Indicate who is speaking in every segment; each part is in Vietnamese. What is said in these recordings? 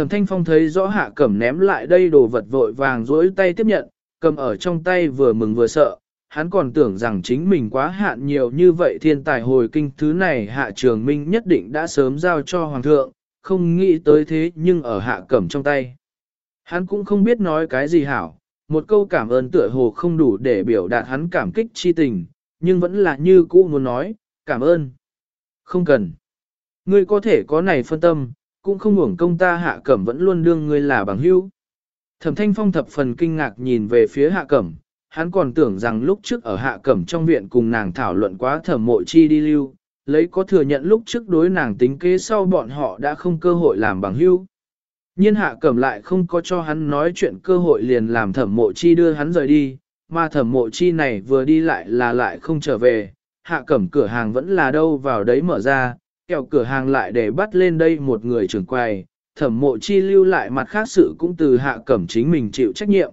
Speaker 1: Thẩm thanh phong thấy rõ hạ cẩm ném lại đây đồ vật vội vàng dối tay tiếp nhận, cầm ở trong tay vừa mừng vừa sợ, hắn còn tưởng rằng chính mình quá hạn nhiều như vậy thiên tài hồi kinh thứ này hạ trường minh nhất định đã sớm giao cho hoàng thượng, không nghĩ tới thế nhưng ở hạ cẩm trong tay. Hắn cũng không biết nói cái gì hảo, một câu cảm ơn tựa hồ không đủ để biểu đạt hắn cảm kích chi tình, nhưng vẫn là như cũ muốn nói, cảm ơn. Không cần. Ngươi có thể có này phân tâm, cũng không uổng công ta hạ cẩm vẫn luôn đương ngươi là bằng hữu. Thẩm thanh phong thập phần kinh ngạc nhìn về phía hạ cẩm, hắn còn tưởng rằng lúc trước ở hạ cẩm trong viện cùng nàng thảo luận quá thẩm mộ chi đi lưu, lấy có thừa nhận lúc trước đối nàng tính kế sau bọn họ đã không cơ hội làm bằng hữu. Nhiên hạ cẩm lại không có cho hắn nói chuyện cơ hội liền làm thẩm mộ chi đưa hắn rời đi, mà thẩm mộ chi này vừa đi lại là lại không trở về, hạ cẩm cửa hàng vẫn là đâu vào đấy mở ra, kẹo cửa hàng lại để bắt lên đây một người trưởng quầy, thẩm mộ chi lưu lại mặt khác sự cũng từ hạ cẩm chính mình chịu trách nhiệm.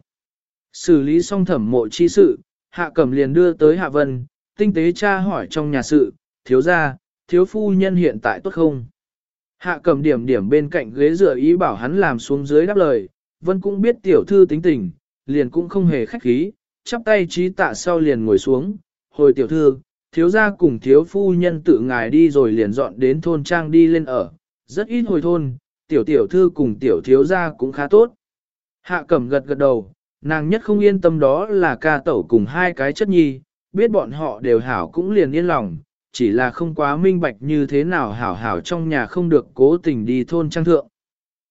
Speaker 1: Xử lý xong thẩm mộ chi sự, hạ cẩm liền đưa tới hạ vân, tinh tế tra hỏi trong nhà sự, thiếu gia, thiếu phu nhân hiện tại tốt không? Hạ cẩm điểm điểm bên cạnh ghế dựa ý bảo hắn làm xuống dưới đáp lời, vân cũng biết tiểu thư tính tình, liền cũng không hề khách khí, chắp tay trí tạ sau liền ngồi xuống, hồi tiểu thư, thiếu gia cùng thiếu phu nhân tự ngài đi rồi liền dọn đến thôn trang đi lên ở, rất ít hồi thôn, tiểu tiểu thư cùng tiểu thiếu gia cũng khá tốt. Hạ cẩm gật gật đầu, nàng nhất không yên tâm đó là ca tẩu cùng hai cái chất nhi, biết bọn họ đều hảo cũng liền yên lòng, chỉ là không quá minh bạch như thế nào hảo hảo trong nhà không được cố tình đi thôn trang thượng.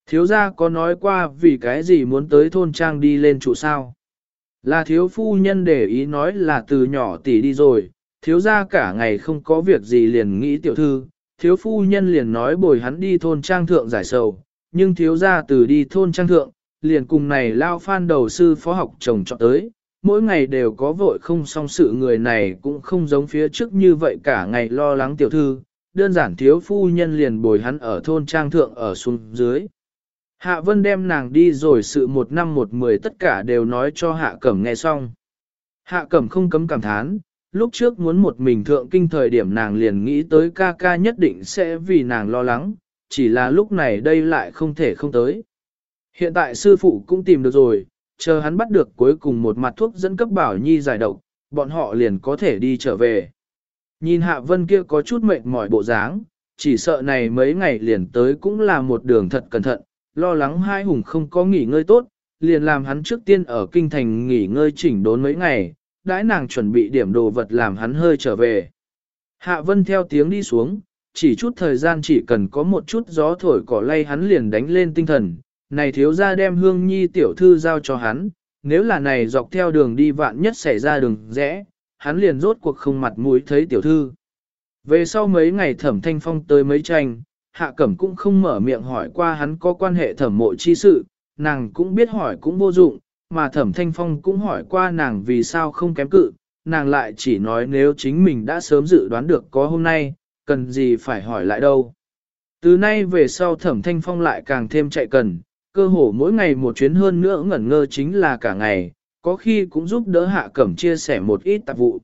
Speaker 1: Thiếu gia có nói qua vì cái gì muốn tới thôn trang đi lên trụ sao? Là thiếu phu nhân để ý nói là từ nhỏ tỷ đi rồi, thiếu gia cả ngày không có việc gì liền nghĩ tiểu thư, thiếu phu nhân liền nói bồi hắn đi thôn trang thượng giải sầu, nhưng thiếu gia từ đi thôn trang thượng, liền cùng này lao phan đầu sư phó học chồng chọn tới, mỗi ngày đều có vội không xong sự người này cũng không giống phía trước như vậy cả ngày lo lắng tiểu thư, đơn giản thiếu phu nhân liền bồi hắn ở thôn trang thượng ở xuống dưới. Hạ Vân đem nàng đi rồi sự một năm một mười tất cả đều nói cho Hạ Cẩm nghe xong. Hạ Cẩm không cấm cảm thán, lúc trước muốn một mình thượng kinh thời điểm nàng liền nghĩ tới ca ca nhất định sẽ vì nàng lo lắng, chỉ là lúc này đây lại không thể không tới. Hiện tại sư phụ cũng tìm được rồi, chờ hắn bắt được cuối cùng một mặt thuốc dẫn cấp bảo nhi giải độc, bọn họ liền có thể đi trở về. Nhìn Hạ Vân kia có chút mệt mỏi bộ dáng, chỉ sợ này mấy ngày liền tới cũng là một đường thật cẩn thận, lo lắng hai hùng không có nghỉ ngơi tốt, liền làm hắn trước tiên ở kinh thành nghỉ ngơi chỉnh đốn mấy ngày, đãi nàng chuẩn bị điểm đồ vật làm hắn hơi trở về. Hạ Vân theo tiếng đi xuống, chỉ chút thời gian chỉ cần có một chút gió thổi cỏ lay hắn liền đánh lên tinh thần, này thiếu ra đem hương nhi tiểu thư giao cho hắn, nếu là này dọc theo đường đi vạn nhất xảy ra đường rẽ, hắn liền rốt cuộc không mặt mũi thấy tiểu thư. Về sau mấy ngày thẩm thanh phong tới mấy tranh, hạ cẩm cũng không mở miệng hỏi qua hắn có quan hệ thẩm mộ chi sự, nàng cũng biết hỏi cũng vô dụng, mà thẩm thanh phong cũng hỏi qua nàng vì sao không kém cự, nàng lại chỉ nói nếu chính mình đã sớm dự đoán được có hôm nay, cần gì phải hỏi lại đâu. Từ nay về sau thẩm thanh phong lại càng thêm chạy cần, cơ hồ mỗi ngày một chuyến hơn nữa ngẩn ngơ chính là cả ngày, có khi cũng giúp đỡ hạ cẩm chia sẻ một ít tạp vụ.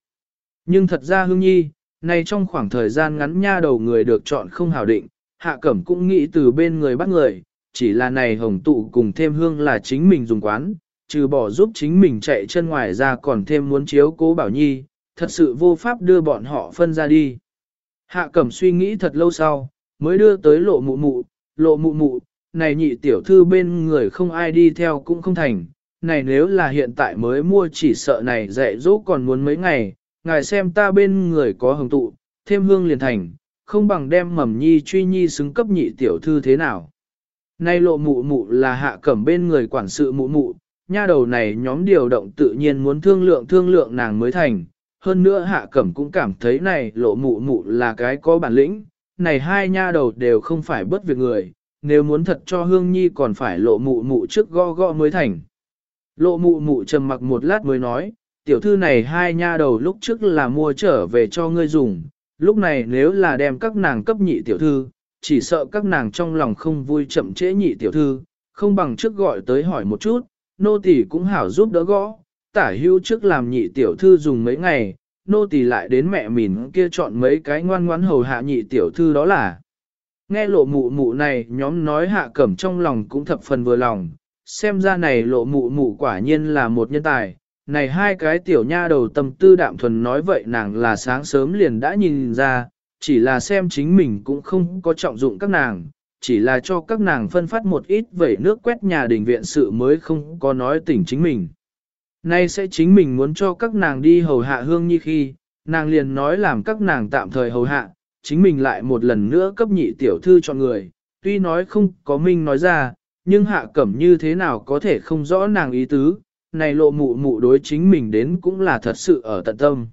Speaker 1: Nhưng thật ra hương nhi, nay trong khoảng thời gian ngắn nha đầu người được chọn không hào định, hạ cẩm cũng nghĩ từ bên người bắt người, chỉ là này hồng tụ cùng thêm hương là chính mình dùng quán, trừ bỏ giúp chính mình chạy chân ngoài ra còn thêm muốn chiếu cố bảo nhi, thật sự vô pháp đưa bọn họ phân ra đi. Hạ cẩm suy nghĩ thật lâu sau, mới đưa tới lộ mụ mụ, lộ mụ mụ, này nhị tiểu thư bên người không ai đi theo cũng không thành, này nếu là hiện tại mới mua chỉ sợ này dạy dỗ còn muốn mấy ngày, ngài xem ta bên người có hồng tụ, thêm hương liền thành, không bằng đem mầm nhi truy nhi xứng cấp nhị tiểu thư thế nào. Nay lộ mụ mụ là hạ cẩm bên người quản sự mụ mụ, nha đầu này nhóm điều động tự nhiên muốn thương lượng thương lượng nàng mới thành. Hơn nữa hạ cẩm cũng cảm thấy này lộ mụ mụ là cái có bản lĩnh, này hai nha đầu đều không phải bất việc người, nếu muốn thật cho hương nhi còn phải lộ mụ mụ trước gõ gõ mới thành. Lộ mụ mụ trầm mặc một lát mới nói, tiểu thư này hai nha đầu lúc trước là mua trở về cho ngươi dùng, lúc này nếu là đem các nàng cấp nhị tiểu thư, chỉ sợ các nàng trong lòng không vui chậm trễ nhị tiểu thư, không bằng trước gọi tới hỏi một chút, nô tỳ cũng hảo giúp đỡ gõ, tả hưu trước làm nhị tiểu thư dùng mấy ngày, nô tỳ lại đến mẹ mìn kia chọn mấy cái ngoan ngoãn hầu hạ nhị tiểu thư đó là. Nghe lộ mụ mụ này nhóm nói hạ cẩm trong lòng cũng thập phần vừa lòng, xem ra này lộ mụ mụ quả nhiên là một nhân tài. Này hai cái tiểu nha đầu tâm tư đạm thuần nói vậy nàng là sáng sớm liền đã nhìn ra, chỉ là xem chính mình cũng không có trọng dụng các nàng, chỉ là cho các nàng phân phát một ít vẩy nước quét nhà đình viện sự mới không có nói tỉnh chính mình. Nay sẽ chính mình muốn cho các nàng đi hầu hạ hương như khi, nàng liền nói làm các nàng tạm thời hầu hạ, chính mình lại một lần nữa cấp nhị tiểu thư cho người, tuy nói không có minh nói ra, nhưng hạ cẩm như thế nào có thể không rõ nàng ý tứ, này lộ mụ mụ đối chính mình đến cũng là thật sự ở tận tâm.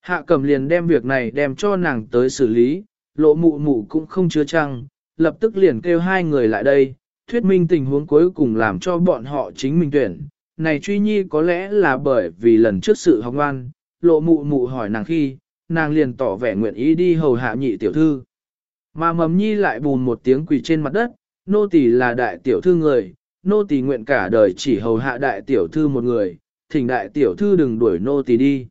Speaker 1: Hạ cẩm liền đem việc này đem cho nàng tới xử lý, lộ mụ mụ cũng không chứa trăng, lập tức liền kêu hai người lại đây, thuyết minh tình huống cuối cùng làm cho bọn họ chính mình tuyển. Này truy nhi có lẽ là bởi vì lần trước sự học ngoan, lộ mụ mụ hỏi nàng khi, nàng liền tỏ vẻ nguyện ý đi hầu hạ nhị tiểu thư. Mà mầm nhi lại bùn một tiếng quỳ trên mặt đất, nô tỳ là đại tiểu thư người, nô tỳ nguyện cả đời chỉ hầu hạ đại tiểu thư một người, thỉnh đại tiểu thư đừng đuổi nô tỳ đi.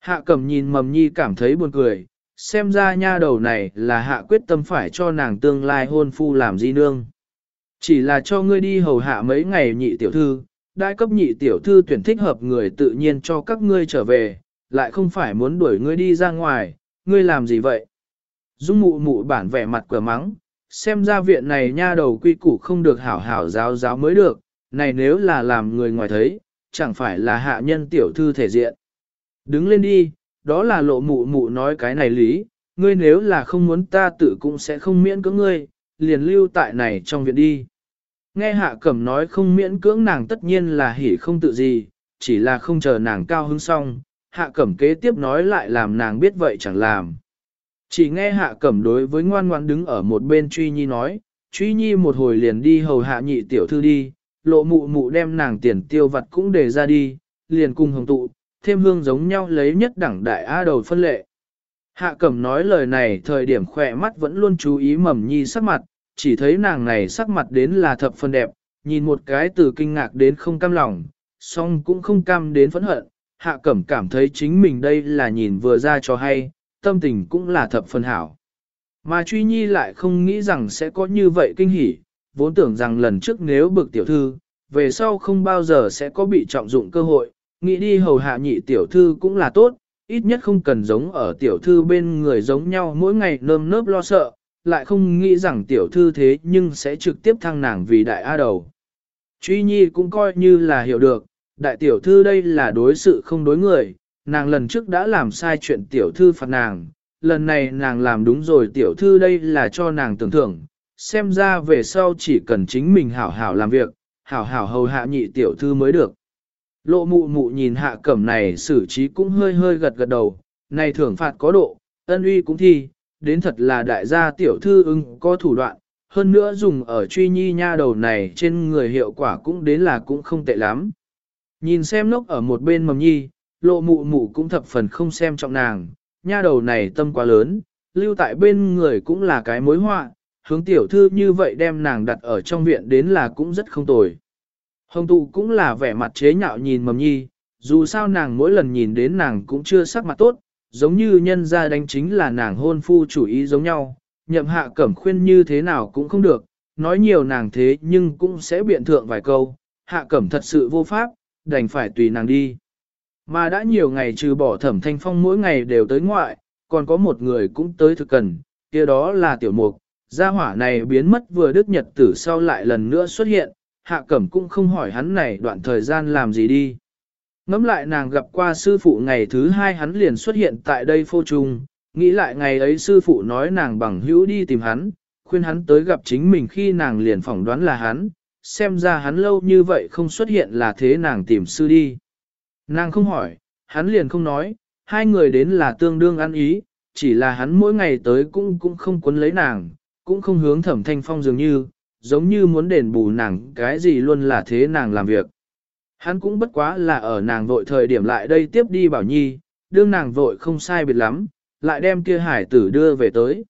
Speaker 1: Hạ cầm nhìn mầm nhi cảm thấy buồn cười, xem ra nha đầu này là hạ quyết tâm phải cho nàng tương lai hôn phu làm di nương. Chỉ là cho ngươi đi hầu hạ mấy ngày nhị tiểu thư, đại cấp nhị tiểu thư tuyển thích hợp người tự nhiên cho các ngươi trở về, lại không phải muốn đuổi ngươi đi ra ngoài, ngươi làm gì vậy? Dung mụ mụ bản vẻ mặt cửa mắng, xem ra viện này nha đầu quy củ không được hảo hảo giáo giáo mới được, này nếu là làm người ngoài thấy, chẳng phải là hạ nhân tiểu thư thể diện. Đứng lên đi, đó là lộ mụ mụ nói cái này lý, ngươi nếu là không muốn ta tự cũng sẽ không miễn cưỡng ngươi, liền lưu tại này trong viện đi. Nghe hạ cẩm nói không miễn cưỡng nàng tất nhiên là hỉ không tự gì, chỉ là không chờ nàng cao hứng xong, hạ cẩm kế tiếp nói lại làm nàng biết vậy chẳng làm. Chỉ nghe hạ cẩm đối với ngoan ngoan đứng ở một bên truy nhi nói, truy nhi một hồi liền đi hầu hạ nhị tiểu thư đi, lộ mụ mụ đem nàng tiền tiêu vặt cũng để ra đi, liền cùng hồng tụ, thêm hương giống nhau lấy nhất đẳng đại A đầu phân lệ. Hạ cẩm nói lời này thời điểm khỏe mắt vẫn luôn chú ý mầm nhi sắc mặt, chỉ thấy nàng này sắc mặt đến là thập phần đẹp, nhìn một cái từ kinh ngạc đến không cam lòng, song cũng không cam đến phẫn hận, hạ cẩm cảm thấy chính mình đây là nhìn vừa ra cho hay, tâm tình cũng là thập phần hảo. Mà truy nhi lại không nghĩ rằng sẽ có như vậy kinh hỉ, vốn tưởng rằng lần trước nếu bực tiểu thư, về sau không bao giờ sẽ có bị trọng dụng cơ hội, nghĩ đi hầu hạ nhị tiểu thư cũng là tốt, ít nhất không cần giống ở tiểu thư bên người giống nhau mỗi ngày nơm nớp lo sợ, lại không nghĩ rằng tiểu thư thế nhưng sẽ trực tiếp thăng nàng vì đại A đầu. Truy nhi cũng coi như là hiểu được, đại tiểu thư đây là đối sự không đối người, nàng lần trước đã làm sai chuyện tiểu thư phạt nàng, lần này nàng làm đúng rồi tiểu thư đây là cho nàng tưởng thưởng, xem ra về sau chỉ cần chính mình hảo hảo làm việc, hảo hảo hầu hạ nhị tiểu thư mới được. Lộ mụ mụ nhìn hạ cẩm này xử trí cũng hơi hơi gật gật đầu, này thưởng phạt có độ, ân uy cũng thi, đến thật là đại gia tiểu thư ưng có thủ đoạn, hơn nữa dùng ở truy nhi nha đầu này trên người hiệu quả cũng đến là cũng không tệ lắm. Nhìn xem lốc ở một bên mầm nhi, lộ mụ mụ cũng thập phần không xem trọng nàng, nha đầu này tâm quá lớn, lưu tại bên người cũng là cái mối họa, hướng tiểu thư như vậy đem nàng đặt ở trong viện đến là cũng rất không tồi. Hồng tụ cũng là vẻ mặt chế nhạo nhìn mầm nhi, dù sao nàng mỗi lần nhìn đến nàng cũng chưa sắc mặt tốt, giống như nhân ra đánh chính là nàng hôn phu chủ ý giống nhau, nhậm hạ cẩm khuyên như thế nào cũng không được, nói nhiều nàng thế nhưng cũng sẽ biện thượng vài câu, hạ cẩm thật sự vô pháp, đành phải tùy nàng đi. Mà đã nhiều ngày trừ bỏ thẩm thanh phong mỗi ngày đều tới ngoại, còn có một người cũng tới thực cần, kia đó là tiểu mục, gia hỏa này biến mất vừa đứt nhật tử sau lại lần nữa xuất hiện, hạ cẩm cũng không hỏi hắn này đoạn thời gian làm gì đi. Ngắm lại nàng gặp qua sư phụ ngày thứ hai hắn liền xuất hiện tại đây phô trung, nghĩ lại ngày ấy sư phụ nói nàng bằng hữu đi tìm hắn, khuyên hắn tới gặp chính mình khi nàng liền phỏng đoán là hắn, xem ra hắn lâu như vậy không xuất hiện là thế nàng tìm sư đi. Nàng không hỏi, hắn liền không nói, hai người đến là tương đương ăn ý, chỉ là hắn mỗi ngày tới cũng cũng không quấn lấy nàng, cũng không hướng thẩm thanh phong dường như, giống như muốn đền bù nàng cái gì luôn là thế nàng làm việc. Hắn cũng bất quá là ở nàng vội thời điểm lại đây tiếp đi bảo nhi, đương nàng vội không sai biệt lắm, lại đem kia hải tử đưa về tới.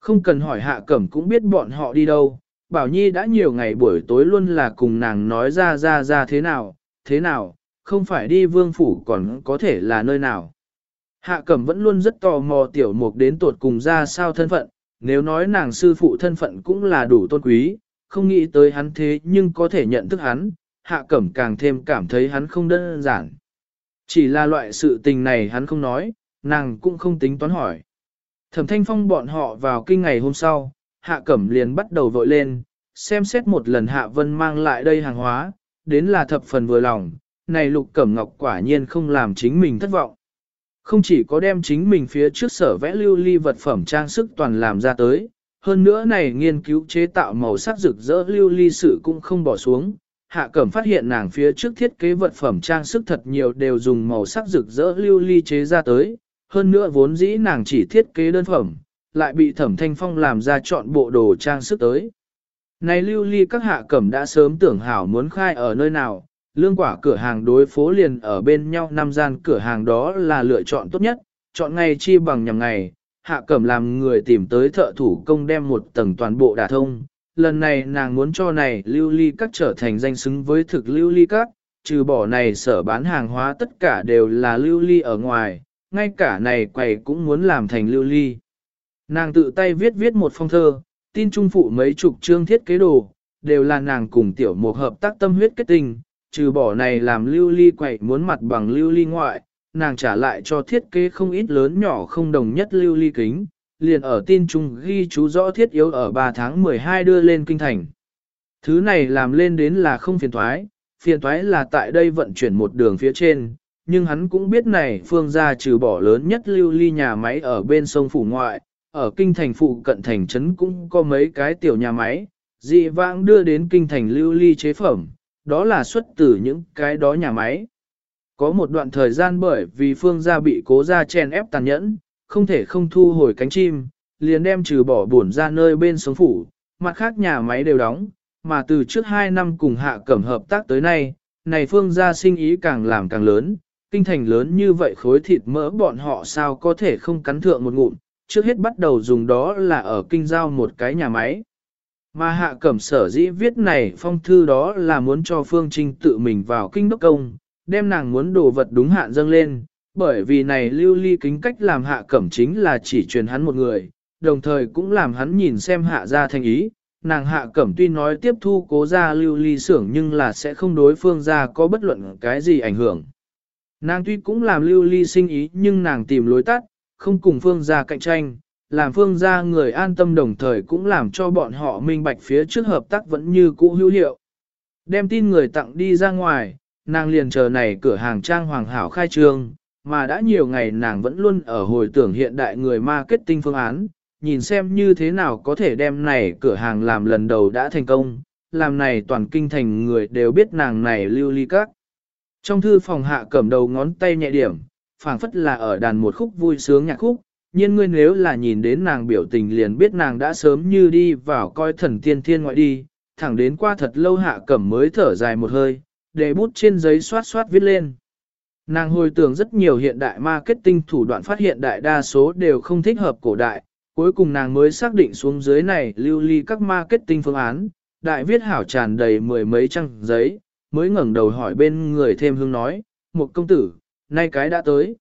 Speaker 1: Không cần hỏi hạ cẩm cũng biết bọn họ đi đâu, bảo nhi đã nhiều ngày buổi tối luôn là cùng nàng nói ra ra ra thế nào, thế nào, không phải đi vương phủ còn có thể là nơi nào. Hạ cẩm vẫn luôn rất tò mò tiểu mục đến tuột cùng ra sao thân phận, nếu nói nàng sư phụ thân phận cũng là đủ tôn quý, không nghĩ tới hắn thế nhưng có thể nhận thức hắn, hạ cẩm càng thêm cảm thấy hắn không đơn giản. Chỉ là loại sự tình này hắn không nói, nàng cũng không tính toán hỏi. Thẩm thanh phong bọn họ vào kinh ngày hôm sau, hạ cẩm liền bắt đầu vội lên, xem xét một lần hạ vân mang lại đây hàng hóa, đến là thập phần vừa lòng, này lục cẩm ngọc quả nhiên không làm chính mình thất vọng. Không chỉ có đem chính mình phía trước sở vẽ lưu ly vật phẩm trang sức toàn làm ra tới, hơn nữa này nghiên cứu chế tạo màu sắc rực rỡ lưu ly sự cũng không bỏ xuống. Hạ Cẩm phát hiện nàng phía trước thiết kế vật phẩm trang sức thật nhiều đều dùng màu sắc rực rỡ lưu ly chế ra tới, hơn nữa vốn dĩ nàng chỉ thiết kế đơn phẩm, lại bị thẩm thanh phong làm ra chọn bộ đồ trang sức tới. Này lưu ly các hạ cẩm đã sớm tưởng hảo muốn khai ở nơi nào, lương quả cửa hàng đối phố liền ở bên nhau năm gian cửa hàng đó là lựa chọn tốt nhất, chọn ngày chi bằng nhằm ngày, hạ cẩm làm người tìm tới thợ thủ công đem một tầng toàn bộ đả thông. Lần này nàng muốn cho này lưu ly các trở thành danh xứng với thực lưu ly các, trừ bỏ này sở bán hàng hóa tất cả đều là lưu ly ở ngoài, ngay cả này quầy cũng muốn làm thành lưu ly. Nàng tự tay viết viết một phong thơ, tin trung phụ mấy chục chương thiết kế đồ, đều là nàng cùng tiểu mục hợp tác tâm huyết kết tình, trừ bỏ này làm lưu ly quậy muốn mặt bằng lưu ly ngoại, nàng trả lại cho thiết kế không ít lớn nhỏ không đồng nhất lưu ly kính, liền ở tin trung ghi chú rõ thiết yếu ở 3 tháng 12 đưa lên kinh thành. Thứ này làm lên đến là không phiền thoái, phiền thoái là tại đây vận chuyển một đường phía trên, nhưng hắn cũng biết này phương gia trừ bỏ lớn nhất lưu ly nhà máy ở bên sông phủ ngoại, ở kinh thành phụ cận thành trấn cũng có mấy cái tiểu nhà máy, dị vãng đưa đến kinh thành lưu ly chế phẩm, đó là xuất từ những cái đó nhà máy. Có một đoạn thời gian bởi vì phương gia bị cố gia chèn ép tàn nhẫn, không thể không thu hồi cánh chim, liền đem trừ bỏ buồn ra nơi bên sống phủ, mặt khác nhà máy đều đóng, mà từ trước 2 năm cùng hạ cẩm hợp tác tới nay, này phương gia sinh ý càng làm càng lớn, kinh thành lớn như vậy khối thịt mỡ bọn họ sao có thể không cắn thượng một ngụm, trước hết bắt đầu dùng đó là ở kinh giao một cái nhà máy. Mà hạ cẩm sở dĩ viết này phong thư đó là muốn cho Phương Trinh tự mình vào kinh đốc công, đem nàng muốn đồ vật đúng hạn dâng lên, bởi vì này lưu ly kính cách làm hạ cẩm chính là chỉ truyền hắn một người, đồng thời cũng làm hắn nhìn xem hạ ra thành ý. Nàng hạ cẩm tuy nói tiếp thu cố ra lưu ly xưởng nhưng là sẽ không đối phương ra có bất luận cái gì ảnh hưởng. Nàng tuy cũng làm lưu ly sinh ý nhưng nàng tìm lối tắt, không cùng phương gia cạnh tranh, làm phương gia người an tâm đồng thời cũng làm cho bọn họ minh bạch phía trước hợp tác vẫn như cũ hữu hiệu. Đem tin người tặng đi ra ngoài, nàng liền chờ này cửa hàng trang hoàng hảo khai trương, mà đã nhiều ngày nàng vẫn luôn ở hồi tưởng hiện đại người marketing phương án, nhìn xem như thế nào có thể đem này cửa hàng làm lần đầu đã thành công, làm này toàn kinh thành người đều biết nàng này lưu ly các. Trong thư phòng hạ cầm đầu ngón tay nhẹ điểm, phảng phất là ở đàn một khúc vui sướng nhạc khúc, nhiên ngươi nếu là nhìn đến nàng biểu tình liền biết nàng đã sớm như đi vào coi thần tiên thiên ngoại đi, thẳng đến qua thật lâu hạ cẩm mới thở dài một hơi, để bút trên giấy xoát xoát viết lên. Nàng hồi tưởng rất nhiều hiện đại marketing thủ đoạn phát hiện đại đa số đều không thích hợp cổ đại, cuối cùng nàng mới xác định xuống dưới này lưu ly các marketing phương án, đại viết hảo tràn đầy mười mấy trang giấy, mới ngẩng đầu hỏi bên người thêm hương nói, một công tử, nay cái đã tới.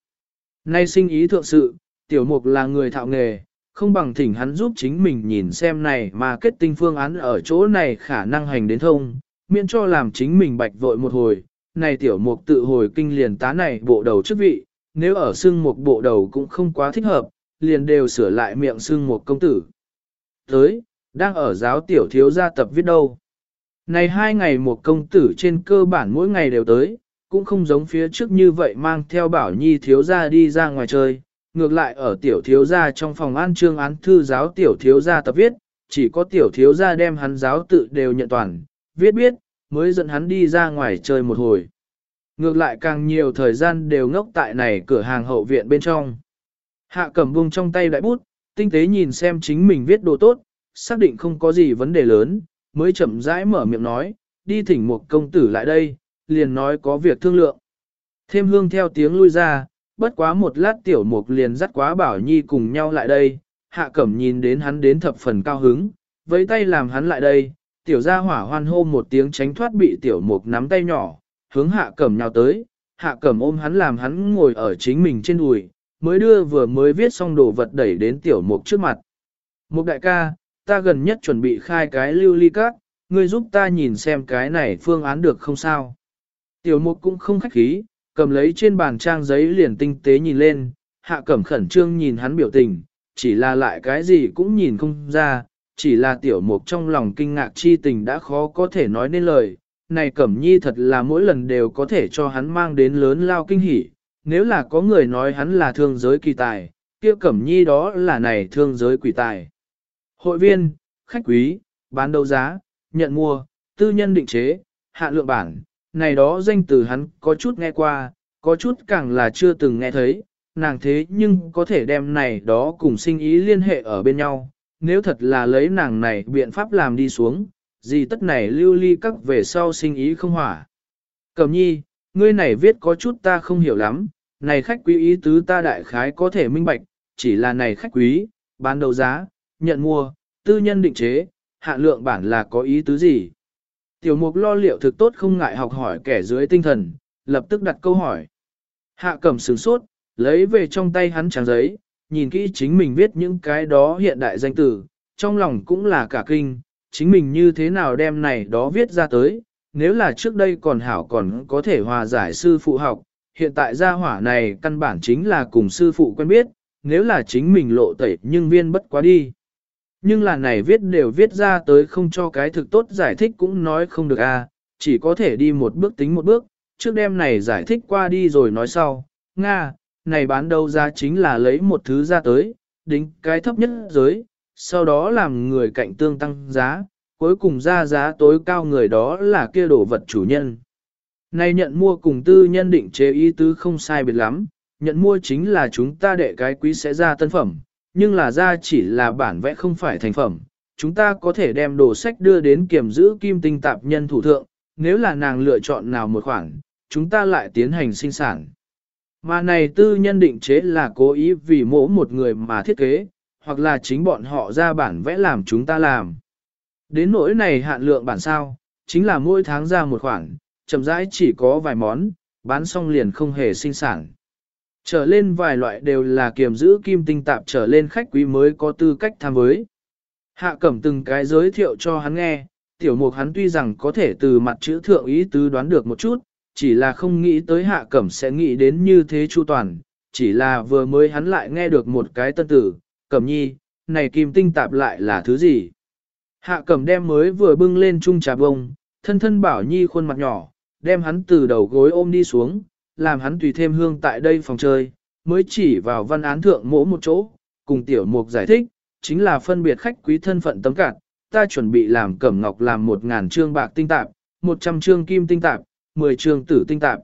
Speaker 1: Nay sinh ý thượng sự, tiểu mục là người thạo nghề, không bằng thỉnh hắn giúp chính mình nhìn xem này mà kết tinh phương án ở chỗ này khả năng hành đến thông, miễn cho làm chính mình bạch vội một hồi. Này tiểu mục tự hồi kinh liền tá này bộ đầu chức vị, nếu ở xương mục bộ đầu cũng không quá thích hợp, liền đều sửa lại miệng xương mục công tử. Tới, đang ở giáo tiểu thiếu gia tập viết đâu. Này hai ngày một công tử trên cơ bản mỗi ngày đều tới, cũng không giống phía trước như vậy mang theo bảo nhi thiếu gia đi ra ngoài chơi. Ngược lại ở tiểu thiếu gia trong phòng an trương án thư giáo tiểu thiếu gia tập viết, chỉ có tiểu thiếu gia đem hắn giáo tự đều nhận toàn, viết biết, mới dẫn hắn đi ra ngoài chơi một hồi. Ngược lại càng nhiều thời gian đều ngốc tại này cửa hàng hậu viện bên trong. Hạ cầm bung trong tay đại bút, tinh tế nhìn xem chính mình viết đồ tốt, xác định không có gì vấn đề lớn, mới chậm rãi mở miệng nói, đi thỉnh một công tử lại đây, liền nói có việc thương lượng. Thêm hương theo tiếng lui ra, bất quá một lát tiểu mục liền dắt quá bảo nhi cùng nhau lại đây, hạ cẩm nhìn đến hắn đến thập phần cao hứng, với tay làm hắn lại đây, tiểu gia hỏa hoan hô một tiếng tránh thoát bị tiểu mục nắm tay nhỏ, hướng hạ cẩm nhào tới, hạ cẩm ôm hắn làm hắn ngồi ở chính mình trên đùi, mới đưa vừa mới viết xong đồ vật đẩy đến tiểu mục trước mặt. Một đại ca, ta gần nhất chuẩn bị khai cái lưu ly cát, ngươi giúp ta nhìn xem cái này phương án được không sao. Tiểu mục cũng không khách khí, cầm lấy trên bàn trang giấy liền tinh tế nhìn lên, hạ cẩm khẩn trương nhìn hắn biểu tình, chỉ là lại cái gì cũng nhìn không ra, chỉ là tiểu mục trong lòng kinh ngạc chi tình đã khó có thể nói nên lời. Này cẩm nhi thật là mỗi lần đều có thể cho hắn mang đến lớn lao kinh hỉ, nếu là có người nói hắn là thương giới kỳ tài, kia cẩm nhi đó là này thương giới quỷ tài. Hội viên, khách quý, bán đấu giá, nhận mua, tư nhân định chế, hạ lượng bản, này đó danh từ hắn có chút nghe qua, có chút càng là chưa từng nghe thấy, nàng thế nhưng có thể đem này đó cùng sinh ý liên hệ ở bên nhau, nếu thật là lấy nàng này biện pháp làm đi xuống, gì tất này lưu ly các về sau sinh ý không hỏa. Cẩm nhi, ngươi này viết có chút ta không hiểu lắm, này khách quý ý tứ ta đại khái có thể minh bạch, chỉ là này khách quý, bán đấu giá, nhận mua, tư nhân định chế, hạn lượng bản là có ý tứ gì. Tiểu mục lo liệu thực tốt không ngại học hỏi kẻ dưới tinh thần, lập tức đặt câu hỏi. Hạ cẩm sửng sốt, lấy về trong tay hắn trang giấy, nhìn kỹ chính mình viết những cái đó hiện đại danh từ, trong lòng cũng là cả kinh, chính mình như thế nào đem này đó viết ra tới, nếu là trước đây còn hảo còn có thể hòa giải sư phụ học, hiện tại gia hỏa này căn bản chính là cùng sư phụ quen biết, nếu là chính mình lộ tẩy nhưng viên bất quá đi. Nhưng là này viết đều viết ra tới không cho cái thực tốt giải thích cũng nói không được a, chỉ có thể đi một bước tính một bước, trước đêm này giải thích qua đi rồi nói sau, Nga, này bán đâu ra chính là lấy một thứ ra tới, đính cái thấp nhất giới, sau đó làm người cạnh tương tăng giá, cuối cùng ra giá tối cao người đó là kia đổ vật chủ nhân. Này nhận mua cùng tư nhân định chế ý tứ không sai biệt lắm, nhận mua chính là chúng ta đệ cái quý sẽ ra tân phẩm, nhưng là ra chỉ là bản vẽ không phải thành phẩm. Chúng ta có thể đem đồ sách đưa đến kiểm giữ kim tinh tạp nhân thủ thượng, nếu là nàng lựa chọn nào một khoản, chúng ta lại tiến hành sinh sản. Mà này tư nhân định chế là cố ý vì mỗi một người mà thiết kế, hoặc là chính bọn họ ra bản vẽ làm chúng ta làm. Đến nỗi này hạn lượng bản sao, chính là mỗi tháng ra một khoản, chậm rãi chỉ có vài món, bán xong liền không hề sinh sản. Trở lên vài loại đều là kiềm giữ kim tinh tạp trở lên khách quý mới có tư cách tham với. Hạ cẩm từng cái giới thiệu cho hắn nghe, tiểu mục hắn tuy rằng có thể từ mặt chữ thượng ý tứ đoán được một chút, chỉ là không nghĩ tới hạ cẩm sẽ nghĩ đến như thế chu toàn, chỉ là vừa mới hắn lại nghe được một cái tân tử, cẩm nhi, này kim tinh tạp lại là thứ gì? Hạ cẩm đem mới vừa bưng lên chung trà bông, thân thân bảo nhi khuôn mặt nhỏ, đem hắn từ đầu gối ôm đi xuống, làm hắn tùy thêm hương tại đây phòng chơi, mới chỉ vào văn án thượng mỗ một chỗ, cùng tiểu mục giải thích, chính là phân biệt khách quý thân phận tấm cạn, ta chuẩn bị làm cẩm ngọc làm một ngàn trương bạc tinh tạp, một trăm trương kim tinh tạp, mười trương tử tinh tạp.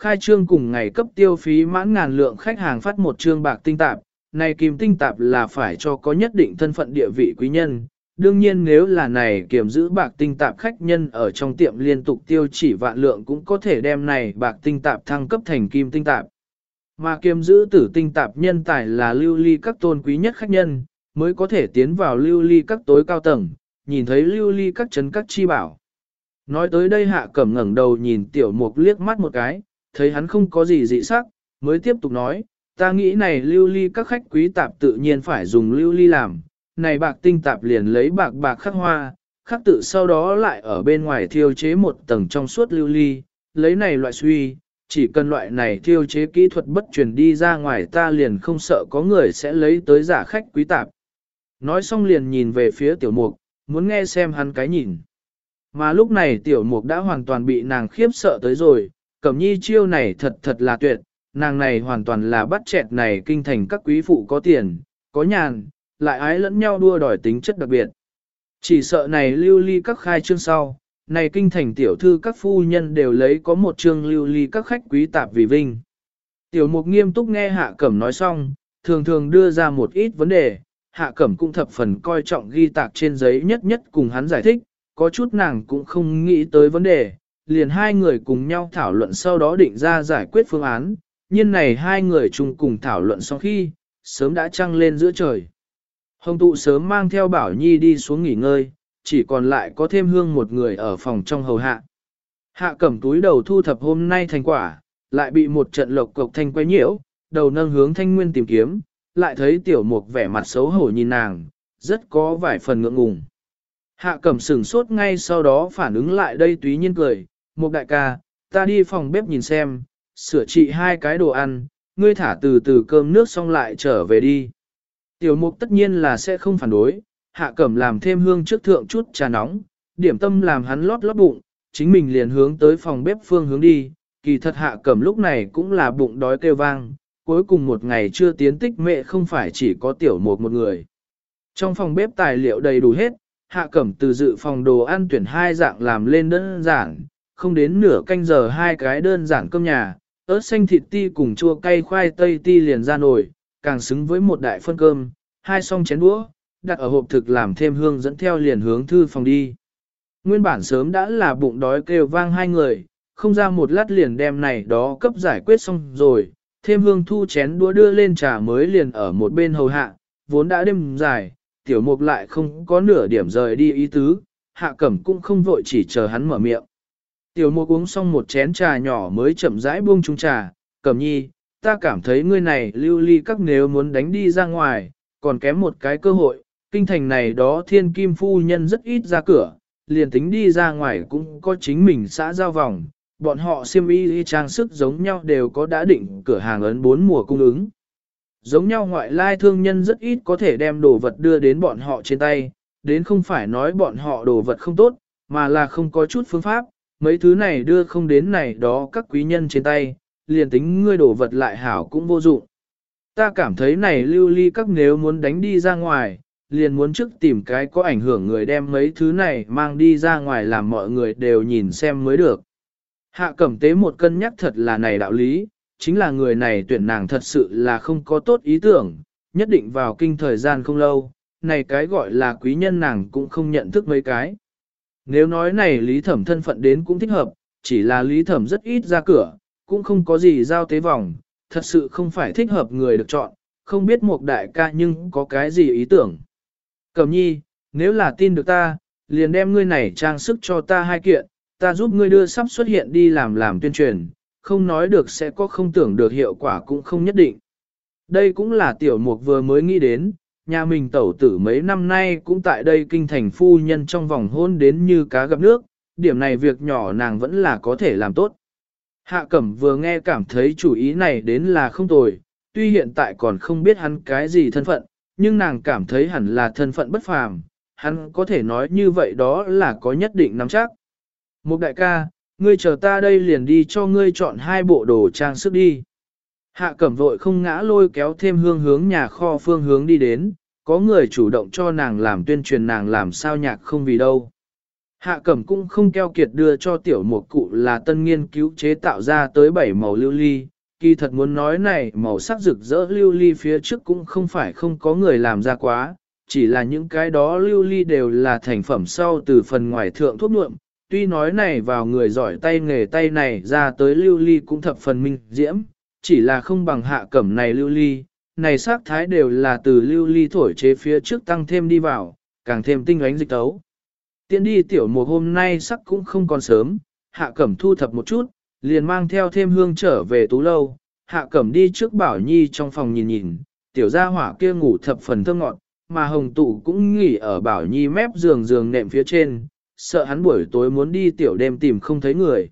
Speaker 1: Khai trương cùng ngày cấp tiêu phí mãn ngàn lượng khách hàng phát một trương bạc tinh tạp, này kim tinh tạp là phải cho có nhất định thân phận địa vị quý nhân, đương nhiên nếu là này kiểm giữ bạc tinh tạp khách nhân ở trong tiệm liên tục tiêu chỉ vạn lượng cũng có thể đem này bạc tinh tạp thăng cấp thành kim tinh tạp. Mà kiểm giữ tử tinh tạp nhân tài là lưu ly các tôn quý nhất khách nhân, mới có thể tiến vào lưu ly các tối cao tầng, nhìn thấy lưu ly các chấn các chi bảo. Nói tới đây hạ cẩm ngẩng đầu nhìn tiểu mục liếc mắt một cái, thấy hắn không có gì dị sắc, mới tiếp tục nói, ta nghĩ này lưu ly các khách quý tạp tự nhiên phải dùng lưu ly làm, này bạc tinh tạp liền lấy bạc bạc khắc hoa, khắc tự sau đó lại ở bên ngoài thiêu chế một tầng trong suốt lưu ly, lấy này loại suy, chỉ cần loại này thiêu chế kỹ thuật bất truyền đi ra ngoài ta liền không sợ có người sẽ lấy tới giả khách quý tạp. Nói xong liền nhìn về phía tiểu mục, muốn nghe xem hắn cái nhìn. Mà lúc này tiểu mục đã hoàn toàn bị nàng khiếp sợ tới rồi, cẩm nhi chiêu này thật thật là tuyệt, nàng này hoàn toàn là bắt chẹt này kinh thành các quý phụ có tiền, có nhàn, lại ái lẫn nhau đua đòi tính chất đặc biệt. Chỉ sợ này lưu ly các khai chương sau, này kinh thành tiểu thư các phu nhân đều lấy có một chương lưu ly các khách quý tạp vì vinh. Tiểu mục nghiêm túc nghe hạ cẩm nói xong, thường thường đưa ra một ít vấn đề, hạ cẩm cũng thập phần coi trọng ghi tạc trên giấy nhất nhất cùng hắn giải thích, có chút nàng cũng không nghĩ tới vấn đề, liền hai người cùng nhau thảo luận sau đó định ra giải quyết phương án, nhưng này hai người chung cùng thảo luận sau khi, sớm đã trăng lên giữa trời. Hồng tụ sớm mang theo Bảo Nhi đi xuống nghỉ ngơi, chỉ còn lại có thêm hương một người ở phòng trong hầu hạ. Hạ cẩm túi đầu thu thập hôm nay thành quả, lại bị một trận lộc cộc thanh quay nhiễu, đầu nâng hướng thanh nguyên tìm kiếm, lại thấy tiểu mục vẻ mặt xấu hổ nhìn nàng, rất có vài phần ngượng ngùng. Hạ cẩm sửng sốt ngay sau đó phản ứng lại đây túy nhiên cười, một đại ca, ta đi phòng bếp nhìn xem, sửa trị hai cái đồ ăn, ngươi thả từ từ cơm nước xong lại trở về đi. Tiểu mục tất nhiên là sẽ không phản đối, hạ cẩm làm thêm hương trước thượng chút trà nóng, điểm tâm làm hắn lót lót bụng, chính mình liền hướng tới phòng bếp phương hướng đi, kỳ thật hạ cẩm lúc này cũng là bụng đói kêu vang, cuối cùng một ngày chưa tiến tích mẹ không phải chỉ có tiểu mục một người. Trong phòng bếp tài liệu đầy đủ hết, hạ cẩm từ dự phòng đồ ăn tuyển hai dạng làm lên đơn giản, không đến nửa canh giờ hai cái đơn giản cơm nhà, ớt xanh thịt ti cùng chua cay khoai tây ti liền ra nổi, càng xứng với một đại phân cơm, hai song chén đũa, đặt ở hộp thực làm thêm hương dẫn theo liền hướng thư phòng đi. Nguyên bản sớm đã là bụng đói kêu vang hai người, không ra một lát liền đem này đó cấp giải quyết xong rồi, thêm hương thu chén đũa đưa lên trà mới liền ở một bên hầu hạ, vốn đã đêm dài, tiểu mục lại không có nửa điểm rời đi ý tứ, hạ cẩm cũng không vội chỉ chờ hắn mở miệng. Tiểu mục uống xong một chén trà nhỏ mới chậm rãi buông chung trà, cẩm nhi, ta cảm thấy ngươi này lưu ly các nếu muốn đánh đi ra ngoài, còn kém một cái cơ hội, kinh thành này đó thiên kim phu nhân rất ít ra cửa, liền tính đi ra ngoài cũng có chính mình xã giao vòng, bọn họ siêm y trang sức giống nhau đều có đã định cửa hàng ấn bốn mùa cung ứng. Giống nhau ngoại lai thương nhân rất ít có thể đem đồ vật đưa đến bọn họ trên tay, đến không phải nói bọn họ đồ vật không tốt, mà là không có chút phương pháp, mấy thứ này đưa không đến này đó các quý nhân trên tay, liền tính ngươi đồ vật lại hảo cũng vô dụng. Ta cảm thấy này lưu ly các nếu muốn đánh đi ra ngoài, liền muốn trước tìm cái có ảnh hưởng người đem mấy thứ này mang đi ra ngoài làm mọi người đều nhìn xem mới được. Hạ cẩm tế một cân nhắc thật là này đạo lý, chính là người này tuyển nàng thật sự là không có tốt ý tưởng, nhất định vào kinh thời gian không lâu, này cái gọi là quý nhân nàng cũng không nhận thức mấy cái. Nếu nói này lý thẩm thân phận đến cũng thích hợp, chỉ là lý thẩm rất ít ra cửa, cũng không có gì giao tế vòng, thật sự không phải thích hợp người được chọn, không biết một đại ca nhưng có cái gì ý tưởng. Cẩm nhi, nếu là tin được ta, liền đem ngươi này trang sức cho ta hai kiện, ta giúp ngươi đưa sắp xuất hiện đi làm làm tuyên truyền, không nói được sẽ có không tưởng được hiệu quả cũng không nhất định. Đây cũng là tiểu mục vừa mới nghĩ đến, nhà mình tẩu tử mấy năm nay cũng tại đây kinh thành phu nhân trong vòng hôn đến như cá gặp nước, điểm này việc nhỏ nàng vẫn là có thể làm tốt. Hạ Cẩm vừa nghe cảm thấy chủ ý này đến là không tồi, tuy hiện tại còn không biết hắn cái gì thân phận, nhưng nàng cảm thấy hẳn là thân phận bất phàm, hắn có thể nói như vậy đó là có nhất định nắm chắc. Một đại ca, ngươi chờ ta đây liền đi cho ngươi chọn hai bộ đồ trang sức đi. Hạ cẩm vội không ngã lôi kéo thêm hương hướng nhà kho phương hướng đi đến, có người chủ động cho nàng làm tuyên truyền nàng làm sao nhạc không vì đâu. Hạ cẩm cũng không keo kiệt đưa cho tiểu một cụ là tân nghiên cứu chế tạo ra tới bảy màu lưu ly. Kỳ thật muốn nói này màu sắc rực rỡ lưu ly phía trước cũng không phải không có người làm ra quá, chỉ là những cái đó lưu ly đều là thành phẩm sau từ phần ngoài thượng thuốc nhuộm, tuy nói này vào người giỏi tay nghề tay này ra tới lưu ly cũng thập phần minh diễm, chỉ là không bằng hạ cẩm này lưu ly, này sắc thái đều là từ lưu ly thổi chế phía trước tăng thêm đi vào, càng thêm tinh ánh dịch tấu. Tiến đi tiểu mùa hôm nay sắc cũng không còn sớm, hạ cẩm thu thập một chút, liền mang theo thêm hương trở về tú lâu, hạ cẩm đi trước bảo nhi trong phòng nhìn nhìn, tiểu gia hỏa kia ngủ thập phần thơm ngọt, mà hồng tụ cũng nghỉ ở bảo nhi mép giường giường nệm phía trên, sợ hắn buổi tối muốn đi tiểu đêm tìm không thấy người.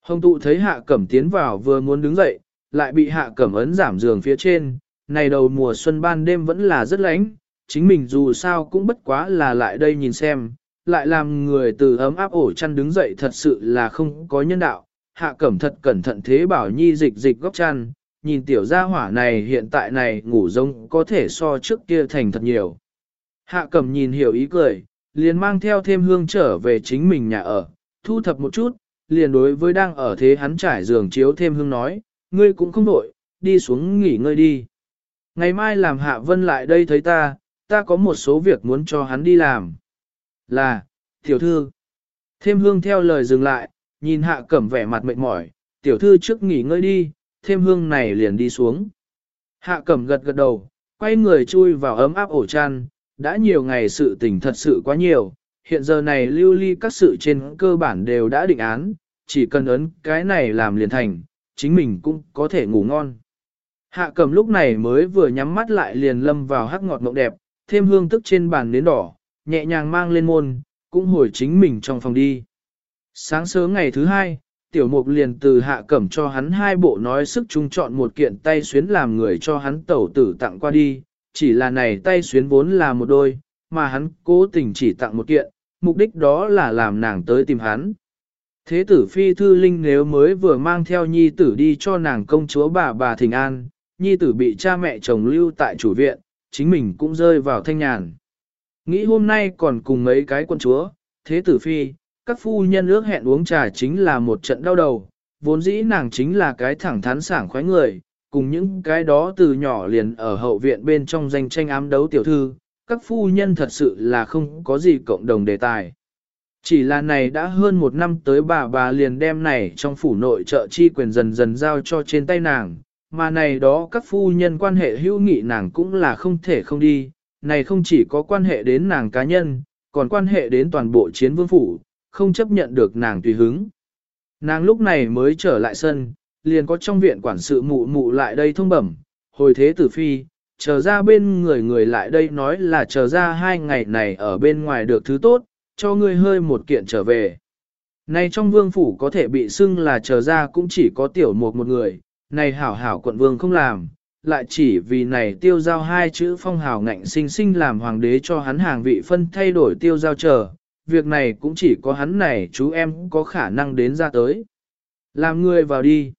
Speaker 1: Hồng tụ thấy hạ cẩm tiến vào vừa muốn đứng dậy, lại bị hạ cẩm ấn giảm giường phía trên, này đầu mùa xuân ban đêm vẫn là rất lạnh, chính mình dù sao cũng bất quá là lại đây nhìn xem, lại làm người từ ấm áp ổ chăn đứng dậy thật sự là không có nhân đạo. Hạ cẩm thật cẩn thận thế bảo nhi dịch dịch góc chăn, nhìn tiểu gia hỏa này hiện tại này ngủ rông có thể so trước kia thành thật nhiều. Hạ cẩm nhìn hiểu ý cười, liền mang theo thêm hương trở về chính mình nhà ở, thu thập một chút, liền đối với đang ở thế hắn trải giường chiếu thêm hương nói, ngươi cũng không đổi, đi xuống nghỉ ngơi đi. Ngày mai làm hạ vân lại đây thấy ta, ta có một số việc muốn cho hắn đi làm. Là, tiểu thư. Thêm hương theo lời dừng lại, nhìn hạ cẩm vẻ mặt mệt mỏi, tiểu thư trước nghỉ ngơi đi, thêm hương này liền đi xuống. Hạ cẩm gật gật đầu, quay người chui vào ấm áp ổ chăn, đã nhiều ngày sự tình thật sự quá nhiều, hiện giờ này lưu ly các sự trên cơ bản đều đã định án, chỉ cần ấn cái này làm liền thành, chính mình cũng có thể ngủ ngon. Hạ cầm lúc này mới vừa nhắm mắt lại liền lâm vào hắc ngọt mộng đẹp, thêm hương tức trên bàn nến đỏ, nhẹ nhàng mang lên môn, cũng hồi chính mình trong phòng đi. Sáng sớm ngày thứ hai, tiểu mục liền từ hạ cẩm cho hắn hai bộ nói sức trung chọn một kiện tay xuyến làm người cho hắn tẩu tử tặng qua đi, chỉ là này tay xuyến vốn là một đôi, mà hắn cố tình chỉ tặng một kiện, mục đích đó là làm nàng tới tìm hắn. Thế tử phi thư linh nếu mới vừa mang theo nhi tử đi cho nàng công chúa bà bà thình an, nhi tử bị cha mẹ chồng lưu tại chủ viện, chính mình cũng rơi vào thanh nhàn. Nghĩ hôm nay còn cùng mấy cái quân chúa, thế tử phi, các phu nhân ước hẹn uống trà chính là một trận đau đầu, vốn dĩ nàng chính là cái thẳng thắn sảng khoái người, cùng những cái đó từ nhỏ liền ở hậu viện bên trong danh tranh ám đấu tiểu thư, các phu nhân thật sự là không có gì cộng đồng đề tài. Chỉ là này đã hơn một năm tới bà bà liền đem này trong phủ nội trợ chi quyền dần dần giao cho trên tay nàng, mà này đó các phu nhân quan hệ hữu nghị nàng cũng là không thể không đi, này không chỉ có quan hệ đến nàng cá nhân, còn quan hệ đến toàn bộ chiến vương phủ, không chấp nhận được nàng tùy hứng. Nàng lúc này mới trở lại sân, liền có trong viện quản sự mụ mụ lại đây thông bẩm, hồi thế tử phi, chờ ra bên người người lại đây nói là chờ ra hai ngày này ở bên ngoài được thứ tốt, cho ngươi hơi một kiện trở về. Này trong vương phủ có thể bị xưng là chờ ra cũng chỉ có tiểu một một người, này hảo hảo quận vương không làm, lại chỉ vì này tiêu giao hai chữ phong hào ngạnh sinh sinh làm hoàng đế cho hắn hàng vị phân thay đổi tiêu giao chờ, việc này cũng chỉ có hắn này chú em có khả năng đến ra tới. Làm người vào đi.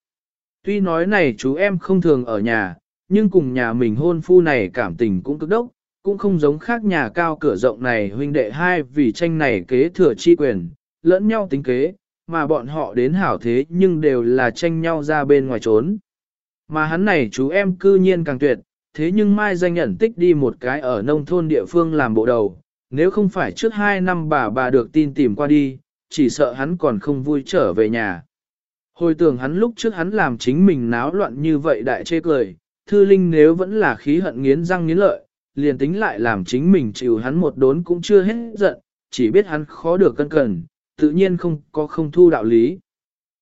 Speaker 1: Tuy nói này chú em không thường ở nhà, nhưng cùng nhà mình hôn phu này cảm tình cũng cực đốc, cũng không giống khác nhà cao cửa rộng này huynh đệ hai vì tranh này kế thừa chi quyền, lẫn nhau tính kế, mà bọn họ đến hảo thế nhưng đều là tranh nhau ra bên ngoài trốn. Mà hắn này chú em cư nhiên càng tuyệt, thế nhưng mai danh nhận tích đi một cái ở nông thôn địa phương làm bộ đầu, nếu không phải trước hai năm bà bà được tin tìm qua đi, chỉ sợ hắn còn không vui trở về nhà. Hồi tưởng hắn lúc trước hắn làm chính mình náo loạn như vậy đại chê cười, thư linh nếu vẫn là khí hận nghiến răng nghiến lợi, liền tính lại làm chính mình chịu hắn một đốn cũng chưa hết giận, chỉ biết hắn khó được cân cần, tự nhiên không có không thu đạo lý.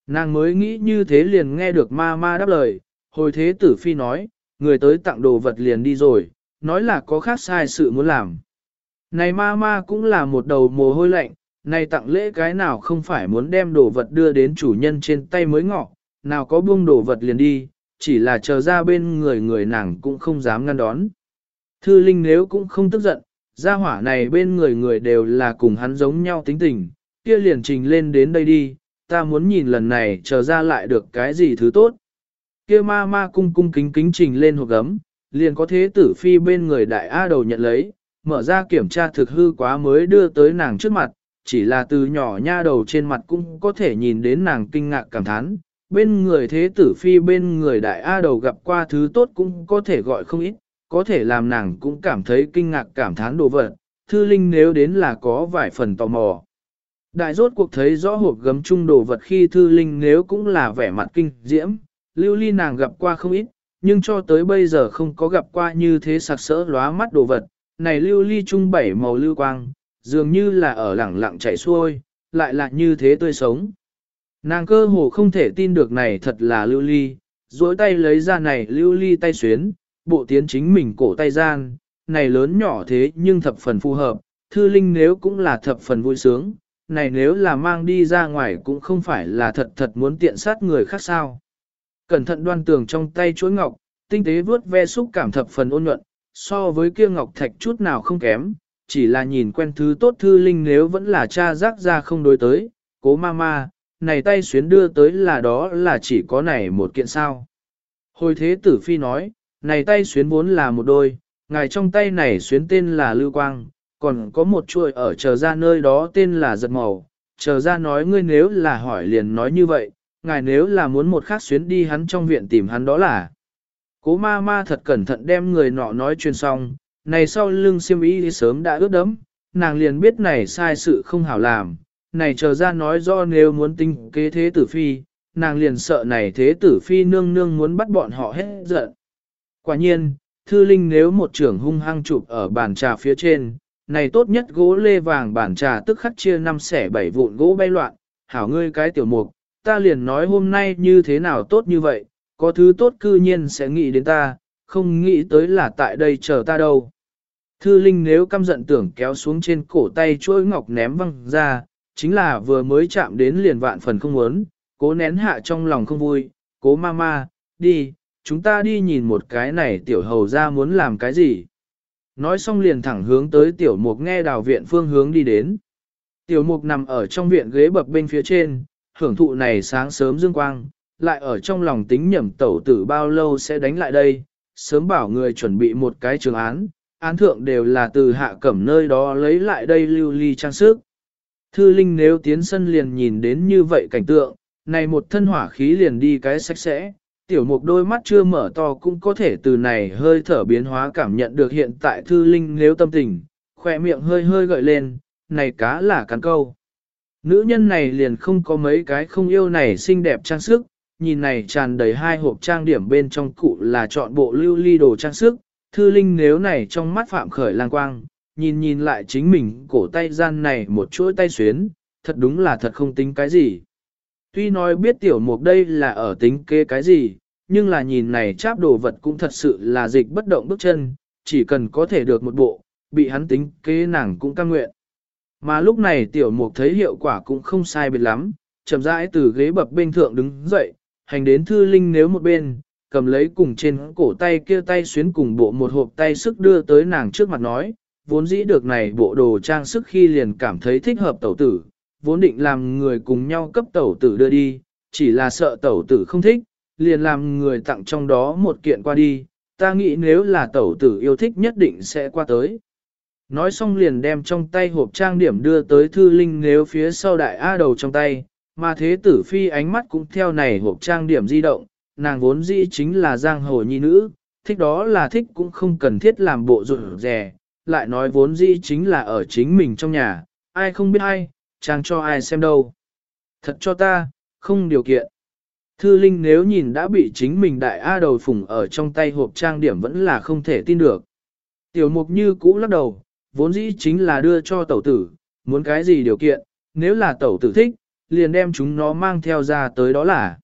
Speaker 1: Nàng mới nghĩ như thế liền nghe được ma ma đáp lời, hồi thế tử phi nói, người tới tặng đồ vật liền đi rồi, nói là có khác sai sự muốn làm. Này ma ma cũng là một đầu mồ hôi lạnh, này tặng lễ cái nào không phải muốn đem đồ vật đưa đến chủ nhân trên tay mới ngọ, nào có buông đồ vật liền đi, chỉ là chờ ra bên người người nàng cũng không dám ngăn đón. Thư Linh nếu cũng không tức giận, gia hỏa này bên người người đều là cùng hắn giống nhau tính tình, kia liền trình lên đến đây đi, ta muốn nhìn lần này chờ ra lại được cái gì thứ tốt. Kia ma ma cung cung kính kính trình lên hộp gấm, liền có thế tử phi bên người đại A đầu nhận lấy, mở ra kiểm tra thực hư quá mới đưa tới nàng trước mặt, chỉ là từ nhỏ nha đầu trên mặt cũng có thể nhìn đến nàng kinh ngạc cảm thán. Bên người thế tử phi bên người đại A đầu gặp qua thứ tốt cũng có thể gọi không ít, có thể làm nàng cũng cảm thấy kinh ngạc cảm thán đồ vật, thư linh nếu đến là có vài phần tò mò. Đại rốt cuộc thấy rõ hộp gấm chung đồ vật khi thư linh nếu cũng là vẻ mặt kinh diễm, lưu ly nàng gặp qua không ít, nhưng cho tới bây giờ không có gặp qua như thế sặc sỡ lóa mắt đồ vật, này lưu ly chung bảy màu lưu quang, dường như là ở lẳng lặng chảy xuôi, lại là như thế tươi sống. Nàng cơ hồ không thể tin được này thật là lưu ly, duỗi tay lấy ra này lưu ly tay xuyến, bộ tiến chính mình cổ tay gian, này lớn nhỏ thế nhưng thập phần phù hợp, thư linh nếu cũng là thập phần vui sướng, này nếu là mang đi ra ngoài cũng không phải là thật thật muốn tiện sát người khác sao. Cẩn thận đoan tường trong tay chuỗi ngọc, tinh tế vuốt ve xúc cảm thập phần ôn nhuận, so với kia ngọc thạch chút nào không kém, chỉ là nhìn quen thứ tốt thư linh nếu vẫn là cha rác ra không đối tới, cố ma ma, này tay xuyến đưa tới là đó là chỉ có này một kiện sao. Hồi thế tử phi nói, này tay xuyến vốn là một đôi, ngài trong tay này xuyến tên là Lưu Quang, còn có một chuỗi ở chờ ra nơi đó tên là Giật Màu, chờ ra nói ngươi nếu là hỏi liền nói như vậy, ngài nếu là muốn một khác xuyến đi hắn trong viện tìm hắn đó là. Cố ma ma thật cẩn thận đem người nọ nói chuyên xong, này sau lưng siêm ý thì sớm đã ướt đấm, nàng liền biết này sai sự không hảo làm, này chờ ra nói do nếu muốn tinh kế thế tử phi, nàng liền sợ này thế tử phi nương nương muốn bắt bọn họ hết giận. Quả nhiên, thư linh nếu một trưởng hung hăng chụp ở bàn trà phía trên, này tốt nhất gỗ lê vàng bàn trà tức khắc chia năm xẻ bảy vụn gỗ bay loạn, hảo ngươi cái tiểu mục, ta liền nói hôm nay như thế nào tốt như vậy, có thứ tốt cư nhiên sẽ nghĩ đến ta, không nghĩ tới là tại đây chờ ta đâu. Thư Linh nếu căm giận tưởng kéo xuống trên cổ tay chuỗi ngọc ném văng ra, chính là vừa mới chạm đến liền vạn phần không muốn, cố nén hạ trong lòng không vui, cố ma ma, đi, chúng ta đi nhìn một cái này tiểu hầu ra muốn làm cái gì. Nói xong liền thẳng hướng tới tiểu mục nghe đào viện phương hướng đi đến. Tiểu mục nằm ở trong viện ghế bập bên phía trên, hưởng thụ này sáng sớm dương quang, lại ở trong lòng tính nhẩm tẩu tử bao lâu sẽ đánh lại đây, sớm bảo người chuẩn bị một cái trường án, án thượng đều là từ hạ cẩm nơi đó lấy lại đây lưu ly trang sức. Thư Linh nếu tiến sân liền nhìn đến như vậy cảnh tượng, này một thân hỏa khí liền đi cái sạch sẽ, tiểu mục đôi mắt chưa mở to cũng có thể từ này hơi thở biến hóa cảm nhận được hiện tại Thư Linh nếu tâm tình, khỏe miệng hơi hơi gợi lên, này cá là cắn câu. Nữ nhân này liền không có mấy cái không yêu này xinh đẹp trang sức, nhìn này tràn đầy hai hộp trang điểm bên trong cụ là chọn bộ lưu ly đồ trang sức, thư linh nếu này trong mắt phạm khởi lang quang, nhìn nhìn lại chính mình cổ tay gian này một chuỗi tay xuyến, thật đúng là thật không tính cái gì. Tuy nói biết tiểu mục đây là ở tính kế cái gì, nhưng là nhìn này cháp đồ vật cũng thật sự là dịch bất động bước chân, chỉ cần có thể được một bộ, bị hắn tính kế nàng cũng căng nguyện. Mà lúc này tiểu mục thấy hiệu quả cũng không sai biệt lắm, chậm rãi từ ghế bập bên thượng đứng dậy, hành đến thư linh nếu một bên, cầm lấy cùng trên cổ tay kia tay xuyến cùng bộ một hộp tay sức đưa tới nàng trước mặt nói, vốn dĩ được này bộ đồ trang sức khi liền cảm thấy thích hợp tẩu tử, vốn định làm người cùng nhau cấp tẩu tử đưa đi, chỉ là sợ tẩu tử không thích, liền làm người tặng trong đó một kiện qua đi, ta nghĩ nếu là tẩu tử yêu thích nhất định sẽ qua tới. Nói xong liền đem trong tay hộp trang điểm đưa tới thư linh nếu phía sau đại A đầu trong tay, mà thế tử phi ánh mắt cũng theo này hộp trang điểm di động, nàng vốn dĩ chính là giang hồ nhi nữ, thích đó là thích cũng không cần thiết làm bộ rụt rè, lại nói vốn dĩ chính là ở chính mình trong nhà, ai không biết ai, trang cho ai xem đâu. Thật cho ta, không điều kiện. Thư Linh nếu nhìn đã bị chính mình đại A đầu phủng ở trong tay hộp trang điểm vẫn là không thể tin được. Tiểu mục như cũ lắc đầu, vốn dĩ chính là đưa cho tẩu tử, muốn cái gì điều kiện, nếu là tẩu tử thích, liền đem chúng nó mang theo ra tới đó là.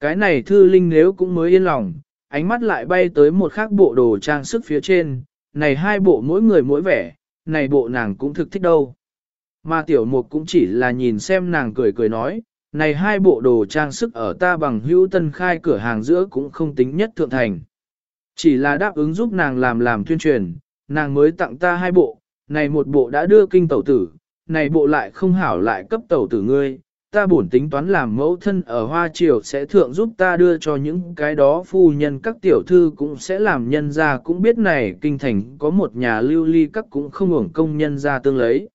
Speaker 1: Cái này thư linh nếu cũng mới yên lòng, ánh mắt lại bay tới một khác bộ đồ trang sức phía trên, này hai bộ mỗi người mỗi vẻ, này bộ nàng cũng thực thích đâu. Mà tiểu mục cũng chỉ là nhìn xem nàng cười cười nói, này hai bộ đồ trang sức ở ta bằng hữu tân khai cửa hàng giữa cũng không tính nhất thượng thành. Chỉ là đáp ứng giúp nàng làm làm tuyên truyền, nàng mới tặng ta hai bộ, này một bộ đã đưa kinh tẩu tử, này bộ lại không hảo lại cấp tẩu tử ngươi, ta bổn tính toán làm mẫu thân ở Hoa Triều sẽ thượng giúp ta đưa cho những cái đó phu nhân các tiểu thư cũng sẽ làm nhân ra cũng biết này kinh thành có một nhà lưu ly các cũng không hưởng công nhân ra tương lấy.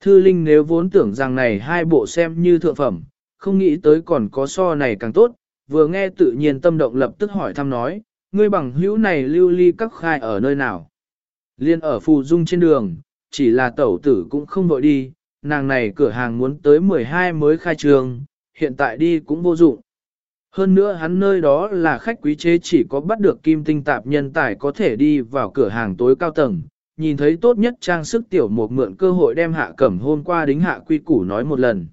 Speaker 1: Thư Linh nếu vốn tưởng rằng này hai bộ xem như thượng phẩm, không nghĩ tới còn có so này càng tốt, vừa nghe tự nhiên tâm động lập tức hỏi thăm nói, ngươi bằng hữu này lưu ly các khai ở nơi nào? Liên ở phù dung trên đường, chỉ là tẩu tử cũng không vội đi, nàng này cửa hàng muốn tới 12 mới khai trường, hiện tại đi cũng vô dụng. Hơn nữa hắn nơi đó là khách quý chế chỉ có bắt được kim tinh tạp nhân tài có thể đi vào cửa hàng tối cao tầng, nhìn thấy tốt nhất trang sức tiểu một mượn cơ hội đem hạ cẩm hôm qua đính hạ quy củ nói một lần.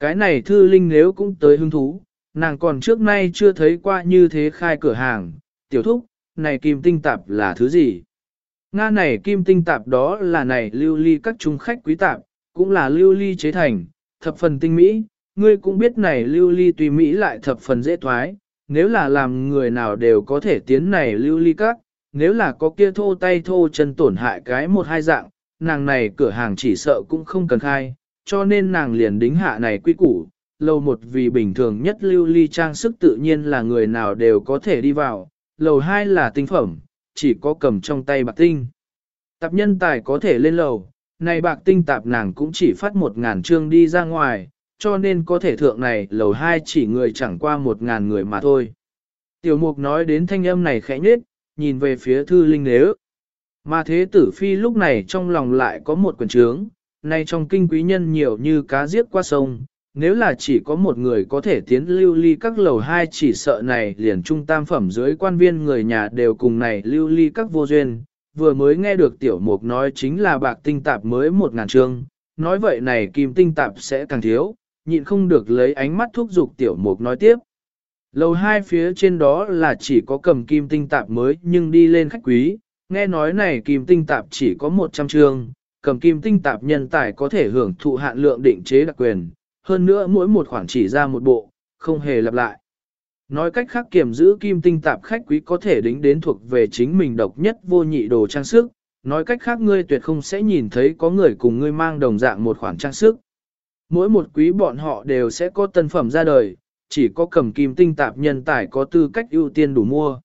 Speaker 1: Cái này thư linh nếu cũng tới hứng thú, nàng còn trước nay chưa thấy qua như thế khai cửa hàng, tiểu thúc, này kim tinh tạp là thứ gì? Nga này kim tinh tạp đó là này lưu ly các trung khách quý tạp, cũng là lưu ly chế thành, thập phần tinh mỹ, ngươi cũng biết này lưu ly tùy mỹ lại thập phần dễ thoái, nếu là làm người nào đều có thể tiến này lưu ly các, nếu là có kia thô tay thô chân tổn hại cái một hai dạng, nàng này cửa hàng chỉ sợ cũng không cần khai, cho nên nàng liền đính hạ này quy củ, lầu một vì bình thường nhất lưu ly trang sức tự nhiên là người nào đều có thể đi vào, lầu hai là tinh phẩm, chỉ có cầm trong tay bạc tinh. Tạp nhân tài có thể lên lầu, này bạc tinh tạp nàng cũng chỉ phát một ngàn trương đi ra ngoài, cho nên có thể thượng này lầu hai chỉ người chẳng qua một ngàn người mà thôi. Tiểu mục nói đến thanh âm này khẽ nhết, nhìn về phía thư linh nếu. Mà thế tử phi lúc này trong lòng lại có một quyền trướng, nay trong kinh quý nhân nhiều như cá giết qua sông, nếu là chỉ có một người có thể tiến lưu ly các lầu hai chỉ sợ này liền trung tam phẩm dưới quan viên người nhà đều cùng này lưu ly các vô duyên, vừa mới nghe được tiểu mục nói chính là bạc tinh tạp mới một ngàn trương, nói vậy này kim tinh tạp sẽ càng thiếu, nhịn không được lấy ánh mắt thúc giục tiểu mục nói tiếp. Lầu hai phía trên đó là chỉ có cầm kim tinh tạp mới nhưng đi lên khách quý, Nghe nói này kim tinh tạp chỉ có 100 trương cầm kim tinh tạp nhân tài có thể hưởng thụ hạn lượng định chế đặc quyền, hơn nữa mỗi một khoản chỉ ra một bộ, không hề lặp lại. Nói cách khác kiểm giữ kim tinh tạp khách quý có thể đính đến thuộc về chính mình độc nhất vô nhị đồ trang sức, nói cách khác ngươi tuyệt không sẽ nhìn thấy có người cùng ngươi mang đồng dạng một khoản trang sức. Mỗi một quý bọn họ đều sẽ có tân phẩm ra đời, chỉ có cầm kim tinh tạp nhân tài có tư cách ưu tiên đủ mua.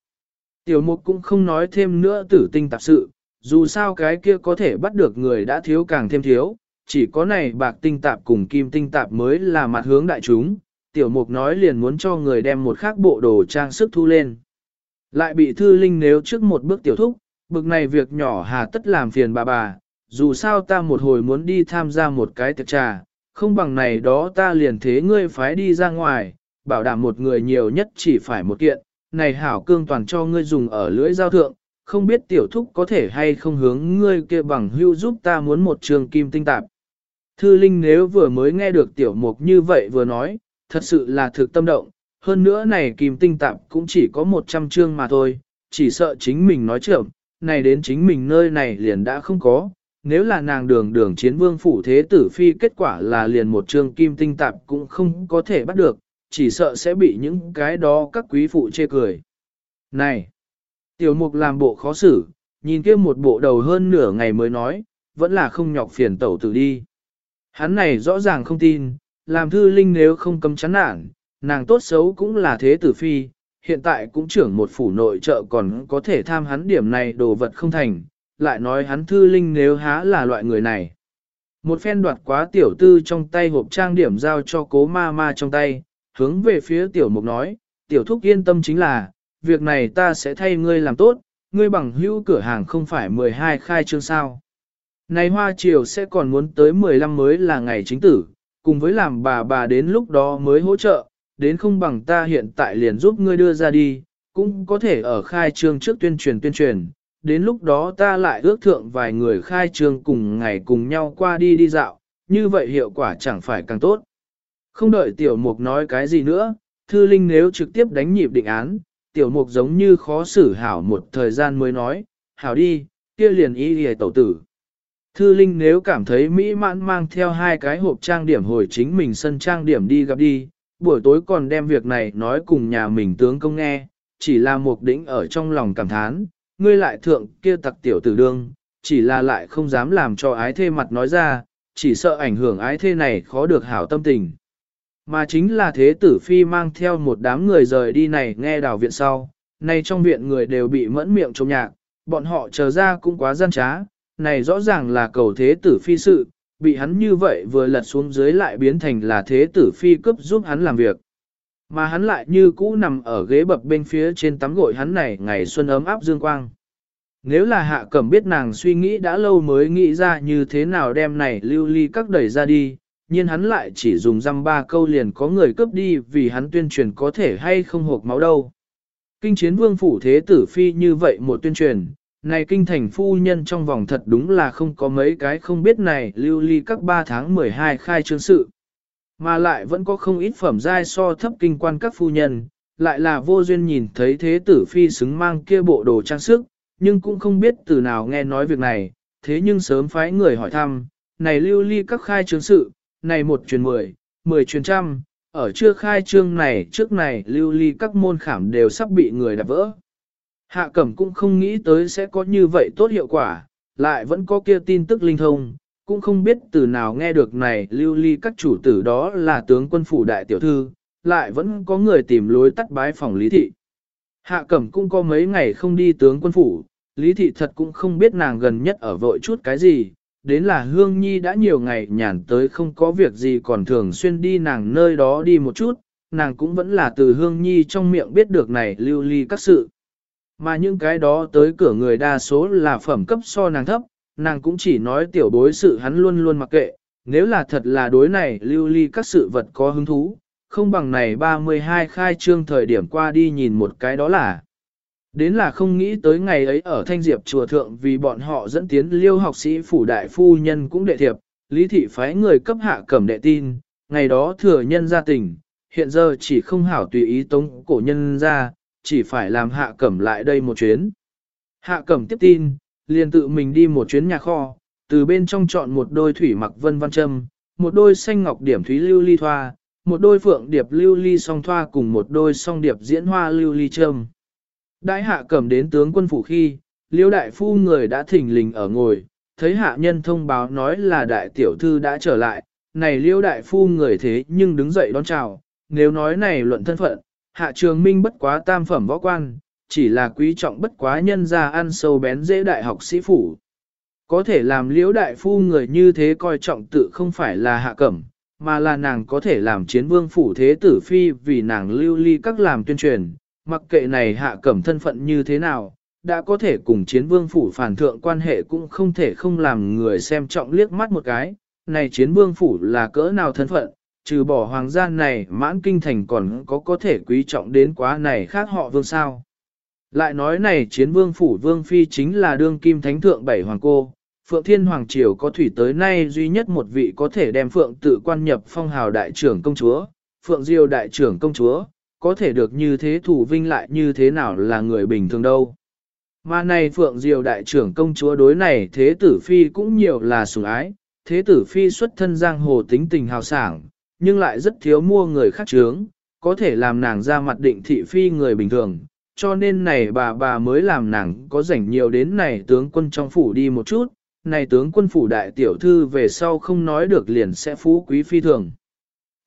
Speaker 1: Tiểu mục cũng không nói thêm nữa tử tinh tạp sự, dù sao cái kia có thể bắt được người đã thiếu càng thêm thiếu, chỉ có này bạc tinh tạp cùng kim tinh tạp mới là mặt hướng đại chúng, tiểu mục nói liền muốn cho người đem một khác bộ đồ trang sức thu lên. Lại bị thư linh nếu trước một bước tiểu thúc, bực này việc nhỏ hà tất làm phiền bà bà, dù sao ta một hồi muốn đi tham gia một cái tiệc trà, không bằng này đó ta liền thế ngươi phái đi ra ngoài, bảo đảm một người nhiều nhất chỉ phải một kiện, này hảo cương toàn cho ngươi dùng ở lưỡi giao thượng, không biết tiểu thúc có thể hay không hướng ngươi kia bằng hưu giúp ta muốn một trường kim tinh tạp. Thư Linh nếu vừa mới nghe được tiểu mục như vậy vừa nói, thật sự là thực tâm động, hơn nữa này kim tinh tạp cũng chỉ có 100 chương mà thôi, chỉ sợ chính mình nói trưởng, này đến chính mình nơi này liền đã không có, nếu là nàng đường đường chiến vương phủ thế tử phi kết quả là liền một chương kim tinh tạp cũng không có thể bắt được, chỉ sợ sẽ bị những cái đó các quý phụ chê cười. Này! Tiểu mục làm bộ khó xử, nhìn kia một bộ đầu hơn nửa ngày mới nói, vẫn là không nhọc phiền tẩu tử đi. Hắn này rõ ràng không tin, làm thư linh nếu không cấm chán nản, nàng tốt xấu cũng là thế tử phi, hiện tại cũng trưởng một phủ nội trợ còn có thể tham hắn điểm này đồ vật không thành, lại nói hắn thư linh nếu há là loại người này. Một phen đoạt quá tiểu tư trong tay hộp trang điểm giao cho cố ma ma trong tay, hướng về phía tiểu mục nói, tiểu thúc yên tâm chính là, việc này ta sẽ thay ngươi làm tốt, ngươi bằng hữu cửa hàng không phải 12 khai trương sao. Này hoa triều sẽ còn muốn tới 15 mới là ngày chính tử, cùng với làm bà bà đến lúc đó mới hỗ trợ, đến không bằng ta hiện tại liền giúp ngươi đưa ra đi, cũng có thể ở khai trương trước tuyên truyền tuyên truyền, đến lúc đó ta lại ước thượng vài người khai trương cùng ngày cùng nhau qua đi đi dạo, như vậy hiệu quả chẳng phải càng tốt. Không đợi tiểu mục nói cái gì nữa, thư linh nếu trực tiếp đánh nhịp định án, tiểu mục giống như khó xử hảo một thời gian mới nói, hảo đi, kia liền ý hề tẩu tử. Thư Linh nếu cảm thấy mỹ mãn mang theo hai cái hộp trang điểm hồi chính mình sân trang điểm đi gặp đi, buổi tối còn đem việc này nói cùng nhà mình tướng công nghe, chỉ là một đỉnh ở trong lòng cảm thán, ngươi lại thượng kia tặc tiểu tử đương, chỉ là lại không dám làm cho ái thê mặt nói ra, chỉ sợ ảnh hưởng ái thê này khó được hảo tâm tình. Mà chính là thế tử phi mang theo một đám người rời đi này nghe đào viện sau, nay trong viện người đều bị mẫn miệng trông nhạc, bọn họ chờ ra cũng quá gian trá, này rõ ràng là cầu thế tử phi sự, bị hắn như vậy vừa lật xuống dưới lại biến thành là thế tử phi cướp giúp hắn làm việc. Mà hắn lại như cũ nằm ở ghế bập bên phía trên tắm gội hắn này ngày xuân ấm áp dương quang. Nếu là hạ cẩm biết nàng suy nghĩ đã lâu mới nghĩ ra như thế nào đem này lưu ly các đẩy ra đi, nhưng hắn lại chỉ dùng dăm ba câu liền có người cướp đi vì hắn tuyên truyền có thể hay không hộp máu đâu. Kinh chiến vương phủ thế tử phi như vậy một tuyên truyền, này kinh thành phu nhân trong vòng thật đúng là không có mấy cái không biết này lưu ly các 3 tháng 12 khai trương sự. Mà lại vẫn có không ít phẩm giai so thấp kinh quan các phu nhân, lại là vô duyên nhìn thấy thế tử phi xứng mang kia bộ đồ trang sức, nhưng cũng không biết từ nào nghe nói việc này, thế nhưng sớm phái người hỏi thăm, này lưu ly các khai trương sự, này một truyền mười, mười truyền trăm, ở chưa khai trương này trước này lưu ly các môn khảm đều sắp bị người đạp vỡ. Hạ cẩm cũng không nghĩ tới sẽ có như vậy tốt hiệu quả, lại vẫn có kia tin tức linh thông, cũng không biết từ nào nghe được này lưu ly các chủ tử đó là tướng quân phủ đại tiểu thư, lại vẫn có người tìm lối tắt bái phòng lý thị. Hạ cẩm cũng có mấy ngày không đi tướng quân phủ, lý thị thật cũng không biết nàng gần nhất ở vội chút cái gì, đến là hương nhi đã nhiều ngày nhàn tới không có việc gì còn thường xuyên đi nàng nơi đó đi một chút, nàng cũng vẫn là từ hương nhi trong miệng biết được này lưu ly các sự. Mà những cái đó tới cửa người đa số là phẩm cấp so nàng thấp, nàng cũng chỉ nói tiểu đối sự hắn luôn luôn mặc kệ, nếu là thật là đối này lưu ly các sự vật có hứng thú, không bằng này 32 khai trương thời điểm qua đi nhìn một cái đó là. Đến là không nghĩ tới ngày ấy ở Thanh Diệp chùa thượng vì bọn họ dẫn tiến liêu học sĩ phủ đại phu nhân cũng đệ thiệp, lý thị phái người cấp hạ cẩm đệ tin, ngày đó thừa nhân gia tình, hiện giờ chỉ không hảo tùy ý tống cổ nhân ra, chỉ phải làm hạ cẩm lại đây một chuyến. Hạ cẩm tiếp tin, liền tự mình đi một chuyến nhà kho, từ bên trong chọn một đôi thủy mặc vân văn châm, một đôi xanh ngọc điểm thúy lưu ly thoa, một đôi phượng điệp lưu ly song thoa cùng một đôi song điệp diễn hoa lưu ly châm. Đại hạ cẩm đến tướng quân phủ khi, liêu đại phu người đã thỉnh lình ở ngồi, thấy hạ nhân thông báo nói là đại tiểu thư đã trở lại, này liêu đại phu người thế nhưng đứng dậy đón chào, nếu nói này luận thân phận, hạ trường minh bất quá tam phẩm võ quan, chỉ là quý trọng bất quá nhân ra ăn sâu bén dễ đại học sĩ phủ. Có thể làm liễu đại phu người như thế coi trọng tự không phải là hạ cẩm, mà là nàng có thể làm chiến vương phủ thế tử phi vì nàng lưu ly các làm tuyên truyền, mặc kệ này hạ cẩm thân phận như thế nào, đã có thể cùng chiến vương phủ phản thượng quan hệ cũng không thể không làm người xem trọng liếc mắt một cái, này chiến vương phủ là cỡ nào thân phận, trừ bỏ hoàng gia này mãn kinh thành còn có có thể quý trọng đến quá này khác họ vương sao. Lại nói này chiến vương phủ vương phi chính là đương kim thánh thượng bảy hoàng cô, Phượng Thiên Hoàng Triều có thủy tới nay duy nhất một vị có thể đem Phượng tự quan nhập phong hào đại trưởng công chúa, Phượng Diêu đại trưởng công chúa, có thể được như thế thủ vinh lại như thế nào là người bình thường đâu. Mà này Phượng Diêu đại trưởng công chúa đối này thế tử phi cũng nhiều là sủng ái, thế tử phi xuất thân giang hồ tính tình hào sảng, nhưng lại rất thiếu mua người khác trướng, có thể làm nàng ra mặt định thị phi người bình thường, cho nên này bà bà mới làm nàng có rảnh nhiều đến này tướng quân trong phủ đi một chút, này tướng quân phủ đại tiểu thư về sau không nói được liền sẽ phú quý phi thường.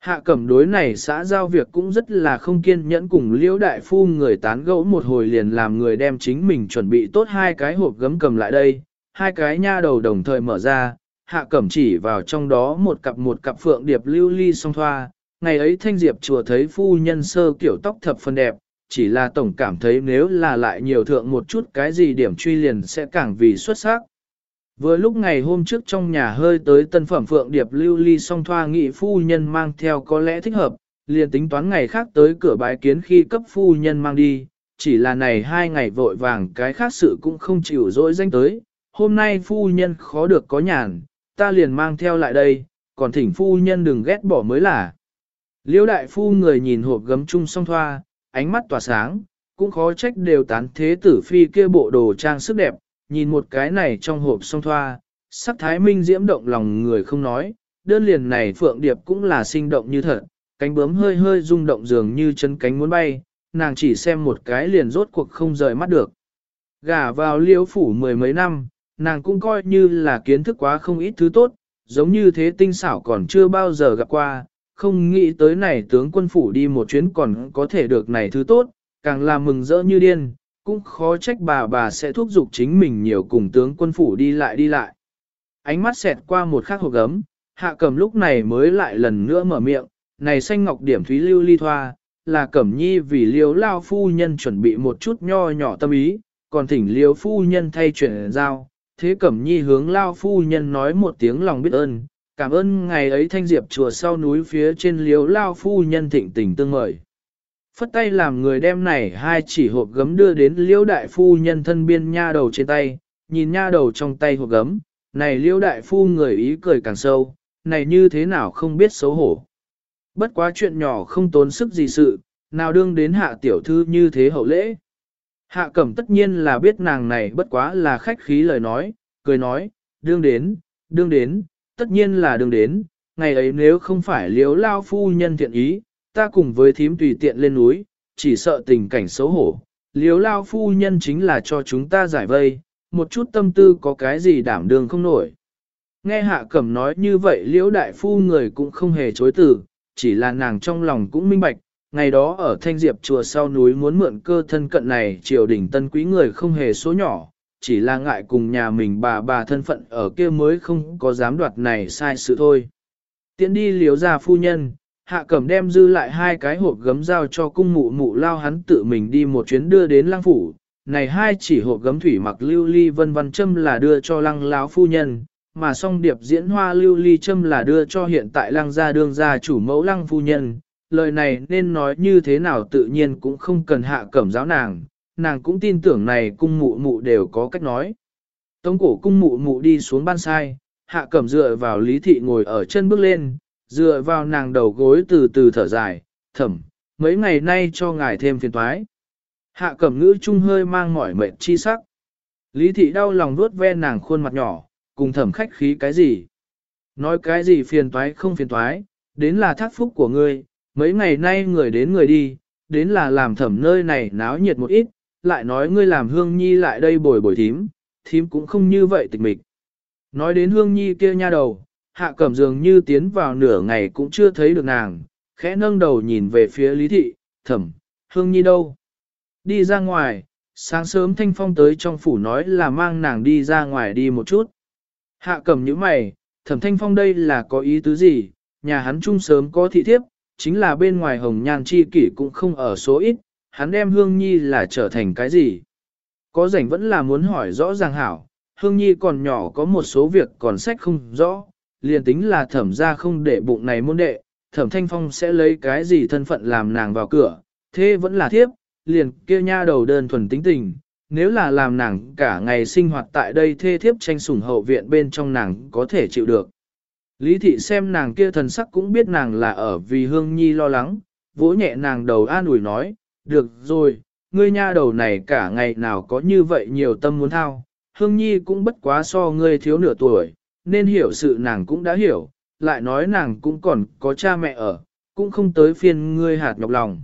Speaker 1: Hạ cẩm đối này xã giao việc cũng rất là không kiên nhẫn cùng liễu đại phu người tán gẫu một hồi liền làm người đem chính mình chuẩn bị tốt hai cái hộp gấm cầm lại đây, hai cái nha đầu đồng thời mở ra, hạ cẩm chỉ vào trong đó một cặp một cặp phượng điệp lưu ly song thoa, ngày ấy thanh diệp chùa thấy phu nhân sơ kiểu tóc thập phần đẹp, chỉ là tổng cảm thấy nếu là lại nhiều thượng một chút cái gì điểm truy liền sẽ càng vì xuất sắc. Vừa lúc ngày hôm trước trong nhà hơi tới tân phẩm phượng điệp lưu ly song thoa nghị phu nhân mang theo có lẽ thích hợp, liền tính toán ngày khác tới cửa bái kiến khi cấp phu nhân mang đi, chỉ là này hai ngày vội vàng cái khác sự cũng không chịu dỗi danh tới, hôm nay phu nhân khó được có nhàn, ta liền mang theo lại đây, còn thỉnh phu nhân đừng ghét bỏ mới là. Liễu đại phu người nhìn hộp gấm chung song thoa, ánh mắt tỏa sáng, cũng khó trách đều tán thế tử phi kia bộ đồ trang sức đẹp, nhìn một cái này trong hộp song thoa, sắc thái minh diễm động lòng người không nói, đơn liền này phượng điệp cũng là sinh động như thật, cánh bướm hơi hơi rung động dường như chân cánh muốn bay, nàng chỉ xem một cái liền rốt cuộc không rời mắt được. Gả vào liễu phủ mười mấy năm, nàng cũng coi như là kiến thức quá không ít thứ tốt, giống như thế tinh xảo còn chưa bao giờ gặp qua, không nghĩ tới này tướng quân phủ đi một chuyến còn có thể được này thứ tốt, càng là mừng rỡ như điên, cũng khó trách bà bà sẽ thúc giục chính mình nhiều cùng tướng quân phủ đi lại đi lại. Ánh mắt xẹt qua một khắc hộp gấm, hạ cầm lúc này mới lại lần nữa mở miệng, này xanh ngọc điểm thúy lưu ly thoa, là cẩm nhi vì liếu lao phu nhân chuẩn bị một chút nho nhỏ tâm ý, còn thỉnh liếu phu nhân thay chuyển giao, thế cẩm nhi hướng lao phu nhân nói một tiếng lòng biết ơn, cảm ơn ngày ấy thanh diệp chùa sau núi phía trên liếu lao phu nhân thịnh tình tương mời. Phất tay làm người đem này hai chỉ hộp gấm đưa đến liễu đại phu nhân thân biên nha đầu trên tay, nhìn nha đầu trong tay hộp gấm, này liễu đại phu người ý cười càng sâu, này như thế nào không biết xấu hổ. Bất quá chuyện nhỏ không tốn sức gì sự, nào đương đến hạ tiểu thư như thế hậu lễ. Hạ cẩm tất nhiên là biết nàng này bất quá là khách khí lời nói, cười nói, đương đến, đương đến, tất nhiên là đương đến, ngày ấy nếu không phải liếu lao phu nhân thiện ý, ta cùng với thím tùy tiện lên núi, chỉ sợ tình cảnh xấu hổ. Liếu lao phu nhân chính là cho chúng ta giải vây, một chút tâm tư có cái gì đảm đường không nổi. Nghe hạ cẩm nói như vậy liễu đại phu người cũng không hề chối từ, chỉ là nàng trong lòng cũng minh bạch, ngày đó ở thanh diệp chùa sau núi muốn mượn cơ thân cận này triều đình tân quý người không hề số nhỏ, chỉ là ngại cùng nhà mình bà bà thân phận ở kia mới không có dám đoạt này sai sự thôi. Tiến đi liếu ra phu nhân, hạ cẩm đem dư lại hai cái hộp gấm giao cho cung mụ mụ lao hắn tự mình đi một chuyến đưa đến lang phủ. Này hai chỉ hộp gấm thủy mặc lưu ly vân văn châm là đưa cho lăng lão phu nhân, mà song điệp diễn hoa lưu ly châm là đưa cho hiện tại lăng gia đương gia chủ mẫu lăng phu nhân. Lời này nên nói như thế nào tự nhiên cũng không cần hạ cẩm giáo nàng, nàng cũng tin tưởng này cung mụ mụ đều có cách nói. Tống cổ cung mụ mụ đi xuống ban sai, hạ cẩm dựa vào lý thị ngồi ở chân bước lên, dựa vào nàng đầu gối từ từ thở dài, thẩm, mấy ngày nay cho ngài thêm phiền toái. Hạ cẩm ngữ trung hơi mang mỏi mệt chi sắc. Lý thị đau lòng vuốt ve nàng khuôn mặt nhỏ, cùng thẩm khách khí cái gì. Nói cái gì phiền toái không phiền toái, đến là thác phúc của ngươi, mấy ngày nay người đến người đi, đến là làm thẩm nơi này náo nhiệt một ít, lại nói ngươi làm hương nhi lại đây bồi bồi thím, thím cũng không như vậy tịch mịch. Nói đến hương nhi kia nha đầu, hạ cẩm dường như tiến vào nửa ngày cũng chưa thấy được nàng, khẽ nâng đầu nhìn về phía lý thị, thẩm, hương nhi đâu? Đi ra ngoài, sáng sớm thanh phong tới trong phủ nói là mang nàng đi ra ngoài đi một chút. Hạ cẩm những mày, thẩm thanh phong đây là có ý tứ gì, nhà hắn chung sớm có thị thiếp, chính là bên ngoài hồng nhan chi kỷ cũng không ở số ít, hắn đem hương nhi là trở thành cái gì? Có rảnh vẫn là muốn hỏi rõ ràng hảo, hương nhi còn nhỏ có một số việc còn sách không rõ, liền tính là thẩm ra không để bụng này môn đệ, thẩm thanh phong sẽ lấy cái gì thân phận làm nàng vào cửa, thế vẫn là thiếp, liền kia nha đầu đơn thuần tính tình, nếu là làm nàng cả ngày sinh hoạt tại đây thê thiếp tranh sủng hậu viện bên trong nàng có thể chịu được. Lý thị xem nàng kia thần sắc cũng biết nàng là ở vì hương nhi lo lắng, vỗ nhẹ nàng đầu an ủi nói, được rồi, ngươi nha đầu này cả ngày nào có như vậy nhiều tâm muốn thao, hương nhi cũng bất quá so ngươi thiếu nửa tuổi, nên hiểu sự nàng cũng đã hiểu, lại nói nàng cũng còn có cha mẹ ở, cũng không tới phiên ngươi hạt nhọc lòng.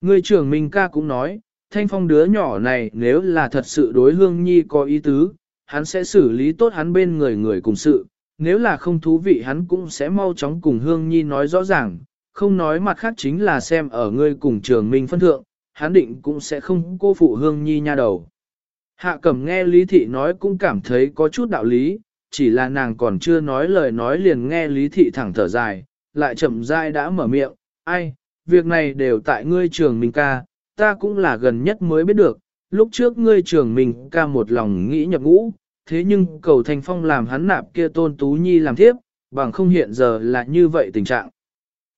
Speaker 1: Ngươi trưởng Minh ca cũng nói, thanh phong đứa nhỏ này nếu là thật sự đối hương nhi có ý tứ, hắn sẽ xử lý tốt hắn bên người người cùng sự, nếu là không thú vị hắn cũng sẽ mau chóng cùng hương nhi nói rõ ràng, không nói mặt khác chính là xem ở ngươi cùng trường Minh phân thượng, hắn định cũng sẽ không cô phụ hương nhi nha đầu. Hạ cẩm nghe Lý Thị nói cũng cảm thấy có chút đạo lý, chỉ là nàng còn chưa nói lời nói liền nghe Lý Thị thẳng thở dài, lại chậm rãi đã mở miệng, ai, việc này đều tại ngươi trường Minh ca, ta cũng là gần nhất mới biết được, lúc trước ngươi trường Minh ca một lòng nghĩ nhập ngũ, thế nhưng cầu thành phong làm hắn nạp kia tôn tú nhi làm thiếp, bằng không hiện giờ là như vậy tình trạng.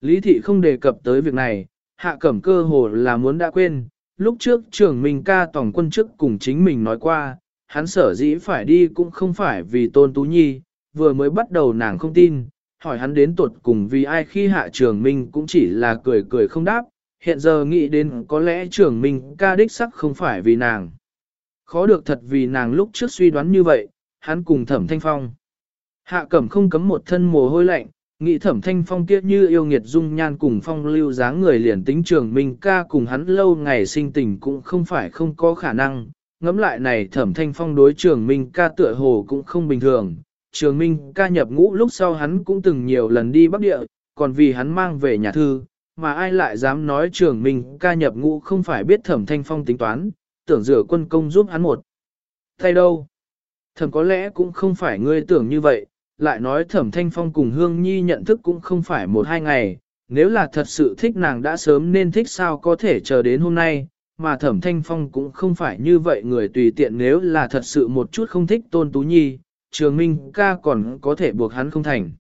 Speaker 1: Lý thị không đề cập tới việc này, hạ cẩm cơ hồ là muốn đã quên, lúc trước trưởng mình ca tổng quân chức cùng chính mình nói qua, hắn sở dĩ phải đi cũng không phải vì tôn tú nhi, vừa mới bắt đầu nàng không tin, hỏi hắn đến tuột cùng vì ai khi hạ trường Minh cũng chỉ là cười cười không đáp, hiện giờ nghĩ đến có lẽ trưởng Minh ca đích sắc không phải vì nàng. Khó được thật vì nàng lúc trước suy đoán như vậy, hắn cùng thẩm thanh phong. Hạ cẩm không cấm một thân mồ hôi lạnh, nghĩ thẩm thanh phong kia như yêu nghiệt dung nhan cùng phong lưu dáng người liền tính trường minh ca cùng hắn lâu ngày sinh tình cũng không phải không có khả năng. Ngắm lại này thẩm thanh phong đối trường minh ca tựa hồ cũng không bình thường. Trường minh ca nhập ngũ lúc sau hắn cũng từng nhiều lần đi bắc địa, còn vì hắn mang về nhà thư, mà ai lại dám nói trường minh ca nhập ngũ không phải biết thẩm thanh phong tính toán, tưởng rửa quân công giúp hắn một. Thay đâu? Thẩm có lẽ cũng không phải ngươi tưởng như vậy, lại nói thẩm thanh phong cùng Hương Nhi nhận thức cũng không phải một hai ngày, nếu là thật sự thích nàng đã sớm nên thích sao có thể chờ đến hôm nay, mà thẩm thanh phong cũng không phải như vậy người tùy tiện nếu là thật sự một chút không thích tôn tú nhi, trường minh ca còn có thể buộc hắn không thành.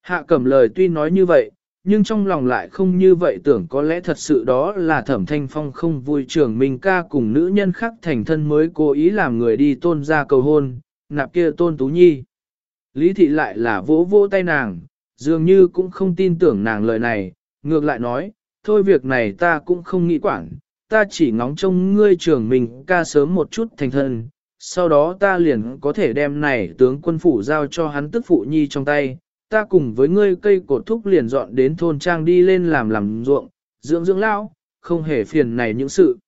Speaker 1: Hạ cẩm lời tuy nói như vậy, nhưng trong lòng lại không như vậy tưởng có lẽ thật sự đó là thẩm thanh phong không vui trường minh ca cùng nữ nhân khác thành thân mới cố ý làm người đi tôn ra cầu hôn, nạp kia tôn tú nhi. Lý thị lại là vỗ vỗ tay nàng, dường như cũng không tin tưởng nàng lời này, ngược lại nói, thôi việc này ta cũng không nghĩ quản, ta chỉ ngóng trông ngươi trưởng mình ca sớm một chút thành thân, sau đó ta liền có thể đem này tướng quân phủ giao cho hắn tức phụ nhi trong tay, ta cùng với ngươi cây cột thúc liền dọn đến thôn trang đi lên làm làm ruộng, dưỡng dưỡng lao, không hề phiền này những sự.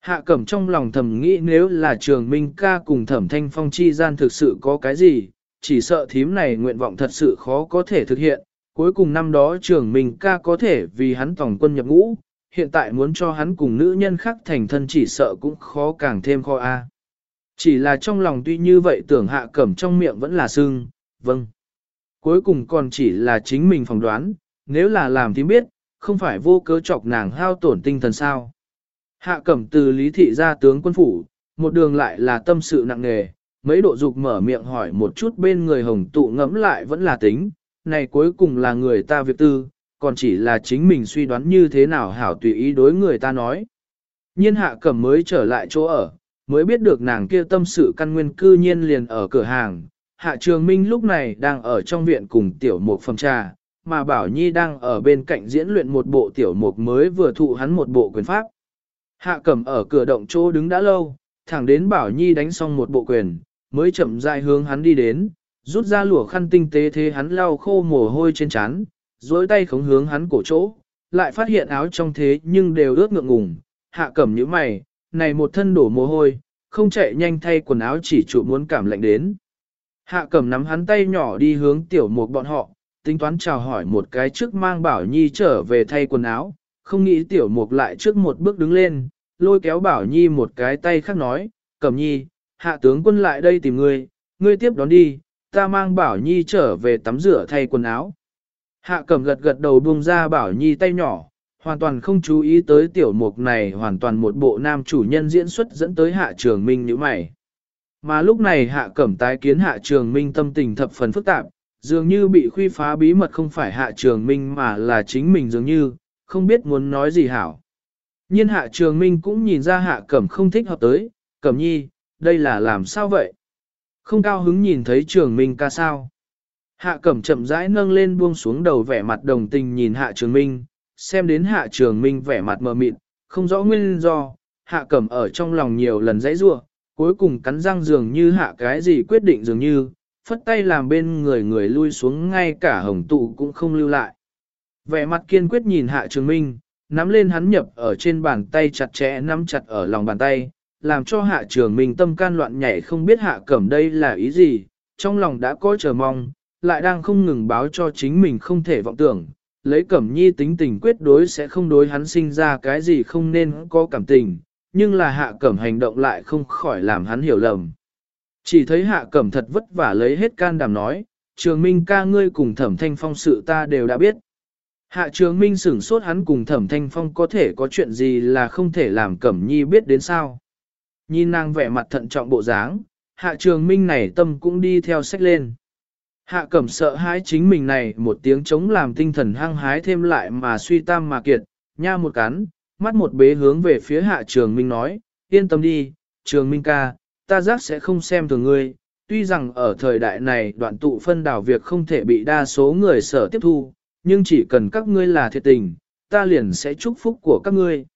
Speaker 1: Hạ cẩm trong lòng thầm nghĩ nếu là trường minh ca cùng thẩm thanh phong chi gian thực sự có cái gì, chỉ sợ thím này nguyện vọng thật sự khó có thể thực hiện. Cuối cùng năm đó trường minh ca có thể vì hắn tổng quân nhập ngũ, hiện tại muốn cho hắn cùng nữ nhân khác thành thân chỉ sợ cũng khó càng thêm khó a. Chỉ là trong lòng tuy như vậy tưởng hạ cẩm trong miệng vẫn là sưng, vâng. Cuối cùng còn chỉ là chính mình phỏng đoán, nếu là làm thì biết, không phải vô cớ chọc nàng hao tổn tinh thần sao. Hạ cẩm từ lý thị ra tướng quân phủ, một đường lại là tâm sự nặng nề, mấy độ dục mở miệng hỏi một chút bên người hồng tụ ngẫm lại vẫn là tính, này cuối cùng là người ta việc tư, còn chỉ là chính mình suy đoán như thế nào hảo tùy ý đối người ta nói. Nhiên hạ cẩm mới trở lại chỗ ở, mới biết được nàng kia tâm sự căn nguyên cư nhiên liền ở cửa hàng. Hạ trường minh lúc này đang ở trong viện cùng tiểu mục phẩm trà, mà Bảo Nhi đang ở bên cạnh diễn luyện một bộ tiểu mục mới vừa thụ hắn một bộ quyền pháp. Hạ cẩm ở cửa động chỗ đứng đã lâu, thẳng đến Bảo Nhi đánh xong một bộ quyền, mới chậm rãi hướng hắn đi đến, rút ra lụa khăn tinh tế thế hắn lau khô mồ hôi trên trán, duỗi tay khống hướng hắn cổ chỗ, lại phát hiện áo trong thế nhưng đều ướt ngượng ngùng, hạ cẩm nhíu mày, này một thân đổ mồ hôi, không chạy nhanh thay quần áo chỉ trụ muốn cảm lạnh đến. Hạ cẩm nắm hắn tay nhỏ đi hướng tiểu mục bọn họ, tính toán chào hỏi một cái trước mang Bảo Nhi trở về thay quần áo, không nghĩ tiểu mục lại trước một bước đứng lên, lôi kéo Bảo Nhi một cái tay khác nói, Cẩm Nhi, hạ tướng quân lại đây tìm ngươi, ngươi tiếp đón đi, ta mang Bảo Nhi trở về tắm rửa thay quần áo. Hạ Cẩm gật gật đầu buông ra Bảo Nhi tay nhỏ, hoàn toàn không chú ý tới tiểu mục này hoàn toàn một bộ nam chủ nhân diễn xuất dẫn tới hạ trường minh như mày. Mà lúc này hạ cẩm tái kiến hạ trường minh tâm tình thập phần phức tạp, dường như bị khuy phá bí mật không phải hạ trường minh mà là chính mình dường như, không biết muốn nói gì hảo. Nhiên hạ trường minh cũng nhìn ra hạ cẩm không thích hợp tới, cẩm nhi, đây là làm sao vậy? Không cao hứng nhìn thấy trường minh ca sao. Hạ cẩm chậm rãi nâng lên buông xuống đầu vẻ mặt đồng tình nhìn hạ trường minh, xem đến hạ trường minh vẻ mặt mờ mịt, không rõ nguyên do, hạ cẩm ở trong lòng nhiều lần dãy ruột, cuối cùng cắn răng dường như hạ cái gì quyết định dường như, phất tay làm bên người người lui xuống ngay cả hồng tụ cũng không lưu lại. Vẻ mặt kiên quyết nhìn hạ trường minh, nắm lên hắn nhập ở trên bàn tay chặt chẽ nắm chặt ở lòng bàn tay, làm cho hạ trường minh tâm can loạn nhảy không biết hạ cẩm đây là ý gì, trong lòng đã có chờ mong, lại đang không ngừng báo cho chính mình không thể vọng tưởng, lấy cẩm nhi tính tình quyết đối sẽ không đối hắn sinh ra cái gì không nên có cảm tình, nhưng là hạ cẩm hành động lại không khỏi làm hắn hiểu lầm. Chỉ thấy hạ cẩm thật vất vả lấy hết can đảm nói, trường minh ca ngươi cùng thẩm thanh phong sự ta đều đã biết. Hạ trường minh sửng sốt hắn cùng thẩm thanh phong có thể có chuyện gì là không thể làm cẩm nhi biết đến sao. Nhìn nàng vẻ mặt thận trọng bộ dáng, hạ trường minh này tâm cũng đi theo sách lên. Hạ cẩm sợ hãi chính mình này một tiếng chống làm tinh thần hăng hái thêm lại mà suy tam mà kiệt, nha một cắn, mắt một bế hướng về phía hạ trường minh nói, yên tâm đi, trường minh ca, ta giác sẽ không xem thường ngươi, tuy rằng ở thời đại này đoạn tụ phân đảo việc không thể bị đa số người sở tiếp thu, nhưng chỉ cần các ngươi là thiệt tình, ta liền sẽ chúc phúc của các ngươi.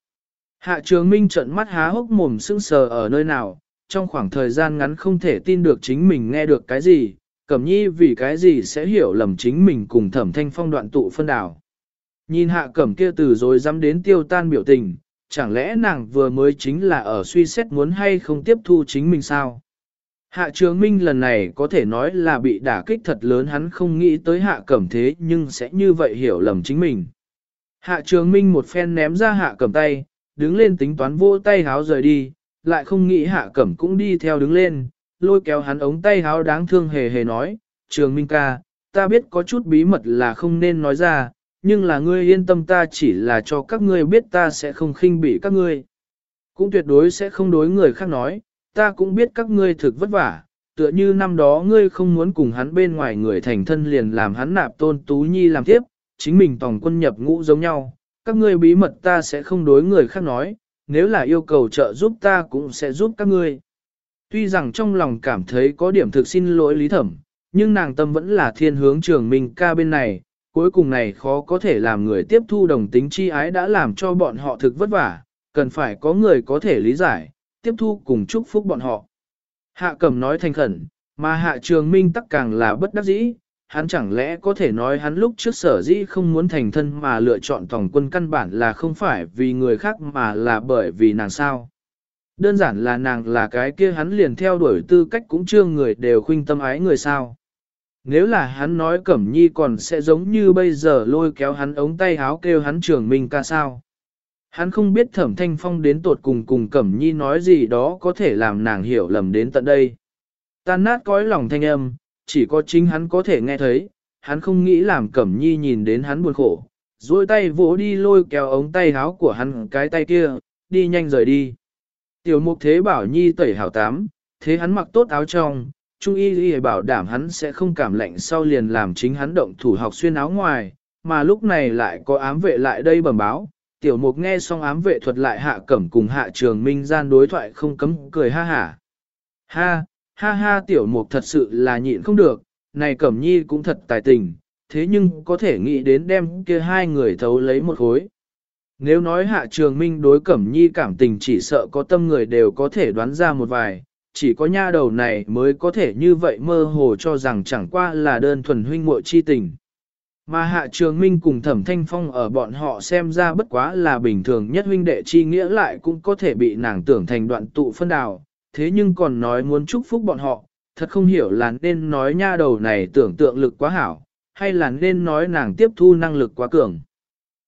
Speaker 1: Hạ trường minh trận mắt há hốc mồm sững sờ ở nơi nào, trong khoảng thời gian ngắn không thể tin được chính mình nghe được cái gì, Cẩm nhi vì cái gì sẽ hiểu lầm chính mình cùng thẩm thanh phong đoạn tụ phân đảo. Nhìn hạ cẩm kia từ rồi dám đến tiêu tan biểu tình, chẳng lẽ nàng vừa mới chính là ở suy xét muốn hay không tiếp thu chính mình sao? Hạ trường minh lần này có thể nói là bị đả kích thật lớn hắn không nghĩ tới hạ cẩm thế nhưng sẽ như vậy hiểu lầm chính mình. Hạ trường minh một phen ném ra hạ cẩm tay, đứng lên tính toán vô tay háo rời đi, lại không nghĩ hạ cẩm cũng đi theo đứng lên, lôi kéo hắn ống tay háo đáng thương hề hề nói, trường minh ca, ta biết có chút bí mật là không nên nói ra, nhưng là ngươi yên tâm ta chỉ là cho các ngươi biết ta sẽ không khinh bỉ các ngươi. Cũng tuyệt đối sẽ không đối người khác nói, ta cũng biết các ngươi thực vất vả, tựa như năm đó ngươi không muốn cùng hắn bên ngoài người thành thân liền làm hắn nạp tôn tú nhi làm tiếp, chính mình tòng quân nhập ngũ giống nhau, các ngươi bí mật ta sẽ không đối người khác nói, nếu là yêu cầu trợ giúp ta cũng sẽ giúp các ngươi. Tuy rằng trong lòng cảm thấy có điểm thực xin lỗi lý thẩm, nhưng nàng tâm vẫn là thiên hướng trường mình ca bên này, cuối cùng này khó có thể làm người tiếp thu đồng tính chi ái đã làm cho bọn họ thực vất vả, cần phải có người có thể lý giải, tiếp thu cùng chúc phúc bọn họ. Hạ cẩm nói thành khẩn, mà hạ trường minh tắc càng là bất đắc dĩ, hắn chẳng lẽ có thể nói hắn lúc trước sở dĩ không muốn thành thân mà lựa chọn tổng quân căn bản là không phải vì người khác mà là bởi vì nàng sao. Đơn giản là nàng là cái kia hắn liền theo đuổi tư cách cũng chưa người đều khuynh tâm ái người sao. Nếu là hắn nói Cẩm Nhi còn sẽ giống như bây giờ lôi kéo hắn ống tay háo kêu hắn trưởng mình ca sao. Hắn không biết thẩm thanh phong đến tột cùng cùng Cẩm Nhi nói gì đó có thể làm nàng hiểu lầm đến tận đây. Tan nát cõi lòng thanh âm, chỉ có chính hắn có thể nghe thấy, hắn không nghĩ làm Cẩm Nhi nhìn đến hắn buồn khổ, duỗi tay vỗ đi lôi kéo ống tay háo của hắn cái tay kia, đi nhanh rời đi. Tiểu mục thế bảo nhi tẩy hảo tám, thế hắn mặc tốt áo trong, Trung y y bảo đảm hắn sẽ không cảm lạnh sau liền làm chính hắn động thủ học xuyên áo ngoài, mà lúc này lại có ám vệ lại đây bẩm báo. Tiểu mục nghe xong ám vệ thuật lại hạ cẩm cùng hạ trường minh gian đối thoại không cấm cười ha hả. Ha, ha ha tiểu mục thật sự là nhịn không được, này cẩm nhi cũng thật tài tình, thế nhưng có thể nghĩ đến đem kia hai người thấu lấy một khối. Nếu nói hạ trường minh đối cẩm nhi cảm tình chỉ sợ có tâm người đều có thể đoán ra một vài, chỉ có nha đầu này mới có thể như vậy mơ hồ cho rằng chẳng qua là đơn thuần huynh muội chi tình. Mà hạ trường minh cùng thẩm thanh phong ở bọn họ xem ra bất quá là bình thường nhất huynh đệ chi nghĩa lại cũng có thể bị nàng tưởng thành đoạn tụ phân đào, thế nhưng còn nói muốn chúc phúc bọn họ, thật không hiểu là nên nói nha đầu này tưởng tượng lực quá hảo, hay là nên nói nàng tiếp thu năng lực quá cường.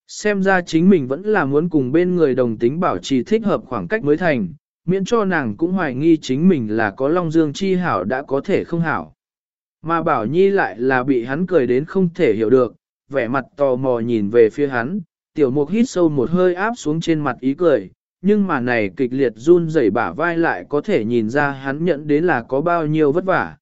Speaker 1: Xem ra chính mình vẫn là muốn cùng bên người đồng tính bảo trì thích hợp khoảng cách mới thành, miễn cho nàng cũng hoài nghi chính mình là có Long Dương chi hảo đã có thể không hảo. Mà Bảo Nhi lại là bị hắn cười đến không thể hiểu được, vẻ mặt tò mò nhìn về phía hắn, tiểu mục hít sâu một hơi áp xuống trên mặt ý cười, nhưng mà này kịch liệt run rẩy bả vai lại có thể nhìn ra hắn nhận đến là có bao nhiêu vất vả.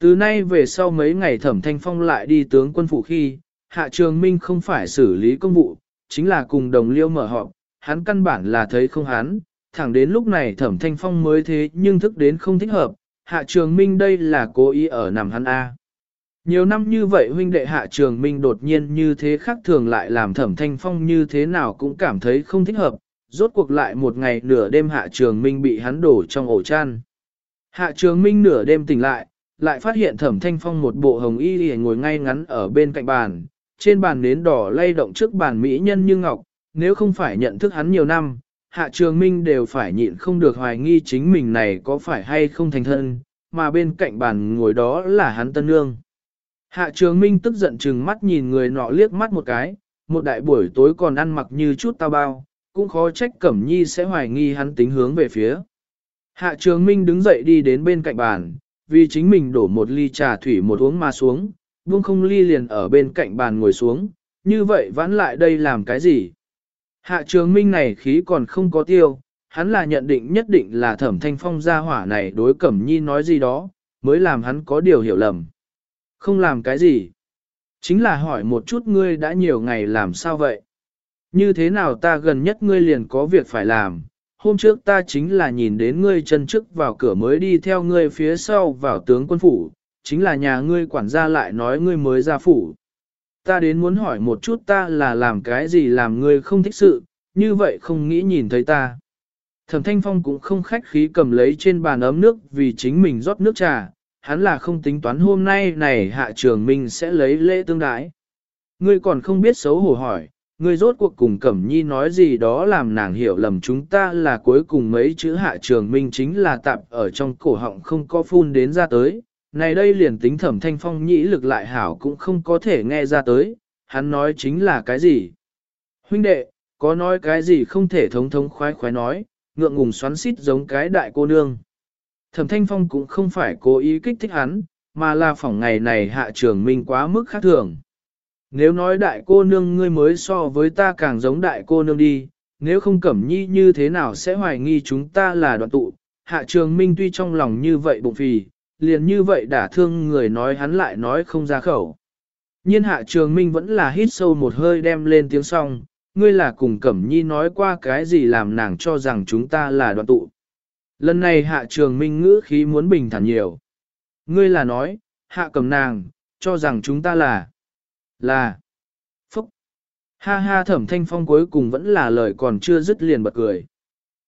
Speaker 1: Từ nay về sau mấy ngày thẩm thanh phong lại đi tướng quân phủ khi, hạ trường minh không phải xử lý công vụ, chính là cùng đồng liêu mở họp, hắn căn bản là thấy không hắn, thẳng đến lúc này thẩm thanh phong mới thế nhưng thức đến không thích hợp, hạ trường minh đây là cố ý ở nằm hắn A. Nhiều năm như vậy huynh đệ hạ trường minh đột nhiên như thế khác thường lại làm thẩm thanh phong như thế nào cũng cảm thấy không thích hợp, rốt cuộc lại một ngày nửa đêm hạ trường minh bị hắn đổ trong ổ chăn. Hạ trường minh nửa đêm tỉnh lại, lại phát hiện thẩm thanh phong một bộ hồng y lìa ngồi ngay ngắn ở bên cạnh bàn, trên bàn nến đỏ lay động trước bàn mỹ nhân như ngọc, nếu không phải nhận thức hắn nhiều năm, hạ trường minh đều phải nhịn không được hoài nghi chính mình này có phải hay không thành thân, mà bên cạnh bàn ngồi đó là hắn tân nương. Hạ trường minh tức giận chừng mắt nhìn người nọ liếc mắt một cái, một đại buổi tối còn ăn mặc như chút tao bao, cũng khó trách Cẩm Nhi sẽ hoài nghi hắn tính hướng về phía. Hạ trường minh đứng dậy đi đến bên cạnh bàn, vì chính mình đổ một ly trà thủy một uống mà xuống, buông không ly liền ở bên cạnh bàn ngồi xuống, như vậy vãn lại đây làm cái gì? Hạ trường minh này khí còn không có tiêu, hắn là nhận định nhất định là thẩm thanh phong gia hỏa này đối Cẩm Nhi nói gì đó, mới làm hắn có điều hiểu lầm. Không làm cái gì? Chính là hỏi một chút ngươi đã nhiều ngày làm sao vậy? Như thế nào ta gần nhất ngươi liền có việc phải làm? Hôm trước ta chính là nhìn đến ngươi chân trước vào cửa mới đi theo ngươi phía sau vào tướng quân phủ, chính là nhà ngươi quản gia lại nói ngươi mới ra phủ. Ta đến muốn hỏi một chút ta là làm cái gì làm ngươi không thích sự, như vậy không nghĩ nhìn thấy ta. Thẩm Thanh Phong cũng không khách khí cầm lấy trên bàn ấm nước vì chính mình rót nước trà, hắn là không tính toán hôm nay này hạ trường minh sẽ lấy lễ tương đái. Ngươi còn không biết xấu hổ hỏi, ngươi rốt cuộc cùng Cẩm Nhi nói gì đó làm nàng hiểu lầm chúng ta là cuối cùng mấy chữ hạ trường minh chính là tạp ở trong cổ họng không có phun đến ra tới. Này đây liền tính thẩm thanh phong nhĩ lực lại hảo cũng không có thể nghe ra tới, hắn nói chính là cái gì. Huynh đệ, có nói cái gì không thể thống thống khoái khoái nói, ngượng ngùng xoắn xít giống cái đại cô nương. Thẩm Thanh Phong cũng không phải cố ý kích thích hắn, mà là phỏng ngày này hạ trường minh quá mức khác thường. Nếu nói đại cô nương ngươi mới so với ta càng giống đại cô nương đi, nếu không cẩm nhi như thế nào sẽ hoài nghi chúng ta là đoạn tụ. Hạ trường minh tuy trong lòng như vậy bụng phì, liền như vậy đã thương người nói hắn lại nói không ra khẩu. Nhiên hạ trường minh vẫn là hít sâu một hơi đem lên tiếng song, ngươi là cùng cẩm nhi nói qua cái gì làm nàng cho rằng chúng ta là đoạn tụ. Lần này hạ trường minh ngữ khí muốn bình thản nhiều. Ngươi là nói, hạ cầm nàng, cho rằng chúng ta là, là, phúc. Ha ha thẩm thanh phong cuối cùng vẫn là lời còn chưa dứt liền bật cười.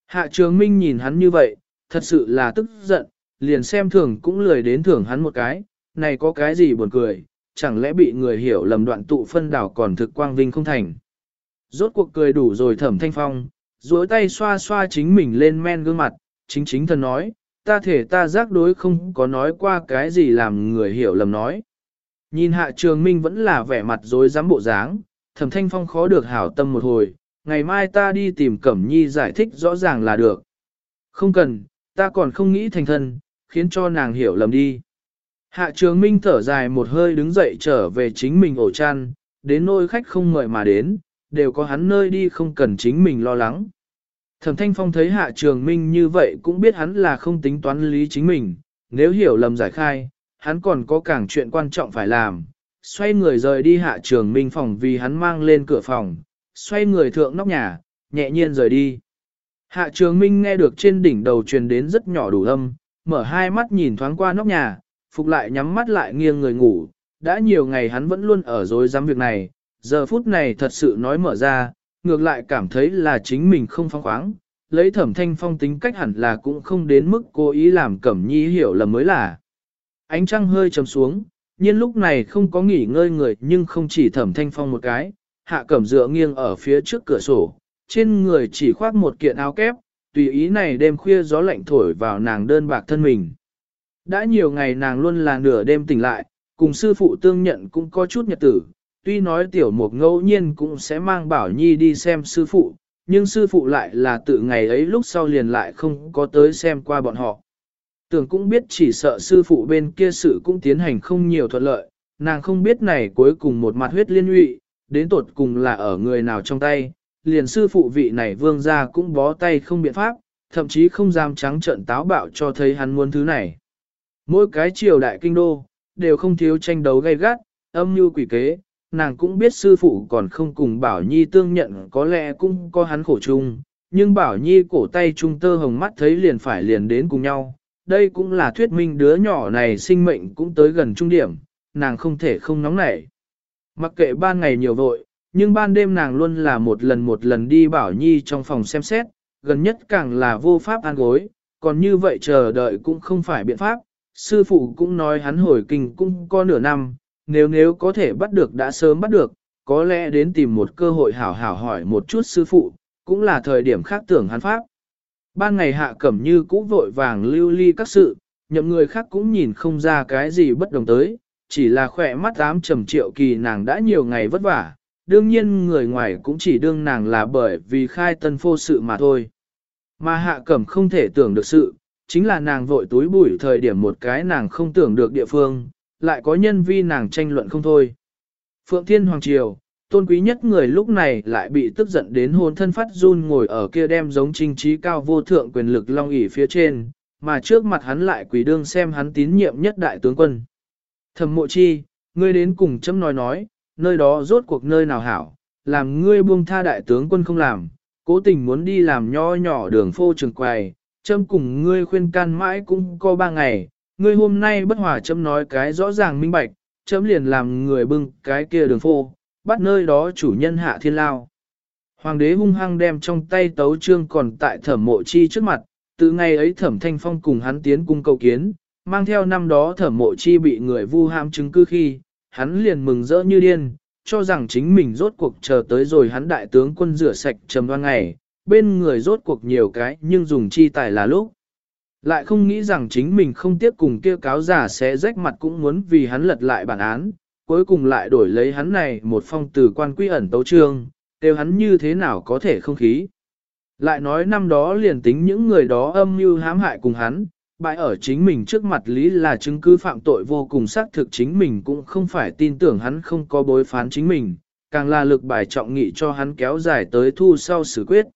Speaker 1: Hạ trường minh nhìn hắn như vậy, thật sự là tức giận, liền xem thường cũng lười đến thưởng hắn một cái, này có cái gì buồn cười, chẳng lẽ bị người hiểu lầm đoạn tụ phân đảo còn thực quang vinh không thành. Rốt cuộc cười đủ rồi thẩm thanh phong, duỗi tay xoa xoa chính mình lên men gương mặt, chính chính thần nói, ta thể ta giác đối không có nói qua cái gì làm người hiểu lầm nói. Nhìn hạ trường minh vẫn là vẻ mặt dối dám bộ dáng, thẩm thanh phong khó được hảo tâm một hồi, ngày mai ta đi tìm Cẩm Nhi giải thích rõ ràng là được. Không cần, ta còn không nghĩ thành thân, khiến cho nàng hiểu lầm đi. Hạ trường minh thở dài một hơi đứng dậy trở về chính mình ổ chăn, đến nôi khách không mời mà đến, đều có hắn nơi đi không cần chính mình lo lắng. Thẩm Thanh Phong thấy Hạ Trường Minh như vậy cũng biết hắn là không tính toán lý chính mình, nếu hiểu lầm giải khai, hắn còn có càng chuyện quan trọng phải làm. Xoay người rời đi Hạ Trường Minh phòng vì hắn mang lên cửa phòng, xoay người thượng nóc nhà, nhẹ nhiên rời đi. Hạ Trường Minh nghe được trên đỉnh đầu truyền đến rất nhỏ đủ âm, mở hai mắt nhìn thoáng qua nóc nhà, phục lại nhắm mắt lại nghiêng người ngủ. Đã nhiều ngày hắn vẫn luôn ở dối dám việc này, giờ phút này thật sự nói mở ra, ngược lại cảm thấy là chính mình không phong khoáng, lấy thẩm thanh phong tính cách hẳn là cũng không đến mức cố ý làm cẩm nhi hiểu là mới là. Ánh trăng hơi trầm xuống, nhưng lúc này không có nghỉ ngơi người nhưng không chỉ thẩm thanh phong một cái, hạ cẩm dựa nghiêng ở phía trước cửa sổ, trên người chỉ khoác một kiện áo kép, tùy ý này đêm khuya gió lạnh thổi vào nàng đơn bạc thân mình. Đã nhiều ngày nàng luôn là nửa đêm tỉnh lại, cùng sư phụ tương nhận cũng có chút nhật tử, tuy nói tiểu mục ngẫu nhiên cũng sẽ mang bảo nhi đi xem sư phụ, nhưng sư phụ lại là tự ngày ấy lúc sau liền lại không có tới xem qua bọn họ. Tưởng cũng biết chỉ sợ sư phụ bên kia sự cũng tiến hành không nhiều thuận lợi, nàng không biết này cuối cùng một mặt huyết liên lụy, đến tột cùng là ở người nào trong tay, liền sư phụ vị này vương gia cũng bó tay không biện pháp, thậm chí không dám trắng trợn táo bạo cho thấy hắn muốn thứ này. Mỗi cái triều đại kinh đô, đều không thiếu tranh đấu gay gắt, âm mưu quỷ kế, nàng cũng biết sư phụ còn không cùng Bảo Nhi tương nhận có lẽ cũng có hắn khổ chung, nhưng Bảo Nhi cổ tay trung tơ hồng mắt thấy liền phải liền đến cùng nhau. Đây cũng là thuyết minh đứa nhỏ này sinh mệnh cũng tới gần trung điểm, nàng không thể không nóng nảy. Mặc kệ ban ngày nhiều vội, nhưng ban đêm nàng luôn là một lần một lần đi Bảo Nhi trong phòng xem xét, gần nhất càng là vô pháp an gối, còn như vậy chờ đợi cũng không phải biện pháp. Sư phụ cũng nói hắn hồi kinh cũng có nửa năm, nếu nếu có thể bắt được đã sớm bắt được, có lẽ đến tìm một cơ hội hảo hảo hỏi một chút sư phụ, cũng là thời điểm khác tưởng hắn pháp. Ban ngày hạ cẩm như cũ vội vàng lưu ly các sự, nhậm người khác cũng nhìn không ra cái gì bất đồng tới, chỉ là khỏe mắt ám trầm triệu kỳ nàng đã nhiều ngày vất vả, đương nhiên người ngoài cũng chỉ đương nàng là bởi vì khai tân phô sự mà thôi. Mà hạ cẩm không thể tưởng được sự, chính là nàng vội túi bụi thời điểm một cái nàng không tưởng được địa phương, lại có nhân vi nàng tranh luận không thôi. Phượng Thiên Hoàng Triều, tôn quý nhất người lúc này lại bị tức giận đến hồn thân phát run ngồi ở kia đem giống trinh trí cao vô thượng quyền lực long ỉ phía trên, mà trước mặt hắn lại quỷ đương xem hắn tín nhiệm nhất đại tướng quân. Thẩm mộ chi, ngươi đến cùng chấm nói nói, nơi đó rốt cuộc nơi nào hảo, làm ngươi buông tha đại tướng quân không làm, cố tình muốn đi làm nho nhỏ đường phô trường quầy, châm cùng ngươi khuyên can mãi cũng có ba ngày, ngươi hôm nay bất hòa châm nói cái rõ ràng minh bạch, châm liền làm người bưng cái kia đường phô, bắt nơi đó chủ nhân hạ thiên lao. Hoàng đế hung hăng đem trong tay tấu trương còn tại thẩm mộ chi trước mặt, từ ngày ấy thẩm thanh phong cùng hắn tiến cung cầu kiến, mang theo năm đó thẩm mộ chi bị người vu ham chứng cư khi, hắn liền mừng rỡ như điên, cho rằng chính mình rốt cuộc chờ tới rồi hắn đại tướng quân rửa sạch trầm đoan ngày, bên người rốt cuộc nhiều cái nhưng dùng chi tài là lúc. Lại không nghĩ rằng chính mình không tiếc cùng kia cáo giả sẽ rách mặt cũng muốn vì hắn lật lại bản án, cuối cùng lại đổi lấy hắn này một phong từ quan quy ẩn tấu trương, đều hắn như thế nào có thể không khí. Lại nói năm đó liền tính những người đó âm mưu hãm hại cùng hắn, bại ở chính mình trước mặt lý là chứng cứ phạm tội vô cùng xác thực chính mình cũng không phải tin tưởng hắn không có bối phán chính mình, càng là lực bài trọng nghị cho hắn kéo dài tới thu sau xử quyết.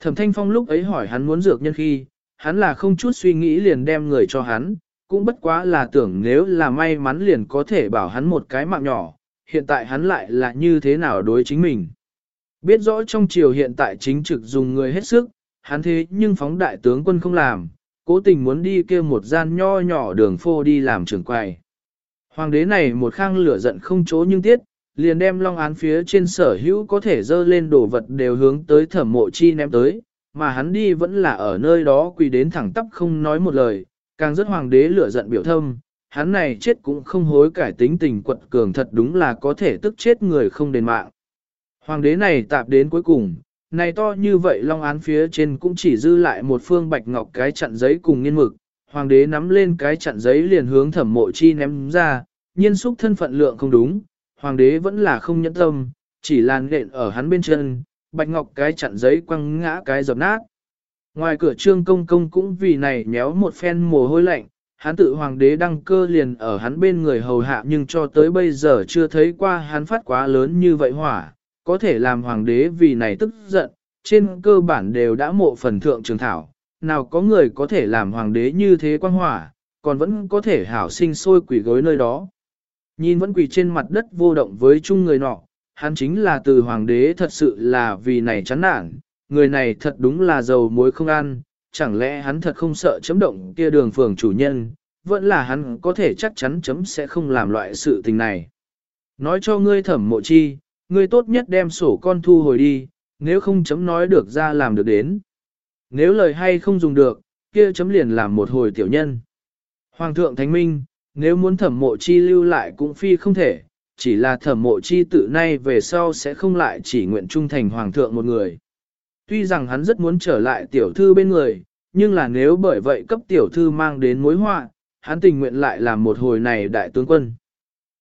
Speaker 1: Thẩm Thanh Phong lúc ấy hỏi hắn muốn dược nhân khi, hắn là không chút suy nghĩ liền đem người cho hắn, cũng bất quá là tưởng nếu là may mắn liền có thể bảo hắn một cái mạng nhỏ, hiện tại hắn lại là như thế nào đối chính mình. Biết rõ trong triều hiện tại chính trực dùng người hết sức, hắn thế nhưng phóng đại tướng quân không làm, cố tình muốn đi kia một gian nho nhỏ đường phô đi làm trưởng quầy. Hoàng đế này một khang lửa giận không chố nhưng tiết, liền đem long án phía trên sở hữu có thể dơ lên đồ vật đều hướng tới thẩm mộ chi ném tới, mà hắn đi vẫn là ở nơi đó quỳ đến thẳng tắp không nói một lời, càng rất hoàng đế lửa giận biểu thâm, hắn này chết cũng không hối cải tính tình quật cường thật đúng là có thể tức chết người không đền mạng. Hoàng đế này tạp đến cuối cùng, này to như vậy long án phía trên cũng chỉ dư lại một phương bạch ngọc cái chặn giấy cùng nghiên mực, hoàng đế nắm lên cái chặn giấy liền hướng thẩm mộ chi ném ra, nhiên xúc thân phận lượng không đúng, hoàng đế vẫn là không nhẫn tâm, chỉ làn lện ở hắn bên chân, bạch ngọc cái chặn giấy quăng ngã cái dập nát. Ngoài cửa trương công công cũng vì này nhéo một phen mồ hôi lạnh, hắn tự hoàng đế đăng cơ liền ở hắn bên người hầu hạ nhưng cho tới bây giờ chưa thấy qua hắn phát quá lớn như vậy hỏa, có thể làm hoàng đế vì này tức giận, trên cơ bản đều đã mộ phần thượng trường thảo, nào có người có thể làm hoàng đế như thế quang hỏa, còn vẫn có thể hảo sinh sôi quỷ gối nơi đó. Nhìn vẫn quỳ trên mặt đất vô động với chung người nọ, hắn chính là từ hoàng đế thật sự là vì này chán nản, người này thật đúng là giàu muối không ăn, chẳng lẽ hắn thật không sợ chấm động kia đường phường chủ nhân, vẫn là hắn có thể chắc chắn chấm sẽ không làm loại sự tình này. Nói cho ngươi thẩm mộ chi, ngươi tốt nhất đem sổ con thu hồi đi, nếu không chấm nói được ra làm được đến. Nếu lời hay không dùng được, kia chấm liền làm một hồi tiểu nhân. Hoàng thượng thánh minh, nếu muốn thẩm mộ chi lưu lại cũng phi không thể, chỉ là thẩm mộ chi tự nay về sau sẽ không lại chỉ nguyện trung thành hoàng thượng một người. Tuy rằng hắn rất muốn trở lại tiểu thư bên người, nhưng là nếu bởi vậy cấp tiểu thư mang đến mối họa, hắn tình nguyện lại làm một hồi này đại tướng quân.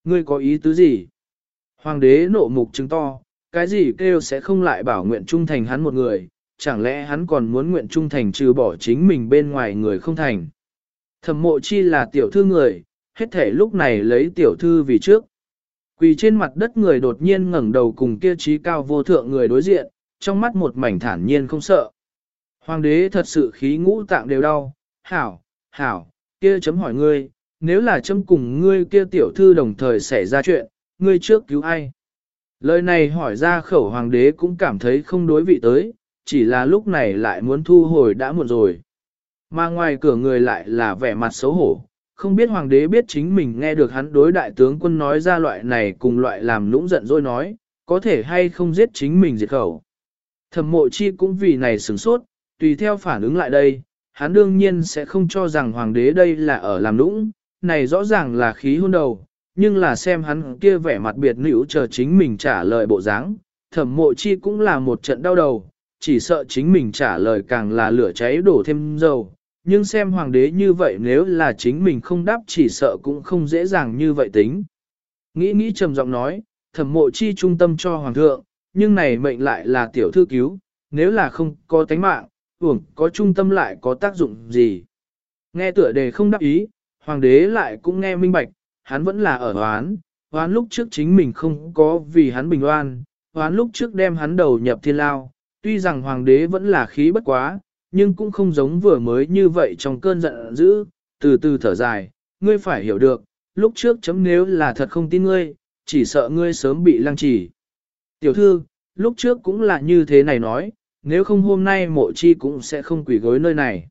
Speaker 1: Ngươi có ý tứ gì? Hoàng đế nộ mục chứng to, cái gì kêu sẽ không lại bảo nguyện trung thành hắn một người, chẳng lẽ hắn còn muốn nguyện trung thành trừ bỏ chính mình bên ngoài người không thành. Thẩm mộ chi là tiểu thư người, hết thể lúc này lấy tiểu thư vì trước. Quỳ trên mặt đất người đột nhiên ngẩng đầu cùng kia trí cao vô thượng người đối diện, trong mắt một mảnh thản nhiên không sợ. Hoàng đế thật sự khí ngũ tạng đều đau, hảo, hảo, kia chấm hỏi ngươi, nếu là chấm cùng ngươi kia tiểu thư đồng thời xảy ra chuyện, ngươi trước cứu ai? Lời này hỏi ra khẩu hoàng đế cũng cảm thấy không đối vị tới, chỉ là lúc này lại muốn thu hồi đã muộn rồi. Mà ngoài cửa người lại là vẻ mặt xấu hổ, không biết hoàng đế biết chính mình nghe được hắn đối đại tướng quân nói ra loại này cùng loại làm lũng giận rồi nói, có thể hay không giết chính mình diệt khẩu. Thẩm mộ chi cũng vì này sửng sốt, tùy theo phản ứng lại đây, hắn đương nhiên sẽ không cho rằng hoàng đế đây là ở làm lũng, này rõ ràng là khí hôn đầu, nhưng là xem hắn kia vẻ mặt biệt nữ chờ chính mình trả lời bộ dáng, thẩm mộ chi cũng là một trận đau đầu, chỉ sợ chính mình trả lời càng là lửa cháy đổ thêm dầu. Nhưng xem hoàng đế như vậy nếu là chính mình không đáp chỉ sợ cũng không dễ dàng như vậy tính. Nghĩ nghĩ trầm giọng nói, thẩm mộ chi trung tâm cho hoàng thượng, nhưng này mệnh lại là tiểu thư cứu, nếu là không có tánh mạng, uổng có trung tâm lại có tác dụng gì. Nghe tựa đề không đáp ý, hoàng đế lại cũng nghe minh bạch, hắn vẫn là ở hoán, hoán lúc trước chính mình không có vì hắn bình oan, hoán lúc trước đem hắn đầu nhập thiên lao, tuy rằng hoàng đế vẫn là khí bất quá, nhưng cũng không giống vừa mới như vậy trong cơn giận dữ, từ từ thở dài, ngươi phải hiểu được, lúc trước chấm nếu là thật không tin ngươi, chỉ sợ ngươi sớm bị lăng trì. Tiểu thư, lúc trước cũng là như thế này nói, nếu không hôm nay mộ chi cũng sẽ không quỷ gối nơi này.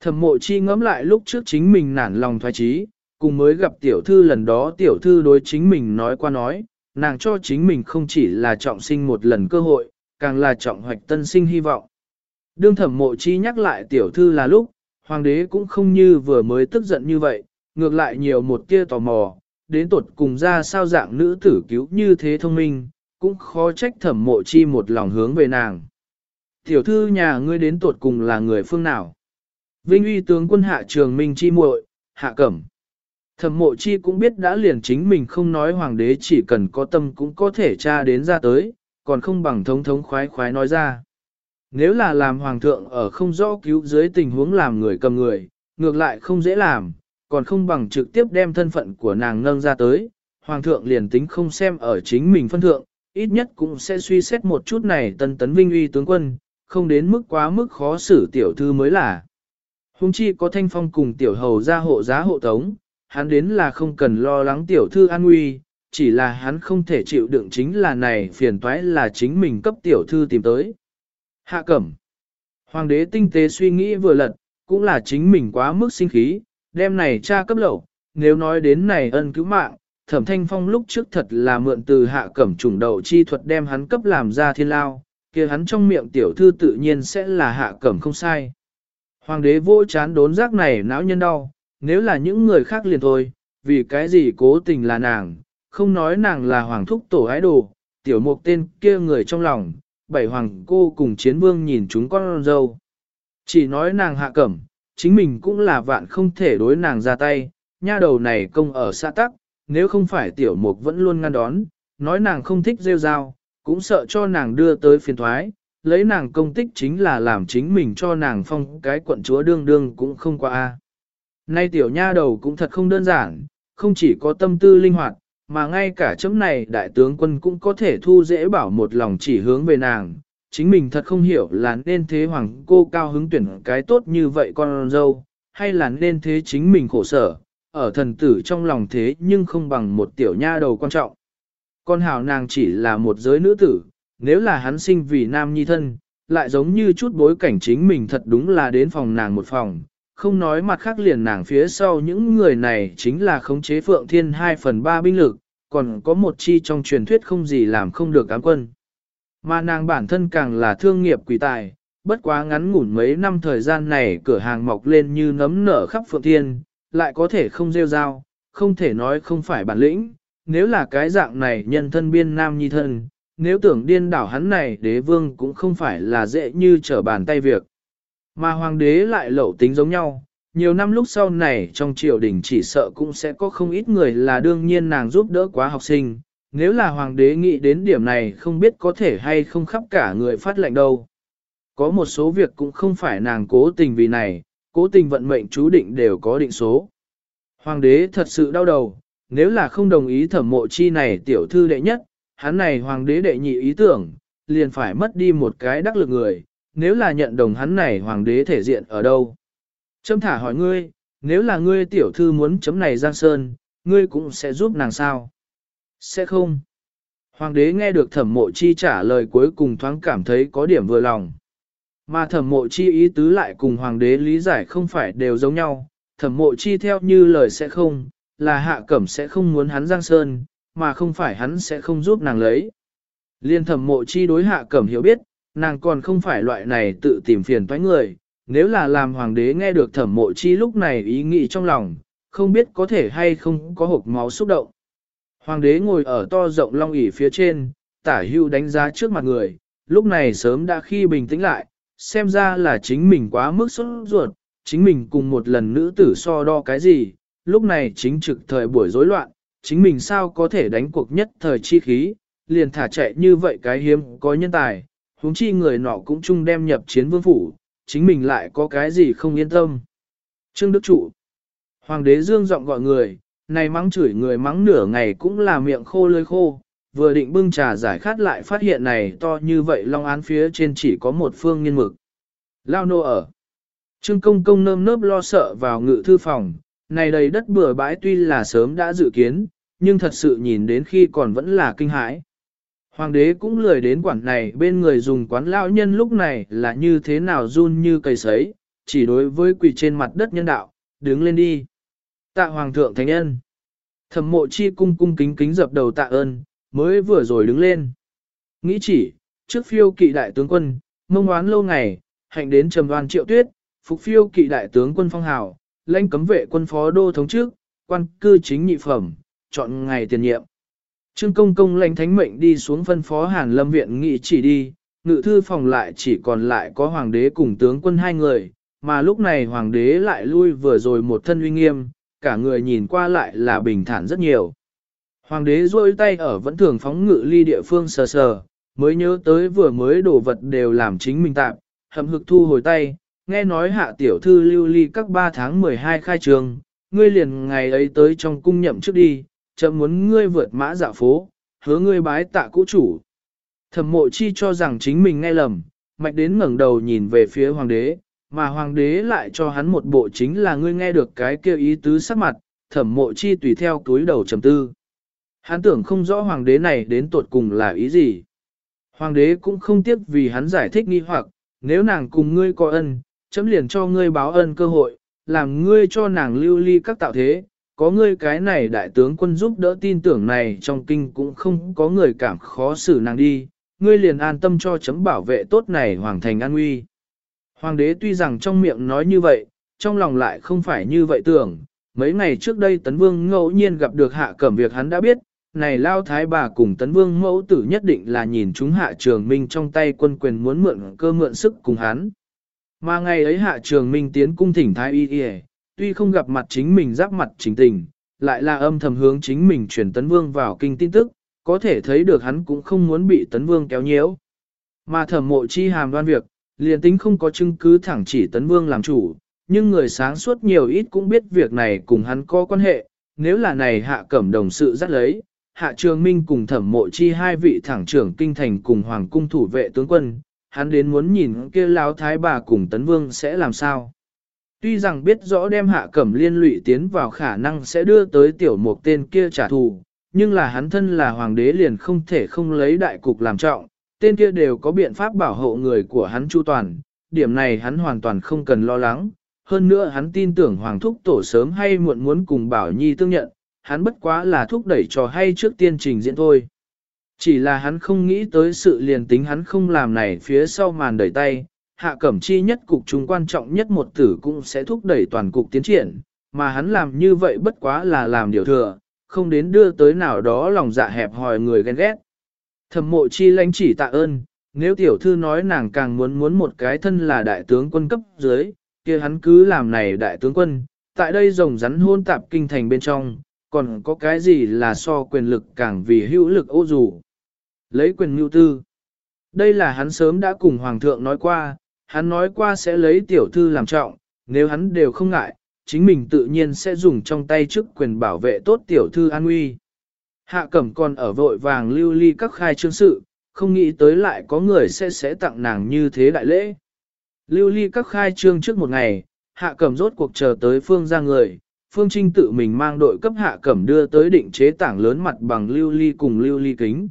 Speaker 1: Thẩm mộ chi ngẫm lại lúc trước chính mình nản lòng thoái trí, cùng mới gặp tiểu thư lần đó tiểu thư đối chính mình nói qua nói, nàng cho chính mình không chỉ là trọng sinh một lần cơ hội, càng là trọng hoạch tân sinh hy vọng. Đương thẩm mộ chi nhắc lại tiểu thư là lúc, hoàng đế cũng không như vừa mới tức giận như vậy, ngược lại nhiều một tia tò mò, đến tột cùng ra sao dạng nữ tử cứu như thế thông minh, cũng khó trách thẩm mộ chi một lòng hướng về nàng. Tiểu thư nhà ngươi đến tột cùng là người phương nào? Vinh uy tướng quân hạ trường minh chi muội, hạ cẩm. Thẩm mộ chi cũng biết đã liền chính mình không nói hoàng đế chỉ cần có tâm cũng có thể tra đến ra tới, còn không bằng thống thống khoái khoái nói ra. Nếu là làm hoàng thượng ở không rõ cứu dưới tình huống làm người cầm người, ngược lại không dễ làm, còn không bằng trực tiếp đem thân phận của nàng nâng ra tới, hoàng thượng liền tính không xem ở chính mình phân thượng, ít nhất cũng sẽ suy xét một chút này tân tấn vinh uy tướng quân, không đến mức quá mức khó xử tiểu thư mới là. Hùng chi có thanh phong cùng tiểu hầu ra hộ giá hộ tống, hắn đến là không cần lo lắng tiểu thư an nguy, chỉ là hắn không thể chịu đựng chính là này phiền toái là chính mình cấp tiểu thư tìm tới. Hạ cẩm. Hoàng đế tinh tế suy nghĩ vừa lật, cũng là chính mình quá mức sinh khí, đem này cha cấp lậu, nếu nói đến này ân cứu mạng, thẩm thanh phong lúc trước thật là mượn từ hạ cẩm trùng đầu chi thuật đem hắn cấp làm ra thiên lao, kia hắn trong miệng tiểu thư tự nhiên sẽ là hạ cẩm không sai. Hoàng đế vô chán đốn giác này não nhân đau, nếu là những người khác liền thôi, vì cái gì cố tình là nàng, không nói nàng là hoàng thúc tổ ái đồ, tiểu mục tên kia người trong lòng, bảy hoàng cô cùng chiến vương nhìn chúng con dâu. Chỉ nói nàng hạ cẩm, chính mình cũng là vạn không thể đối nàng ra tay, nha đầu này công ở xa tắc, nếu không phải tiểu mục vẫn luôn ngăn đón, nói nàng không thích rêu rao, cũng sợ cho nàng đưa tới phiền thoái, lấy nàng công tích chính là làm chính mình cho nàng phong cái quận chúa đương đương cũng không qua. a. Nay tiểu nha đầu cũng thật không đơn giản, không chỉ có tâm tư linh hoạt, mà ngay cả chấm này đại tướng quân cũng có thể thu dễ bảo một lòng chỉ hướng về nàng. Chính mình thật không hiểu là nên thế hoàng cô cao hứng tuyển cái tốt như vậy con dâu, hay là nên thế chính mình khổ sở, ở thần tử trong lòng thế nhưng không bằng một tiểu nha đầu quan trọng. Con hào nàng chỉ là một giới nữ tử, nếu là hắn sinh vì nam nhi thân, lại giống như chút bối cảnh chính mình thật đúng là đến phòng nàng một phòng, không nói mặt khác liền nàng phía sau những người này chính là khống chế Phượng Thiên 2 phần 3 binh lực, còn có một chi trong truyền thuyết không gì làm không được ám quân. Mà nàng bản thân càng là thương nghiệp quỷ tài, bất quá ngắn ngủn mấy năm thời gian này cửa hàng mọc lên như nấm nở khắp phượng thiên, lại có thể không rêu rao, không thể nói không phải bản lĩnh, nếu là cái dạng này nhân thân biên nam nhi thân, nếu tưởng điên đảo hắn này đế vương cũng không phải là dễ như trở bàn tay việc. Mà hoàng đế lại lẩu tính giống nhau, nhiều năm lúc sau này trong triều đình chỉ sợ cũng sẽ có không ít người là đương nhiên nàng giúp đỡ quá học sinh, nếu là hoàng đế nghĩ đến điểm này không biết có thể hay không khắp cả người phát lệnh đâu. Có một số việc cũng không phải nàng cố tình vì này, cố tình vận mệnh chú định đều có định số. Hoàng đế thật sự đau đầu, nếu là không đồng ý thẩm mộ chi này tiểu thư đệ nhất, hắn này hoàng đế đệ nhị ý tưởng, liền phải mất đi một cái đắc lực người, nếu là nhận đồng hắn này hoàng đế thể diện ở đâu. Trâm thả hỏi ngươi, nếu là ngươi tiểu thư muốn chấm này Giang Sơn, ngươi cũng sẽ giúp nàng sao? Sẽ không. Hoàng đế nghe được thẩm mộ chi trả lời cuối cùng thoáng cảm thấy có điểm vừa lòng. Mà thẩm mộ chi ý tứ lại cùng hoàng đế lý giải không phải đều giống nhau, thẩm mộ chi theo như lời sẽ không, là hạ cẩm sẽ không muốn hắn giang sơn, mà không phải hắn sẽ không giúp nàng lấy. Liên thẩm mộ chi đối hạ cẩm hiểu biết, nàng còn không phải loại này tự tìm phiền toái người, nếu là làm hoàng đế nghe được thẩm mộ chi lúc này ý nghĩ trong lòng, không biết có thể hay không có hộp máu xúc động. Hoàng đế ngồi ở to rộng long ỷ phía trên, tả hưu đánh giá trước mặt người, lúc này sớm đã khi bình tĩnh lại, xem ra là chính mình quá mức sốt ruột, chính mình cùng một lần nữ tử so đo cái gì, lúc này chính trực thời buổi rối loạn, chính mình sao có thể đánh cuộc nhất thời chi khí, liền thả chạy như vậy cái hiếm có nhân tài, huống chi người nọ cũng chung đem nhập chiến vương phủ, chính mình lại có cái gì không yên tâm. Trương Đức Trụ Hoàng đế dương giọng gọi người, này mắng chửi người mắng nửa ngày cũng là miệng khô lơi khô, vừa định bưng trà giải khát lại phát hiện này to như vậy long án phía trên chỉ có một phương nghiên mực. Lao nô ở. Trương công công nơm nớp lo sợ vào ngự thư phòng, này đầy đất bừa bãi tuy là sớm đã dự kiến, nhưng thật sự nhìn đến khi còn vẫn là kinh hãi. Hoàng đế cũng lười đến quản này bên người dùng quán lao nhân lúc này là như thế nào run như cây sấy, chỉ đối với quỳ trên mặt đất nhân đạo, đứng lên đi. Tạ Hoàng thượng thánh nhân. Thẩm mộ chi cung cung kính kính dập đầu tạ ơn, mới vừa rồi đứng lên. Nghĩ chỉ, trước phiêu kỵ đại tướng quân, mông oán lâu ngày, hạnh đến trầm đoan triệu tuyết, phục phiêu kỵ đại tướng quân phong hào, lãnh cấm vệ quân phó đô thống trước, quan cư chính nhị phẩm, chọn ngày tiền nhiệm. Trương công công lãnh thánh mệnh đi xuống phân phó hàn lâm viện nghị chỉ đi, ngự thư phòng lại chỉ còn lại có hoàng đế cùng tướng quân hai người, mà lúc này hoàng đế lại lui vừa rồi một thân uy nghiêm, cả người nhìn qua lại là bình thản rất nhiều. Hoàng đế rôi tay ở vẫn thường phóng ngự ly địa phương sờ sờ, mới nhớ tới vừa mới đổ vật đều làm chính mình tạm, hầm hực thu hồi tay, nghe nói hạ tiểu thư lưu ly các 3 tháng 12 khai trường, ngươi liền ngày ấy tới trong cung nhậm trước đi, chậm muốn ngươi vượt mã dạ phố, hứa ngươi bái tạ cũ chủ. Thẩm mộ chi cho rằng chính mình nghe lầm, mạch đến ngẩng đầu nhìn về phía hoàng đế, mà hoàng đế lại cho hắn một bộ chính là ngươi nghe được cái kêu ý tứ sắc mặt, thẩm mộ chi tùy theo túi đầu trầm tư. Hắn tưởng không rõ hoàng đế này đến tột cùng là ý gì. Hoàng đế cũng không tiếc vì hắn giải thích nghi hoặc, nếu nàng cùng ngươi có ân, chấm liền cho ngươi báo ân cơ hội, làm ngươi cho nàng lưu ly các tạo thế, có ngươi cái này đại tướng quân giúp đỡ tin tưởng này trong kinh cũng không có người cảm khó xử nàng đi, ngươi liền an tâm cho chấm bảo vệ tốt này hoàng thành an nguy. Hoàng đế tuy rằng trong miệng nói như vậy, trong lòng lại không phải như vậy tưởng, mấy ngày trước đây tấn vương ngẫu nhiên gặp được hạ cẩm việc hắn đã biết, này lao thái bà cùng tấn vương mẫu tử nhất định là nhìn chúng hạ trường minh trong tay quân quyền muốn mượn cơ mượn sức cùng hắn. Mà ngày ấy hạ trường minh tiến cung thỉnh thái y y, tuy không gặp mặt chính mình giáp mặt chính tình, lại là âm thầm hướng chính mình chuyển tấn vương vào kinh tin tức, có thể thấy được hắn cũng không muốn bị tấn vương kéo nhiễu. Mà thẩm mộ chi hàm đoan việc, liền tính không có chứng cứ thẳng chỉ tấn vương làm chủ, nhưng người sáng suốt nhiều ít cũng biết việc này cùng hắn có quan hệ, nếu là này hạ cẩm đồng sự dắt lấy, hạ trường minh cùng thẩm mộ chi hai vị thẳng trưởng kinh thành cùng hoàng cung thủ vệ tướng quân, hắn đến muốn nhìn kia lão thái bà cùng tấn vương sẽ làm sao. Tuy rằng biết rõ đem hạ cẩm liên lụy tiến vào khả năng sẽ đưa tới tiểu mục tên kia trả thù, nhưng là hắn thân là hoàng đế liền không thể không lấy đại cục làm trọng, tên kia đều có biện pháp bảo hộ người của hắn chu toàn, điểm này hắn hoàn toàn không cần lo lắng. Hơn nữa hắn tin tưởng Hoàng Thúc Tổ sớm hay muộn muốn cùng Bảo Nhi tương nhận, hắn bất quá là thúc đẩy trò hay trước tiên trình diễn thôi. Chỉ là hắn không nghĩ tới sự liền tính hắn không làm này phía sau màn đẩy tay, hạ cẩm chi nhất cục chúng quan trọng nhất một tử cũng sẽ thúc đẩy toàn cục tiến triển, mà hắn làm như vậy bất quá là làm điều thừa, không đến đưa tới nào đó lòng dạ hẹp hòi người ghen ghét. Thẩm mộ chi lãnh chỉ tạ ơn, nếu tiểu thư nói nàng càng muốn muốn một cái thân là đại tướng quân cấp dưới, kia hắn cứ làm này đại tướng quân, tại đây rồng rắn hôn tạp kinh thành bên trong, còn có cái gì là so quyền lực càng vì hữu lực ô dù. Lấy quyền mưu tư. Đây là hắn sớm đã cùng Hoàng thượng nói qua, hắn nói qua sẽ lấy tiểu thư làm trọng, nếu hắn đều không ngại, chính mình tự nhiên sẽ dùng trong tay chức quyền bảo vệ tốt tiểu thư an nguy. Hạ cẩm còn ở vội vàng lưu ly các khai trương sự, không nghĩ tới lại có người sẽ sẽ tặng nàng như thế đại lễ. Lưu ly các khai trương trước một ngày, hạ cẩm rốt cuộc chờ tới phương ra người, phương trinh tự mình mang đội cấp hạ cẩm đưa tới định chế tảng lớn mặt bằng lưu ly cùng lưu ly kính.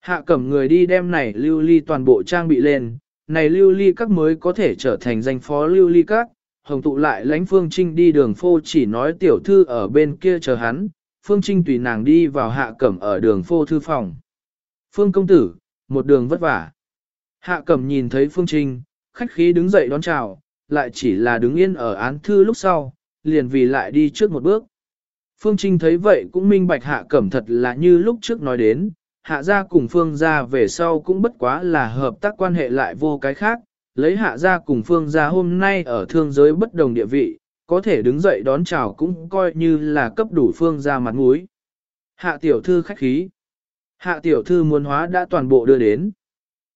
Speaker 1: Hạ cẩm người đi đem này lưu ly toàn bộ trang bị lên, này lưu ly các mới có thể trở thành danh phó lưu ly các, hồng tụ lại lãnh phương trinh đi đường phô chỉ nói tiểu thư ở bên kia chờ hắn, phương trinh tùy nàng đi vào hạ cẩm ở đường phô thư phòng. Phương công tử, một đường vất vả. Hạ cẩm nhìn thấy phương trinh, khách khí đứng dậy đón chào, lại chỉ là đứng yên ở án thư lúc sau, liền vì lại đi trước một bước. Phương Trinh thấy vậy cũng minh bạch hạ cẩm thật là như lúc trước nói đến, hạ gia cùng phương gia về sau cũng bất quá là hợp tác quan hệ lại vô cái khác, lấy hạ gia cùng phương gia hôm nay ở thương giới bất đồng địa vị, có thể đứng dậy đón chào cũng coi như là cấp đủ phương gia mặt mũi. Hạ tiểu thư khách khí. Hạ tiểu thư muốn hóa đã toàn bộ đưa đến.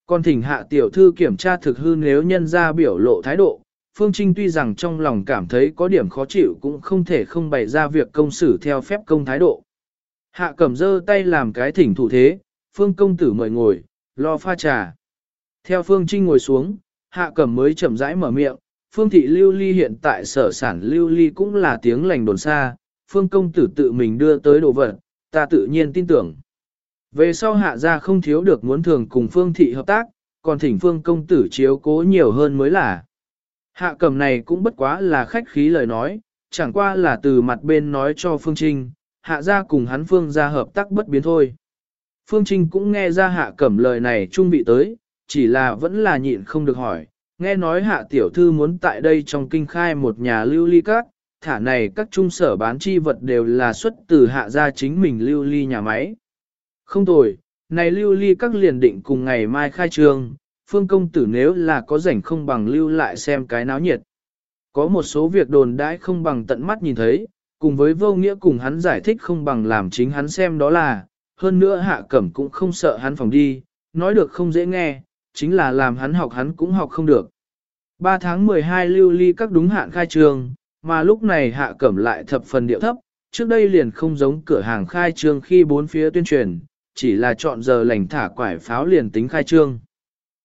Speaker 1: Còn thỉnh hạ tiểu thư kiểm tra thực hư nếu nhân ra biểu lộ thái độ, Phương Trinh tuy rằng trong lòng cảm thấy có điểm khó chịu cũng không thể không bày ra việc công xử theo phép công thái độ. Hạ cẩm dơ tay làm cái thỉnh thủ thế, Phương công tử mời ngồi, lo pha trà. Theo Phương Trinh ngồi xuống, Hạ cẩm mới chậm rãi mở miệng, Phương thị lưu ly hiện tại sở sản lưu ly cũng là tiếng lành đồn xa, Phương công tử tự mình đưa tới đồ vật, ta tự nhiên tin tưởng. Về sau hạ gia không thiếu được muốn thường cùng Phương thị hợp tác, còn thỉnh Phương công tử chiếu cố nhiều hơn mới là. Hạ Cẩm này cũng bất quá là khách khí lời nói, chẳng qua là từ mặt bên nói cho Phương Trinh, hạ gia cùng hắn Phương gia hợp tác bất biến thôi. Phương Trinh cũng nghe ra hạ cẩm lời này trung vị tới, chỉ là vẫn là nhịn không được hỏi, nghe nói hạ tiểu thư muốn tại đây trong kinh khai một nhà lưu ly các, thả này các trung sở bán chi vật đều là xuất từ hạ gia chính mình lưu ly nhà máy. Không tồi, này lưu ly các liền định cùng ngày mai khai trương, phương công tử nếu là có rảnh không bằng lưu lại xem cái náo nhiệt. Có một số việc đồn đãi không bằng tận mắt nhìn thấy, cùng với vô nghĩa cùng hắn giải thích không bằng làm chính hắn xem đó là, hơn nữa hạ cẩm cũng không sợ hắn phòng đi, nói được không dễ nghe, chính là làm hắn học hắn cũng học không được. 3 tháng 12 lưu ly các đúng hạn khai trương, mà lúc này hạ cẩm lại thập phần điệu thấp, trước đây liền không giống cửa hàng khai trương khi bốn phía tuyên truyền, chỉ là chọn giờ lành thả quải pháo liền tính khai trương.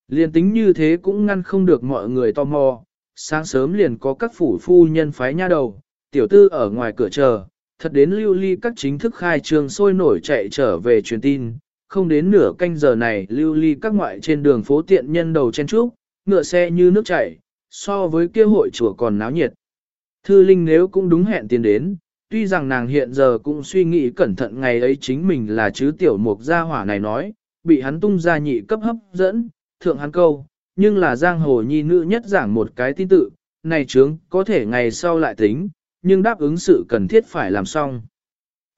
Speaker 1: Liền tính như thế cũng ngăn không được mọi người tò mò, sáng sớm liền có các phủ phu nhân phái nha đầu, tiểu tư ở ngoài cửa chờ, thật đến lưu ly các chính thức khai trương sôi nổi chạy trở về truyền tin, không đến nửa canh giờ này lưu ly các ngoại trên đường phố tiện nhân đầu chen trúc, ngựa xe như nước chảy, so với kia hội chùa còn náo nhiệt. Thư Linh nếu cũng đúng hẹn tiền đến, tuy rằng nàng hiện giờ cũng suy nghĩ cẩn thận ngày ấy chính mình là chứ tiểu mục gia hỏa này nói, bị hắn tung ra nhị cấp hấp dẫn, thượng hắn câu, nhưng là giang hồ nhi nữ nhất giảng một cái tin tự, này trướng có thể ngày sau lại tính, nhưng đáp ứng sự cần thiết phải làm xong.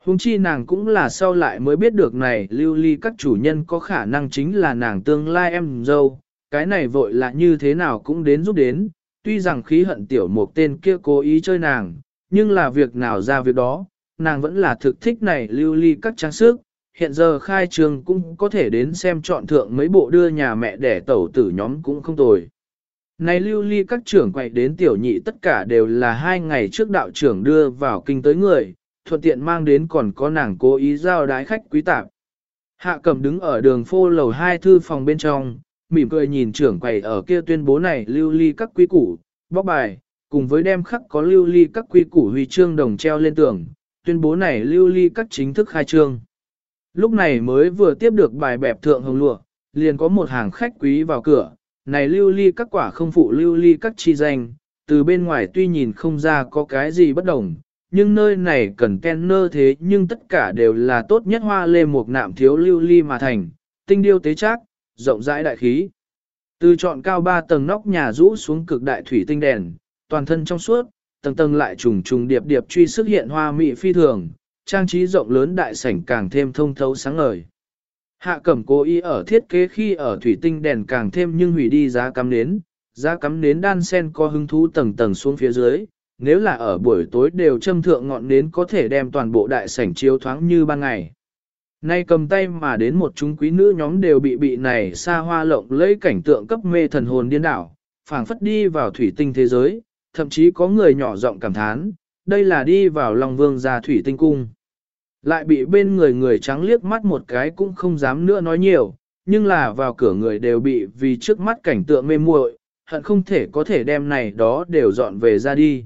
Speaker 1: Hùng chi nàng cũng là sau lại mới biết được này lưu ly các chủ nhân có khả năng chính là nàng tương lai em dâu, cái này vội là như thế nào cũng đến giúp đến, tuy rằng khí hận tiểu một tên kia cố ý chơi nàng, nhưng là việc nào ra việc đó, nàng vẫn là thực thích này lưu ly các trang sức, hiện giờ khai trường cũng có thể đến xem chọn thượng mấy bộ đưa nhà mẹ đẻ tẩu tử nhóm cũng không tồi. Này lưu ly các trưởng quậy đến tiểu nhị tất cả đều là hai ngày trước đạo trưởng đưa vào kinh tới người, thuận tiện mang đến còn có nàng cố ý giao đái khách quý tạp. Hạ cầm đứng ở đường phô lầu hai thư phòng bên trong, mỉm cười nhìn trưởng quầy ở kia tuyên bố này lưu ly các quý củ, bóc bài, cùng với đem khắc có lưu ly các quý củ huy chương đồng treo lên tường, tuyên bố này lưu ly các chính thức khai trương. Lúc này mới vừa tiếp được bài bẹp thượng hồng lụa, liền có một hàng khách quý vào cửa, này lưu ly các quả không phụ lưu ly các chi danh, từ bên ngoài tuy nhìn không ra có cái gì bất đồng, nhưng nơi này cần nơ thế nhưng tất cả đều là tốt nhất hoa lê một nạm thiếu lưu ly mà thành, tinh điêu tế trác rộng rãi đại khí. Từ chọn cao ba tầng nóc nhà rũ xuống cực đại thủy tinh đèn, toàn thân trong suốt, tầng tầng lại trùng trùng điệp điệp truy sức hiện hoa mỹ phi thường, trang trí rộng lớn đại sảnh càng thêm thông thấu sáng ngời. Hạ cẩm cố ý ở thiết kế khi ở thủy tinh đèn càng thêm nhưng hủy đi giá cắm nến, giá cắm nến đan sen có hứng thú tầng tầng xuống phía dưới, nếu là ở buổi tối đều châm thượng ngọn nến có thể đem toàn bộ đại sảnh chiếu thoáng như ban ngày. Nay cầm tay mà đến một chúng quý nữ nhóm đều bị bị này xa hoa lộng lấy cảnh tượng cấp mê thần hồn điên đảo, phảng phất đi vào thủy tinh thế giới, thậm chí có người nhỏ giọng cảm thán, đây là đi vào lòng vương gia thủy tinh cung. Lại bị bên người người trắng liếc mắt một cái cũng không dám nữa nói nhiều, nhưng là vào cửa người đều bị vì trước mắt cảnh tượng mê muội, hận không thể có thể đem này đó đều dọn về ra đi.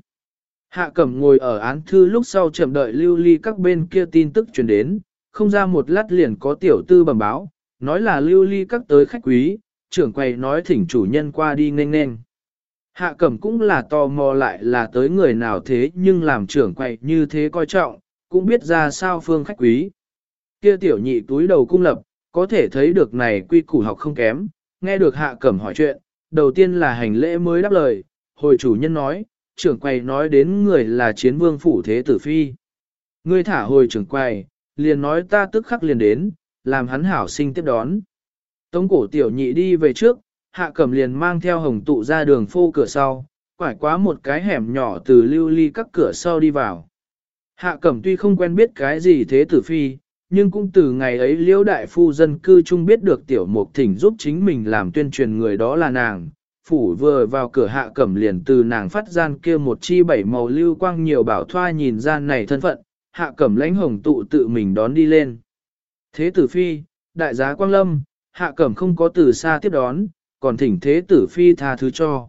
Speaker 1: Hạ cẩm ngồi ở án thư lúc sau chậm đợi lưu ly các bên kia tin tức truyền đến, không ra một lát liền có tiểu tư bẩm báo, nói là lưu ly các tới khách quý, trưởng quầy nói thỉnh chủ nhân qua đi nghênh nghênh. Hạ cẩm cũng là tò mò lại là tới người nào thế nhưng làm trưởng quầy như thế coi trọng, cũng biết ra sao phương khách quý. Kia tiểu nhị túi đầu cung lập, có thể thấy được này quy củ học không kém, nghe được hạ cẩm hỏi chuyện, đầu tiên là hành lễ mới đáp lời, hồi chủ nhân nói, trưởng quầy nói đến người là chiến vương phủ thế tử phi. Ngươi thả hồi trưởng quầy, liền nói ta tức khắc liền đến, làm hắn hảo sinh tiếp đón. Tống cổ tiểu nhị đi về trước, hạ cẩm liền mang theo hồng tụ ra đường phô cửa sau, quải quá một cái hẻm nhỏ từ lưu ly các cửa sau đi vào. Hạ cẩm tuy không quen biết cái gì thế tử phi, nhưng cũng từ ngày ấy liễu đại phu dân cư chung biết được tiểu mục thỉnh giúp chính mình làm tuyên truyền người đó là nàng. Phủ vừa vào cửa hạ cẩm liền từ nàng phát gian kia một chi bảy màu lưu quang nhiều bảo thoa nhìn gian này thân phận, hạ cẩm lãnh hồng tụ tự mình đón đi lên. Thế tử phi, đại giá quang lâm, hạ cẩm không có từ xa tiếp đón, còn thỉnh thế tử phi tha thứ cho.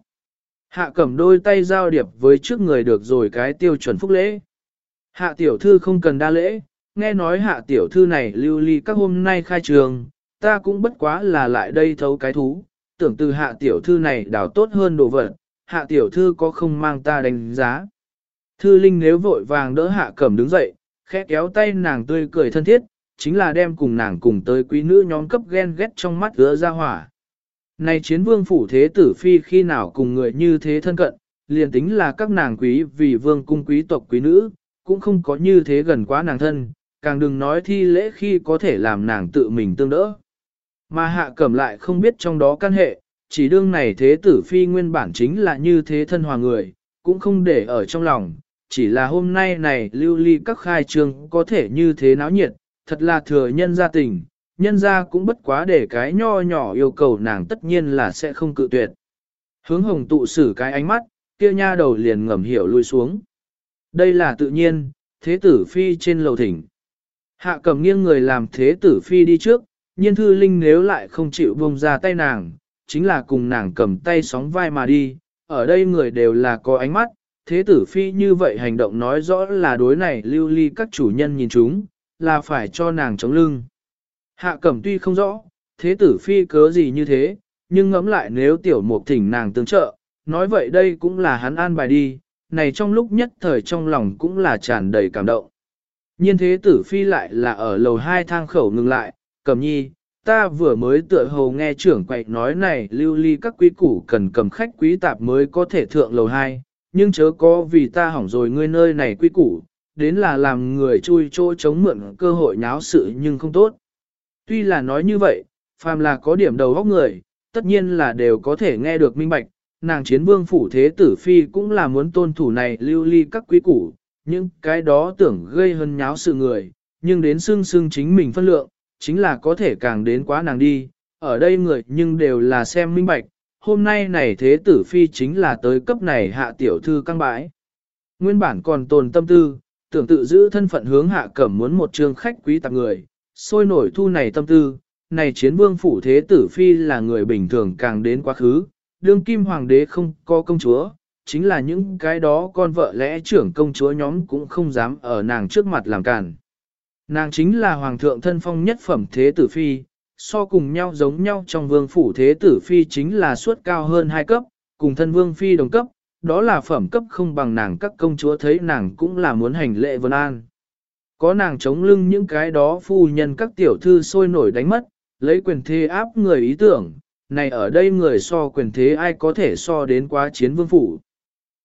Speaker 1: Hạ cẩm đôi tay giao điệp với trước người được rồi cái tiêu chuẩn phúc lễ. Hạ tiểu thư không cần đa lễ, nghe nói hạ tiểu thư này lưu ly các hôm nay khai trường, ta cũng bất quá là lại đây thấu cái thú, tưởng từ hạ tiểu thư này đào tốt hơn đồ vật, hạ tiểu thư có không mang ta đánh giá. Thư Linh nếu vội vàng đỡ hạ cẩm đứng dậy, khẽ kéo tay nàng tươi cười thân thiết, chính là đem cùng nàng cùng tới quý nữ nhóm cấp ghen ghét trong mắt gỡ ra hỏa. Này chiến vương phủ thế tử phi khi nào cùng người như thế thân cận, liền tính là các nàng quý vì vương cung quý tộc quý nữ, cũng không có như thế gần quá nàng thân, càng đừng nói thi lễ khi có thể làm nàng tự mình tương đỡ. Mà hạ cẩm lại không biết trong đó căn hệ, chỉ đương này thế tử phi nguyên bản chính là như thế thân hòa người, cũng không để ở trong lòng, chỉ là hôm nay này lưu ly các khai trương có thể như thế náo nhiệt, thật là thừa nhân gia tình, nhân gia cũng bất quá để cái nho nhỏ yêu cầu nàng tất nhiên là sẽ không cự tuyệt. Hướng hồng tụ xử cái ánh mắt, kia nha đầu liền ngầm hiểu lui xuống. Đây là tự nhiên, thế tử phi trên lầu thỉnh. Hạ cầm nghiêng người làm thế tử phi đi trước, nhiên thư linh nếu lại không chịu buông ra tay nàng, chính là cùng nàng cầm tay sóng vai mà đi, ở đây người đều là có ánh mắt, thế tử phi như vậy hành động nói rõ là đối này lưu ly các chủ nhân nhìn chúng, là phải cho nàng chống lưng. Hạ cẩm tuy không rõ, thế tử phi cớ gì như thế, nhưng ngẫm lại nếu tiểu mục thỉnh nàng tương trợ, nói vậy đây cũng là hắn an bài đi, này trong lúc nhất thời trong lòng cũng là tràn đầy cảm động. Nhiên thế tử phi lại là ở lầu hai thang khẩu ngừng lại, cầm nhi, ta vừa mới tựa hồ nghe trưởng quậy nói này lưu ly các quý củ cần cầm khách quý tạp mới có thể thượng lầu hai, nhưng chớ có vì ta hỏng rồi ngươi nơi này quý củ, đến là làm người chui chỗ chống mượn cơ hội nháo sự nhưng không tốt. Tuy là nói như vậy, phàm là có điểm đầu góc người, tất nhiên là đều có thể nghe được minh bạch, nàng chiến vương phủ thế tử phi cũng là muốn tôn thủ này lưu ly các quý củ, những cái đó tưởng gây hân nháo sự người, nhưng đến xương xương chính mình phân lượng, chính là có thể càng đến quá nàng đi, ở đây người nhưng đều là xem minh bạch, hôm nay này thế tử phi chính là tới cấp này hạ tiểu thư căng bãi. Nguyên bản còn tồn tâm tư, tưởng tự giữ thân phận hướng hạ cẩm muốn một trường khách quý tạp người, sôi nổi thu này tâm tư, này chiến vương phủ thế tử phi là người bình thường càng đến quá khứ, đương kim hoàng đế không có công chúa, chính là những cái đó con vợ lẽ trưởng công chúa nhóm cũng không dám ở nàng trước mặt làm cản. Nàng chính là hoàng thượng thân phong nhất phẩm thế tử phi, so cùng nhau giống nhau trong vương phủ thế tử phi chính là suốt cao hơn hai cấp, cùng thân vương phi đồng cấp, đó là phẩm cấp không bằng nàng các công chúa thấy nàng cũng là muốn hành lệ vân an. Có nàng chống lưng những cái đó phu nhân các tiểu thư sôi nổi đánh mất, lấy quyền thế áp người ý tưởng, này ở đây người so quyền thế ai có thể so đến quá chiến vương phủ.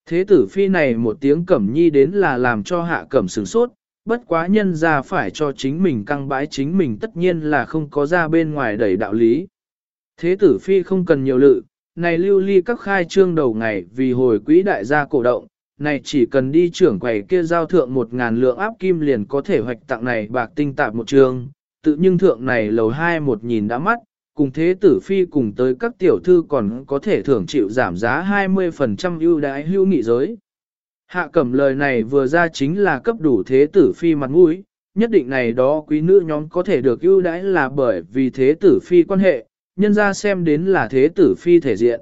Speaker 1: Thế tử phi này một tiếng cẩm nhi đến là làm cho hạ cẩm sửng sốt, bất quá nhân ra phải cho chính mình căng bãi chính mình tất nhiên là không có ra bên ngoài đẩy đạo lý. Thế tử phi không cần nhiều lự, này lưu ly các khai trương đầu ngày vì hồi quỹ đại gia cổ động, này chỉ cần đi trưởng quầy kia giao thượng một ngàn lượng áp kim liền có thể hoạch tặng này bạc tinh tạp một trường, tự nhưng thượng này lầu hai một nhìn đã mắt, cùng thế tử phi cùng tới các tiểu thư còn có thể thưởng chịu giảm giá 20% ưu đãi hưu nghị giới. Hạ cẩm lời này vừa ra chính là cấp đủ thế tử phi mặt mũi, nhất định này đó quý nữ nhóm có thể được ưu đãi là bởi vì thế tử phi quan hệ, nhân ra xem đến là thế tử phi thể diện.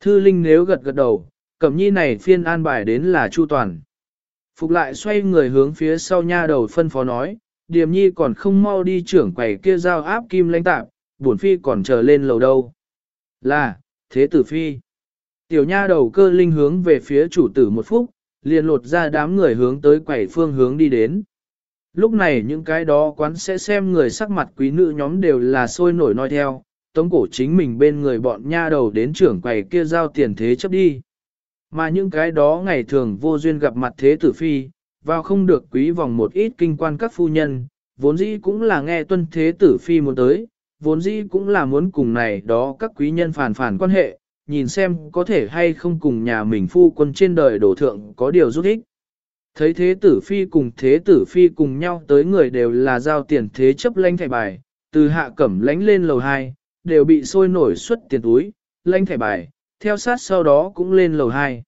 Speaker 1: Thư Linh nếu gật gật đầu, cẩm nhi này phiên an bài đến là chu toàn. Phục lại xoay người hướng phía sau nha đầu phân phó nói, Điềm nhi còn không mau đi trưởng quầy kia giao áp kim lãnh tạp, bổn phi còn chờ lên lầu đâu. Là, thế tử phi. Tiểu nha đầu cơ linh hướng về phía chủ tử một phút, liền lột ra đám người hướng tới quầy phương hướng đi đến. Lúc này những cái đó quán sẽ xem người sắc mặt quý nữ nhóm đều là sôi nổi nói theo, tống cổ chính mình bên người bọn nha đầu đến trưởng quầy kia giao tiền thế chấp đi. Mà những cái đó ngày thường vô duyên gặp mặt thế tử phi, vào không được quý vòng một ít kinh quan các phu nhân, vốn dĩ cũng là nghe tuân thế tử phi muốn tới, vốn dĩ cũng là muốn cùng này đó các quý nhân phản phản quan hệ, nhìn xem có thể hay không cùng nhà mình phu quân trên đời đổ thượng có điều giúp ích. Thấy thế tử phi cùng thế tử phi cùng nhau tới người đều là giao tiền thế chấp lãnh thẻ bài, từ hạ cẩm lánh lên lầu 2, đều bị sôi nổi xuất tiền túi, lãnh thẻ bài, theo sát sau đó cũng lên lầu 2.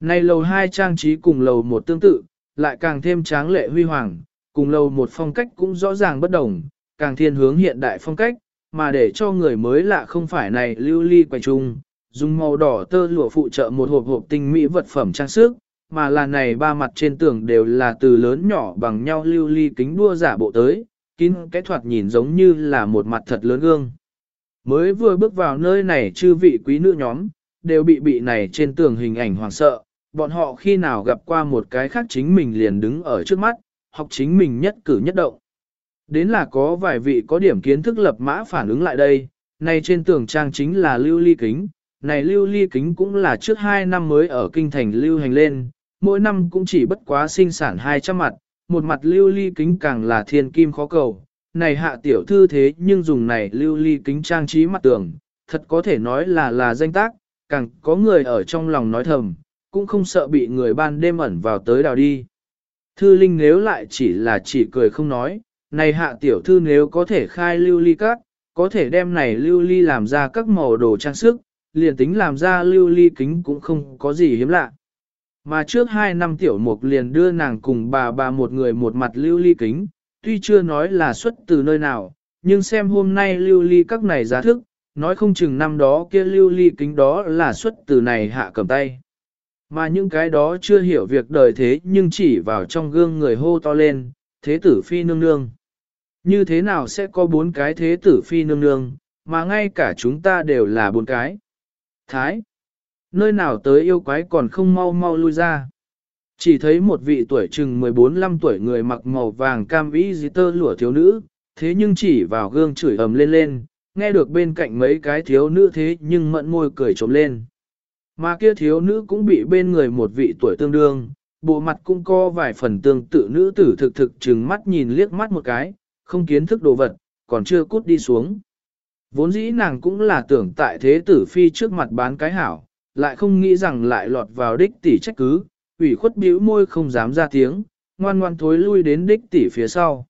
Speaker 1: Này lầu 2 trang trí cùng lầu 1 tương tự, lại càng thêm tráng lệ huy hoàng, cùng lầu 1 phong cách cũng rõ ràng bất đồng, càng thiên hướng hiện đại phong cách, mà để cho người mới lạ không phải này lưu ly quay chung, dùng màu đỏ tơ lụa phụ trợ một hộp hộp tinh mỹ vật phẩm trang sức, mà là này ba mặt trên tường đều là từ lớn nhỏ bằng nhau lưu ly kính đua giả bộ tới, kín cái thoạt nhìn giống như là một mặt thật lớn gương. Mới vừa bước vào nơi này chư vị quý nữ nhóm, đều bị bị này trên tường hình ảnh hoàng sợ, bọn họ khi nào gặp qua một cái khác chính mình liền đứng ở trước mắt, học chính mình nhất cử nhất động. Đến là có vài vị có điểm kiến thức lập mã phản ứng lại đây, này trên tường trang chính là lưu ly kính, này lưu ly kính cũng là trước 2 năm mới ở kinh thành lưu hành lên, mỗi năm cũng chỉ bất quá sinh sản 200 mặt, một mặt lưu ly kính càng là thiên kim khó cầu. Này hạ tiểu thư thế nhưng dùng này lưu ly kính trang trí mặt tường, thật có thể nói là là danh tác, càng có người ở trong lòng nói thầm, cũng không sợ bị người ban đêm ẩn vào tới đào đi. Thư Linh nếu lại chỉ là chỉ cười không nói, này hạ tiểu thư nếu có thể khai lưu ly các, có thể đem này lưu ly làm ra các màu đồ trang sức, liền tính làm ra lưu ly kính cũng không có gì hiếm lạ. Mà trước hai năm tiểu mục liền đưa nàng cùng bà bà một người một mặt lưu ly kính, tuy chưa nói là xuất từ nơi nào, nhưng xem hôm nay lưu ly các này giá thức, nói không chừng năm đó kia lưu ly kính đó là xuất từ này hạ cầm tay. Mà những cái đó chưa hiểu việc đời thế nhưng chỉ vào trong gương người hô to lên, thế tử phi nương nương. Như thế nào sẽ có bốn cái thế tử phi nương nương, mà ngay cả chúng ta đều là bốn cái. Thái, nơi nào tới yêu quái còn không mau mau lui ra. Chỉ thấy một vị tuổi chừng 14-15 tuổi người mặc màu vàng cam vĩ dì tơ lụa thiếu nữ, thế nhưng chỉ vào gương chửi ầm lên lên, nghe được bên cạnh mấy cái thiếu nữ thế nhưng mận môi cười trộm lên. Mà kia thiếu nữ cũng bị bên người một vị tuổi tương đương, bộ mặt cũng co vài phần tương tự nữ tử thực thực chừng mắt nhìn liếc mắt một cái, không kiến thức đồ vật, còn chưa cút đi xuống. Vốn dĩ nàng cũng là tưởng tại thế tử phi trước mặt bán cái hảo, lại không nghĩ rằng lại lọt vào đích tỷ trách cứ, ủy khuất bĩu môi không dám ra tiếng, ngoan ngoan thối lui đến đích tỷ phía sau.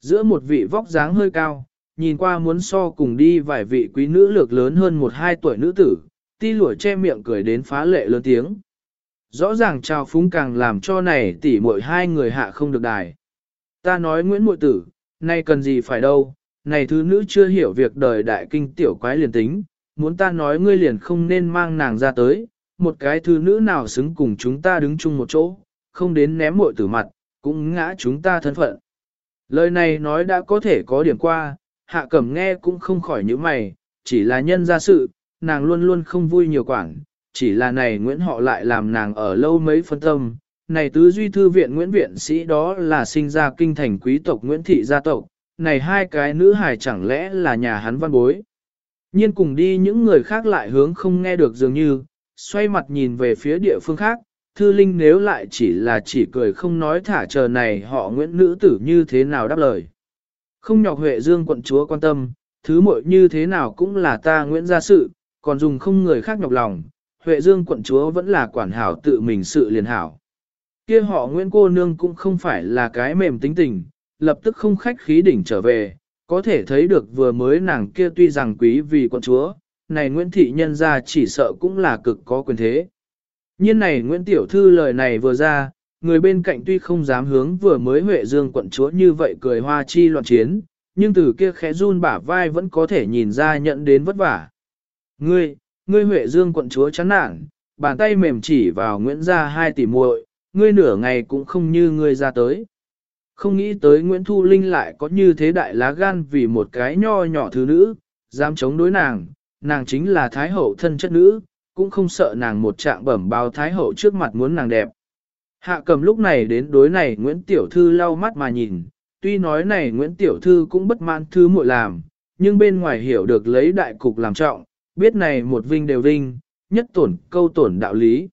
Speaker 1: Giữa một vị vóc dáng hơi cao, nhìn qua muốn so cùng đi vài vị quý nữ lược lớn hơn một hai tuổi nữ tử, ti lụa che miệng cười đến phá lệ lớn tiếng. Rõ ràng trao phúng càng làm cho này tỷ muội hai người hạ không được đài. Ta nói Nguyễn Muội Tử, nay cần gì phải đâu, này thứ nữ chưa hiểu việc đời đại kinh tiểu quái liền tính, muốn ta nói ngươi liền không nên mang nàng ra tới, một cái thứ nữ nào xứng cùng chúng ta đứng chung một chỗ, không đến ném muội tử mặt, cũng ngã chúng ta thân phận. Lời này nói đã có thể có điểm qua, hạ cẩm nghe cũng không khỏi những mày, chỉ là nhân ra sự, nàng luôn luôn không vui nhiều quảng, chỉ là này Nguyễn họ lại làm nàng ở lâu mấy phân tâm. Này tứ duy thư viện Nguyễn Viện sĩ đó là sinh ra kinh thành quý tộc Nguyễn Thị gia tộc, này hai cái nữ hài chẳng lẽ là nhà hắn văn bối. Nhiên cùng đi những người khác lại hướng không nghe được dường như, xoay mặt nhìn về phía địa phương khác, Thư Linh nếu lại chỉ là chỉ cười không nói thả chờ này họ Nguyễn nữ tử như thế nào đáp lời. Không nhọc Huệ Dương quận chúa quan tâm, thứ muội như thế nào cũng là ta Nguyễn gia sự, còn dùng không người khác nhọc lòng, Huệ Dương quận chúa vẫn là quản hảo tự mình sự liền hảo. Kia họ Nguyễn cô nương cũng không phải là cái mềm tính tình, lập tức không khách khí đỉnh trở về, có thể thấy được vừa mới nàng kia tuy rằng quý vì quận chúa, này Nguyễn thị nhân gia chỉ sợ cũng là cực có quyền thế. Nhiên này Nguyễn Tiểu Thư lời này vừa ra, người bên cạnh tuy không dám hướng vừa mới Huệ Dương quận chúa như vậy cười hoa chi loạn chiến, nhưng từ kia khẽ run bả vai vẫn có thể nhìn ra nhận đến vất vả. Ngươi, ngươi Huệ Dương quận chúa chán nản, bàn tay mềm chỉ vào Nguyễn gia hai tỷ muội, ngươi nửa ngày cũng không như ngươi ra tới. Không nghĩ tới Nguyễn Thu Linh lại có như thế đại lá gan vì một cái nho nhỏ thứ nữ, dám chống đối nàng, nàng chính là Thái Hậu thân chất nữ, cũng không sợ nàng một trạng bẩm báo Thái Hậu trước mặt muốn nàng đẹp. Hạ cầm lúc này đến đối này Nguyễn Tiểu Thư lau mắt mà nhìn, tuy nói này Nguyễn Tiểu Thư cũng bất mãn thứ muội làm, nhưng bên ngoài hiểu được lấy đại cục làm trọng, biết này một vinh đều vinh, nhất tổn câu tổn đạo lý.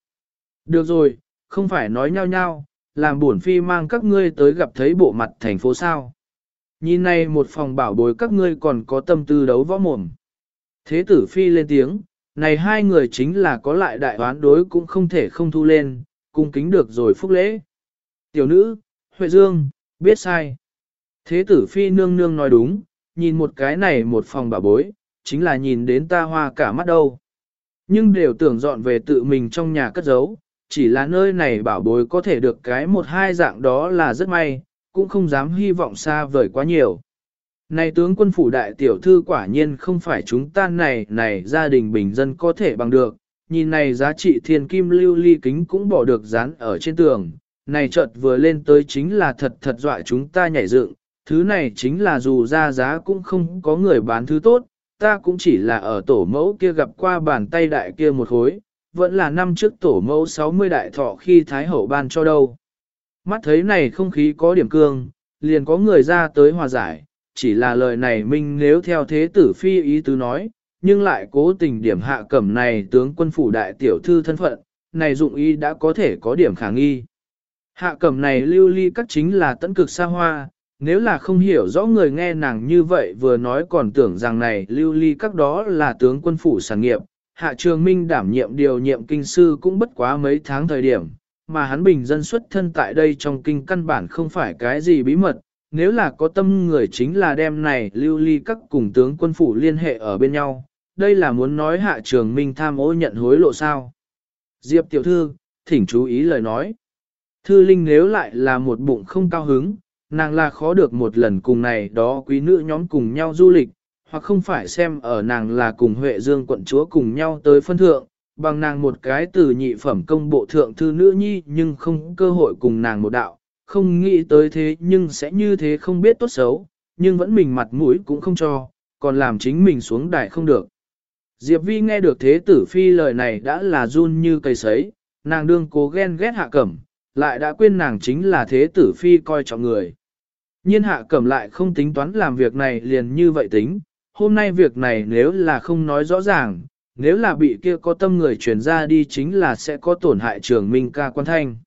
Speaker 1: Được rồi, không phải nói nhau nhau, làm buồn phi mang các ngươi tới gặp thấy bộ mặt thành phố sao. Nhìn này một phòng bảo bối các ngươi còn có tâm tư đấu võ mồm. Thế tử phi lên tiếng, này hai người chính là có lại đại oán đối cũng không thể không thu lên, cung kính được rồi phúc lễ. Tiểu nữ, Huệ Dương, biết sai. Thế tử phi nương nương nói đúng, nhìn một cái này một phòng bảo bối, chính là nhìn đến ta hoa cả mắt đâu. Nhưng đều tưởng dọn về tự mình trong nhà cất giấu, chỉ là nơi này bảo bối có thể được cái một hai dạng đó là rất may, cũng không dám hy vọng xa vời quá nhiều. Này tướng quân phủ đại tiểu thư quả nhiên không phải chúng ta này, này gia đình bình dân có thể bằng được, nhìn này giá trị thiên kim lưu ly kính cũng bỏ được dán ở trên tường, này chợt vừa lên tới chính là thật thật dọa chúng ta nhảy dựng, thứ này chính là dù ra giá cũng không có người bán thứ tốt, ta cũng chỉ là ở tổ mẫu kia gặp qua bàn tay đại kia một hối, vẫn là năm trước tổ mẫu 60 đại thọ khi Thái Hậu ban cho đâu. Mắt thấy này không khí có điểm cương, liền có người ra tới hòa giải, chỉ là lời này minh nếu theo thế tử phi ý tứ nói, nhưng lại cố tình điểm hạ cẩm này tướng quân phủ đại tiểu thư thân phận, này dụng ý đã có thể có điểm khả nghi. Hạ cẩm này lưu ly các chính là tận cực xa hoa, nếu là không hiểu rõ người nghe nàng như vậy vừa nói còn tưởng rằng này lưu ly các đó là tướng quân phủ sản nghiệp, Hạ Trường Minh đảm nhiệm điều nhiệm kinh sư cũng bất quá mấy tháng thời điểm, mà hắn bình dân xuất thân tại đây trong kinh căn bản không phải cái gì bí mật, nếu là có tâm người chính là đem này lưu ly các cùng tướng quân phủ liên hệ ở bên nhau, đây là muốn nói Hạ Trường Minh tham ô nhận hối lộ sao. Diệp tiểu thư, thỉnh chú ý lời nói. Thư Linh nếu lại là một bụng không cao hứng, nàng là khó được một lần cùng này đó quý nữ nhóm cùng nhau du lịch, hoặc không phải xem ở nàng là cùng Huệ Dương quận chúa cùng nhau tới phân thượng, bằng nàng một cái từ nhị phẩm công bộ thượng thư nữ nhi nhưng không cơ hội cùng nàng một đạo, không nghĩ tới thế nhưng sẽ như thế không biết tốt xấu, nhưng vẫn mình mặt mũi cũng không cho, còn làm chính mình xuống đài không được. Diệp Vi nghe được thế tử phi lời này đã là run như cây sấy, nàng đương cố ghen ghét hạ cẩm, lại đã quên nàng chính là thế tử phi coi trọng người. Nhiên hạ cẩm lại không tính toán làm việc này liền như vậy tính, hôm nay việc này nếu là không nói rõ ràng, nếu là bị kia có tâm người truyền ra đi chính là sẽ có tổn hại trường minh ca quan thanh.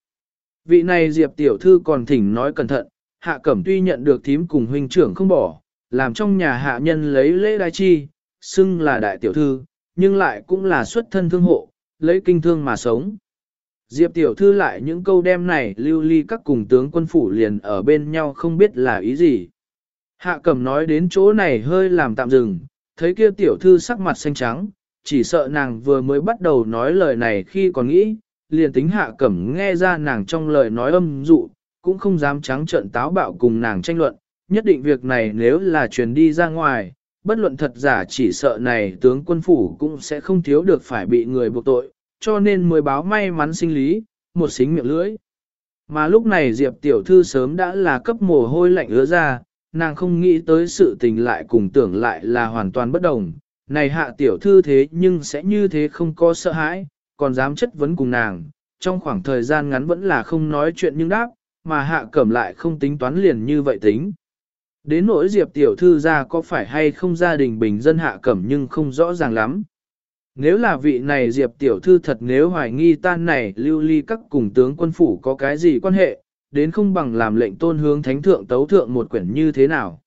Speaker 1: Vị này Diệp tiểu thư còn thỉnh nói cẩn thận, hạ cẩm tuy nhận được thím cùng huynh trưởng không bỏ, làm trong nhà hạ nhân lấy lễ đai chi, xưng là đại tiểu thư, nhưng lại cũng là xuất thân thương hộ, lấy kinh thương mà sống. Diệp tiểu thư lại những câu đem này lưu ly các cùng tướng quân phủ liền ở bên nhau không biết là ý gì. Hạ cẩm nói đến chỗ này hơi làm tạm dừng, thấy kia tiểu thư sắc mặt xanh trắng, chỉ sợ nàng vừa mới bắt đầu nói lời này khi còn nghĩ, liền tính hạ cẩm nghe ra nàng trong lời nói âm dụ, cũng không dám trắng trợn táo bạo cùng nàng tranh luận, nhất định việc này nếu là truyền đi ra ngoài, bất luận thật giả chỉ sợ này tướng quân phủ cũng sẽ không thiếu được phải bị người buộc tội, cho nên mới báo may mắn sinh lý, một xính miệng lưỡi. Mà lúc này Diệp tiểu thư sớm đã là cấp mồ hôi lạnh ứa ra, nàng không nghĩ tới sự tình lại cùng tưởng lại là hoàn toàn bất đồng. Này hạ tiểu thư thế nhưng sẽ như thế không có sợ hãi, còn dám chất vấn cùng nàng, trong khoảng thời gian ngắn vẫn là không nói chuyện nhưng đáp, mà hạ cẩm lại không tính toán liền như vậy tính. Đến nỗi Diệp tiểu thư ra có phải hay không gia đình bình dân hạ cẩm nhưng không rõ ràng lắm. Nếu là vị này Diệp tiểu thư thật nếu hoài nghi tan này lưu ly các cùng tướng quân phủ có cái gì quan hệ, đến không bằng làm lệnh tôn hướng thánh thượng tấu thượng một quyển như thế nào.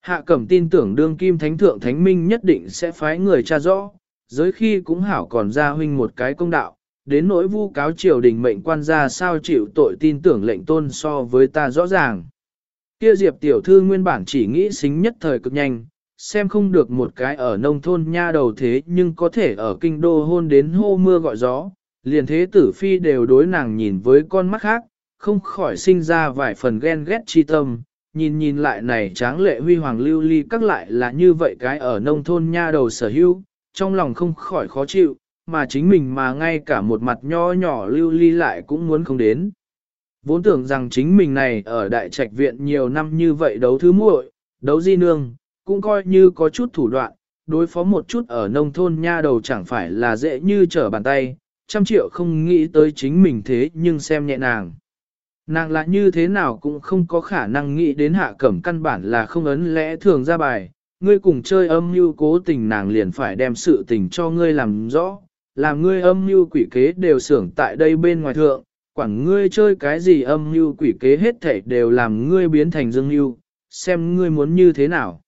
Speaker 1: Hạ cẩm tin tưởng đương kim thánh thượng thánh minh nhất định sẽ phái người tra rõ, giới khi cũng hảo còn ra huynh một cái công đạo, đến nỗi vu cáo triều đình mệnh quan ra sao chịu tội tin tưởng lệnh tôn so với ta rõ ràng. Kia Diệp tiểu thư nguyên bản chỉ nghĩ xính nhất thời cực nhanh, xem không được một cái ở nông thôn nha đầu thế nhưng có thể ở kinh đô hôn đến hô mưa gọi gió, liền thế tử phi đều đối nàng nhìn với con mắt khác, không khỏi sinh ra vài phần ghen ghét chi tâm, nhìn nhìn lại này tráng lệ huy hoàng lưu ly các lại là như vậy cái ở nông thôn nha đầu sở hữu, trong lòng không khỏi khó chịu, mà chính mình mà ngay cả một mặt nho nhỏ lưu ly lại cũng muốn không đến. Vốn tưởng rằng chính mình này ở đại trạch viện nhiều năm như vậy đấu thứ muội, đấu di nương, cũng coi như có chút thủ đoạn, đối phó một chút ở nông thôn nha đầu chẳng phải là dễ như trở bàn tay, trăm triệu không nghĩ tới chính mình thế nhưng xem nhẹ nàng. Nàng là như thế nào cũng không có khả năng nghĩ đến hạ cẩm căn bản là không ấn lẽ thường ra bài, ngươi cùng chơi âm mưu cố tình nàng liền phải đem sự tình cho ngươi làm rõ, làm ngươi âm mưu quỷ kế đều xưởng tại đây bên ngoài thượng, quảng ngươi chơi cái gì âm mưu quỷ kế hết thảy đều làm ngươi biến thành dương mưu, xem ngươi muốn như thế nào.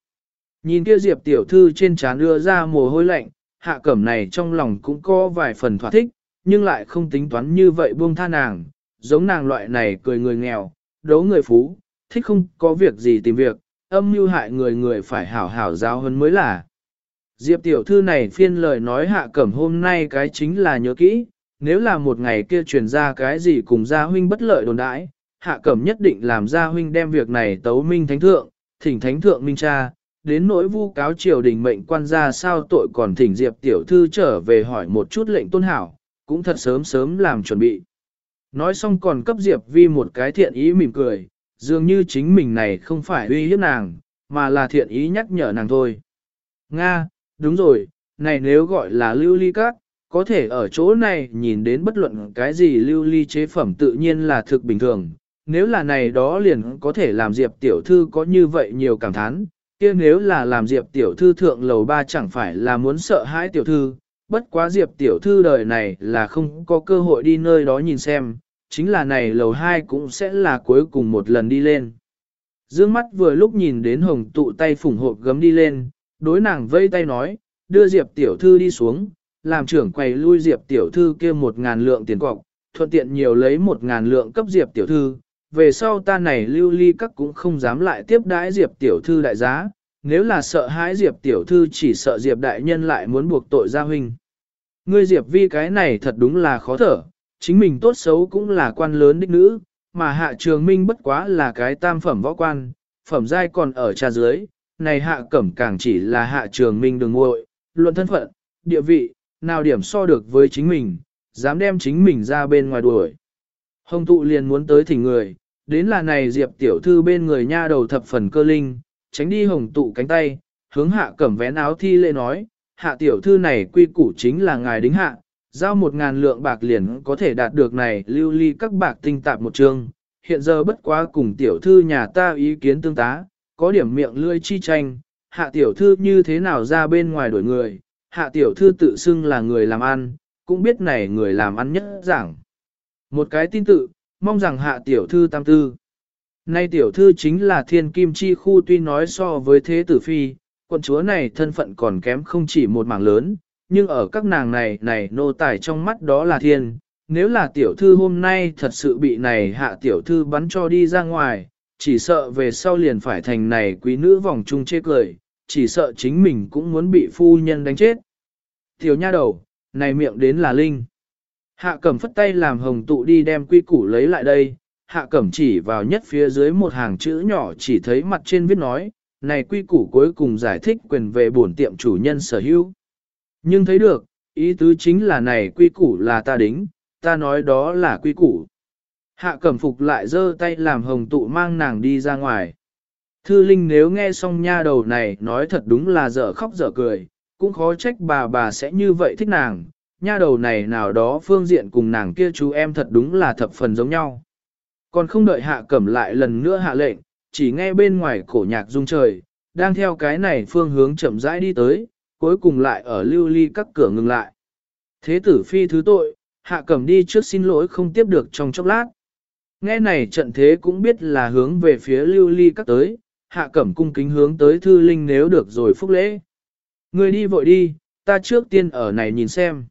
Speaker 1: Nhìn kia Diệp tiểu thư trên trán đưa ra mồ hôi lạnh, hạ cẩm này trong lòng cũng có vài phần thỏa thích, nhưng lại không tính toán như vậy buông tha nàng, giống nàng loại này cười người nghèo, đấu người phú, thích không có việc gì tìm việc, âm mưu hại người người phải hảo hảo giáo hơn mới là. Diệp tiểu thư này phiên lời nói hạ cẩm hôm nay cái chính là nhớ kỹ, nếu là một ngày kia truyền ra cái gì cùng gia huynh bất lợi đồn đãi, hạ cẩm nhất định làm gia huynh đem việc này tấu minh thánh thượng, thỉnh thánh thượng minh cha, đến nỗi vu cáo triều đình mệnh quan gia sao tội còn thỉnh Diệp tiểu thư trở về hỏi một chút lệnh tôn hảo, cũng thật sớm sớm làm chuẩn bị. Nói xong còn cấp Diệp vi một cái thiện ý mỉm cười, dường như chính mình này không phải uy hiếp nàng, mà là thiện ý nhắc nhở nàng thôi. Nga, đúng rồi, này nếu gọi là lưu ly các, có thể ở chỗ này nhìn đến bất luận cái gì lưu ly chế phẩm tự nhiên là thực bình thường. Nếu là này đó liền có thể làm Diệp tiểu thư có như vậy nhiều cảm thán, kia nếu là làm Diệp tiểu thư thượng lầu ba chẳng phải là muốn sợ hãi tiểu thư, bất quá Diệp tiểu thư đời này là không có cơ hội đi nơi đó nhìn xem, chính là này lầu hai cũng sẽ là cuối cùng một lần đi lên. Dương mắt vừa lúc nhìn đến hồng tụ tay phủng hộp gấm đi lên, đối nàng vây tay nói, đưa Diệp tiểu thư đi xuống, làm trưởng quầy lui Diệp tiểu thư kia một ngàn lượng tiền cọc, thuận tiện nhiều lấy một ngàn lượng cấp Diệp tiểu thư, về sau ta này lưu ly các cũng không dám lại tiếp đãi Diệp tiểu thư đại giá, nếu là sợ hãi Diệp tiểu thư chỉ sợ Diệp đại nhân lại muốn buộc tội gia huynh. Ngươi Diệp vi cái này thật đúng là khó thở, chính mình tốt xấu cũng là quan lớn đích nữ, mà hạ trường minh bất quá là cái tam phẩm võ quan, phẩm giai còn ở trà dưới, này hạ cẩm càng chỉ là hạ trường minh đường ngội, luận thân phận, địa vị, nào điểm so được với chính mình, dám đem chính mình ra bên ngoài đuổi. Hồng tụ liền muốn tới thỉnh người, đến là này diệp tiểu thư bên người nha đầu thập phần cơ linh, tránh đi hồng tụ cánh tay, hướng hạ cẩm vén áo thi lễ nói, hạ tiểu thư này quy củ chính là ngài đính hạ, giao một ngàn lượng bạc liền có thể đạt được này lưu ly các bạc tinh tạp một chương, hiện giờ bất quá cùng tiểu thư nhà ta ý kiến tương tá, có điểm miệng lươi chi tranh, hạ tiểu thư như thế nào ra bên ngoài đổi người, hạ tiểu thư tự xưng là người làm ăn, cũng biết này người làm ăn nhất giảng. Một cái tin tự, mong rằng hạ tiểu thư tam tư. Nay tiểu thư chính là thiên kim chi khu tuy nói so với thế tử phi, quận chúa này thân phận còn kém không chỉ một mảng lớn, nhưng ở các nàng này này nô tài trong mắt đó là thiên. Nếu là tiểu thư hôm nay thật sự bị này hạ tiểu thư bắn cho đi ra ngoài, chỉ sợ về sau liền phải thành này quý nữ vòng trung chê cười, chỉ sợ chính mình cũng muốn bị phu nhân đánh chết. Tiểu nha đầu, này miệng đến là linh. Hạ cẩm phất tay làm hồng tụ đi đem quy củ lấy lại đây, hạ cẩm chỉ vào nhất phía dưới một hàng chữ nhỏ chỉ thấy mặt trên viết nói, này quy củ cuối cùng giải thích quyền về bổn tiệm chủ nhân sở hữu. Nhưng thấy được, ý tứ chính là này quy củ là ta đính, ta nói đó là quy củ. Hạ cẩm phục lại giơ tay làm hồng tụ mang nàng đi ra ngoài. Thư Linh nếu nghe xong nha đầu này nói thật đúng là dở khóc dở cười, cũng khó trách bà bà sẽ như vậy thích nàng, nha đầu này nào đó phương diện cùng nàng kia chú em thật đúng là thập phần giống nhau. Còn không đợi hạ cẩm lại lần nữa hạ lệnh, chỉ nghe bên ngoài cổ nhạc rung trời, đang theo cái này phương hướng chậm rãi đi tới, cuối cùng lại ở lưu ly các cửa ngừng lại. Thế tử phi thứ tội, hạ cẩm đi trước xin lỗi không tiếp được trong chốc lát. Nghe này trận thế cũng biết là hướng về phía lưu ly các tới, hạ cẩm cung kính hướng tới thư linh nếu được rồi phúc lễ. Người đi vội đi, ta trước tiên ở này nhìn xem.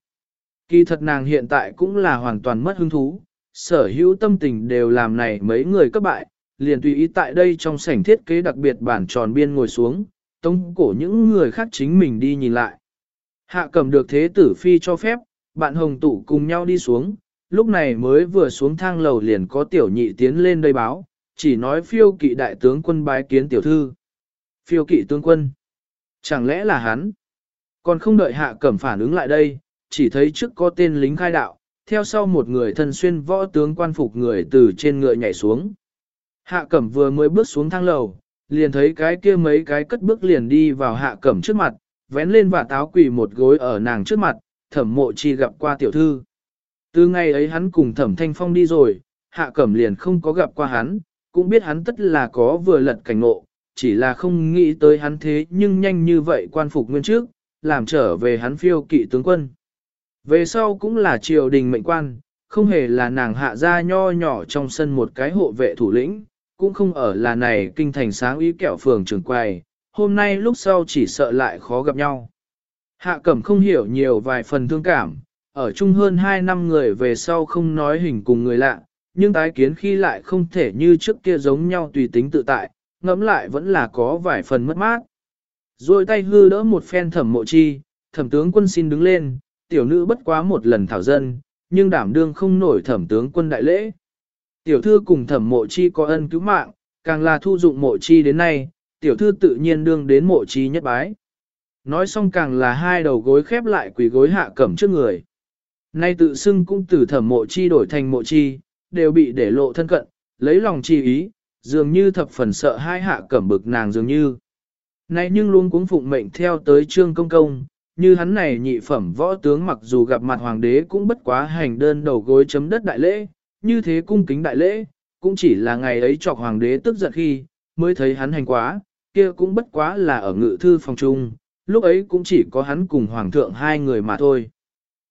Speaker 1: Kỳ thật nàng hiện tại cũng là hoàn toàn mất hứng thú, sở hữu tâm tình đều làm này mấy người các bại, liền tùy ý tại đây trong sảnh thiết kế đặc biệt bản tròn biên ngồi xuống, tống cổ những người khác chính mình đi nhìn lại. Hạ cầm được thế tử phi cho phép, bạn hồng tụ cùng nhau đi xuống, lúc này mới vừa xuống thang lầu liền có tiểu nhị tiến lên đây báo, chỉ nói phiêu kỵ đại tướng quân bái kiến tiểu thư. Phiêu kỵ tướng quân. Chẳng lẽ là hắn? Còn không đợi hạ cẩm phản ứng lại đây, chỉ thấy trước có tên lính khai đạo, theo sau một người thân xuyên võ tướng quan phục người từ trên ngựa nhảy xuống. Hạ cẩm vừa mới bước xuống thang lầu, liền thấy cái kia mấy cái cất bước liền đi vào hạ cẩm trước mặt, vén lên và táo quỳ một gối ở nàng trước mặt, thẩm mộ chi gặp qua tiểu thư. Từ ngày ấy hắn cùng thẩm thanh phong đi rồi, hạ cẩm liền không có gặp qua hắn, cũng biết hắn tất là có vừa lật cảnh ngộ, chỉ là không nghĩ tới hắn thế nhưng nhanh như vậy quan phục nguyên trước, làm trở về hắn phiêu kỵ tướng quân. Về sau cũng là triều đình mệnh quan, không hề là nàng hạ ra nho nhỏ trong sân một cái hộ vệ thủ lĩnh, cũng không ở là này kinh thành sáng ý kẹo phường trường quầy, hôm nay lúc sau chỉ sợ lại khó gặp nhau. Hạ cẩm không hiểu nhiều vài phần thương cảm, ở chung hơn 2 năm người về sau không nói hình cùng người lạ, nhưng tái kiến khi lại không thể như trước kia giống nhau tùy tính tự tại, ngẫm lại vẫn là có vài phần mất mát. Rồi tay hư đỡ một phen thẩm mộ chi, thẩm tướng quân xin đứng lên, tiểu nữ bất quá một lần thảo dân, nhưng đảm đương không nổi thẩm tướng quân đại lễ. Tiểu thư cùng thẩm mộ chi có ân cứu mạng, càng là thu dụng mộ chi đến nay, tiểu thư tự nhiên đương đến mộ chi nhất bái. Nói xong càng là hai đầu gối khép lại quỳ gối hạ cẩm trước người. Nay tự xưng cũng từ thẩm mộ chi đổi thành mộ chi, đều bị để lộ thân cận, lấy lòng chi ý, dường như thập phần sợ hai hạ cẩm bực nàng dường như. Nay nhưng luôn cuống phụng mệnh theo tới trương công công, như hắn này nhị phẩm võ tướng mặc dù gặp mặt hoàng đế cũng bất quá hành đơn đầu gối chấm đất đại lễ, như thế cung kính đại lễ, cũng chỉ là ngày ấy chọc hoàng đế tức giận khi, mới thấy hắn hành quá, kia cũng bất quá là ở ngự thư phòng trung, lúc ấy cũng chỉ có hắn cùng hoàng thượng hai người mà thôi.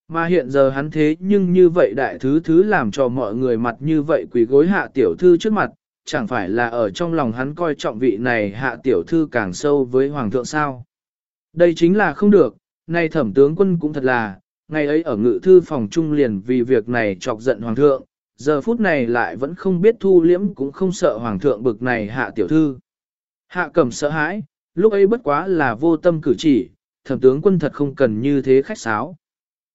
Speaker 1: Mà hiện giờ hắn thế nhưng như vậy đại thứ thứ làm cho mọi người mặt như vậy quỳ gối hạ tiểu thư trước mặt, chẳng phải là ở trong lòng hắn coi trọng vị này hạ tiểu thư càng sâu với hoàng thượng sao. Đây chính là không được, nay thẩm tướng quân cũng thật là, ngày ấy ở ngự thư phòng trung liền vì việc này chọc giận hoàng thượng, giờ phút này lại vẫn không biết thu liễm cũng không sợ hoàng thượng bực này hạ tiểu thư. Hạ cẩm sợ hãi, lúc ấy bất quá là vô tâm cử chỉ, thẩm tướng quân thật không cần như thế khách sáo.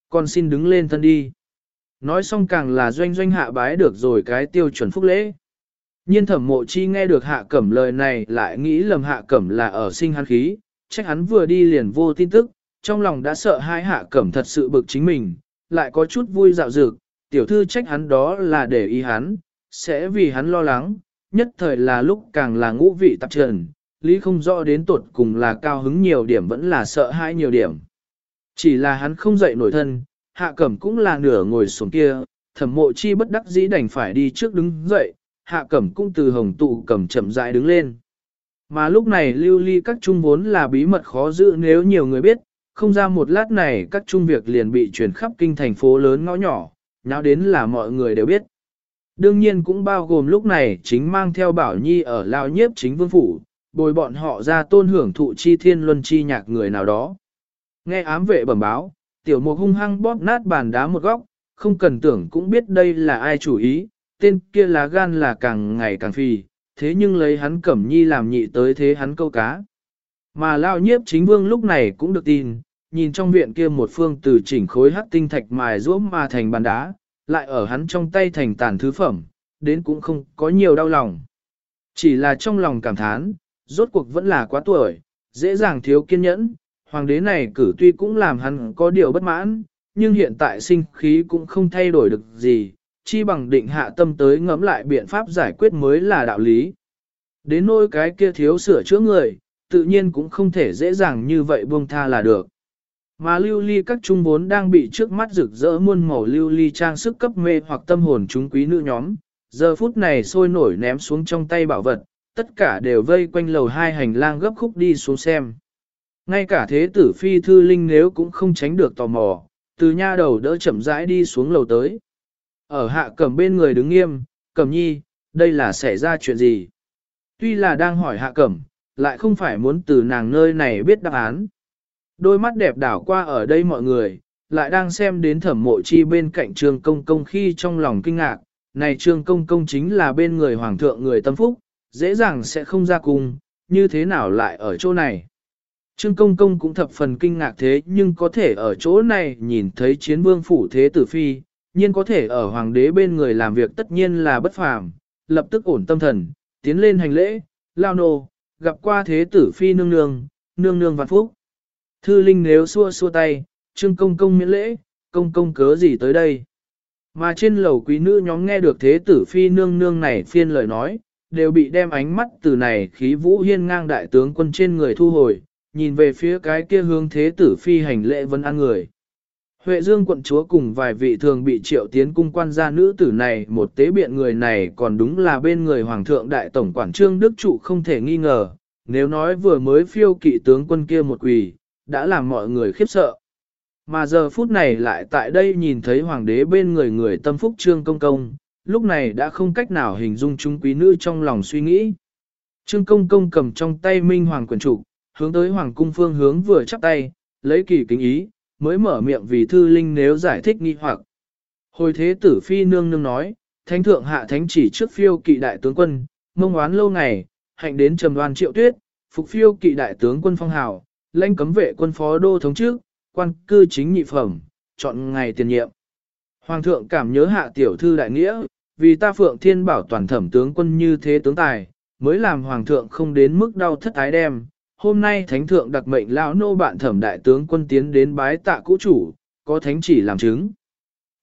Speaker 1: Con xin đứng lên thân đi. Nói xong càng là doanh doanh hạ bái được rồi cái tiêu chuẩn phúc lễ. Nhiên thẩm mộ chi nghe được hạ cẩm lời này lại nghĩ lầm hạ cẩm là ở sinh hắn khí, trách hắn vừa đi liền vô tin tức, trong lòng đã sợ hai hạ cẩm thật sự bực chính mình, lại có chút vui dạo dược, tiểu thư trách hắn đó là để ý hắn, sẽ vì hắn lo lắng, nhất thời là lúc càng là ngũ vị tạp trần, lý không rõ đến tột cùng là cao hứng nhiều điểm vẫn là sợ hãi nhiều điểm. Chỉ là hắn không dậy nổi thân, hạ cẩm cũng là nửa ngồi xuống kia, thẩm mộ chi bất đắc dĩ đành phải đi trước đứng dậy, hạ cẩm cũng từ hồng tụ cẩm chậm rãi đứng lên. Mà lúc này lưu ly các trung vốn là bí mật khó giữ nếu nhiều người biết, không ra một lát này các trung việc liền bị truyền khắp kinh thành phố lớn ngõ nhỏ, nháo đến là mọi người đều biết. Đương nhiên cũng bao gồm lúc này chính mang theo bảo nhi ở lao nhiếp chính vương phủ, bồi bọn họ ra tôn hưởng thụ chi thiên luân chi nhạc người nào đó. Nghe ám vệ bẩm báo, tiểu mục hung hăng bóp nát bàn đá một góc, không cần tưởng cũng biết đây là ai chủ ý, tên kia lá gan là càng ngày càng phì, thế nhưng lấy hắn cẩm nhi làm nhị tới thế hắn câu cá. Mà lao nhiếp chính vương lúc này cũng được tin, nhìn trong viện kia một phương từ chỉnh khối hắc tinh thạch mài rũa mà thành bàn đá, lại ở hắn trong tay thành tàn thứ phẩm, đến cũng không có nhiều đau lòng. Chỉ là trong lòng cảm thán, rốt cuộc vẫn là quá tuổi, dễ dàng thiếu kiên nhẫn, hoàng đế này cử tuy cũng làm hắn có điều bất mãn, nhưng hiện tại sinh khí cũng không thay đổi được gì, chi bằng định hạ tâm tới ngẫm lại biện pháp giải quyết mới là đạo lý. Đến nỗi cái kia thiếu sửa chữa người, tự nhiên cũng không thể dễ dàng như vậy buông tha là được. Mà lưu ly các trung vốn đang bị trước mắt rực rỡ muôn màu lưu ly trang sức cấp mê hoặc tâm hồn chúng quý nữ nhóm, giờ phút này sôi nổi ném xuống trong tay bảo vật, tất cả đều vây quanh lầu hai hành lang gấp khúc đi xuống xem. Ngay cả thế tử phi thư linh nếu cũng không tránh được tò mò, từ nha đầu đỡ chậm rãi đi xuống lầu tới. Ở hạ cẩm bên người đứng nghiêm, cẩm nhi, đây là xảy ra chuyện gì? Tuy là đang hỏi hạ cẩm, lại không phải muốn từ nàng nơi này biết đáp án. Đôi mắt đẹp đảo qua ở đây mọi người, lại đang xem đến thẩm mộ chi bên cạnh trương công công khi trong lòng kinh ngạc, này trương công công chính là bên người hoàng thượng người tâm phúc, dễ dàng sẽ không ra cùng, như thế nào lại ở chỗ này. Trương công công cũng thập phần kinh ngạc thế nhưng có thể ở chỗ này nhìn thấy chiến vương phủ thế tử phi, nhiên có thể ở hoàng đế bên người làm việc tất nhiên là bất phàm, lập tức ổn tâm thần, tiến lên hành lễ, lao nô, gặp qua thế tử phi nương nương, nương nương vạn phúc. Thư Linh nếu xua xua tay, trương công công miễn lễ, công công cớ gì tới đây. Mà trên lầu quý nữ nhóm nghe được thế tử phi nương nương này phiên lời nói, đều bị đem ánh mắt từ này khí vũ hiên ngang đại tướng quân trên người thu hồi, nhìn về phía cái kia hướng thế tử phi hành lễ vân an người. Huệ Dương quận chúa cùng vài vị thường bị triệu tiến cung quan gia nữ tử này một tế biện người này còn đúng là bên người Hoàng thượng Đại Tổng Quản Trương Đức Trụ không thể nghi ngờ, nếu nói vừa mới phiêu kỵ tướng quân kia một quỳ, đã làm mọi người khiếp sợ. Mà giờ phút này lại tại đây nhìn thấy hoàng đế bên người người tâm phúc trương công công, lúc này đã không cách nào hình dung chúng quý nữ trong lòng suy nghĩ. Trương công công cầm trong tay minh hoàng quyền trục, hướng tới hoàng cung phương hướng vừa chắp tay, lấy kỳ kính ý, mới mở miệng vì thư linh nếu giải thích nghi hoặc. Hồi thế tử phi nương nương nói, thánh thượng hạ thánh chỉ trước phiêu kỵ đại tướng quân, mông oán lâu ngày, hạnh đến trầm đoan triệu tuyết, phục phiêu kỵ đại tướng quân phong hào, lãnh cấm vệ quân phó đô thống trước, quan cư chính nhị phẩm, chọn ngày tiền nhiệm. Hoàng thượng cảm nhớ hạ tiểu thư đại nghĩa, vì ta phượng thiên bảo toàn thẩm tướng quân như thế tướng tài, mới làm hoàng thượng không đến mức đau thất ái đem. Hôm nay thánh thượng đặc mệnh lão nô bạn thẩm đại tướng quân tiến đến bái tạ cũ chủ, có thánh chỉ làm chứng.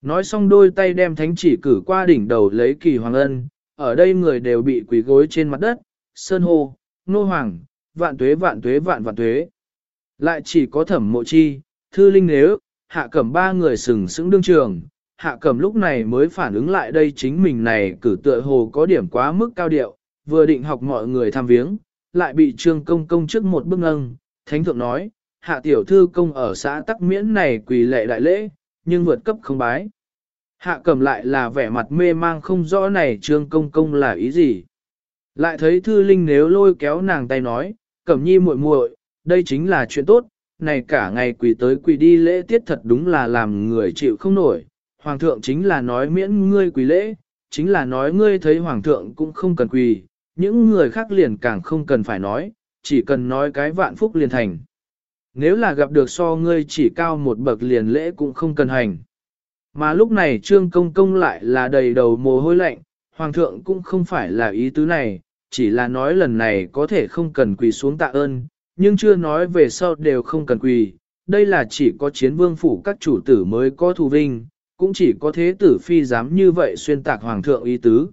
Speaker 1: Nói xong đôi tay đem thánh chỉ cử qua đỉnh đầu lấy kỳ hoàng ân, ở đây người đều bị quỳ gối trên mặt đất, sơn hô, nô hoàng, vạn tuế vạn tuế vạn vạn tuế. Lại chỉ có thẩm mộ chi, thư linh nếu, hạ cẩm ba người sừng sững đương trường, hạ cẩm lúc này mới phản ứng lại đây chính mình này cử tựa hồ có điểm quá mức cao điệu, vừa định học mọi người tham viếng, lại bị trương công công trước một bước nâng, thánh thượng nói, hạ tiểu thư công ở xã tắc miễn này quỳ lệ đại lễ, nhưng vượt cấp không bái. Hạ cẩm lại là vẻ mặt mê mang không rõ này trương công công là ý gì. Lại thấy thư linh nếu lôi kéo nàng tay nói, cẩm nhi muội muội, đây chính là chuyện tốt, này cả ngày quỳ tới quỳ đi lễ tiết thật đúng là làm người chịu không nổi. Hoàng thượng chính là nói miễn ngươi quỳ lễ, chính là nói ngươi thấy hoàng thượng cũng không cần quỳ, những người khác liền càng không cần phải nói, chỉ cần nói cái vạn phúc liền thành. Nếu là gặp được so ngươi chỉ cao một bậc liền lễ cũng không cần hành. Mà lúc này trương công công lại là đầy đầu mồ hôi lạnh, hoàng thượng cũng không phải là ý tứ này, chỉ là nói lần này có thể không cần quỳ xuống tạ ơn, nhưng chưa nói về sau đều không cần quỳ, đây là chỉ có chiến vương phủ các chủ tử mới có thù vinh, cũng chỉ có thế tử phi dám như vậy xuyên tạc hoàng thượng ý tứ.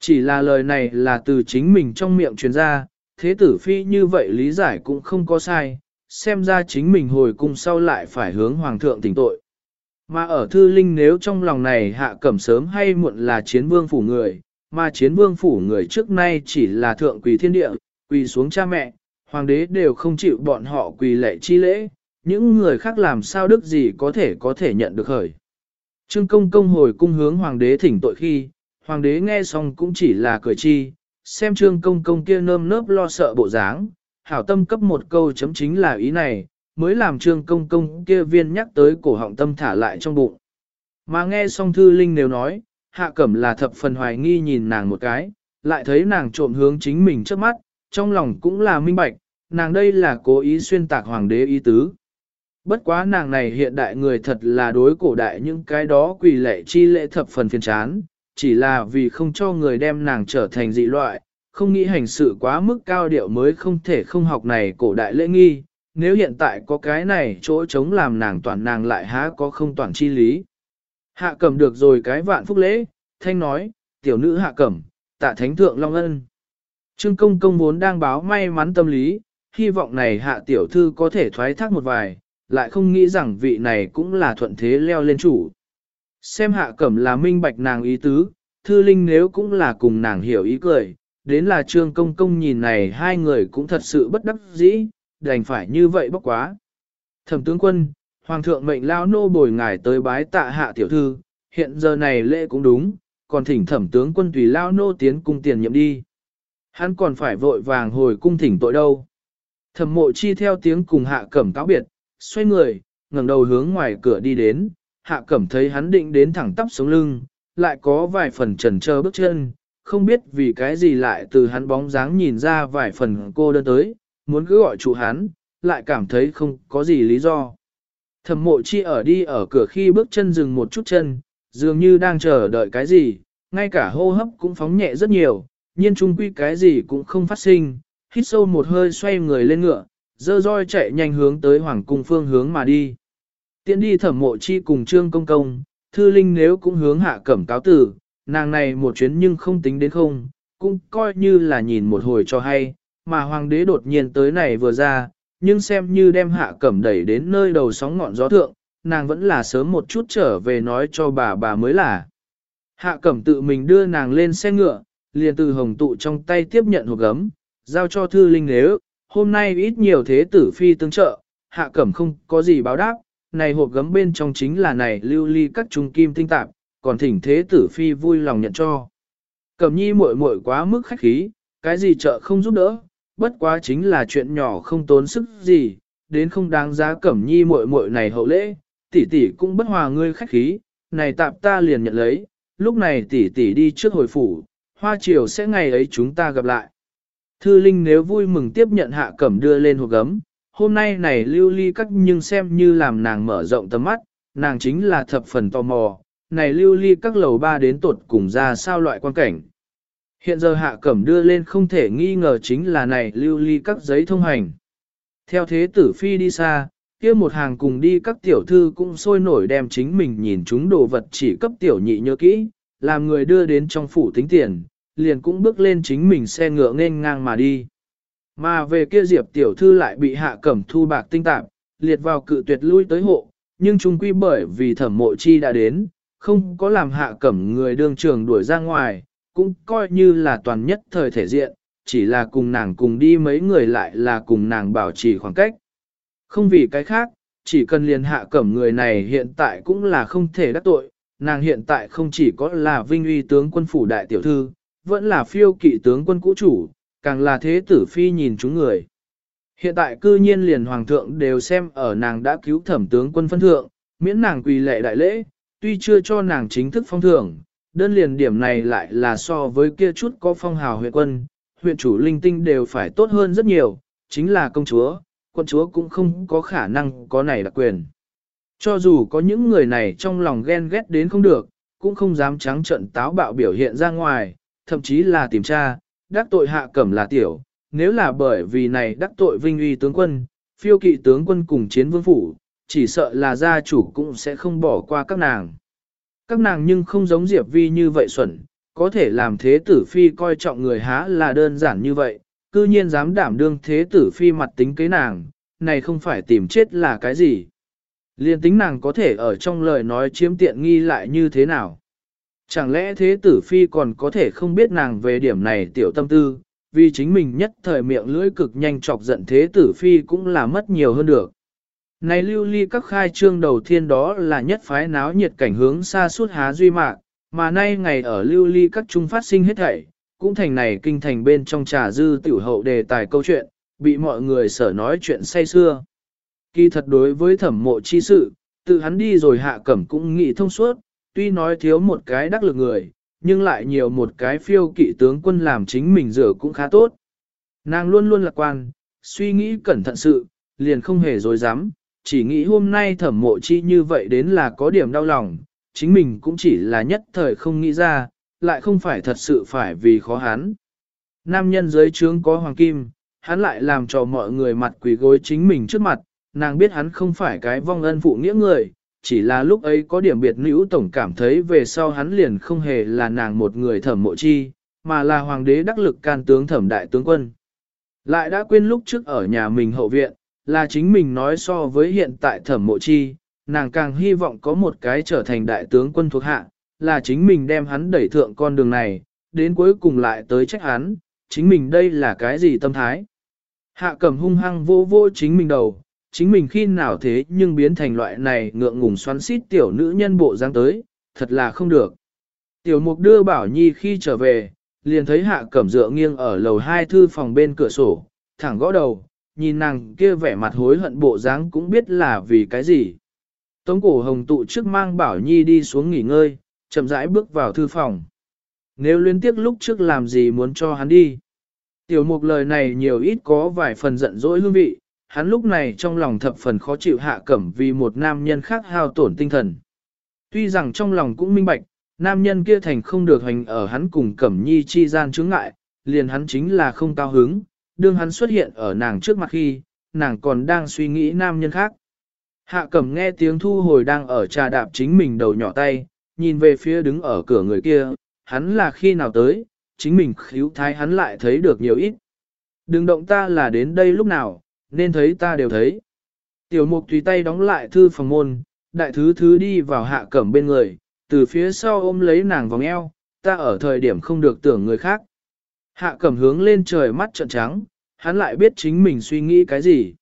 Speaker 1: Chỉ là lời này là từ chính mình trong miệng truyền ra, thế tử phi như vậy lý giải cũng không có sai, xem ra chính mình hồi cung sau lại phải hướng hoàng thượng tỉnh tội. Mà ở thư linh nếu trong lòng này hạ cẩm sớm hay muộn là chiến vương phủ người, mà chiến vương phủ người trước nay chỉ là thượng quỳ thiên địa, quỳ xuống cha mẹ, hoàng đế đều không chịu bọn họ quỳ lệ chi lễ, những người khác làm sao đức gì có thể có thể nhận được khởi. Trương công công hồi cung hướng hoàng đế thỉnh tội khi, hoàng đế nghe xong cũng chỉ là cười chi, xem trương công công kia nơm nớp lo sợ bộ dáng, hảo tâm cấp một câu chấm chính là ý này, mới làm trương công công kia viên nhắc tới cổ họng tâm thả lại trong bụng. Mà nghe xong thư linh nếu nói, hạ cẩm là thập phần hoài nghi nhìn nàng một cái, lại thấy nàng trộm hướng chính mình trước mắt, trong lòng cũng là minh bạch, nàng đây là cố ý xuyên tạc hoàng đế ý tứ. Bất quá nàng này hiện đại người thật là đối cổ đại những cái đó quỳ lệ chi lễ thập phần phiền chán, chỉ là vì không cho người đem nàng trở thành dị loại, không nghĩ hành sự quá mức cao điệu mới không thể không học này cổ đại lễ nghi, nếu hiện tại có cái này chỗ chống làm nàng toàn nàng lại há có không toàn chi lý. Hạ cầm được rồi cái vạn phúc lễ, thanh nói, tiểu nữ hạ cẩm, tạ thánh thượng long ân. Trương công công vốn đang báo may mắn tâm lý, hy vọng này hạ tiểu thư có thể thoái thác một vài, lại không nghĩ rằng vị này cũng là thuận thế leo lên chủ. Xem hạ cẩm là minh bạch nàng ý tứ, thư linh nếu cũng là cùng nàng hiểu ý cười, đến là trương công công nhìn này hai người cũng thật sự bất đắc dĩ, đành phải như vậy bốc quá. Thẩm tướng quân, hoàng thượng mệnh lao nô bồi ngài tới bái tạ hạ tiểu thư, hiện giờ này lễ cũng đúng, còn thỉnh thẩm tướng quân tùy lao nô tiến cung tiền nhiệm đi. Hắn còn phải vội vàng hồi cung thỉnh tội đâu. Thẩm mộ chi theo tiếng cùng hạ cẩm cáo biệt, xoay người, ngẩng đầu hướng ngoài cửa đi đến, hạ cẩm thấy hắn định đến thẳng tắp sống lưng, lại có vài phần trần trơ bước chân, không biết vì cái gì lại từ hắn bóng dáng nhìn ra vài phần cô đơn tới, muốn cứ gọi chủ hắn, lại cảm thấy không có gì lý do. Thẩm mộ chi ở đi ở cửa khi bước chân dừng một chút chân, dường như đang chờ đợi cái gì, ngay cả hô hấp cũng phóng nhẹ rất nhiều, nhiên trung quy cái gì cũng không phát sinh, hít sâu một hơi xoay người lên ngựa, dơ roi chạy nhanh hướng tới hoàng cung phương hướng mà đi. Tiện đi thẩm mộ chi cùng trương công công, thư linh nếu cũng hướng hạ cẩm cáo tử, nàng này một chuyến nhưng không tính đến không, cũng coi như là nhìn một hồi cho hay, mà hoàng đế đột nhiên tới này vừa ra, nhưng xem như đem hạ cẩm đẩy đến nơi đầu sóng ngọn gió thượng, nàng vẫn là sớm một chút trở về nói cho bà bà mới là. Hạ cẩm tự mình đưa nàng lên xe ngựa, liền từ hồng tụ trong tay tiếp nhận hộp gấm, giao cho thư linh nếu, hôm nay ít nhiều thế tử phi tương trợ, hạ cẩm không có gì báo đáp, này hộp gấm bên trong chính là này lưu ly các trung kim tinh tạp, còn thỉnh thế tử phi vui lòng nhận cho. Cẩm nhi muội muội quá mức khách khí, cái gì trợ không giúp đỡ, bất quá chính là chuyện nhỏ không tốn sức gì, đến không đáng giá cẩm nhi muội muội này hậu lễ, tỷ tỷ cũng bất hòa ngươi khách khí, này tạp ta liền nhận lấy, lúc này tỷ tỷ đi trước hồi phủ, hoa chiều sẽ ngày ấy chúng ta gặp lại. Thư Linh nếu vui mừng tiếp nhận hạ cẩm đưa lên hộp gấm, hôm nay này lưu ly cắt nhưng xem như làm nàng mở rộng tầm mắt, nàng chính là thập phần tò mò, này lưu ly các lầu ba đến tột cùng ra sao loại quan cảnh. Hiện giờ hạ cẩm đưa lên không thể nghi ngờ chính là này lưu ly các giấy thông hành. Theo thế tử phi đi xa, kia một hàng cùng đi các tiểu thư cũng sôi nổi đem chính mình nhìn chúng đồ vật chỉ cấp tiểu nhị nhớ kỹ, làm người đưa đến trong phủ tính tiền, liền cũng bước lên chính mình xe ngựa nên ngang mà đi. Mà về kia diệp tiểu thư lại bị hạ cẩm thu bạc tinh tạp, liệt vào cự tuyệt lui tới hộ, nhưng chung quy bởi vì thẩm mộ chi đã đến, không có làm hạ cẩm người đương trường đuổi ra ngoài, cũng coi như là toàn nhất thời thể diện, chỉ là cùng nàng cùng đi mấy người lại là cùng nàng bảo trì khoảng cách. Không vì cái khác, chỉ cần liền hạ cẩm người này hiện tại cũng là không thể đắc tội, nàng hiện tại không chỉ có là vinh uy tướng quân phủ đại tiểu thư, vẫn là phiêu kỵ tướng quân cũ chủ, càng là thế tử phi nhìn chúng người. Hiện tại cư nhiên liền hoàng thượng đều xem ở nàng đã cứu thẩm tướng quân phân thượng, miễn nàng quỳ lệ đại lễ, tuy chưa cho nàng chính thức phong thưởng, đơn liền điểm này lại là so với kia chút có phong hào huyện quân, huyện chủ linh tinh đều phải tốt hơn rất nhiều, chính là công chúa, quân chúa cũng không có khả năng có này đặc quyền. Cho dù có những người này trong lòng ghen ghét đến không được, cũng không dám trắng trận táo bạo biểu hiện ra ngoài, thậm chí là tìm tra, đắc tội hạ cẩm là tiểu, nếu là bởi vì này đắc tội vinh uy tướng quân, phiêu kỵ tướng quân cùng chiến vương phủ, chỉ sợ là gia chủ cũng sẽ không bỏ qua các nàng. Các nàng nhưng không giống Diệp Vi như vậy xuẩn, có thể làm thế tử phi coi trọng người há là đơn giản như vậy, cư nhiên dám đảm đương thế tử phi mặt tính kế nàng, này không phải tìm chết là cái gì. Liên tính nàng có thể ở trong lời nói chiếm tiện nghi lại như thế nào. Chẳng lẽ thế tử phi còn có thể không biết nàng về điểm này tiểu tâm tư, vì chính mình nhất thời miệng lưỡi cực nhanh chọc giận thế tử phi cũng là mất nhiều hơn được. Này lưu ly các khai trương đầu tiên đó là nhất phái náo nhiệt cảnh hướng xa suốt há duy mạc, mà nay ngày ở lưu ly các trung phát sinh hết thảy, cũng thành này kinh thành bên trong trà dư tiểu hậu đề tài câu chuyện, bị mọi người sở nói chuyện say xưa. Kỳ thật đối với thẩm mộ chi sự, tự hắn đi rồi hạ cẩm cũng nghĩ thông suốt, tuy nói thiếu một cái đắc lực người, nhưng lại nhiều một cái phiêu kỵ tướng quân làm chính mình rửa cũng khá tốt. Nàng luôn luôn lạc quan, suy nghĩ cẩn thận sự, liền không hề dối dám, chỉ nghĩ hôm nay thẩm mộ chi như vậy đến là có điểm đau lòng, chính mình cũng chỉ là nhất thời không nghĩ ra, lại không phải thật sự phải vì khó hắn. Nam nhân dưới trướng có hoàng kim, hắn lại làm cho mọi người mặt quỷ gối chính mình trước mặt, nàng biết hắn không phải cái vong ân phụ nghĩa người, chỉ là lúc ấy có điểm biệt nữ tổng cảm thấy về sau hắn liền không hề là nàng một người thẩm mộ chi, mà là hoàng đế đắc lực can tướng thẩm đại tướng quân. Lại đã quên lúc trước ở nhà mình hậu viện, là chính mình nói so với hiện tại thẩm mộ chi, nàng càng hy vọng có một cái trở thành đại tướng quân thuộc hạ, là chính mình đem hắn đẩy thượng con đường này, đến cuối cùng lại tới trách hắn, chính mình đây là cái gì tâm thái. Hạ cẩm hung hăng vô vô chính mình đầu, chính mình khi nào thế nhưng biến thành loại này ngượng ngùng xoắn xít tiểu nữ nhân bộ dáng tới, thật là không được. Tiểu mục đưa Bảo Nhi khi trở về, liền thấy hạ cẩm dựa nghiêng ở lầu hai thư phòng bên cửa sổ, thẳng gõ đầu, nhìn nàng kia vẻ mặt hối hận bộ dáng cũng biết là vì cái gì. Tống cổ hồng tụ trước mang Bảo Nhi đi xuống nghỉ ngơi, chậm rãi bước vào thư phòng. Nếu liên tiếp lúc trước làm gì muốn cho hắn đi. Tiểu mục lời này nhiều ít có vài phần giận dỗi hương vị, hắn lúc này trong lòng thập phần khó chịu hạ cẩm vì một nam nhân khác hao tổn tinh thần. Tuy rằng trong lòng cũng minh bạch, nam nhân kia thành không được hành ở hắn cùng cẩm nhi chi gian chướng ngại, liền hắn chính là không cao hứng, đương hắn xuất hiện ở nàng trước mặt khi, nàng còn đang suy nghĩ nam nhân khác. Hạ cẩm nghe tiếng thu hồi đang ở trà đạp chính mình đầu nhỏ tay, nhìn về phía đứng ở cửa người kia, hắn là khi nào tới, chính mình khíu thái hắn lại thấy được nhiều ít. Đừng động ta là đến đây lúc nào, nên thấy ta đều thấy. Tiểu mục tùy tay đóng lại thư phòng môn, đại thứ thứ đi vào hạ cẩm bên người, từ phía sau ôm lấy nàng vòng eo, ta ở thời điểm không được tưởng người khác. Hạ cẩm hướng lên trời mắt trợn trắng, hắn lại biết chính mình suy nghĩ cái gì.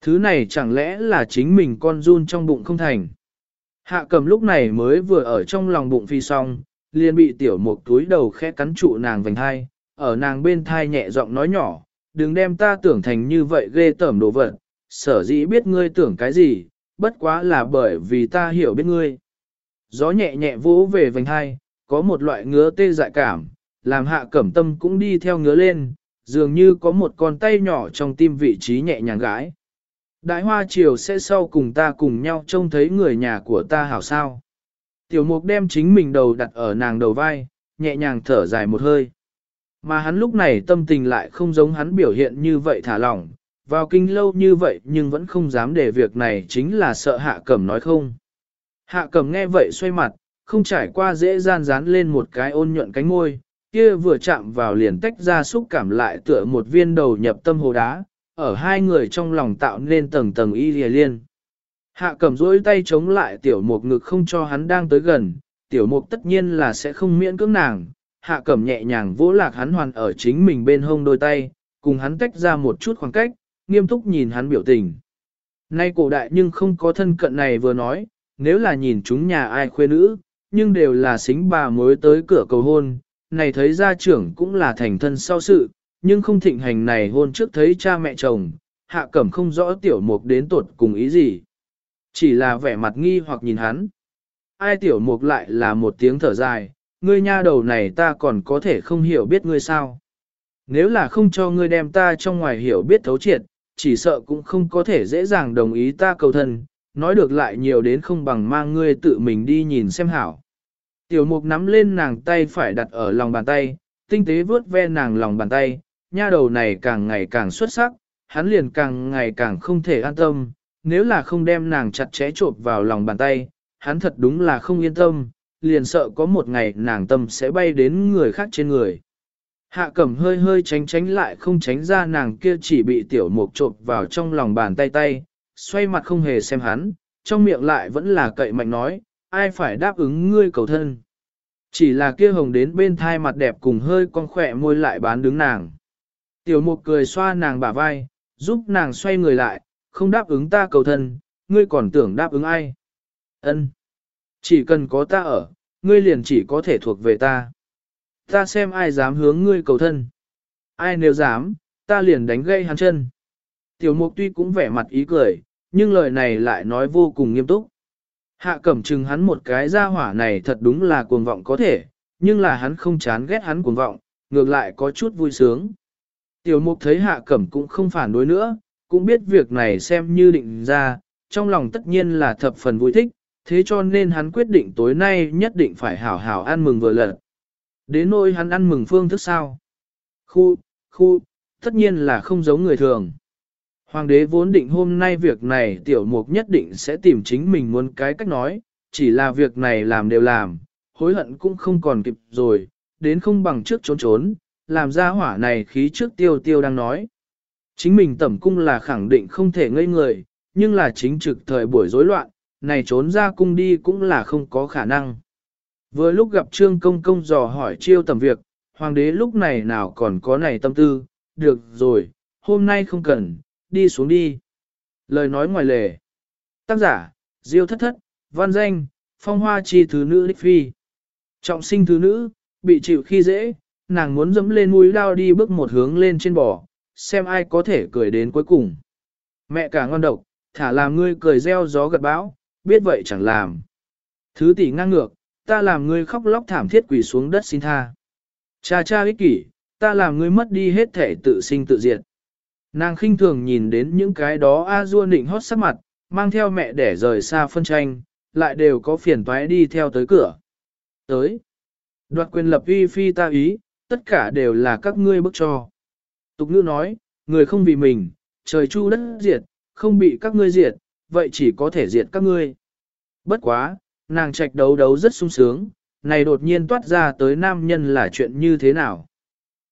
Speaker 1: Thứ này chẳng lẽ là chính mình con run trong bụng không thành. Hạ cẩm lúc này mới vừa ở trong lòng bụng phi xong, liền bị tiểu mục túi đầu khẽ cắn trụ nàng vành thai, ở nàng bên thai nhẹ giọng nói nhỏ, đừng đem ta tưởng thành như vậy ghê tởm đồ vật, sở dĩ biết ngươi tưởng cái gì, bất quá là bởi vì ta hiểu biết ngươi. Gió nhẹ nhẹ vỗ về vành hai, có một loại ngứa tê dại cảm, làm hạ cẩm tâm cũng đi theo ngứa lên, dường như có một con tay nhỏ trong tim vị trí nhẹ nhàng gái. Đại hoa chiều sẽ sau cùng ta cùng nhau trông thấy người nhà của ta hảo sao. Tiểu mục đem chính mình đầu đặt ở nàng đầu vai, nhẹ nhàng thở dài một hơi. Mà hắn lúc này tâm tình lại không giống hắn biểu hiện như vậy thả lỏng, vào kinh lâu như vậy nhưng vẫn không dám để việc này chính là sợ hạ cẩm nói không. Hạ cẩm nghe vậy xoay mặt, không trải qua dễ gian dán lên một cái ôn nhuận cánh môi, kia vừa chạm vào liền tách ra xúc cảm lại tựa một viên đầu nhập tâm hồ đá, ở hai người trong lòng tạo nên tầng tầng y lìa liên. Hạ cẩm rỗi tay chống lại tiểu mục ngực không cho hắn đang tới gần, tiểu mục tất nhiên là sẽ không miễn cưỡng nàng, hạ cẩm nhẹ nhàng vỗ lạc hắn hoàn ở chính mình bên hông đôi tay, cùng hắn tách ra một chút khoảng cách, nghiêm túc nhìn hắn biểu tình. Nay cổ đại nhưng không có thân cận này vừa nói, nếu là nhìn chúng nhà ai khuê nữ, nhưng đều là xính bà mới tới cửa cầu hôn, này thấy gia trưởng cũng là thành thân sau sự, nhưng không thịnh hành này hôn trước thấy cha mẹ chồng, hạ cẩm không rõ tiểu mục đến tột cùng ý gì. Chỉ là vẻ mặt nghi hoặc nhìn hắn. Ai tiểu mục lại là một tiếng thở dài, ngươi nha đầu này ta còn có thể không hiểu biết ngươi sao. Nếu là không cho ngươi đem ta trong ngoài hiểu biết thấu triệt, chỉ sợ cũng không có thể dễ dàng đồng ý ta cầu thân, nói được lại nhiều đến không bằng mang ngươi tự mình đi nhìn xem hảo. Tiểu mục nắm lên nàng tay phải đặt ở lòng bàn tay, tinh tế vướt ve nàng lòng bàn tay, nha đầu này càng ngày càng xuất sắc, hắn liền càng ngày càng không thể an tâm, nếu là không đem nàng chặt chẽ trộp vào lòng bàn tay, hắn thật đúng là không yên tâm, liền sợ có một ngày nàng tâm sẽ bay đến người khác trên người. Hạ cẩm hơi hơi tránh tránh lại không tránh ra nàng kia chỉ bị tiểu mục trộp vào trong lòng bàn tay tay, xoay mặt không hề xem hắn, trong miệng lại vẫn là cậy mạnh nói, ai phải đáp ứng ngươi cầu thân. Chỉ là kia hồng đến bên thai mặt đẹp cùng hơi con khỏe môi lại bán đứng nàng. Tiểu mục cười xoa nàng bả vai, giúp nàng xoay người lại, không đáp ứng ta cầu thân, ngươi còn tưởng đáp ứng ai. Ân, chỉ cần có ta ở, ngươi liền chỉ có thể thuộc về ta. Ta xem ai dám hướng ngươi cầu thân. Ai nếu dám, ta liền đánh gây hắn chân. Tiểu mục tuy cũng vẻ mặt ý cười, nhưng lời này lại nói vô cùng nghiêm túc. Hạ cẩm chừng hắn một cái ra hỏa này thật đúng là cuồng vọng có thể, nhưng là hắn không chán ghét hắn cuồng vọng, ngược lại có chút vui sướng. Tiểu mục thấy hạ cẩm cũng không phản đối nữa, cũng biết việc này xem như định ra, trong lòng tất nhiên là thập phần vui thích, thế cho nên hắn quyết định tối nay nhất định phải hảo hảo ăn mừng vừa lần Đến nỗi hắn ăn mừng phương thức sao? Khu, khu, tất nhiên là không giống người thường. Hoàng đế vốn định hôm nay việc này tiểu mục nhất định sẽ tìm chính mình muốn cái cách nói, chỉ là việc này làm đều làm, hối hận cũng không còn kịp rồi, đến không bằng trước trốn trốn, làm ra hỏa này khí trước tiêu tiêu đang nói. chính mình tẩm cung là khẳng định không thể ngây người, nhưng là chính trực thời buổi rối loạn, này trốn ra cung đi cũng là không có khả năng. Vừa lúc gặp Trương Công Công dò hỏi chiêu tầm việc, hoàng đế lúc này nào còn có này tâm tư, được rồi, hôm nay không cần, đi xuống đi. Lời nói ngoài lề. Tác giả, Diêu thất thất, văn danh, phong hoa chi thứ nữ đích phi. Trọng sinh thứ nữ, bị chịu khi dễ, nàng muốn dẫm lên mũi lao đi bước một hướng lên trên bò, xem ai có thể cười đến cuối cùng. Mẹ cả ngon độc, thả làm ngươi cười reo gió gật bão, biết vậy chẳng làm. Thứ tỷ ngang ngược, ta làm ngươi khóc lóc thảm thiết quỳ xuống đất xin tha. Cha cha ích kỷ, ta làm ngươi mất đi hết thể tự sinh tự diệt. Nàng khinh thường nhìn đến những cái đó a dua nịnh hót sắc mặt, mang theo mẹ để rời xa phân tranh, lại đều có phiền toái đi theo tới cửa. Tới. Đoạt quyền lập uy phi ta ý, tất cả đều là các ngươi bức cho. Tục ngữ nói, người không vì mình, trời chu đất diệt, không bị các ngươi diệt, vậy chỉ có thể diệt các ngươi. Bất quá, nàng trạch đấu đấu rất sung sướng, này đột nhiên toát ra tới nam nhân là chuyện như thế nào.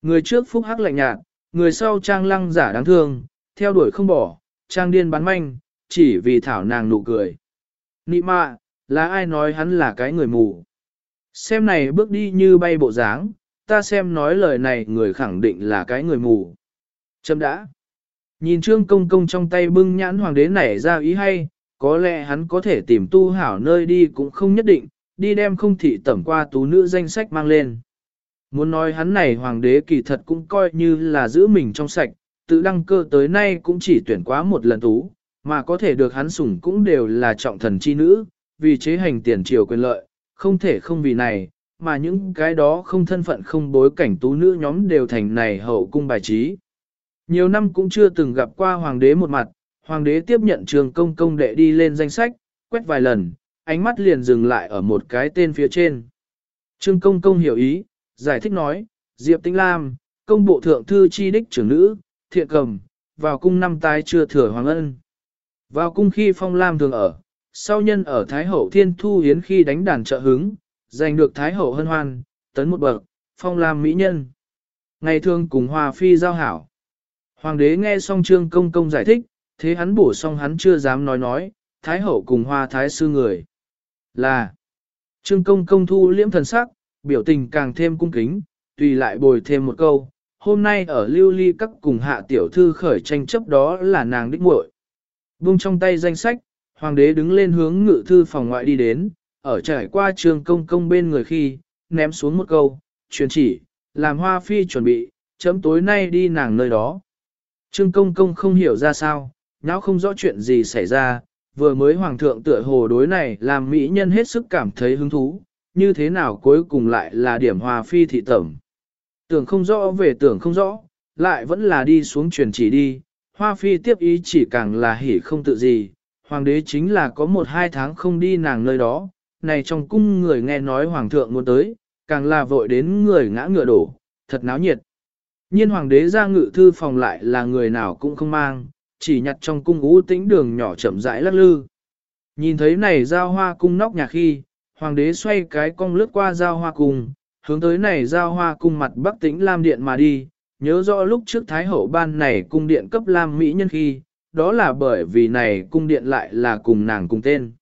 Speaker 1: Người trước phúc hắc lạnh nhạt, người sau trang lăng giả đáng thương, theo đuổi không bỏ, trang điên bán manh, chỉ vì thảo nàng nụ cười. Nị mạ, là ai nói hắn là cái người mù? Xem này bước đi như bay bộ dáng, ta xem nói lời này người khẳng định là cái người mù. Châm đã. Nhìn trương công công trong tay bưng nhãn hoàng đế nảy ra ý hay, có lẽ hắn có thể tìm tu hảo nơi đi cũng không nhất định, đi đem không thị tẩm qua tú nữ danh sách mang lên. Muốn nói hắn này hoàng đế kỳ thật cũng coi như là giữ mình trong sạch, tự đăng cơ tới nay cũng chỉ tuyển quá một lần tú, mà có thể được hắn sủng cũng đều là trọng thần chi nữ, vì chế hành tiền triều quyền lợi, không thể không vì này, mà những cái đó không thân phận không bối cảnh tú nữ nhóm đều thành này hậu cung bài trí. Nhiều năm cũng chưa từng gặp qua hoàng đế một mặt, hoàng đế tiếp nhận trường công công đệ đi lên danh sách, quét vài lần, ánh mắt liền dừng lại ở một cái tên phía trên. Trương công công hiểu ý, giải thích nói, Diệp Tĩnh Lam, công bộ thượng thư chi đích trưởng nữ, thiện cầm, vào cung năm tái chưa thừa hoàng ân. Vào cung khi phong lam thường ở, sau nhân ở Thái Hậu Thiên Thu Hiến khi đánh đàn trợ hứng, giành được Thái Hậu hân hoan, tấn một bậc, phong lam mỹ nhân. Ngày thường cùng Hòa Phi giao hảo. Hoàng đế nghe xong trương công công giải thích, thế hắn bổ xong hắn chưa dám nói nói, Thái Hậu cùng Hoa Thái Sư người. Là, trương công công thu liễm thần sắc, biểu tình càng thêm cung kính, tùy lại bồi thêm một câu, hôm nay ở lưu ly các cùng hạ tiểu thư khởi tranh chấp đó là nàng đích muội. Vung trong tay danh sách, hoàng đế đứng lên hướng ngự thư phòng ngoại đi đến, ở trải qua trường công công bên người khi, ném xuống một câu, truyền chỉ, làm hoa phi chuẩn bị, chấm tối nay đi nàng nơi đó. Trương công công không hiểu ra sao, nháo không rõ chuyện gì xảy ra, vừa mới hoàng thượng tựa hồ đối này làm mỹ nhân hết sức cảm thấy hứng thú, như thế nào cuối cùng lại là điểm hòa phi thị tẩm. Tưởng không rõ về tưởng không rõ, lại vẫn là đi xuống truyền chỉ đi, hoa phi tiếp ý chỉ càng là hỉ không tự gì, hoàng đế chính là có một hai tháng không đi nàng nơi đó, này trong cung người nghe nói hoàng thượng muốn tới, càng là vội đến người ngã ngựa đổ, thật náo nhiệt. Nhiên hoàng đế ra ngự thư phòng lại là người nào cũng không mang, chỉ nhặt trong cung ú tĩnh đường nhỏ chậm rãi lắc lư. Nhìn thấy này giao hoa cung nóc nhà khi, hoàng đế xoay cái cong lướt qua giao hoa cung, hướng tới này giao hoa cung mặt bắc tĩnh Lam Điện mà đi, nhớ rõ lúc trước Thái Hậu ban này cung điện cấp Lam Mỹ nhân khi, đó là bởi vì này cung điện lại là cùng nàng cùng tên.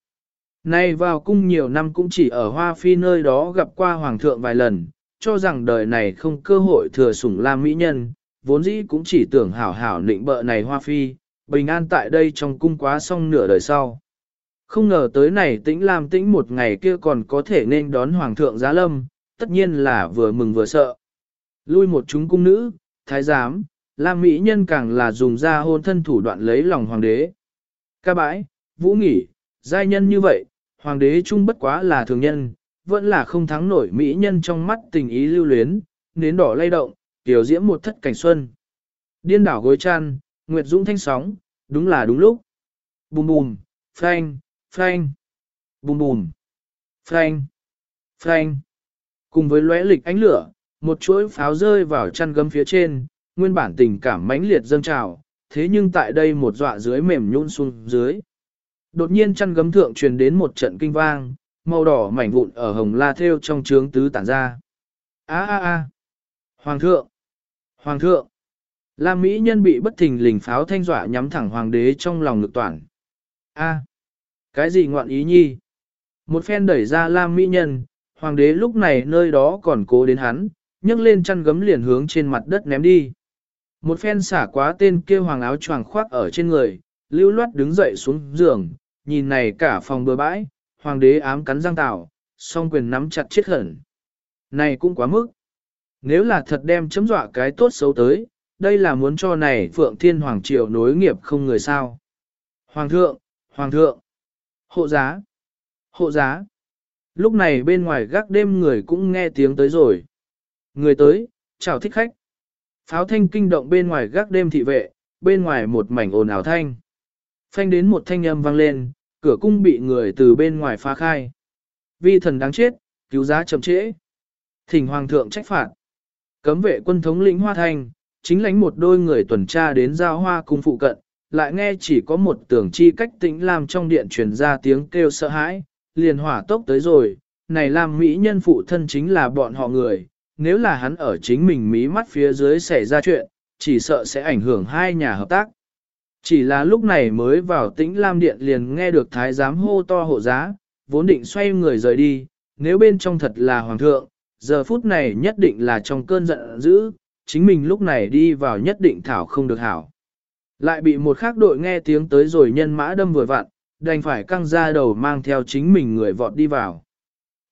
Speaker 1: Nay vào cung nhiều năm cũng chỉ ở Hoa Phi nơi đó gặp qua Hoàng thượng vài lần, cho rằng đời này không cơ hội thừa sủng Lam Mỹ nhân, vốn dĩ cũng chỉ tưởng hảo hảo nịnh bợ này Hoa Phi, bình an tại đây trong cung quá xong nửa đời sau. Không ngờ tới này tĩnh Lam tĩnh một ngày kia còn có thể nên đón Hoàng thượng giá lâm, tất nhiên là vừa mừng vừa sợ. Lui một chúng cung nữ, thái giám, Lam Mỹ nhân càng là dùng ra hôn thân thủ đoạn lấy lòng hoàng đế. Ca bãi, vũ nghỉ, giai nhân như vậy, hoàng đế trung bất quá là thường nhân, vẫn là không thắng nổi Mỹ nhân trong mắt tình ý lưu luyến, nến đỏ lay động, tiểu diễm một thất cảnh xuân. Điên đảo gối chăn, nguyệt dũng thanh sóng, đúng là đúng lúc. Bùm bùm, phanh, phanh, bùm bùm, phanh, phanh. Cùng với lóe lịch ánh lửa, một chuỗi pháo rơi vào chăn gấm phía trên, nguyên bản tình cảm mãnh liệt dâng trào, thế nhưng tại đây một dọa dưới mềm nhún xuống dưới. Đột nhiên chăn gấm thượng truyền đến một trận kinh vang, màu đỏ mảnh vụn ở hồng la theo trong trướng tứ tản ra. A a a! Hoàng thượng! Hoàng thượng! Lam Mỹ nhân bị bất thình lình pháo thanh dọa nhắm thẳng hoàng đế trong lòng ngực toàn. A, cái gì ngoạn ý nhi? Một phen đẩy ra Lam Mỹ nhân, hoàng đế lúc này nơi đó còn cố đến hắn, nhấc lên chăn gấm liền hướng trên mặt đất ném đi. Một phen xả quá tên kia hoàng áo choàng khoác ở trên người, lưu loát đứng dậy xuống giường, nhìn này cả phòng bừa bãi, hoàng đế ám cắn răng tạo, song quyền nắm chặt chết hẳn. Này cũng quá mức. Nếu là thật đem chấm dọa cái tốt xấu tới, đây là muốn cho này Phượng Thiên Hoàng Triều nối nghiệp không người sao. Hoàng thượng, Hoàng thượng, hộ giá, hộ giá. Lúc này bên ngoài gác đêm người cũng nghe tiếng tới rồi. Người tới, chào thích khách. Pháo thanh kinh động bên ngoài gác đêm thị vệ, bên ngoài một mảnh ồn ào thanh. Phanh đến một thanh âm vang lên, cửa cung bị người từ bên ngoài phá khai. Vi thần đáng chết, cứu giá chậm trễ. Thỉnh hoàng thượng trách phạt. Cấm vệ quân thống lĩnh Hoa thành, chính lãnh một đôi người tuần tra đến giao hoa cung phụ cận, lại nghe chỉ có một tưởng chi cách tĩnh làm trong điện truyền ra tiếng kêu sợ hãi, liền hỏa tốc tới rồi, này làm mỹ nhân phụ thân chính là bọn họ người, nếu là hắn ở chính mình mí mắt phía dưới xảy ra chuyện, chỉ sợ sẽ ảnh hưởng hai nhà hợp tác. Chỉ là lúc này mới vào tĩnh Lam Điện liền nghe được thái giám hô to hộ giá, vốn định xoay người rời đi, nếu bên trong thật là hoàng thượng, giờ phút này nhất định là trong cơn giận dữ, chính mình lúc này đi vào nhất định thảo không được hảo. Lại bị một khác đội nghe tiếng tới rồi nhân mã đâm vừa vặn, đành phải căng ra đầu mang theo chính mình người vọt đi vào.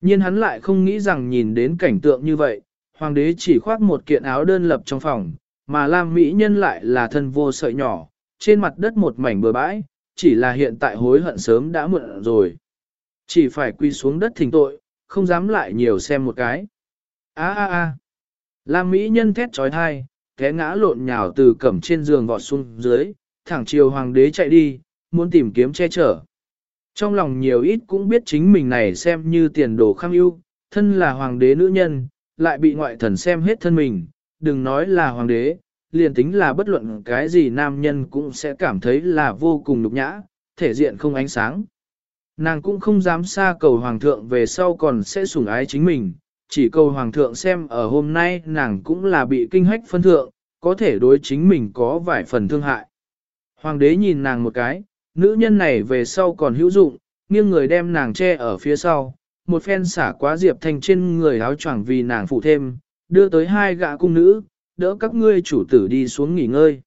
Speaker 1: Nhưng hắn lại không nghĩ rằng nhìn đến cảnh tượng như vậy, hoàng đế chỉ khoác một kiện áo đơn lập trong phòng, mà Lam Mỹ nhân lại là thân vô sợi nhỏ, trên mặt đất một mảnh bừa bãi, chỉ là hiện tại hối hận sớm đã muộn rồi. Chỉ phải quy xuống đất thỉnh tội, không dám lại nhiều xem một cái. A a a. Lam Mỹ nhân thét trói thai, té ngã lộn nhào từ cẩm trên giường vọt xuống dưới, thẳng chiều hoàng đế chạy đi, muốn tìm kiếm che chở. Trong lòng nhiều ít cũng biết chính mình này xem như tiền đồ kham ưu, thân là hoàng đế nữ nhân, lại bị ngoại thần xem hết thân mình, đừng nói là hoàng đế, liền tính là bất luận cái gì nam nhân cũng sẽ cảm thấy là vô cùng nhục nhã, thể diện không ánh sáng. Nàng cũng không dám xa cầu hoàng thượng về sau còn sẽ sủng ái chính mình, chỉ cầu hoàng thượng xem ở hôm nay nàng cũng là bị kinh hách phân thượng, có thể đối chính mình có vài phần thương hại. Hoàng đế nhìn nàng một cái, nữ nhân này về sau còn hữu dụng, nghiêng người đem nàng che ở phía sau, một phen xả quá Diệp Thanh trên người áo choàng vì nàng phụ thêm, đưa tới hai gã cung nữ, đỡ các ngươi chủ tử đi xuống nghỉ ngơi.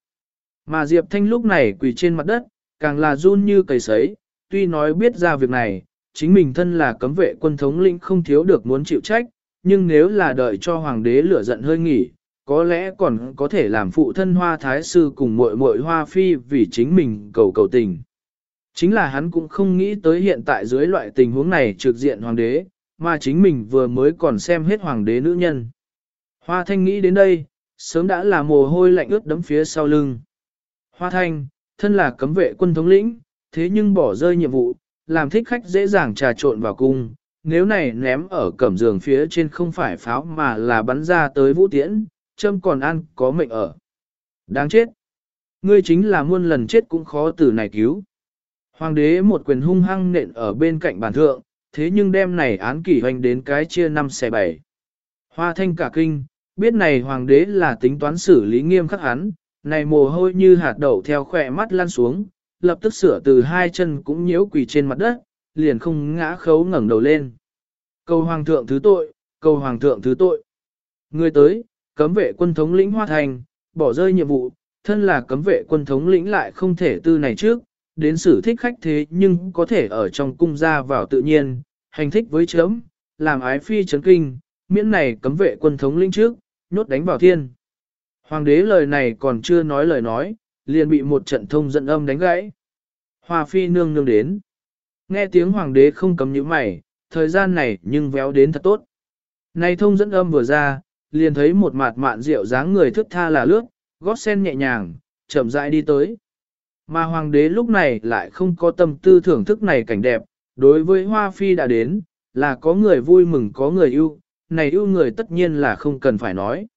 Speaker 1: Mà Diệp Thanh lúc này quỳ trên mặt đất, càng là run như cầy sấy, tuy nói biết ra việc này, chính mình thân là cấm vệ quân thống lĩnh không thiếu được muốn chịu trách, nhưng nếu là đợi cho hoàng đế lửa giận hơi nghỉ, có lẽ còn có thể làm phụ thân hoa thái sư cùng muội muội hoa phi vì chính mình cầu cầu tình. Chính là hắn cũng không nghĩ tới hiện tại dưới loại tình huống này trực diện hoàng đế, mà chính mình vừa mới còn xem hết hoàng đế nữ nhân. Hoa thanh nghĩ đến đây, sớm đã là mồ hôi lạnh ướt đấm phía sau lưng. Hoa thanh, thân là cấm vệ quân thống lĩnh, thế nhưng bỏ rơi nhiệm vụ, làm thích khách dễ dàng trà trộn vào cung, nếu này ném ở cẩm giường phía trên không phải pháo mà là bắn ra tới vũ tiễn, châm còn ăn có mệnh ở. Đáng chết! Ngươi chính là muôn lần chết cũng khó từ này cứu. Hoàng đế một quyền hung hăng nện ở bên cạnh bàn thượng, thế nhưng đem này án kỷ hoành đến cái chia năm xẻ bảy. Hoa thanh cả kinh, biết này hoàng đế là tính toán xử lý nghiêm khắc hắn, này mồ hôi như hạt đậu theo khỏe mắt lăn xuống, lập tức sửa từ hai chân cũng nhiễu quỳ trên mặt đất, liền không ngã khấu ngẩng đầu lên. Cầu hoàng thượng thứ tội, cầu hoàng thượng thứ tội. Người tới, cấm vệ quân thống lĩnh Hoa Thành, bỏ rơi nhiệm vụ, thân là cấm vệ quân thống lĩnh lại không thể tư này trước, đến xử thích khách thế nhưng có thể ở trong cung ra vào tự nhiên, hành thích với chấm, làm ái phi chấn kinh, miễn này cấm vệ quân thống lĩnh trước, nhốt đánh vào thiên. Hoàng đế lời này còn chưa nói lời nói, liền bị một trận thông dẫn âm đánh gãy. Hoa phi nương nương đến. Nghe tiếng hoàng đế không cấm những mày, thời gian này nhưng véo đến thật tốt. Này thông dẫn âm vừa ra, liền thấy một mặt mạn rượu dáng người thức tha là lướt, gót sen nhẹ nhàng, chậm rãi đi tới. Mà hoàng đế lúc này lại không có tâm tư thưởng thức này cảnh đẹp, đối với hoa phi đã đến, là có người vui mừng có người yêu, này ưu người tất nhiên là không cần phải nói.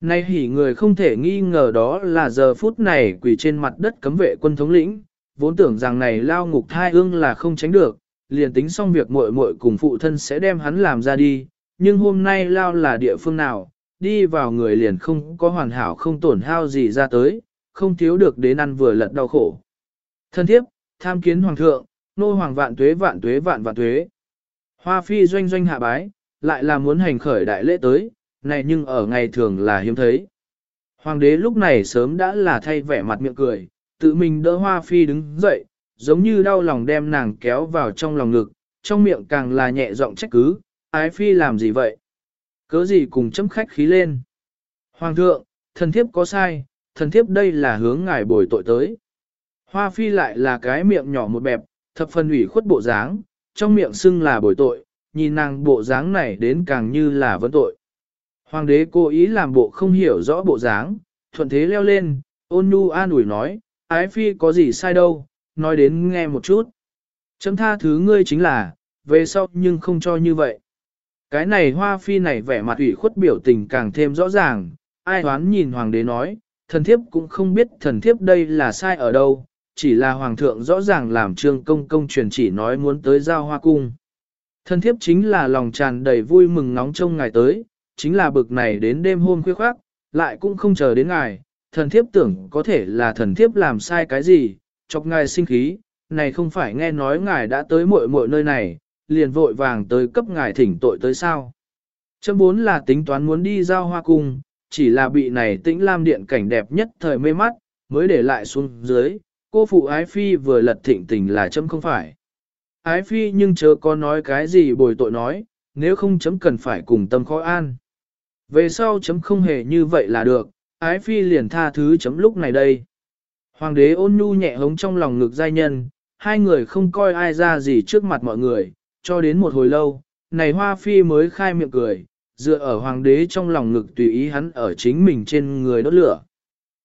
Speaker 1: Này hỉ người không thể nghi ngờ đó là giờ phút này quỳ trên mặt đất cấm vệ quân thống lĩnh, vốn tưởng rằng này lao ngục thai ương là không tránh được, liền tính xong việc muội muội cùng phụ thân sẽ đem hắn làm ra đi, nhưng hôm nay lao là địa phương nào, đi vào người liền không có hoàn hảo không tổn hao gì ra tới, không thiếu được đến ăn vừa lật đau khổ. Thân thiếp, tham kiến hoàng thượng, nô hoàng vạn tuế vạn tuế vạn vạn tuế. Hoa phi doanh doanh hạ bái, lại là muốn hành khởi đại lễ tới, này nhưng ở ngày thường là hiếm thấy. Hoàng đế lúc này sớm đã là thay vẻ mặt miệng cười, tự mình đỡ hoa phi đứng dậy, giống như đau lòng đem nàng kéo vào trong lòng ngực, trong miệng càng là nhẹ giọng trách cứ, ái phi làm gì vậy? Cớ gì cùng chấm khách khí lên? Hoàng thượng, thần thiếp có sai, thần thiếp đây là hướng ngài bồi tội tới. Hoa phi lại là cái miệng nhỏ một bẹp, thập phần ủy khuất bộ dáng, trong miệng xưng là bồi tội, nhìn nàng bộ dáng này đến càng như là vấn tội. Hoàng đế cố ý làm bộ không hiểu rõ bộ dáng, thuận thế leo lên, ôn nhu an ủi nói, ái phi có gì sai đâu, nói đến nghe một chút. Chấm tha thứ ngươi chính là, về sau nhưng không cho như vậy. Cái này hoa phi này vẻ mặt ủy khuất biểu tình càng thêm rõ ràng, ai hoán nhìn hoàng đế nói, thần thiếp cũng không biết thần thiếp đây là sai ở đâu, chỉ là hoàng thượng rõ ràng làm trương công công truyền chỉ nói muốn tới giao hoa cung. Thần thiếp chính là lòng tràn đầy vui mừng nóng trông ngài tới, chính là bực này đến đêm hôm khuya khoác, lại cũng không chờ đến ngài, thần thiếp tưởng có thể là thần thiếp làm sai cái gì, chọc ngài sinh khí, này không phải nghe nói ngài đã tới muội muội nơi này, liền vội vàng tới cấp ngài thỉnh tội tới sao. Châm bốn là tính toán muốn đi giao hoa cung, chỉ là bị này tĩnh lam điện cảnh đẹp nhất thời mê mắt, mới để lại xuống dưới, cô phụ ái phi vừa lật thịnh tình là chấm không phải. Ái phi nhưng chớ có nói cái gì bồi tội nói, nếu không chấm cần phải cùng tâm khó an. Về sau chấm không hề như vậy là được, ái phi liền tha thứ chấm lúc này đây. Hoàng đế ôn nhu nhẹ hống trong lòng ngực giai nhân, hai người không coi ai ra gì trước mặt mọi người, cho đến một hồi lâu, này hoa phi mới khai miệng cười, dựa ở hoàng đế trong lòng ngực tùy ý hắn ở chính mình trên người đốt lửa.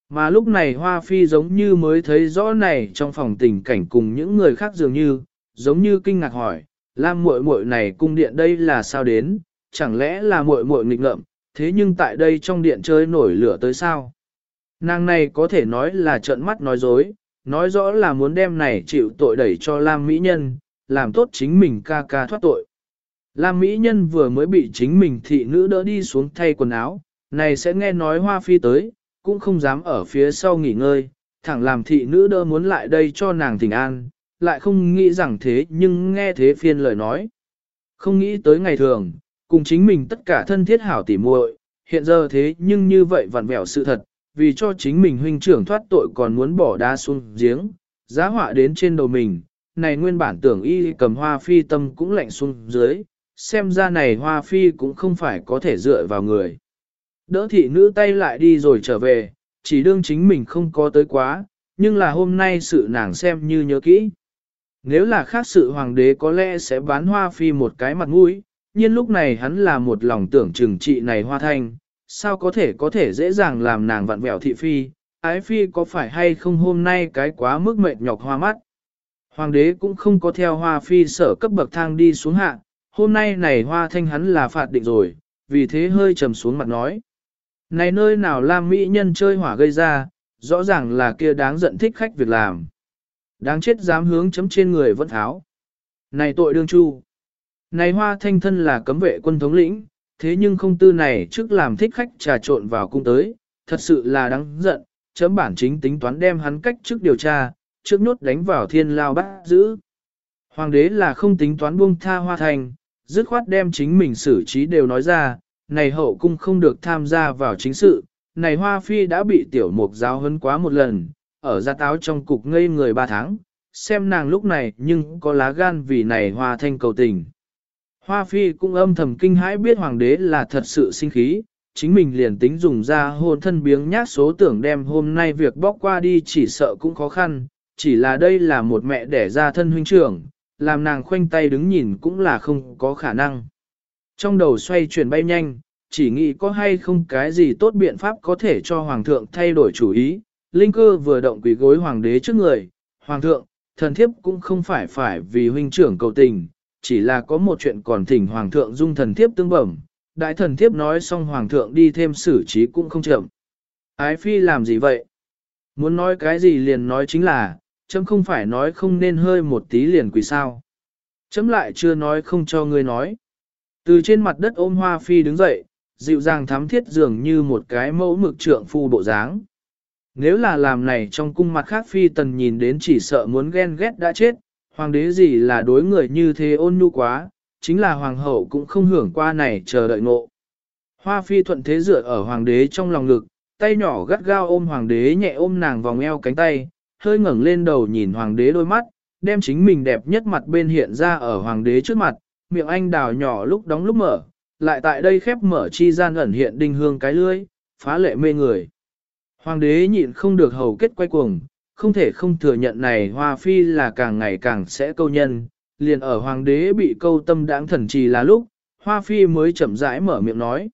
Speaker 1: Mà lúc này hoa phi giống như mới thấy rõ này trong phòng tình cảnh cùng những người khác dường như, giống như kinh ngạc hỏi, Lam muội muội này cung điện đây là sao đến, chẳng lẽ là muội muội nghịch ngợm, thế nhưng tại đây trong điện chơi nổi lửa tới sao? Nàng này có thể nói là trợn mắt nói dối, nói rõ là muốn đem này chịu tội đẩy cho Lam Mỹ Nhân, làm tốt chính mình ca ca thoát tội. Lam Mỹ Nhân vừa mới bị chính mình thị nữ đỡ đi xuống thay quần áo, này sẽ nghe nói hoa phi tới, cũng không dám ở phía sau nghỉ ngơi, thẳng làm thị nữ đỡ muốn lại đây cho nàng thỉnh an, lại không nghĩ rằng thế nhưng nghe thế phiên lời nói. Không nghĩ tới ngày thường, cùng chính mình tất cả thân thiết hảo tỉ muội, hiện giờ thế nhưng như vậy vặn vẹo sự thật, vì cho chính mình huynh trưởng thoát tội còn muốn bỏ đá xuống giếng, giá họa đến trên đầu mình, này nguyên bản tưởng y cầm hoa phi tâm cũng lạnh xuống dưới, xem ra này hoa phi cũng không phải có thể dựa vào người. Đỡ thị nữ tay lại đi rồi trở về, chỉ đương chính mình không có tới quá, nhưng là hôm nay sự nàng xem như nhớ kỹ. Nếu là khác sự hoàng đế có lẽ sẽ bán hoa phi một cái mặt mũi, nhưng lúc này hắn là một lòng tưởng trừng trị này hoa thanh, sao có thể có thể dễ dàng làm nàng vặn vẹo thị phi, ái phi có phải hay không hôm nay cái quá mức mệt nhọc hoa mắt. Hoàng đế cũng không có theo hoa phi sở cấp bậc thang đi xuống hạ, hôm nay này hoa thanh hắn là phạt định rồi, vì thế hơi trầm xuống mặt nói. Này nơi nào làm mỹ nhân chơi hỏa gây ra, rõ ràng là kia đáng giận thích khách việc làm. Đáng chết dám hướng chấm trên người vẫn tháo. Này tội đương chu. Này hoa thanh thân là cấm vệ quân thống lĩnh, thế nhưng không tư này trước làm thích khách trà trộn vào cung tới, thật sự là đáng giận, chấm bản chính tính toán đem hắn cách trước điều tra, trước nốt đánh vào thiên lao bắt giữ. Hoàng đế là không tính toán buông tha hoa thành, dứt khoát đem chính mình xử trí đều nói ra, này hậu cung không được tham gia vào chính sự, này hoa phi đã bị tiểu mục giáo hấn quá một lần, ở gia táo trong cục ngây người ba tháng, xem nàng lúc này nhưng có lá gan vì này hoa thanh cầu tình. Hoa phi cũng âm thầm kinh hãi biết hoàng đế là thật sự sinh khí, chính mình liền tính dùng ra hôn thân biếng nhát số tưởng đem hôm nay việc bóc qua đi chỉ sợ cũng khó khăn, chỉ là đây là một mẹ đẻ ra thân huynh trưởng, làm nàng khoanh tay đứng nhìn cũng là không có khả năng. Trong đầu xoay chuyển bay nhanh, chỉ nghĩ có hay không cái gì tốt biện pháp có thể cho hoàng thượng thay đổi chủ ý, linh cơ vừa động quỷ gối hoàng đế trước người, hoàng thượng, thần thiếp cũng không phải phải vì huynh trưởng cầu tình, chỉ là có một chuyện còn thỉnh hoàng thượng dung thần thiếp tương bẩm, đại thần thiếp nói xong hoàng thượng đi thêm xử trí cũng không chậm. Ái phi làm gì vậy? Muốn nói cái gì liền nói chính là, chấm không phải nói không nên hơi một tí liền quỷ sao. Chấm lại chưa nói không cho ngươi nói. Từ trên mặt đất ôm hoa phi đứng dậy, dịu dàng thám thiết dường như một cái mẫu mực trượng phu bộ dáng. Nếu là làm này trong cung mặt khác phi tần nhìn đến chỉ sợ muốn ghen ghét đã chết, hoàng đế gì là đối người như thế ôn nhu quá, chính là hoàng hậu cũng không hưởng qua này chờ đợi ngộ. Hoa phi thuận thế dựa ở hoàng đế trong lòng ngực, tay nhỏ gắt gao ôm hoàng đế nhẹ ôm nàng vòng eo cánh tay, hơi ngẩng lên đầu nhìn hoàng đế đôi mắt, đem chính mình đẹp nhất mặt bên hiện ra ở hoàng đế trước mặt, miệng anh đào nhỏ lúc đóng lúc mở, lại tại đây khép mở chi gian ẩn hiện đinh hương cái lưỡi, phá lệ mê người. Hoàng đế nhịn không được hầu kết quay cuồng, không thể không thừa nhận này hoa phi là càng ngày càng sẽ câu nhân, liền ở hoàng đế bị câu tâm đáng thần trì là lúc, hoa phi mới chậm rãi mở miệng nói.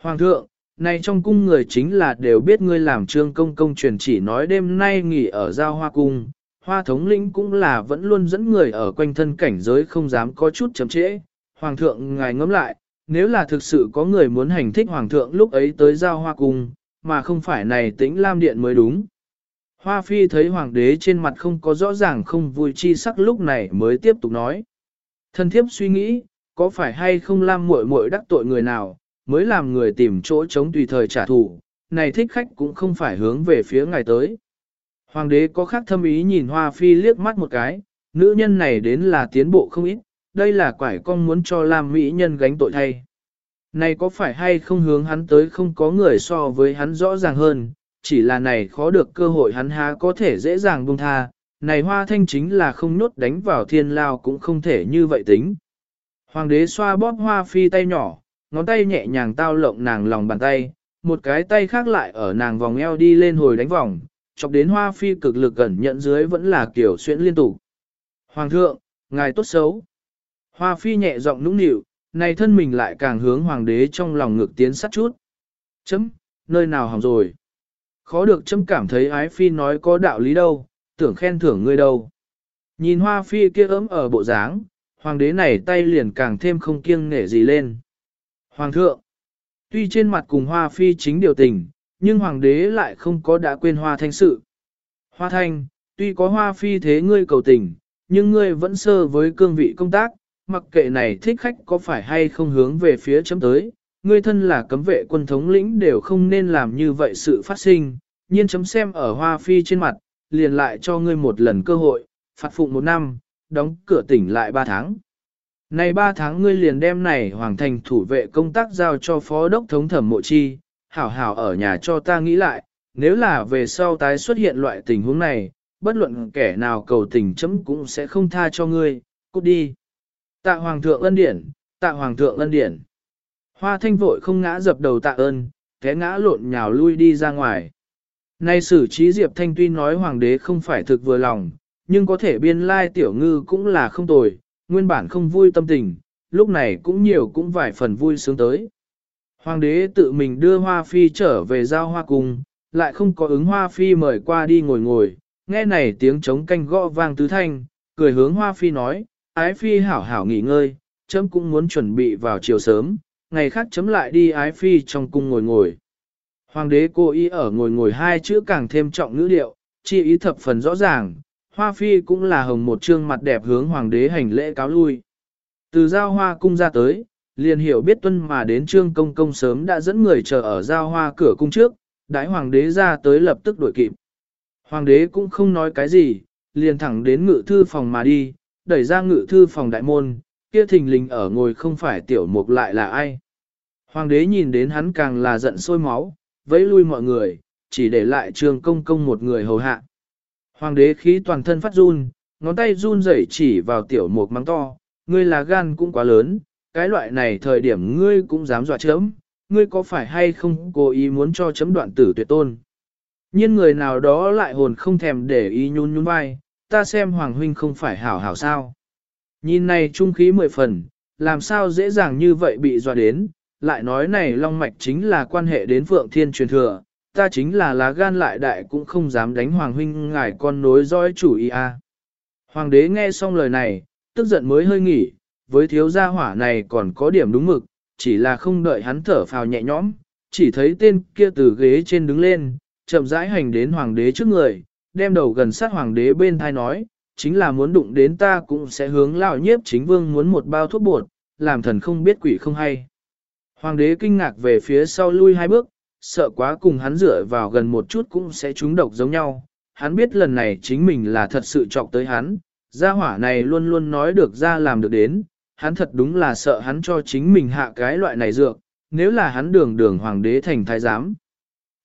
Speaker 1: Hoàng thượng, này trong cung người chính là đều biết ngươi làm trương công công truyền chỉ nói đêm nay nghỉ ở giao hoa cung, hoa thống lĩnh cũng là vẫn luôn dẫn người ở quanh thân cảnh giới không dám có chút chậm trễ. Hoàng thượng ngài ngẫm lại, nếu là thực sự có người muốn hành thích hoàng thượng lúc ấy tới giao hoa cung, mà không phải này tĩnh lam điện mới đúng. Hoa phi thấy hoàng đế trên mặt không có rõ ràng không vui chi sắc lúc này mới tiếp tục nói. Thân thiếp suy nghĩ, có phải hay không lam muội muội đắc tội người nào, mới làm người tìm chỗ chống tùy thời trả thù, này thích khách cũng không phải hướng về phía ngài tới. Hoàng đế có khác thâm ý nhìn hoa phi liếc mắt một cái, nữ nhân này đến là tiến bộ không ít, đây là quải con muốn cho lam mỹ nhân gánh tội thay. Này có phải hay không hướng hắn tới không có người so với hắn rõ ràng hơn, chỉ là này khó được cơ hội hắn há có thể dễ dàng buông tha, này hoa thanh chính là không nốt đánh vào thiên lao cũng không thể như vậy tính. Hoàng đế xoa bóp hoa phi tay nhỏ, ngón tay nhẹ nhàng tao lộng nàng lòng bàn tay, một cái tay khác lại ở nàng vòng eo đi lên hồi đánh vòng, chọc đến hoa phi cực lực gần nhận dưới vẫn là kiểu xuyễn liên tục. Hoàng thượng, ngài tốt xấu. Hoa phi nhẹ giọng nũng nịu, này thân mình lại càng hướng hoàng đế trong lòng ngực tiến sát chút. Chấm, nơi nào hỏng rồi. Khó được chấm cảm thấy ái phi nói có đạo lý đâu, tưởng khen thưởng ngươi đâu. Nhìn hoa phi kia ấm ở bộ dáng, hoàng đế này tay liền càng thêm không kiêng nể gì lên. Hoàng thượng, tuy trên mặt cùng hoa phi chính điều tình, nhưng hoàng đế lại không có đã quên hoa thanh sự. Hoa thanh, tuy có hoa phi thế ngươi cầu tình, nhưng ngươi vẫn sơ với cương vị công tác, mặc kệ này thích khách có phải hay không hướng về phía chấm tới, ngươi thân là cấm vệ quân thống lĩnh đều không nên làm như vậy sự phát sinh, nhiên chấm xem ở hoa phi trên mặt, liền lại cho ngươi một lần cơ hội, phạt phụng một năm, đóng cửa tỉnh lại ba tháng. Này ba tháng ngươi liền đem này hoàng thành thủ vệ công tác giao cho phó đốc thống thẩm mộ chi, hảo hảo ở nhà cho ta nghĩ lại, nếu là về sau tái xuất hiện loại tình huống này, bất luận kẻ nào cầu tình chấm cũng sẽ không tha cho ngươi, cút đi. Tạ hoàng thượng ân điển, tạ hoàng thượng ân điển. Hoa thanh vội không ngã dập đầu tạ ơn, té ngã lộn nhào lui đi ra ngoài. Nay xử trí Diệp Thanh tuy nói hoàng đế không phải thực vừa lòng, nhưng có thể biên lai tiểu ngư cũng là không tồi, nguyên bản không vui tâm tình, lúc này cũng nhiều cũng vài phần vui sướng tới. Hoàng đế tự mình đưa Hoa Phi trở về giao hoa cung, lại không có ứng Hoa Phi mời qua đi ngồi ngồi, nghe này tiếng trống canh gõ vang tứ thanh, cười hướng Hoa Phi nói, ái Phi hảo hảo nghỉ ngơi, chấm cũng muốn chuẩn bị vào chiều sớm, ngày khác chấm lại đi ái Phi trong cung ngồi ngồi. Hoàng đế cô ý ở ngồi ngồi hai chữ càng thêm trọng ngữ điệu, chi ý thập phần rõ ràng, Hoa Phi cũng là hồng một trương mặt đẹp hướng hoàng đế hành lễ cáo lui. Từ giao hoa cung ra tới, liền hiểu biết tuân mà đến trương công công sớm đã dẫn người chờ ở giao hoa cửa cung trước, đãi hoàng đế ra tới lập tức đuổi kịp. Hoàng đế cũng không nói cái gì, liền thẳng đến ngự thư phòng mà đi, đẩy ra ngự thư phòng đại môn, kia thình lình ở ngồi không phải tiểu mục lại là ai. Hoàng đế nhìn đến hắn càng là giận sôi máu, vẫy lui mọi người, chỉ để lại trương công công một người hầu hạ. Hoàng đế khí toàn thân phát run, ngón tay run rẩy chỉ vào tiểu mục mắng to, ngươi là gan cũng quá lớn, cái loại này thời điểm ngươi cũng dám dọa chấm, ngươi có phải hay không cố ý muốn cho chấm đoạn tử tuyệt tôn. Nhưng người nào đó lại hồn không thèm để ý nhún nhún vai, ta xem Hoàng Huynh không phải hảo hảo sao. Nhìn này trung khí mười phần, làm sao dễ dàng như vậy bị dọa đến, lại nói này long mạch chính là quan hệ đến Phượng Thiên truyền thừa, ta chính là lá gan lại đại cũng không dám đánh Hoàng Huynh ngài con nối dõi chủ ý a. Hoàng đế nghe xong lời này, tức giận mới hơi nghỉ, với thiếu gia hỏa này còn có điểm đúng mực, chỉ là không đợi hắn thở phào nhẹ nhõm, chỉ thấy tên kia từ ghế trên đứng lên, chậm rãi hành đến hoàng đế trước người, đem đầu gần sát hoàng đế bên thai nói, chính là muốn đụng đến ta cũng sẽ hướng lão nhiếp chính vương muốn một bao thuốc bột, làm thần không biết quỷ không hay. Hoàng đế kinh ngạc về phía sau lui hai bước, sợ quá cùng hắn dựa vào gần một chút cũng sẽ trúng độc giống nhau. Hắn biết lần này chính mình là thật sự trọng tới hắn, gia hỏa này luôn luôn nói được ra làm được đến, hắn thật đúng là sợ hắn cho chính mình hạ cái loại này dược, nếu là hắn đường đường hoàng đế thành thái giám.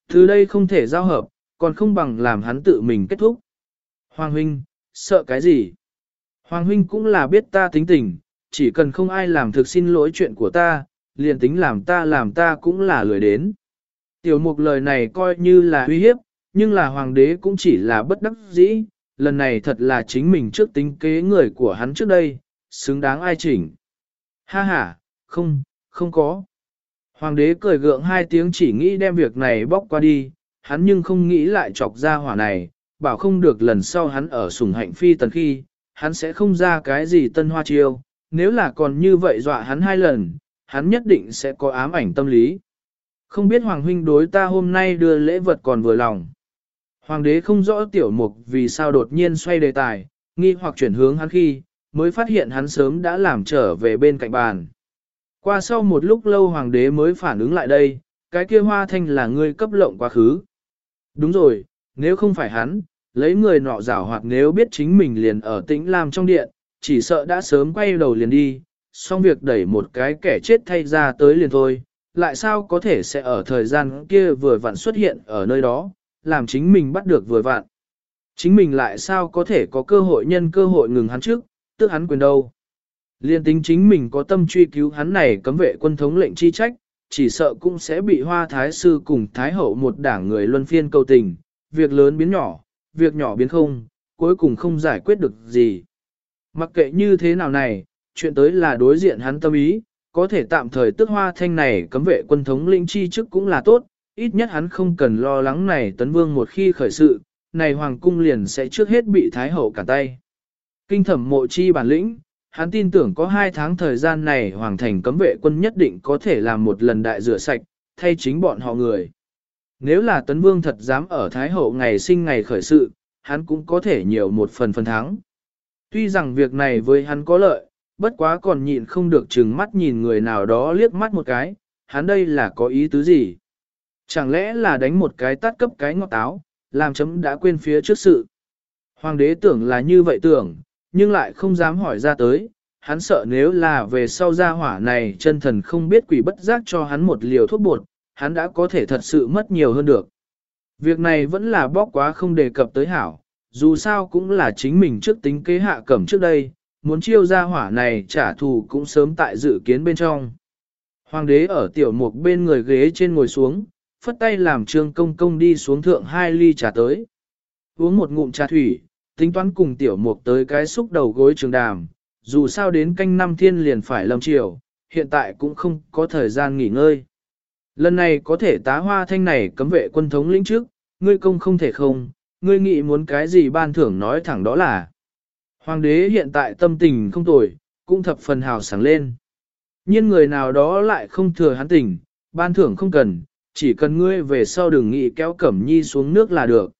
Speaker 1: Từ đây không thể giao hợp, còn không bằng làm hắn tự mình kết thúc. Hoàng huynh, sợ cái gì? Hoàng huynh cũng là biết ta tính tình, chỉ cần không ai làm thực xin lỗi chuyện của ta, liền tính làm ta làm ta cũng là lười đến. Tiểu mục lời này coi như là uy hiếp, nhưng là hoàng đế cũng chỉ là bất đắc dĩ, lần này thật là chính mình trước tính kế người của hắn trước đây, xứng đáng ai chỉnh. Ha ha, không, không có. Hoàng đế cười gượng hai tiếng chỉ nghĩ đem việc này bóc qua đi, hắn nhưng không nghĩ lại chọc ra hỏa này, bảo không được lần sau hắn ở sùng hạnh phi tần khi, hắn sẽ không ra cái gì tân hoa chiêu, nếu là còn như vậy dọa hắn hai lần, hắn nhất định sẽ có ám ảnh tâm lý. Không biết Hoàng huynh đối ta hôm nay đưa lễ vật còn vừa lòng. Hoàng đế không rõ tiểu mục vì sao đột nhiên xoay đề tài, nghi hoặc chuyển hướng hắn khi, mới phát hiện hắn sớm đã làm trở về bên cạnh bàn. Qua sau một lúc lâu hoàng đế mới phản ứng lại đây, cái kia hoa thanh là ngươi cấp lộng quá khứ. Đúng rồi, nếu không phải hắn, lấy người nọ rảo hoặc nếu biết chính mình liền ở tĩnh làm trong điện, chỉ sợ đã sớm quay đầu liền đi, xong việc đẩy một cái kẻ chết thay ra tới liền thôi, lại sao có thể sẽ ở thời gian kia vừa vặn xuất hiện ở nơi đó, làm chính mình bắt được vừa vặn. Chính mình lại sao có thể có cơ hội nhân cơ hội ngừng hắn trước, tức hắn quyền đâu. Liên tính chính mình có tâm truy cứu hắn này cấm vệ quân thống lệnh chi trách, chỉ sợ cũng sẽ bị hoa thái sư cùng thái hậu một đảng người luân phiên cầu tình, việc lớn biến nhỏ, việc nhỏ biến không, cuối cùng không giải quyết được gì. Mặc kệ như thế nào này, chuyện tới là đối diện hắn tâm ý, có thể tạm thời tức hoa thanh này cấm vệ quân thống lĩnh chi chức cũng là tốt, ít nhất hắn không cần lo lắng này tấn vương một khi khởi sự, này hoàng cung liền sẽ trước hết bị thái hậu cả tay. Kinh thẩm mộ chi bản lĩnh, hắn tin tưởng có hai tháng thời gian này hoàng thành cấm vệ quân nhất định có thể làm một lần đại rửa sạch, thay chính bọn họ người. Nếu là tấn vương thật dám ở thái hậu ngày sinh ngày khởi sự, hắn cũng có thể nhiều một phần phần thắng. Tuy rằng việc này với hắn có lợi, bất quá còn nhịn không được chừng mắt nhìn người nào đó liếc mắt một cái, hắn đây là có ý tứ gì? Chẳng lẽ là đánh một cái tát cấp cái ngọt táo, làm chấm đã quên phía trước sự. Hoàng đế tưởng là như vậy tưởng, nhưng lại không dám hỏi ra tới, hắn sợ nếu là về sau gia hỏa này chân thần không biết quỷ bất giác cho hắn một liều thuốc bột, hắn đã có thể thật sự mất nhiều hơn được. Việc này vẫn là bóc quá không đề cập tới hảo, dù sao cũng là chính mình trước tính kế hạ cẩm trước đây, muốn chiêu gia hỏa này trả thù cũng sớm tại dự kiến bên trong. Hoàng đế ở tiểu mục bên người ghế trên ngồi xuống, phất tay làm trương công công đi xuống thượng hai ly trà tới. Uống một ngụm trà thủy, tính toán cùng tiểu mục tới cái xúc đầu gối trường đàm, dù sao đến canh năm thiên liền phải lâm chiều, hiện tại cũng không có thời gian nghỉ ngơi. Lần này có thể tá hoa thanh này cấm vệ quân thống lĩnh trước, ngươi công không thể không, ngươi nghĩ muốn cái gì ban thưởng nói thẳng đó là. Hoàng đế hiện tại tâm tình không tồi, cũng thập phần hào sáng lên. Nhưng người nào đó lại không thừa hắn tình, ban thưởng không cần, chỉ cần ngươi về sau đừng nghĩ kéo cẩm nhi xuống nước là được.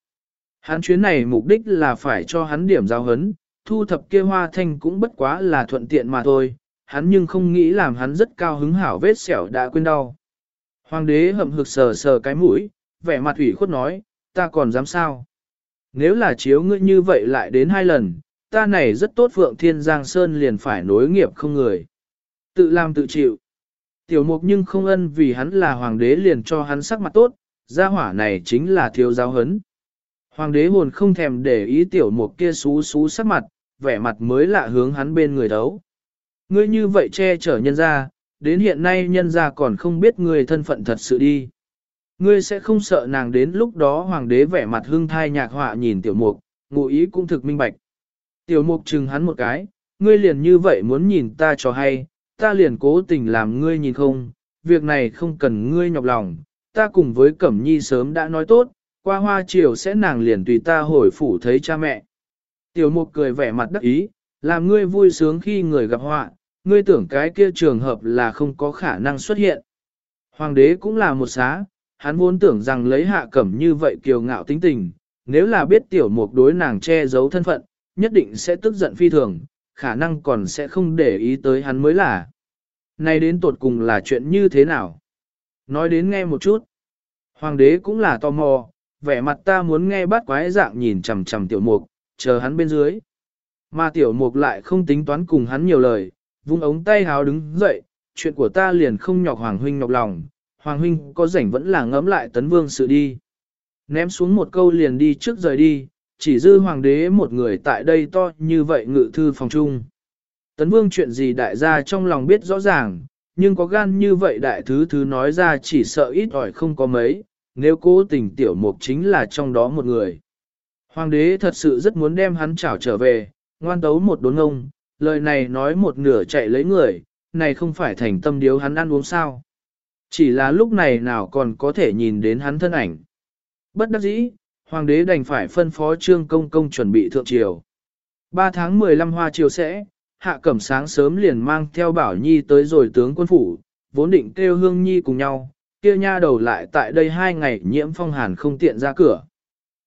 Speaker 1: Hắn chuyến này mục đích là phải cho hắn điểm giao hấn, thu thập kia hoa thanh cũng bất quá là thuận tiện mà thôi, hắn nhưng không nghĩ làm hắn rất cao hứng hảo vết sẹo đã quên đau. Hoàng đế hậm hực sờ sờ cái mũi, vẻ mặt ủy khuất nói, ta còn dám sao? Nếu là chiếu ngươi như vậy lại đến hai lần, ta này rất tốt Phượng Thiên Giang Sơn liền phải nối nghiệp không người. Tự làm tự chịu. Tiểu mục nhưng không ân vì hắn là hoàng đế liền cho hắn sắc mặt tốt, gia hỏa này chính là thiếu giáo hấn. Hoàng đế hồn không thèm để ý tiểu mục kia xú xú sắc mặt, vẻ mặt mới lạ hướng hắn bên người đấu. Ngươi như vậy che chở nhân ra, đến hiện nay nhân ra còn không biết ngươi thân phận thật sự đi. Ngươi sẽ không sợ nàng đến lúc đó hoàng đế vẻ mặt hưng thai nhạc họa nhìn tiểu mục, ngụ ý cũng thực minh bạch. Tiểu mục chừng hắn một cái, ngươi liền như vậy muốn nhìn ta cho hay, ta liền cố tình làm ngươi nhìn không, việc này không cần ngươi nhọc lòng, ta cùng với Cẩm Nhi sớm đã nói tốt, qua hoa chiều sẽ nàng liền tùy ta hồi phủ thấy cha mẹ. Tiểu mục cười vẻ mặt đắc ý, làm ngươi vui sướng khi người gặp họa, ngươi tưởng cái kia trường hợp là không có khả năng xuất hiện. Hoàng đế cũng là một xá, hắn vốn tưởng rằng lấy hạ cẩm như vậy kiều ngạo tính tình, nếu là biết tiểu mục đối nàng che giấu thân phận, nhất định sẽ tức giận phi thường, khả năng còn sẽ không để ý tới hắn mới là. Nay đến tột cùng là chuyện như thế nào? Nói đến nghe một chút. Hoàng đế cũng là tò mò, vẻ mặt ta muốn nghe bát quái dạng nhìn chằm chằm tiểu mục, chờ hắn bên dưới. Mà tiểu mục lại không tính toán cùng hắn nhiều lời, vung ống tay háo đứng dậy, chuyện của ta liền không nhọc Hoàng huynh nhọc lòng, Hoàng huynh có rảnh vẫn là ngấm lại tấn vương sự đi. Ném xuống một câu liền đi trước rời đi, chỉ dư hoàng đế một người tại đây to như vậy ngự thư phòng trung Tấn vương chuyện gì đại gia trong lòng biết rõ ràng, nhưng có gan như vậy đại thứ thứ nói ra chỉ sợ ít ỏi không có mấy, nếu cố tình tiểu mục chính là trong đó một người. Hoàng đế thật sự rất muốn đem hắn trảo trở về, ngoan tấu một đốn ngông, lời này nói một nửa chạy lấy người, này không phải thành tâm điếu hắn ăn uống sao. Chỉ là lúc này nào còn có thể nhìn đến hắn thân ảnh. Bất đắc dĩ, hoàng đế đành phải phân phó trương công công chuẩn bị thượng triều. 3 tháng 15 hoa triều sẽ, hạ cẩm sáng sớm liền mang theo bảo nhi tới rồi tướng quân phủ, vốn định kêu hương nhi cùng nhau, kia nha đầu lại tại đây hai ngày nhiễm phong hàn không tiện ra cửa.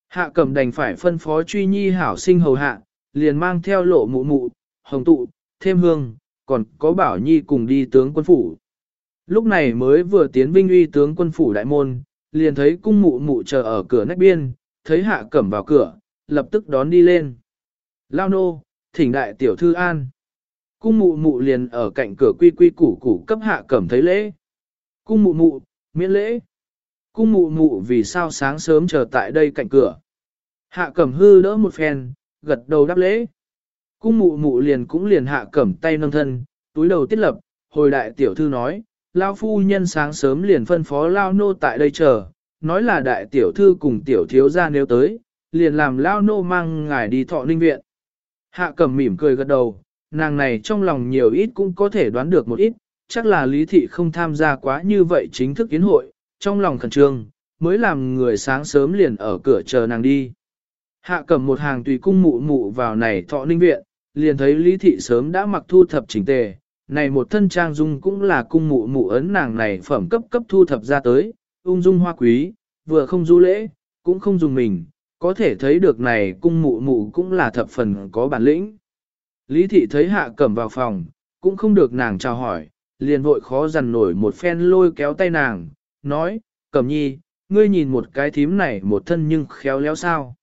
Speaker 1: Hạ cẩm đành phải phân phó truy nhi hảo sinh hầu hạ, liền mang theo lộ mụ mụ, hồng tụ, thêm hương, còn có bảo nhi cùng đi tướng quân phủ. Lúc này mới vừa tiến vinh uy tướng quân phủ đại môn, liền thấy cung mụ mụ chờ ở cửa nách biên, thấy hạ cẩm vào cửa, lập tức đón đi lên. Lao nô, thỉnh đại tiểu thư an. Cung mụ mụ liền ở cạnh cửa quy quy củ củ cấp hạ cẩm thấy lễ. Cung mụ mụ, miễn lễ. Cung mụ mụ vì sao sáng sớm chờ tại đây cạnh cửa. Hạ cẩm hư đỡ một phen, gật đầu đáp lễ. Cung mụ mụ liền cũng liền hạ cẩm tay nâng thân, túi đầu tiết lập, hồi đại tiểu thư nói, Lao phu nhân sáng sớm liền phân phó Lao nô tại đây chờ, nói là đại tiểu thư cùng tiểu thiếu gia nếu tới, liền làm Lao nô mang ngài đi thọ ninh viện. Hạ cẩm mỉm cười gật đầu, nàng này trong lòng nhiều ít cũng có thể đoán được một ít, chắc là lý thị không tham gia quá như vậy chính thức kiến hội, trong lòng khẩn trương, mới làm người sáng sớm liền ở cửa chờ nàng đi. Hạ cầm một hàng tùy cung mụ mụ vào này thọ ninh viện, liền thấy lý thị sớm đã mặc thu thập chỉnh tề, này một thân trang dung cũng là cung mụ mụ ấn nàng này phẩm cấp cấp thu thập ra tới, ung dung hoa quý, vừa không du lễ, cũng không dùng mình, có thể thấy được này cung mụ mụ cũng là thập phần có bản lĩnh. Lý thị thấy hạ cẩm vào phòng, cũng không được nàng chào hỏi, liền vội khó dằn nổi một phen lôi kéo tay nàng, nói, cẩm nhi, ngươi nhìn một cái thím này một thân nhưng khéo léo sao.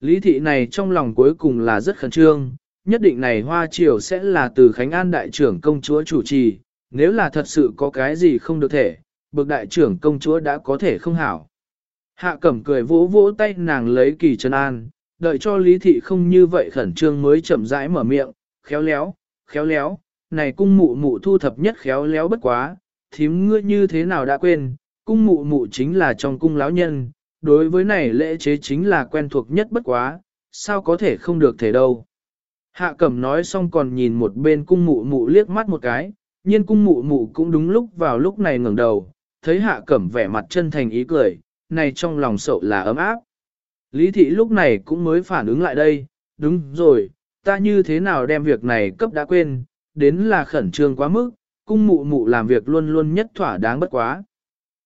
Speaker 1: Lý thị này trong lòng cuối cùng là rất khẩn trương, nhất định này hoa triều sẽ là từ Khánh An đại trưởng công chúa chủ trì, nếu là thật sự có cái gì không được thể, bực đại trưởng công chúa đã có thể không hảo. Hạ cẩm cười vỗ vỗ tay nàng lấy kỳ chân an, đợi cho lý thị không như vậy khẩn trương mới chậm rãi mở miệng, khéo léo, khéo léo, này cung mụ mụ thu thập nhất khéo léo bất quá, thím ngươi như thế nào đã quên, cung mụ mụ chính là trong cung lão nhân, đối với này lễ chế chính là quen thuộc nhất bất quá, sao có thể không được thể đâu. Hạ cẩm nói xong còn nhìn một bên cung mụ mụ liếc mắt một cái, nhiên cung mụ mụ cũng đúng lúc vào lúc này ngẩng đầu, thấy hạ cẩm vẻ mặt chân thành ý cười, này trong lòng sậu là ấm áp. Lý thị lúc này cũng mới phản ứng lại đây, đúng rồi, ta như thế nào đem việc này cấp đã quên, đến là khẩn trương quá mức, cung mụ mụ làm việc luôn luôn nhất thỏa đáng bất quá.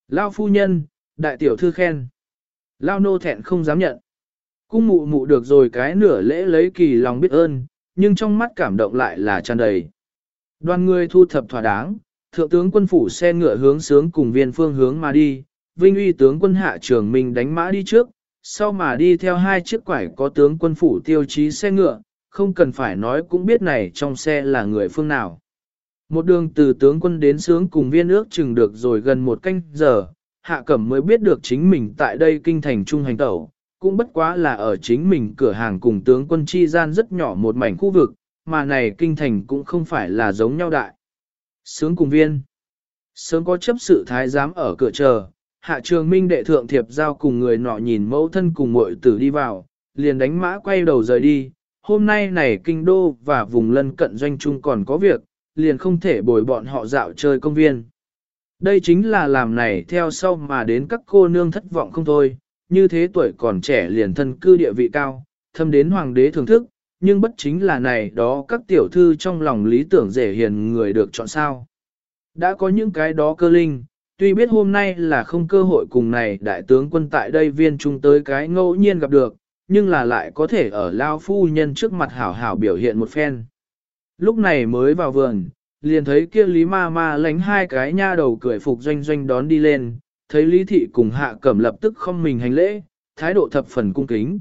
Speaker 1: Lao phu nhân, đại tiểu thư khen. Lao nô thẹn không dám nhận. Cung mụ mụ được rồi cái nửa lễ lấy kỳ lòng biết ơn, nhưng trong mắt cảm động lại là tràn đầy. Đoàn người thu thập thỏa đáng, thượng tướng quân phủ xe ngựa hướng sướng cùng viên phương hướng mà đi, vinh uy tướng quân hạ trường mình đánh mã đi trước, sau mà đi theo hai chiếc quải có tướng quân phủ tiêu chí xe ngựa, không cần phải nói cũng biết này trong xe là người phương nào. Một đường từ tướng quân đến sướng cùng viên ước chừng được rồi gần một canh giờ, hạ cẩm mới biết được chính mình tại đây kinh thành trung hành tẩu, cũng bất quá là ở chính mình cửa hàng cùng tướng quân chi gian rất nhỏ một mảnh khu vực, mà này kinh thành cũng không phải là giống nhau đại. Sướng cùng viên. Sớm có chấp sự thái giám ở cửa chờ, hạ trường minh đệ thượng thiệp giao cùng người nọ nhìn mẫu thân cùng muội tử đi vào, liền đánh mã quay đầu rời đi. Hôm nay này kinh đô và vùng lân cận doanh trung còn có việc, liền không thể bồi bọn họ dạo chơi công viên. Đây chính là làm này theo sau mà đến các cô nương thất vọng không thôi, như thế tuổi còn trẻ liền thân cư địa vị cao, thâm đến hoàng đế thưởng thức, nhưng bất chính là này đó các tiểu thư trong lòng lý tưởng dễ hiền người được chọn sao. Đã có những cái đó cơ linh, tuy biết hôm nay là không cơ hội cùng này đại tướng quân tại đây viên trung tới cái ngẫu nhiên gặp được, nhưng là lại có thể ở lao phu nhân trước mặt hảo hảo biểu hiện một phen. Lúc này mới vào vườn, liền thấy kia Lý Ma Ma lánh hai cái nha đầu cười phục doanh doanh đón đi lên, thấy Lý Thị cùng Hạ Cẩm lập tức không mình hành lễ, thái độ thập phần cung kính.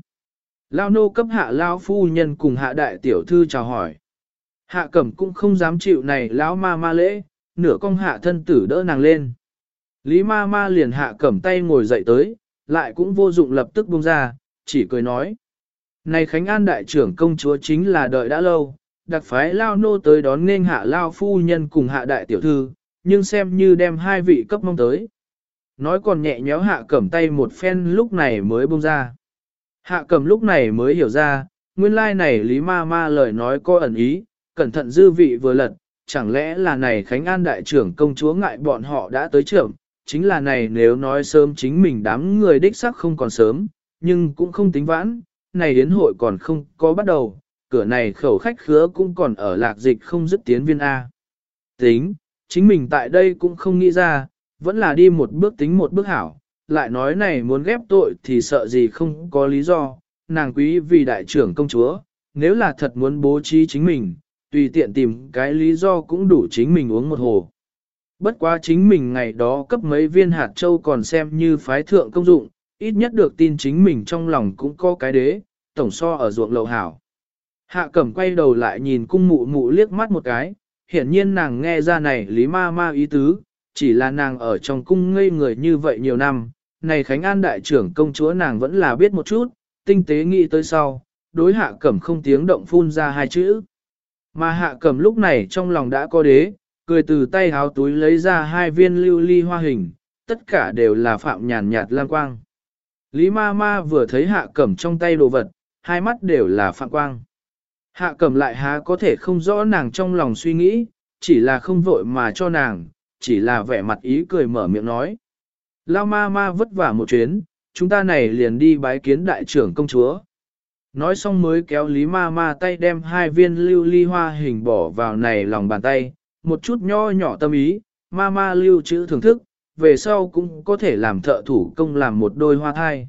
Speaker 1: Lao nô cấp hạ Lao phu nhân cùng hạ đại tiểu thư chào hỏi. Hạ Cẩm cũng không dám chịu này lão ma ma lễ, nửa cong hạ thân tử đỡ nàng lên. Lý ma ma liền hạ Cẩm tay ngồi dậy tới, lại cũng vô dụng lập tức buông ra, chỉ cười nói. Này Khánh An đại trưởng công chúa chính là đợi đã lâu, đặc phái lao nô tới đón nên hạ lao phu nhân cùng hạ đại tiểu thư, nhưng xem như đem hai vị cấp mong tới. Nói còn nhẹ nhéo hạ cẩm tay một phen lúc này mới buông ra. Hạ cẩm lúc này mới hiểu ra, nguyên lai này lý ma ma lời nói có ẩn ý, cẩn thận dư vị vừa lật, chẳng lẽ là này Khánh An đại trưởng công chúa ngại bọn họ đã tới trưởng, chính là này nếu nói sớm chính mình đám người đích sắc không còn sớm, nhưng cũng không tính vãn, này đến hội còn không có bắt đầu, cửa này khẩu khách khứa cũng còn ở lạc dịch không dứt tiến viên A. Tính, chính mình tại đây cũng không nghĩ ra, vẫn là đi một bước tính một bước hảo, lại nói này muốn ghép tội thì sợ gì không có lý do, nàng quý vì đại trưởng công chúa, nếu là thật muốn bố trí chính mình, tùy tiện tìm cái lý do cũng đủ chính mình uống một hồ. Bất quá chính mình ngày đó cấp mấy viên hạt châu còn xem như phái thượng công dụng, ít nhất được tin chính mình trong lòng cũng có cái đế, tổng so ở ruộng lầu hảo. Hạ cẩm quay đầu lại nhìn cung mụ mụ liếc mắt một cái, hiển nhiên nàng nghe ra này lý ma ma ý tứ, chỉ là nàng ở trong cung ngây người như vậy nhiều năm, này Khánh An đại trưởng công chúa nàng vẫn là biết một chút, tinh tế nghĩ tới sau, đối hạ cẩm không tiếng động phun ra hai chữ. Mà hạ cẩm lúc này trong lòng đã có đế, cười từ tay háo túi lấy ra hai viên lưu ly hoa hình, tất cả đều là phạm nhàn nhạt lang quang. Lý ma ma vừa thấy hạ cẩm trong tay đồ vật, hai mắt đều là phạm quang. Hạ cẩm lại há có thể không rõ nàng trong lòng suy nghĩ, chỉ là không vội mà cho nàng, chỉ là vẻ mặt ý cười mở miệng nói. Lao ma ma vất vả một chuyến, chúng ta này liền đi bái kiến đại trưởng công chúa. Nói xong mới kéo Lý ma ma tay đem hai viên lưu ly hoa hình bỏ vào này lòng bàn tay, một chút nho nhỏ tâm ý, ma ma lưu chữ thưởng thức, về sau cũng có thể làm thợ thủ công làm một đôi hoa thai.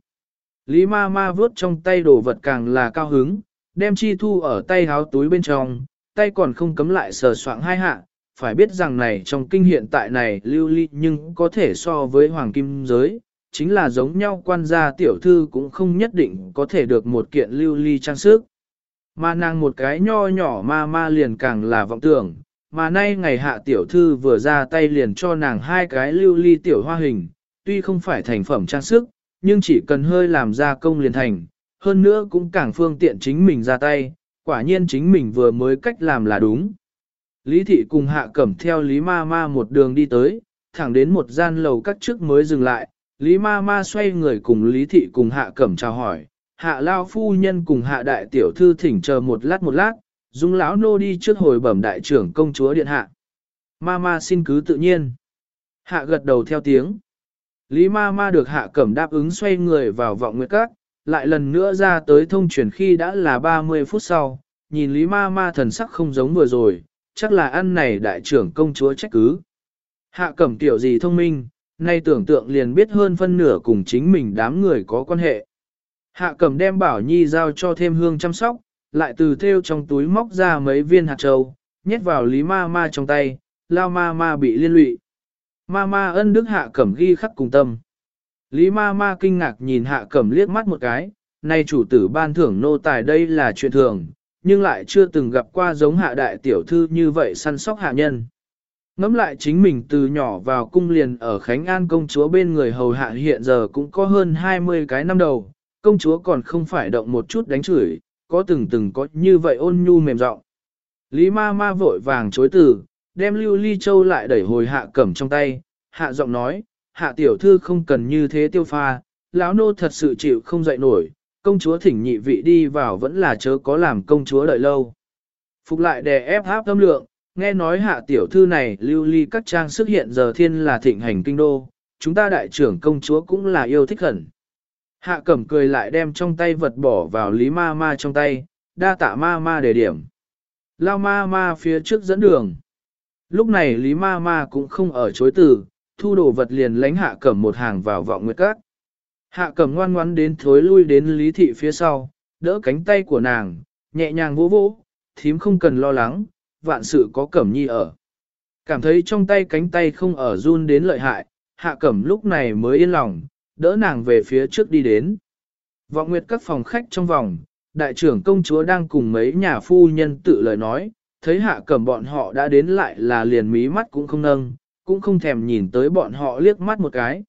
Speaker 1: Lý ma ma vớt trong tay đồ vật càng là cao hứng, đem chi thu ở tay háo túi bên trong, tay còn không cấm lại sờ soạng hai hạ, phải biết rằng này trong kinh hiện tại này lưu ly nhưng có thể so với hoàng kim giới, chính là giống nhau quan gia tiểu thư cũng không nhất định có thể được một kiện lưu ly trang sức. Mà nàng một cái nho nhỏ ma ma liền càng là vọng tưởng, mà nay ngày hạ tiểu thư vừa ra tay liền cho nàng hai cái lưu ly tiểu hoa hình, tuy không phải thành phẩm trang sức, nhưng chỉ cần hơi làm ra công liền thành, hơn nữa cũng càng phương tiện chính mình ra tay, quả nhiên chính mình vừa mới cách làm là đúng. Lý thị cùng hạ cẩm theo Lý ma ma một đường đi tới, thẳng đến một gian lầu các trước mới dừng lại, Lý ma ma xoay người cùng Lý thị cùng hạ cẩm chào hỏi, hạ lao phu nhân cùng hạ đại tiểu thư thỉnh chờ một lát một lát, dung lão nô đi trước hồi bẩm đại trưởng công chúa điện hạ. Ma ma xin cứ tự nhiên. Hạ gật đầu theo tiếng. Lý ma ma được hạ cẩm đáp ứng xoay người vào vọng nguyệt các, lại lần nữa ra tới thông truyền khi đã là 30 phút sau, nhìn Lý ma ma thần sắc không giống vừa rồi, chắc là ăn này đại trưởng công chúa trách cứ. Hạ cẩm tiểu gì thông minh, nay tưởng tượng liền biết hơn phân nửa cùng chính mình đám người có quan hệ. Hạ cẩm đem bảo nhi giao cho thêm hương chăm sóc, lại từ theo trong túi móc ra mấy viên hạt châu, nhét vào lý ma ma trong tay, lao ma ma bị liên lụy. Ma ma ân đức hạ cẩm ghi khắc cùng tâm. Lý ma ma kinh ngạc nhìn hạ cẩm liếc mắt một cái, nay chủ tử ban thưởng nô tài đây là chuyện thường, nhưng lại chưa từng gặp qua giống hạ đại tiểu thư như vậy săn sóc hạ nhân. Ngắm lại chính mình từ nhỏ vào cung liền ở Khánh An công chúa bên người hầu hạ hiện giờ cũng có hơn 20 cái năm đầu, công chúa còn không phải động một chút đánh chửi, có từng từng có như vậy ôn nhu mềm giọng. Lý ma ma vội vàng chối từ, đem lưu ly châu lại đẩy hồi hạ cẩm trong tay, hạ giọng nói, hạ tiểu thư không cần như thế tiêu pha, lão nô thật sự chịu không dậy nổi, công chúa thỉnh nhị vị đi vào vẫn là chớ có làm công chúa đợi lâu. Phục lại đè ép háp tâm lượng, nghe nói hạ tiểu thư này lưu ly các trang sức hiện giờ thiên là thịnh hành kinh đô, chúng ta đại trưởng công chúa cũng là yêu thích hẳn. Hạ cẩm cười lại đem trong tay vật bỏ vào lý ma ma trong tay, đa tạ ma ma để điểm. Lao ma ma phía trước dẫn đường. Lúc này lý ma ma cũng không ở chối từ, thu đồ vật liền lánh hạ cẩm một hàng vào vọng nguyệt cát. Hạ cẩm ngoan ngoắn đến thối lui đến lý thị phía sau, đỡ cánh tay của nàng, nhẹ nhàng vỗ vỗ, thím không cần lo lắng, vạn sự có cẩm nhi ở. Cảm thấy trong tay cánh tay không ở run đến lợi hại, hạ cẩm lúc này mới yên lòng, đỡ nàng về phía trước đi đến. Vọng nguyệt các phòng khách trong vòng, đại trưởng công chúa đang cùng mấy nhà phu nhân tự lời nói, thấy hạ cẩm bọn họ đã đến lại là liền mí mắt cũng không nâng, cũng không thèm nhìn tới bọn họ liếc mắt một cái.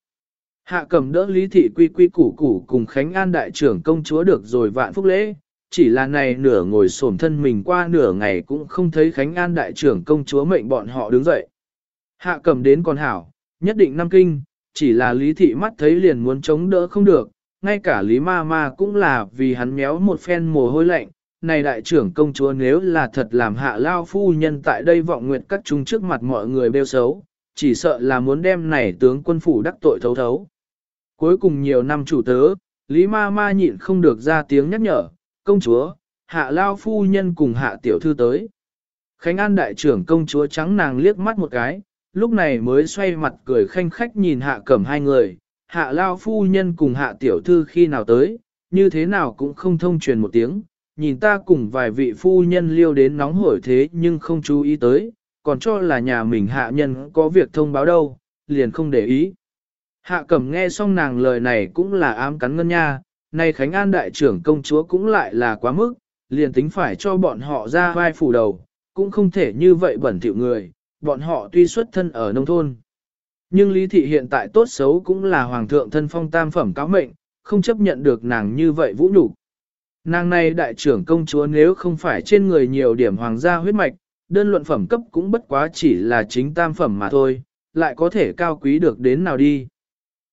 Speaker 1: Hạ cẩm đỡ lý thị quy quy củ củ cùng Khánh An đại trưởng công chúa được rồi vạn phúc lễ, chỉ là này nửa ngồi xổm thân mình qua nửa ngày cũng không thấy Khánh An đại trưởng công chúa mệnh bọn họ đứng dậy. Hạ cẩm đến còn hảo, nhất định năm kinh, chỉ là lý thị mắt thấy liền muốn chống đỡ không được, ngay cả lý ma ma cũng là vì hắn méo một phen mồ hôi lạnh. Này đại trưởng công chúa nếu là thật làm hạ lao phu nhân tại đây vọng nguyện các chúng trước mặt mọi người bêu xấu, chỉ sợ là muốn đem này tướng quân phủ đắc tội thấu thấu. Cuối cùng nhiều năm chủ tớ, Lý ma ma nhịn không được ra tiếng nhắc nhở, công chúa, hạ lao phu nhân cùng hạ tiểu thư tới. Khánh An đại trưởng công chúa trắng nàng liếc mắt một cái, lúc này mới xoay mặt cười khanh khách nhìn hạ cẩm hai người, hạ lao phu nhân cùng hạ tiểu thư khi nào tới, như thế nào cũng không thông truyền một tiếng, nhìn ta cùng vài vị phu nhân liêu đến nóng hổi thế nhưng không chú ý tới, còn cho là nhà mình hạ nhân có việc thông báo đâu, liền không để ý. Hạ cẩm nghe xong nàng lời này cũng là ám cắn ngân nha, này Khánh An đại trưởng công chúa cũng lại là quá mức, liền tính phải cho bọn họ ra vai phủ đầu, cũng không thể như vậy bẩn thỉu người, bọn họ tuy xuất thân ở nông thôn. Nhưng Lý Thị hiện tại tốt xấu cũng là hoàng thượng thân phong tam phẩm cáo mệnh, không chấp nhận được nàng như vậy vũ nhục. Nàng này đại trưởng công chúa nếu không phải trên người nhiều điểm hoàng gia huyết mạch, đơn luận phẩm cấp cũng bất quá chỉ là chính tam phẩm mà thôi, lại có thể cao quý được đến nào đi.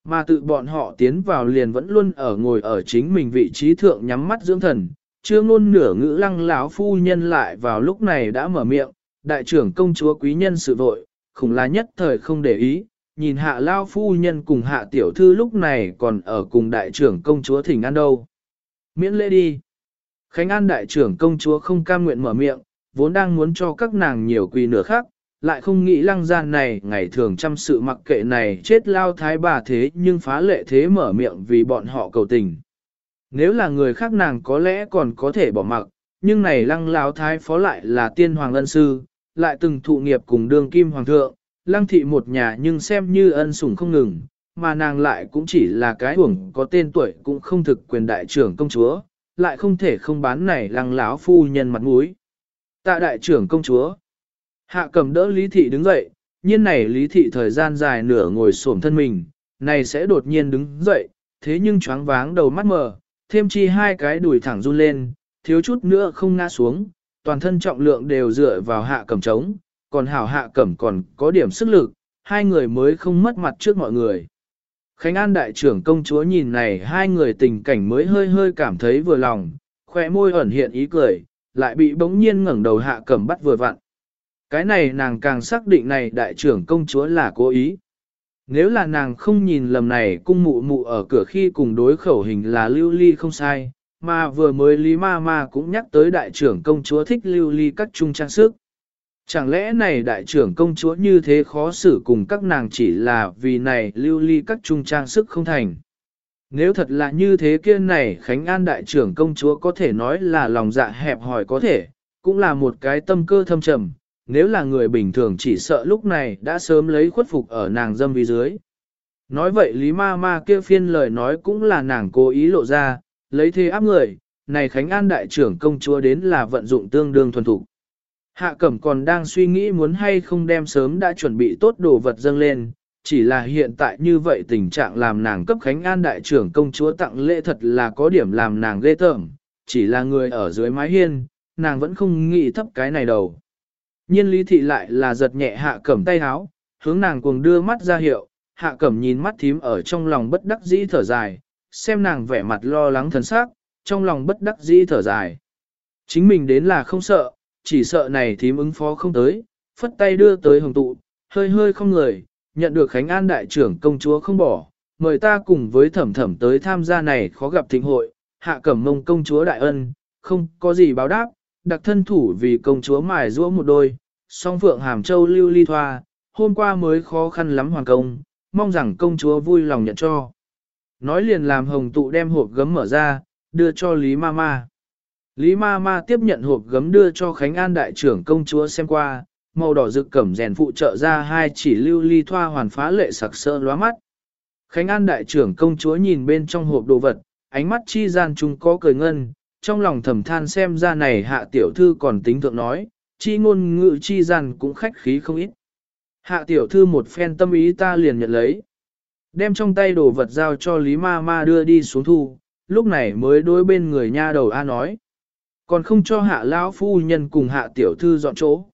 Speaker 1: Mà tự bọn họ tiến vào liền vẫn luôn ở ngồi ở chính mình vị trí thượng nhắm mắt dưỡng thần, chưa ngôn nửa ngữ lăng lão phu nhân lại vào lúc này đã mở miệng, đại trưởng công chúa quý nhân sự vội, khủng là nhất thời không để ý, nhìn hạ lao phu nhân cùng hạ tiểu thư lúc này còn ở cùng đại trưởng công chúa thỉnh an đâu. Miễn lễ đi. Khánh An đại trưởng công chúa không cam nguyện mở miệng, vốn đang muốn cho các nàng nhiều quỳ nửa khác, lại không nghĩ lăng gian này ngày thường chăm sự mặc kệ này chết lao thái bà thế nhưng phá lệ thế mở miệng vì bọn họ cầu tình. Nếu là người khác nàng có lẽ còn có thể bỏ mặc, nhưng này lăng lao thái phó lại là tiên hoàng ân sư, lại từng thụ nghiệp cùng đường kim hoàng thượng, lăng thị một nhà nhưng xem như ân sủng không ngừng, mà nàng lại cũng chỉ là cái uổng có tên tuổi cũng không thực quyền đại trưởng công chúa, lại không thể không bán này lăng láo phu nhân mặt mũi. Tạ đại trưởng công chúa, hạ cầm đỡ lý thị đứng dậy, nhiên này lý thị thời gian dài nửa ngồi xổm thân mình, này sẽ đột nhiên đứng dậy, thế nhưng choáng váng đầu mắt mờ, thêm chi hai cái đùi thẳng run lên, thiếu chút nữa không ngã xuống, toàn thân trọng lượng đều dựa vào hạ cẩm trống, còn hảo hạ cẩm còn có điểm sức lực, hai người mới không mất mặt trước mọi người. Khánh An đại trưởng công chúa nhìn này hai người tình cảnh mới hơi hơi cảm thấy vừa lòng, khỏe môi ẩn hiện ý cười, lại bị bỗng nhiên ngẩng đầu hạ cẩm bắt vừa vặn. Cái này nàng càng xác định này đại trưởng công chúa là cố ý. Nếu là nàng không nhìn lầm này cung mụ mụ ở cửa khi cùng đối khẩu hình là lưu ly không sai, mà vừa mới Lý Ma Ma cũng nhắc tới đại trưởng công chúa thích lưu ly các trung trang sức. Chẳng lẽ này đại trưởng công chúa như thế khó xử cùng các nàng chỉ là vì này lưu ly các trung trang sức không thành. Nếu thật là như thế kia này Khánh An đại trưởng công chúa có thể nói là lòng dạ hẹp hòi có thể, cũng là một cái tâm cơ thâm trầm, nếu là người bình thường chỉ sợ lúc này đã sớm lấy khuất phục ở nàng dâm vi dưới. Nói vậy Lý Ma Ma kia phiên lời nói cũng là nàng cố ý lộ ra, lấy thế áp người, này Khánh An đại trưởng công chúa đến là vận dụng tương đương thuần thục. Hạ cẩm còn đang suy nghĩ muốn hay không đem sớm đã chuẩn bị tốt đồ vật dâng lên, chỉ là hiện tại như vậy tình trạng làm nàng cấp Khánh An đại trưởng công chúa tặng lễ thật là có điểm làm nàng ghê tởm, chỉ là người ở dưới mái hiên, nàng vẫn không nghĩ thấp cái này đầu. Nhiên lý thị lại là giật nhẹ hạ cẩm tay háo, hướng nàng cuồng đưa mắt ra hiệu, hạ cẩm nhìn mắt thím ở trong lòng bất đắc dĩ thở dài, xem nàng vẻ mặt lo lắng thần sắc, trong lòng bất đắc dĩ thở dài. Chính mình đến là không sợ, chỉ sợ này thím ứng phó không tới, phất tay đưa tới hồng tụ, hơi hơi không người, nhận được Khánh An đại trưởng công chúa không bỏ, mời ta cùng với thẩm thẩm tới tham gia này khó gặp thịnh hội, hạ cẩm mông công chúa đại ân, không có gì báo đáp, đặc thân thủ vì công chúa mài rũa một đôi, song phượng hàm châu lưu ly thoa, hôm qua mới khó khăn lắm hoàn công, mong rằng công chúa vui lòng nhận cho. Nói liền làm hồng tụ đem hộp gấm mở ra, đưa cho Lý Ma Ma. Lý Ma Ma tiếp nhận hộp gấm đưa cho Khánh An đại trưởng công chúa xem qua, màu đỏ rực cẩm rèn phụ trợ ra hai chỉ lưu ly thoa hoàn phá lệ sặc sỡ lóa mắt. Khánh An đại trưởng công chúa nhìn bên trong hộp đồ vật, ánh mắt chi gian chúng có cười ngân, trong lòng thầm than xem ra này hạ tiểu thư còn tính thượng nói, chi ngôn ngữ chi gian cũng khách khí không ít. Hạ tiểu thư một phen tâm ý ta liền nhận lấy. Đem trong tay đồ vật giao cho Lý Ma Ma đưa đi xuống thu, lúc này mới đối bên người nha đầu A nói. Còn không cho hạ lão phu nhân cùng hạ tiểu thư dọn chỗ.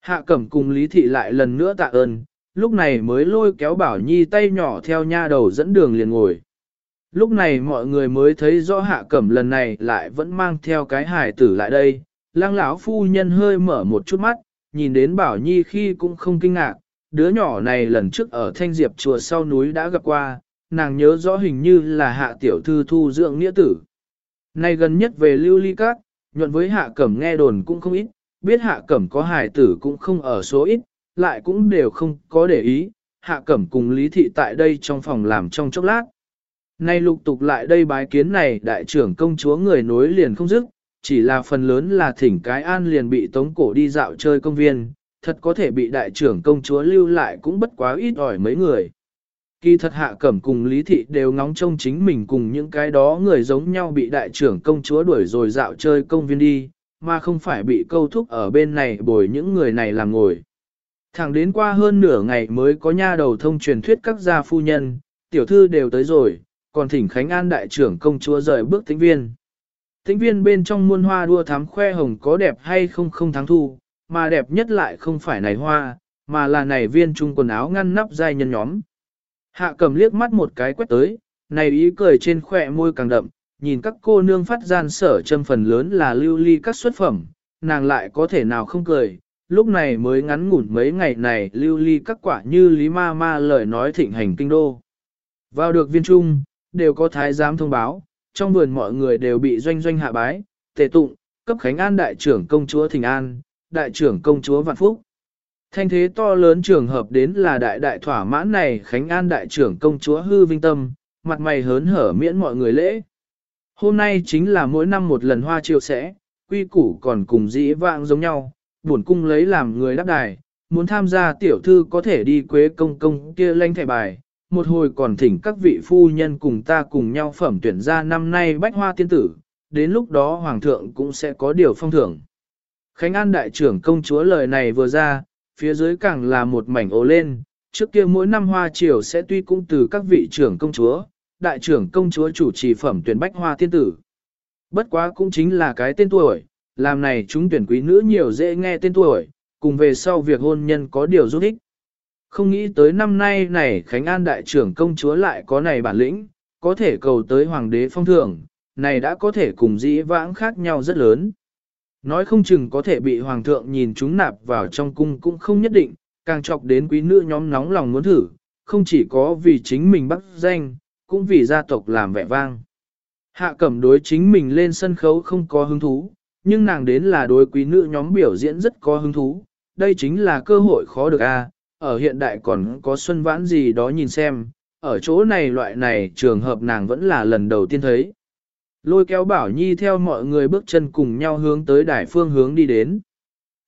Speaker 1: Hạ cẩm cùng Lý Thị lại lần nữa tạ ơn, lúc này mới lôi kéo Bảo Nhi tay nhỏ theo nha đầu dẫn đường liền ngồi. Lúc này mọi người mới thấy rõ hạ cẩm lần này lại vẫn mang theo cái hài tử lại đây, lăng lão phu nhân hơi mở một chút mắt, nhìn đến Bảo Nhi khi cũng không kinh ngạc, đứa nhỏ này lần trước ở Thanh Diệp chùa sau núi đã gặp qua, nàng nhớ rõ hình như là hạ tiểu thư thu dưỡng nghĩa tử. Nay gần nhất về lưu ly các, nhuận với hạ cẩm nghe đồn cũng không ít, biết hạ cẩm có hài tử cũng không ở số ít, lại cũng đều không có để ý, hạ cẩm cùng lý thị tại đây trong phòng làm trong chốc lát. Nay lục tục lại đây bái kiến này đại trưởng công chúa người nối liền không dứt, chỉ là phần lớn là thỉnh cái an liền bị tống cổ đi dạo chơi công viên, thật có thể bị đại trưởng công chúa lưu lại cũng bất quá ít ỏi mấy người. Kỳ thật hạ cẩm cùng lý thị đều ngóng trông chính mình cùng những cái đó người giống nhau bị đại trưởng công chúa đuổi rồi dạo chơi công viên đi, mà không phải bị câu thúc ở bên này bồi những người này làm ngồi. Thẳng đến qua hơn nửa ngày mới có nha đầu thông truyền thuyết các gia phu nhân, tiểu thư đều tới rồi, còn thỉnh Khánh An đại trưởng công chúa rời bước tĩnh viên. Tĩnh viên bên trong muôn hoa đua thám khoe hồng có đẹp hay không không thắng thu, mà đẹp nhất lại không phải này hoa, mà là này viên trung quần áo ngăn nắp dai nhân nhóm. Hạ cầm liếc mắt một cái quét tới, này ý cười trên khỏe môi càng đậm, nhìn các cô nương phát gian sở châm phần lớn là lưu ly các xuất phẩm, nàng lại có thể nào không cười, lúc này mới ngắn ngủn mấy ngày này lưu ly các quả như lý ma ma lời nói thịnh hành kinh đô. Vào được viên trung, đều có thái giám thông báo, trong vườn mọi người đều bị doanh doanh hạ bái, tề tụng, cấp khánh an đại trưởng công chúa Thịnh An, đại trưởng công chúa Vạn Phúc. Thanh thế to lớn trường hợp đến là đại đại thỏa mãn này Khánh An đại trưởng công chúa hư vinh tâm, mặt mày hớn hở miễn mọi người lễ. Hôm nay chính là mỗi năm một lần hoa chiêu sẽ, quy củ còn cùng dĩ vãng giống nhau, buồn cung lấy làm người đáp đài, muốn tham gia tiểu thư có thể đi quế công công kia lanh thẻ bài, một hồi còn thỉnh các vị phu nhân cùng ta cùng nhau phẩm tuyển ra năm nay bách hoa tiên tử, đến lúc đó hoàng thượng cũng sẽ có điều phong thưởng. Khánh An đại trưởng công chúa lời này vừa ra, phía dưới càng là một mảnh ố lên, trước kia mỗi năm hoa triều sẽ tuy cũng từ các vị trưởng công chúa, đại trưởng công chúa chủ trì phẩm tuyển bách hoa tiên tử. Bất quá cũng chính là cái tên tuổi, làm này chúng tuyển quý nữ nhiều dễ nghe tên tuổi, cùng về sau việc hôn nhân có điều giúp ích. Không nghĩ tới năm nay này Khánh An đại trưởng công chúa lại có này bản lĩnh, có thể cầu tới hoàng đế phong thưởng, này đã có thể cùng dĩ vãng khác nhau rất lớn. Nói không chừng có thể bị hoàng thượng nhìn chúng nạp vào trong cung cũng không nhất định, càng chọc đến quý nữ nhóm nóng lòng muốn thử, không chỉ có vì chính mình bắt danh, cũng vì gia tộc làm vẻ vang. Hạ cẩm đối chính mình lên sân khấu không có hứng thú, nhưng nàng đến là đối quý nữ nhóm biểu diễn rất có hứng thú, đây chính là cơ hội khó được a. ở hiện đại còn có xuân vãn gì đó nhìn xem, ở chỗ này loại này trường hợp nàng vẫn là lần đầu tiên thấy. Lôi kéo Bảo Nhi theo mọi người bước chân cùng nhau hướng tới đài phương hướng đi đến.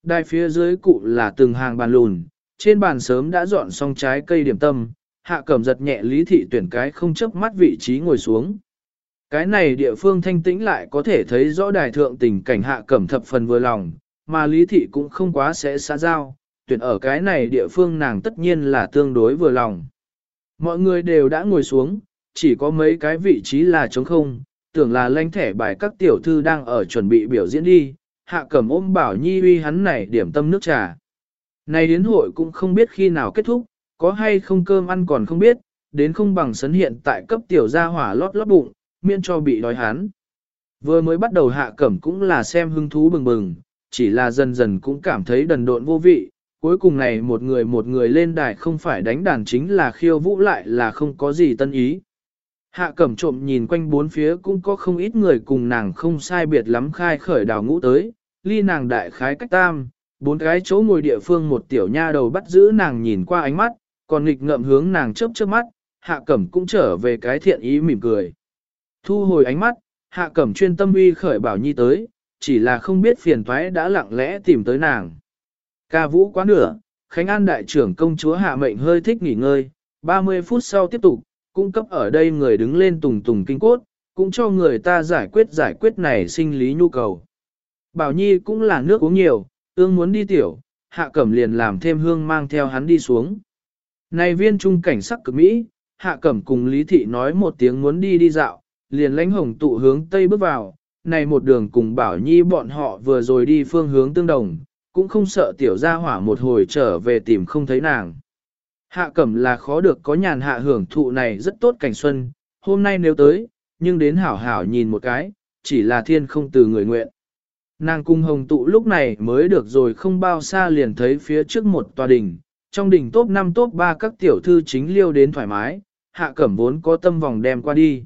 Speaker 1: Đài phía dưới cụ là từng hàng bàn lùn, trên bàn sớm đã dọn xong trái cây điểm tâm, hạ cẩm giật nhẹ lý thị tuyển cái không chấp mắt vị trí ngồi xuống. Cái này địa phương thanh tĩnh lại có thể thấy rõ đài thượng tình cảnh hạ cẩm thập phần vừa lòng, mà lý thị cũng không quá sẽ xa giao, tuyển ở cái này địa phương nàng tất nhiên là tương đối vừa lòng. Mọi người đều đã ngồi xuống, chỉ có mấy cái vị trí là trống không, tưởng là lanh thẻ bài các tiểu thư đang ở chuẩn bị biểu diễn đi, hạ cẩm ôm bảo nhi uy hắn này điểm tâm nước trà. Này đến hội cũng không biết khi nào kết thúc, có hay không cơm ăn còn không biết, đến không bằng sấn hiện tại cấp tiểu gia hỏa lót lót bụng, miễn cho bị đói hắn. Vừa mới bắt đầu hạ cẩm cũng là xem hứng thú bừng bừng, chỉ là dần dần cũng cảm thấy đần độn vô vị, cuối cùng này một người một người lên đài không phải đánh đàn chính là khiêu vũ lại là không có gì tân ý. Hạ cẩm trộm nhìn quanh bốn phía cũng có không ít người cùng nàng không sai biệt lắm khai khởi đào ngũ tới, ly nàng đại khái cách tam, bốn cái chỗ ngồi địa phương một tiểu nha đầu bắt giữ nàng nhìn qua ánh mắt, còn nghịch ngợm hướng nàng chớp chớp mắt, hạ cẩm cũng trở về cái thiện ý mỉm cười. Thu hồi ánh mắt, hạ cẩm chuyên tâm uy khởi bảo nhi tới, chỉ là không biết phiền thoái đã lặng lẽ tìm tới nàng. Ca vũ quá nửa, Khánh An đại trưởng công chúa hạ mệnh hơi thích nghỉ ngơi, 30 phút sau tiếp tục, cung cấp ở đây người đứng lên tùng tùng kinh cốt, cũng cho người ta giải quyết giải quyết này sinh lý nhu cầu. Bảo Nhi cũng là nước uống nhiều, ương muốn đi tiểu, hạ cẩm liền làm thêm hương mang theo hắn đi xuống. Này viên trung cảnh sắc cực Mỹ, hạ cẩm cùng Lý Thị nói một tiếng muốn đi đi dạo, liền lãnh hồng tụ hướng Tây bước vào, này một đường cùng Bảo Nhi bọn họ vừa rồi đi phương hướng tương đồng, cũng không sợ tiểu gia hỏa một hồi trở về tìm không thấy nàng. Hạ cẩm là khó được có nhàn hạ hưởng thụ này rất tốt cảnh xuân, hôm nay nếu tới, nhưng đến hảo hảo nhìn một cái, chỉ là thiên không từ người nguyện. Nàng cung hồng tụ lúc này mới được rồi không bao xa liền thấy phía trước một tòa đỉnh, trong đỉnh top 5 top 3 các tiểu thư chính liêu đến thoải mái, hạ cẩm vốn có tâm vòng đem qua đi.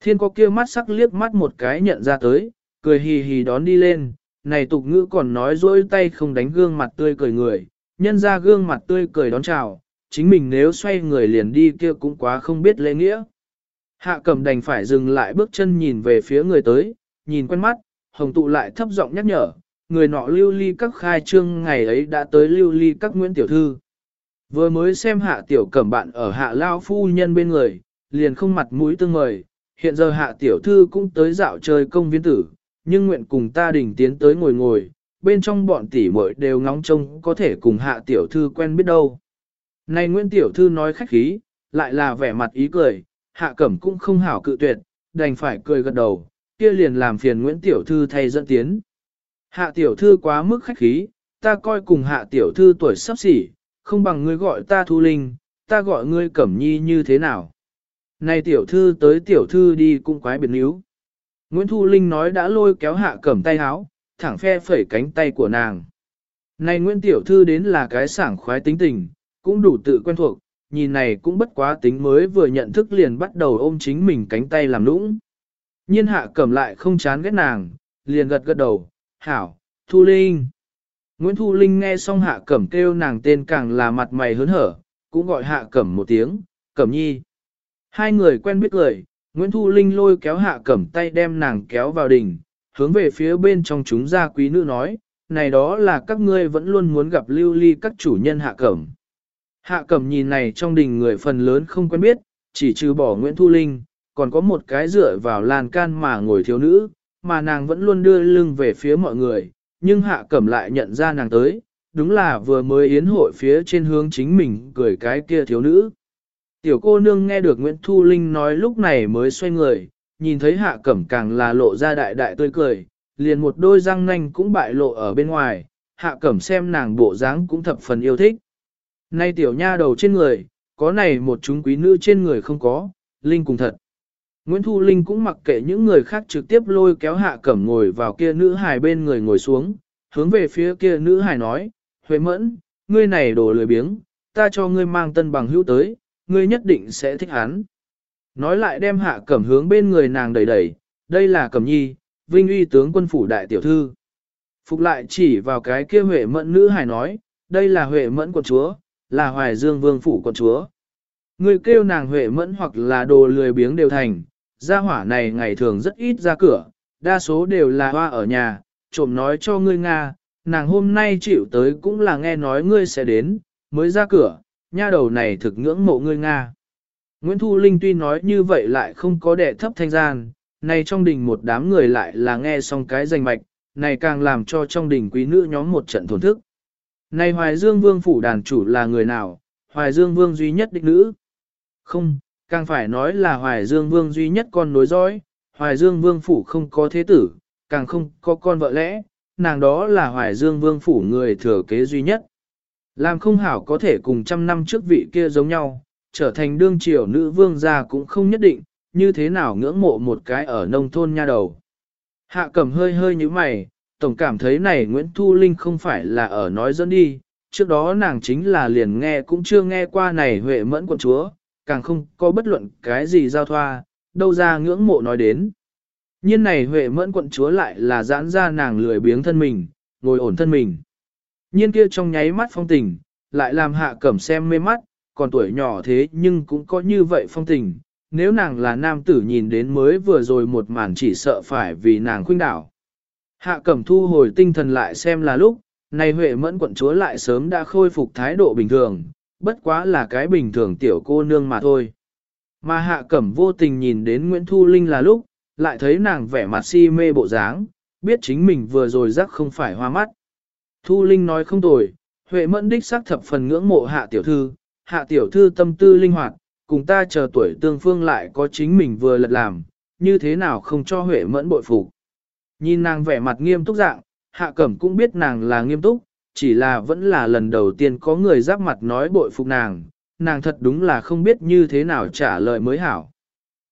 Speaker 1: Thiên có kia mắt sắc liếc mắt một cái nhận ra tới, cười hì hì đón đi lên, này tục ngữ còn nói dối tay không đánh gương mặt tươi cười người, nhân ra gương mặt tươi cười đón chào, chính mình nếu xoay người liền đi kia cũng quá không biết lễ nghĩa. Hạ cẩm đành phải dừng lại bước chân nhìn về phía người tới, nhìn quen mắt, hồng tụ lại thấp giọng nhắc nhở, người nọ lưu ly các khai trương ngày ấy đã tới lưu ly các nguyễn tiểu thư. Vừa mới xem hạ tiểu cẩm bạn ở hạ lao phu nhân bên người, liền không mặt mũi tương mời, hiện giờ hạ tiểu thư cũng tới dạo chơi công viên tử, nhưng nguyện cùng ta đình tiến tới ngồi ngồi, bên trong bọn tỷ muội đều ngóng trông có thể cùng hạ tiểu thư quen biết đâu. Này Nguyễn tiểu thư nói khách khí, lại là vẻ mặt ý cười, hạ cẩm cũng không hảo cự tuyệt, đành phải cười gật đầu, kia liền làm phiền Nguyễn tiểu thư thay dẫn tiến. Hạ tiểu thư quá mức khách khí, ta coi cùng hạ tiểu thư tuổi sắp xỉ, không bằng ngươi gọi ta thu linh, ta gọi ngươi cẩm nhi như thế nào. Này tiểu thư tới tiểu thư đi cũng quái biệt níu. Nguyễn Thu Linh nói đã lôi kéo hạ cẩm tay háo, thẳng phe phẩy cánh tay của nàng. Này Nguyễn Tiểu Thư đến là cái sảng khoái tính tình, cũng đủ tự quen thuộc, nhìn này cũng bất quá tính mới vừa nhận thức liền bắt đầu ôm chính mình cánh tay làm nũng. Nhiên hạ cẩm lại không chán ghét nàng, liền gật gật đầu, hảo, Thu Linh. Nguyễn Thu Linh nghe xong hạ cẩm kêu nàng tên càng là mặt mày hớn hở, cũng gọi hạ cẩm một tiếng, cẩm nhi. Hai người quen biết lời, Nguyễn Thu Linh lôi kéo hạ cẩm tay đem nàng kéo vào đỉnh, hướng về phía bên trong chúng gia quý nữ nói, này đó là các ngươi vẫn luôn muốn gặp lưu ly các chủ nhân hạ cẩm. Hạ cẩm nhìn này trong đình người phần lớn không quen biết, chỉ trừ bỏ Nguyễn Thu Linh, còn có một cái dựa vào lan can mà ngồi thiếu nữ, mà nàng vẫn luôn đưa lưng về phía mọi người, nhưng hạ cẩm lại nhận ra nàng tới, đúng là vừa mới yến hội phía trên hướng chính mình cười cái kia thiếu nữ. Tiểu cô nương nghe được Nguyễn Thu Linh nói lúc này mới xoay người, nhìn thấy hạ cẩm càng là lộ ra đại đại tươi cười, liền một đôi răng nanh cũng bại lộ ở bên ngoài, hạ cẩm xem nàng bộ dáng cũng thập phần yêu thích. Nay tiểu nha đầu trên người, có này một chúng quý nữ trên người không có, Linh cùng thật. Nguyễn Thu Linh cũng mặc kệ những người khác trực tiếp lôi kéo hạ cẩm ngồi vào kia nữ hài bên người ngồi xuống, hướng về phía kia nữ hài nói, Huệ mẫn, ngươi này đồ lười biếng, ta cho ngươi mang tân bằng hữu tới, ngươi nhất định sẽ thích hắn. Nói lại đem hạ cẩm hướng bên người nàng đẩy đẩy, đây là cẩm nhi, vinh uy tướng quân phủ đại tiểu thư. Phục lại chỉ vào cái kia huệ mẫn nữ hài nói, đây là huệ mẫn quận chúa, là hoài dương vương phủ quận chúa. Người kêu nàng huệ mẫn hoặc là đồ lười biếng đều thành, gia hỏa này ngày thường rất ít ra cửa, đa số đều là hoa ở nhà, trộm nói cho ngươi Nga, nàng hôm nay chịu tới cũng là nghe nói ngươi sẽ đến, mới ra cửa, nha đầu này thực ngưỡng mộ ngươi Nga. Nguyễn Thu Linh tuy nói như vậy lại không có đệ thấp thanh gian, này trong đình một đám người lại là nghe xong cái danh mạch, này càng làm cho trong đình quý nữ nhóm một trận thổn thức. Này Hoài Dương Vương phủ đàn chủ là người nào? Hoài Dương Vương duy nhất đích nữ. Không, càng phải nói là Hoài Dương Vương duy nhất con nối dõi, Hoài Dương Vương phủ không có thế tử, càng không có con vợ lẽ, nàng đó là Hoài Dương Vương phủ người thừa kế duy nhất. Làm không hảo có thể cùng trăm năm trước vị kia giống nhau, trở thành đương triều nữ vương gia cũng không nhất định, như thế nào ngưỡng mộ một cái ở nông thôn nha đầu. Hạ cẩm hơi hơi như mày, tổng cảm thấy này Nguyễn Thu Linh không phải là ở nói dẫn đi, trước đó nàng chính là liền nghe cũng chưa nghe qua này Huệ mẫn quận chúa, càng không có bất luận cái gì giao thoa, đâu ra ngưỡng mộ nói đến. Nhiên này Huệ mẫn quận chúa lại là giãn ra nàng lười biếng thân mình, ngồi ổn thân mình. Nhiên kia trong nháy mắt phong tình, lại làm hạ cẩm xem mê mắt, còn tuổi nhỏ thế nhưng cũng có như vậy phong tình. Nếu nàng là nam tử nhìn đến mới vừa rồi một màn chỉ sợ phải vì nàng khuynh đảo. Hạ cẩm thu hồi tinh thần lại xem là lúc, này Huệ mẫn quận chúa lại sớm đã khôi phục thái độ bình thường, bất quá là cái bình thường tiểu cô nương mà thôi. Mà hạ cẩm vô tình nhìn đến Nguyễn Thu Linh là lúc, lại thấy nàng vẻ mặt si mê bộ dáng, biết chính mình vừa rồi rắc không phải hoa mắt. Thu Linh nói không tồi, Huệ mẫn đích xác thập phần ngưỡng mộ hạ tiểu thư, hạ tiểu thư tâm tư linh hoạt, cùng ta chờ tuổi tương phương lại có chính mình vừa lật làm, như thế nào không cho Huệ mẫn bội phục. Nhìn nàng vẻ mặt nghiêm túc dạng, hạ cẩm cũng biết nàng là nghiêm túc, chỉ là vẫn là lần đầu tiên có người giáp mặt nói bội phục nàng, nàng thật đúng là không biết như thế nào trả lời mới hảo.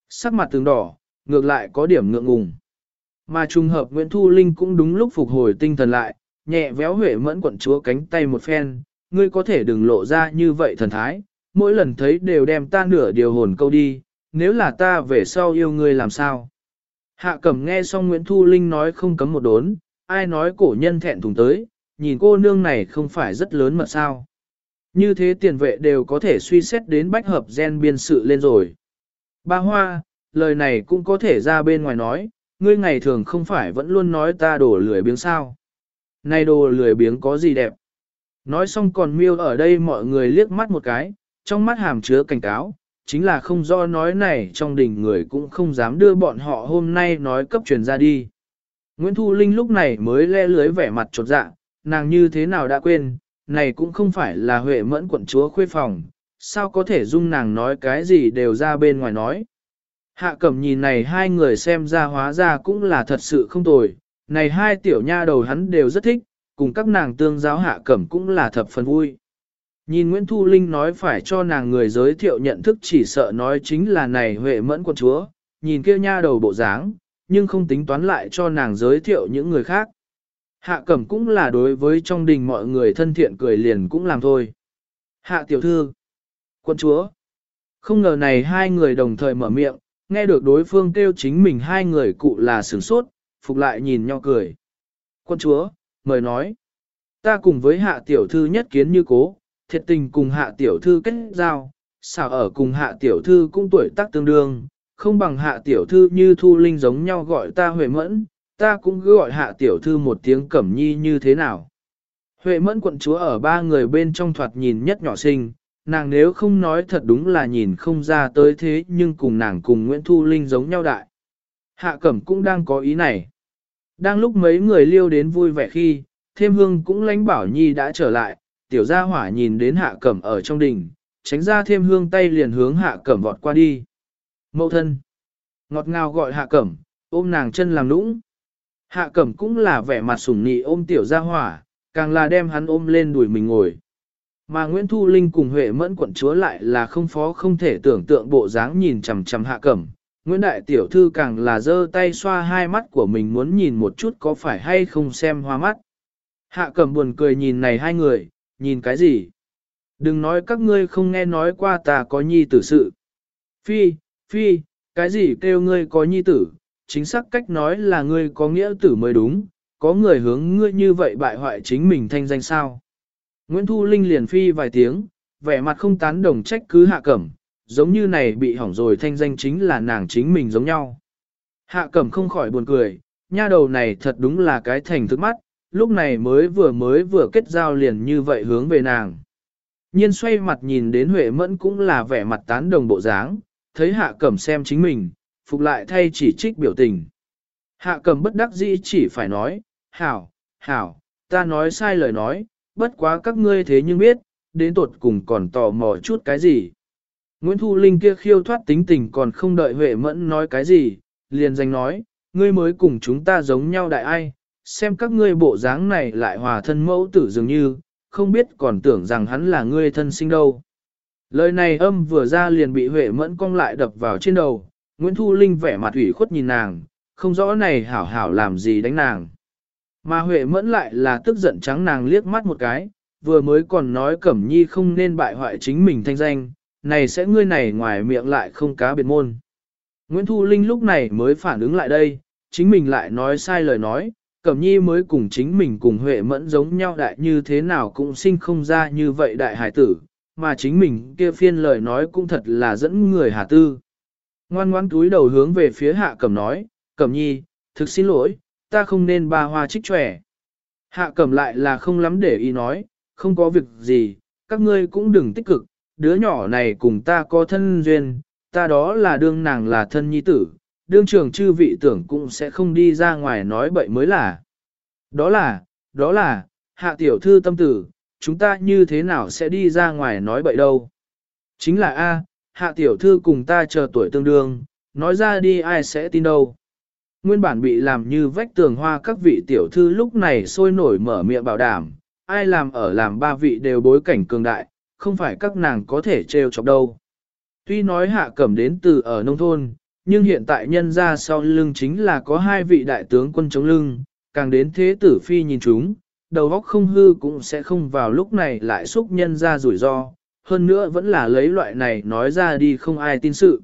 Speaker 1: Sắc mặt từng đỏ, ngược lại có điểm ngượng ngùng. Mà trùng hợp Nguyễn Thu Linh cũng đúng lúc phục hồi tinh thần lại, nhẹ véo Huệ mẫn quận chúa cánh tay một phen, ngươi có thể đừng lộ ra như vậy thần thái, mỗi lần thấy đều đem ta nửa điều hồn câu đi, nếu là ta về sau yêu ngươi làm sao. Hạ cẩm nghe xong Nguyễn Thu Linh nói không cấm một đốn, ai nói cổ nhân thẹn thùng tới, nhìn cô nương này không phải rất lớn mà sao. Như thế tiền vệ đều có thể suy xét đến bách hợp gen biên sự lên rồi. Ba Hoa, lời này cũng có thể ra bên ngoài nói, ngươi ngày thường không phải vẫn luôn nói ta đổ lười biếng sao. Này đồ lười biếng có gì đẹp. Nói xong còn miêu ở đây mọi người liếc mắt một cái, trong mắt hàm chứa cảnh cáo, chính là không do nói này trong đình người cũng không dám đưa bọn họ hôm nay nói cấp truyền ra đi. Nguyễn Thu Linh lúc này mới le lưới vẻ mặt trột dạ, nàng như thế nào đã quên, này cũng không phải là huệ mẫn quận chúa khuê phòng, sao có thể dung nàng nói cái gì đều ra bên ngoài nói. Hạ cẩm nhìn này hai người xem ra hóa ra cũng là thật sự không tồi, này hai tiểu nha đầu hắn đều rất thích, cùng các nàng tương giáo hạ cẩm cũng là thập phần vui. Nhìn Nguyễn Thu Linh nói phải cho nàng người giới thiệu nhận thức chỉ sợ nói chính là này huệ mẫn quân chúa, nhìn kia nha đầu bộ dáng, nhưng không tính toán lại cho nàng giới thiệu những người khác. Hạ cẩm cũng là đối với trong đình mọi người thân thiện cười liền cũng làm thôi. Hạ tiểu thư, quân chúa, không ngờ này hai người đồng thời mở miệng, nghe được đối phương kêu chính mình hai người cụ là sửng sốt, phục lại nhìn nhau cười. Quân chúa, mời nói, ta cùng với hạ tiểu thư nhất kiến như cố, thiệt tình cùng hạ tiểu thư kết giao, xảo ở cùng hạ tiểu thư cũng tuổi tác tương đương, không bằng hạ tiểu thư như thu linh giống nhau gọi ta huệ mẫn, ta cũng cứ gọi hạ tiểu thư một tiếng cẩm nhi như thế nào. Huệ mẫn quận chúa ở ba người bên trong thoạt nhìn nhất nhỏ sinh, nàng nếu không nói thật đúng là nhìn không ra tới thế nhưng cùng nàng cùng Nguyễn Thu Linh giống nhau đại. Hạ cẩm cũng đang có ý này. Đang lúc mấy người liêu đến vui vẻ khi, thêm hương cũng lánh bảo nhi đã trở lại, tiểu gia hỏa nhìn đến hạ cẩm ở trong đình, tránh ra thêm hương tay liền hướng hạ cẩm vọt qua đi. Mậu thân, ngọt ngào gọi hạ cẩm, ôm nàng chân làm nũng. Hạ cẩm cũng là vẻ mặt sủng nị ôm tiểu gia hỏa, càng là đem hắn ôm lên đùi mình ngồi. Mà Nguyễn Thu Linh cùng Huệ Mẫn quận chúa lại là không phó không thể tưởng tượng bộ dáng nhìn chằm chằm hạ cẩm. Nguyễn Đại Tiểu Thư càng là giơ tay xoa hai mắt của mình muốn nhìn một chút có phải hay không xem hoa mắt. Hạ cẩm buồn cười nhìn này hai người, nhìn cái gì? Đừng nói các ngươi không nghe nói qua ta có nhi tử sự. Phi, phi, cái gì kêu ngươi có nhi tử, chính xác cách nói là ngươi có nghĩa tử mới đúng, có người hướng ngươi như vậy bại hoại chính mình thanh danh sao. Nguyễn Thu Linh liền phi vài tiếng, vẻ mặt không tán đồng trách cứ hạ cẩm, giống như này bị hỏng rồi thanh danh chính là nàng chính mình giống nhau. Hạ cẩm không khỏi buồn cười, nha đầu này thật đúng là cái thành thức mắt, lúc này mới vừa mới vừa kết giao liền như vậy hướng về nàng. Nhiên xoay mặt nhìn đến Huệ Mẫn cũng là vẻ mặt tán đồng bộ dáng, thấy hạ cẩm xem chính mình, phục lại thay chỉ trích biểu tình. Hạ cẩm bất đắc dĩ chỉ phải nói, hảo, hảo, ta nói sai lời nói, bất quá các ngươi thế nhưng biết, đến tột cùng còn tò mò chút cái gì. Nguyễn Thu Linh kia khiêu thoát tính tình còn không đợi Huệ Mẫn nói cái gì, liền danh nói, ngươi mới cùng chúng ta giống nhau đại ai, xem các ngươi bộ dáng này lại hòa thân mẫu tử dường như, không biết còn tưởng rằng hắn là ngươi thân sinh đâu. Lời này âm vừa ra liền bị Huệ Mẫn cong lại đập vào trên đầu, Nguyễn Thu Linh vẻ mặt ủy khuất nhìn nàng, không rõ này hảo hảo làm gì đánh nàng. Mà Huệ Mẫn lại là tức giận trắng nàng liếc mắt một cái, vừa mới còn nói Cẩm Nhi không nên bại hoại chính mình thanh danh, này sẽ ngươi này ngoài miệng lại không cá biệt môn. Nguyễn Thu Linh lúc này mới phản ứng lại đây, chính mình lại nói sai lời nói, Cẩm Nhi mới cùng chính mình cùng Huệ Mẫn giống nhau đại như thế nào cũng sinh không ra như vậy đại hải tử, mà chính mình kia phiên lời nói cũng thật là dẫn người hà tư. Ngoan ngoan túi đầu hướng về phía hạ Cẩm nói, Cẩm Nhi, thực xin lỗi, ta không nên ba hoa trích trẻ. Hạ cẩm lại là không lắm để ý nói, không có việc gì, các ngươi cũng đừng tích cực, đứa nhỏ này cùng ta có thân duyên, ta đó là đương nàng là thân nhi tử, đương trường chư vị tưởng cũng sẽ không đi ra ngoài nói bậy mới là. Đó là, đó là, hạ tiểu thư tâm tử, chúng ta như thế nào sẽ đi ra ngoài nói bậy đâu. Chính là A, hạ tiểu thư cùng ta chờ tuổi tương đương, nói ra đi ai sẽ tin đâu. Nguyên bản bị làm như vách tường hoa các vị tiểu thư lúc này sôi nổi mở miệng bảo đảm, ai làm ở làm ba vị đều bối cảnh cường đại, không phải các nàng có thể trêu chọc đâu. Tuy nói hạ cẩm đến từ ở nông thôn, nhưng hiện tại nhân ra sau lưng chính là có hai vị đại tướng quân chống lưng, càng đến thế tử phi nhìn chúng, đầu óc không hư cũng sẽ không vào lúc này lại xúc nhân ra rủi ro, hơn nữa vẫn là lấy loại này nói ra đi không ai tin sự.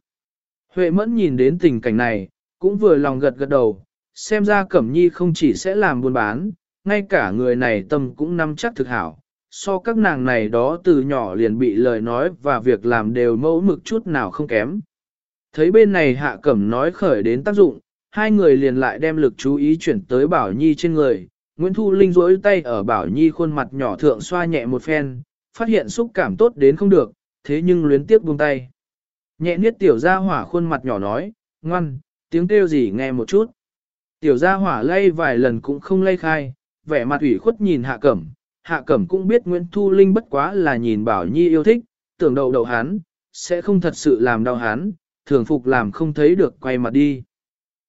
Speaker 1: Huệ mẫn nhìn đến tình cảnh này, cũng vừa lòng gật gật đầu, xem ra Cẩm Nhi không chỉ sẽ làm buôn bán, ngay cả người này tâm cũng nắm chắc thực hảo. So các nàng này đó từ nhỏ liền bị lời nói và việc làm đều mẫu mực chút nào không kém. Thấy bên này Hạ Cẩm nói khởi đến tác dụng, hai người liền lại đem lực chú ý chuyển tới Bảo Nhi trên người. Nguyễn Thu Linh rỗi tay ở Bảo Nhi khuôn mặt nhỏ thượng xoa nhẹ một phen, phát hiện xúc cảm tốt đến không được, thế nhưng luyến tiếc buông tay. Nhẹ niết tiểu gia hỏa khuôn mặt nhỏ nói, ngoan, tiếng kêu gì nghe một chút. Tiểu gia hỏa lay vài lần cũng không lay khai, vẻ mặt ủy khuất nhìn hạ cẩm. Hạ cẩm cũng biết Nguyễn Thu Linh bất quá là nhìn Bảo Nhi yêu thích, tưởng đầu đầu hắn, sẽ không thật sự làm đau hắn, thường phục làm không thấy được quay mặt đi.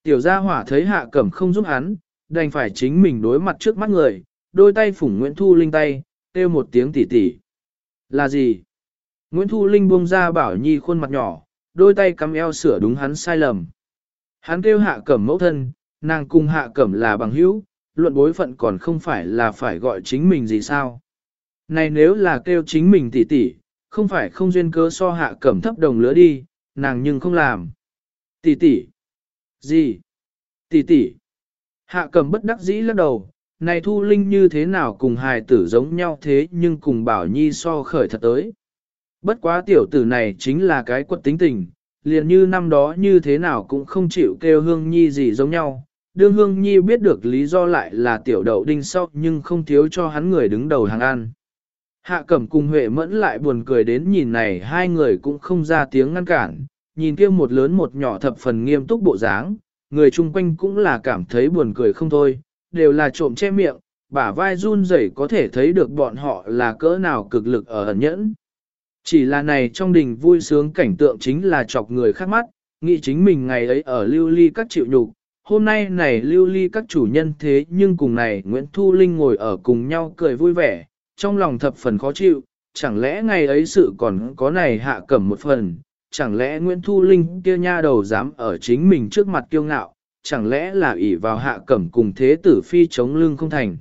Speaker 1: Tiểu gia hỏa thấy hạ cẩm không giúp hắn, đành phải chính mình đối mặt trước mắt người, đôi tay phủng Nguyễn Thu Linh tay, kêu một tiếng tỉ tỉ. Là gì? Nguyễn Thu Linh buông ra Bảo Nhi khuôn mặt nhỏ, đôi tay cắm eo sửa đúng hắn sai lầm. Hắn kêu hạ cẩm mẫu thân, nàng cùng hạ cẩm là bằng hữu, luận bối phận còn không phải là phải gọi chính mình gì sao. Này nếu là kêu chính mình tỉ tỉ không phải không duyên cớ so hạ cẩm thấp đồng lứa đi, nàng nhưng không làm. Tỷ tỷ. Gì? Tỷ tỷ. Hạ cầm bất đắc dĩ lắc đầu, này thu linh như thế nào cùng hài tử giống nhau thế nhưng cùng bảo nhi so khởi thật tới. Bất quá tiểu tử này chính là cái quật tính tình, liền như năm đó như thế nào cũng không chịu kêu hương nhi gì giống nhau. Đương hương nhi biết được lý do lại là tiểu đậu đinh sau nhưng không thiếu cho hắn người đứng đầu hàng ăn. Hạ cẩm cùng Huệ mẫn lại buồn cười đến nhìn này hai người cũng không ra tiếng ngăn cản, nhìn kia một lớn một nhỏ thập phần nghiêm túc bộ dáng, người chung quanh cũng là cảm thấy buồn cười không thôi, đều là trộm che miệng, bả vai run rẩy có thể thấy được bọn họ là cỡ nào cực lực ở ẩn nhẫn. Chỉ là này trong đình vui sướng cảnh tượng chính là chọc người khác mắt, nghĩ chính mình ngày ấy ở lưu ly các chịu nhục. Hôm nay này lưu ly các chủ nhân thế nhưng cùng này Nguyễn Thu Linh ngồi ở cùng nhau cười vui vẻ, trong lòng thập phần khó chịu, chẳng lẽ ngày ấy sự còn có này hạ cẩm một phần, chẳng lẽ Nguyễn Thu Linh kia nha đầu dám ở chính mình trước mặt kiêu ngạo, chẳng lẽ là ỷ vào hạ cẩm cùng thế tử phi chống lưng không thành.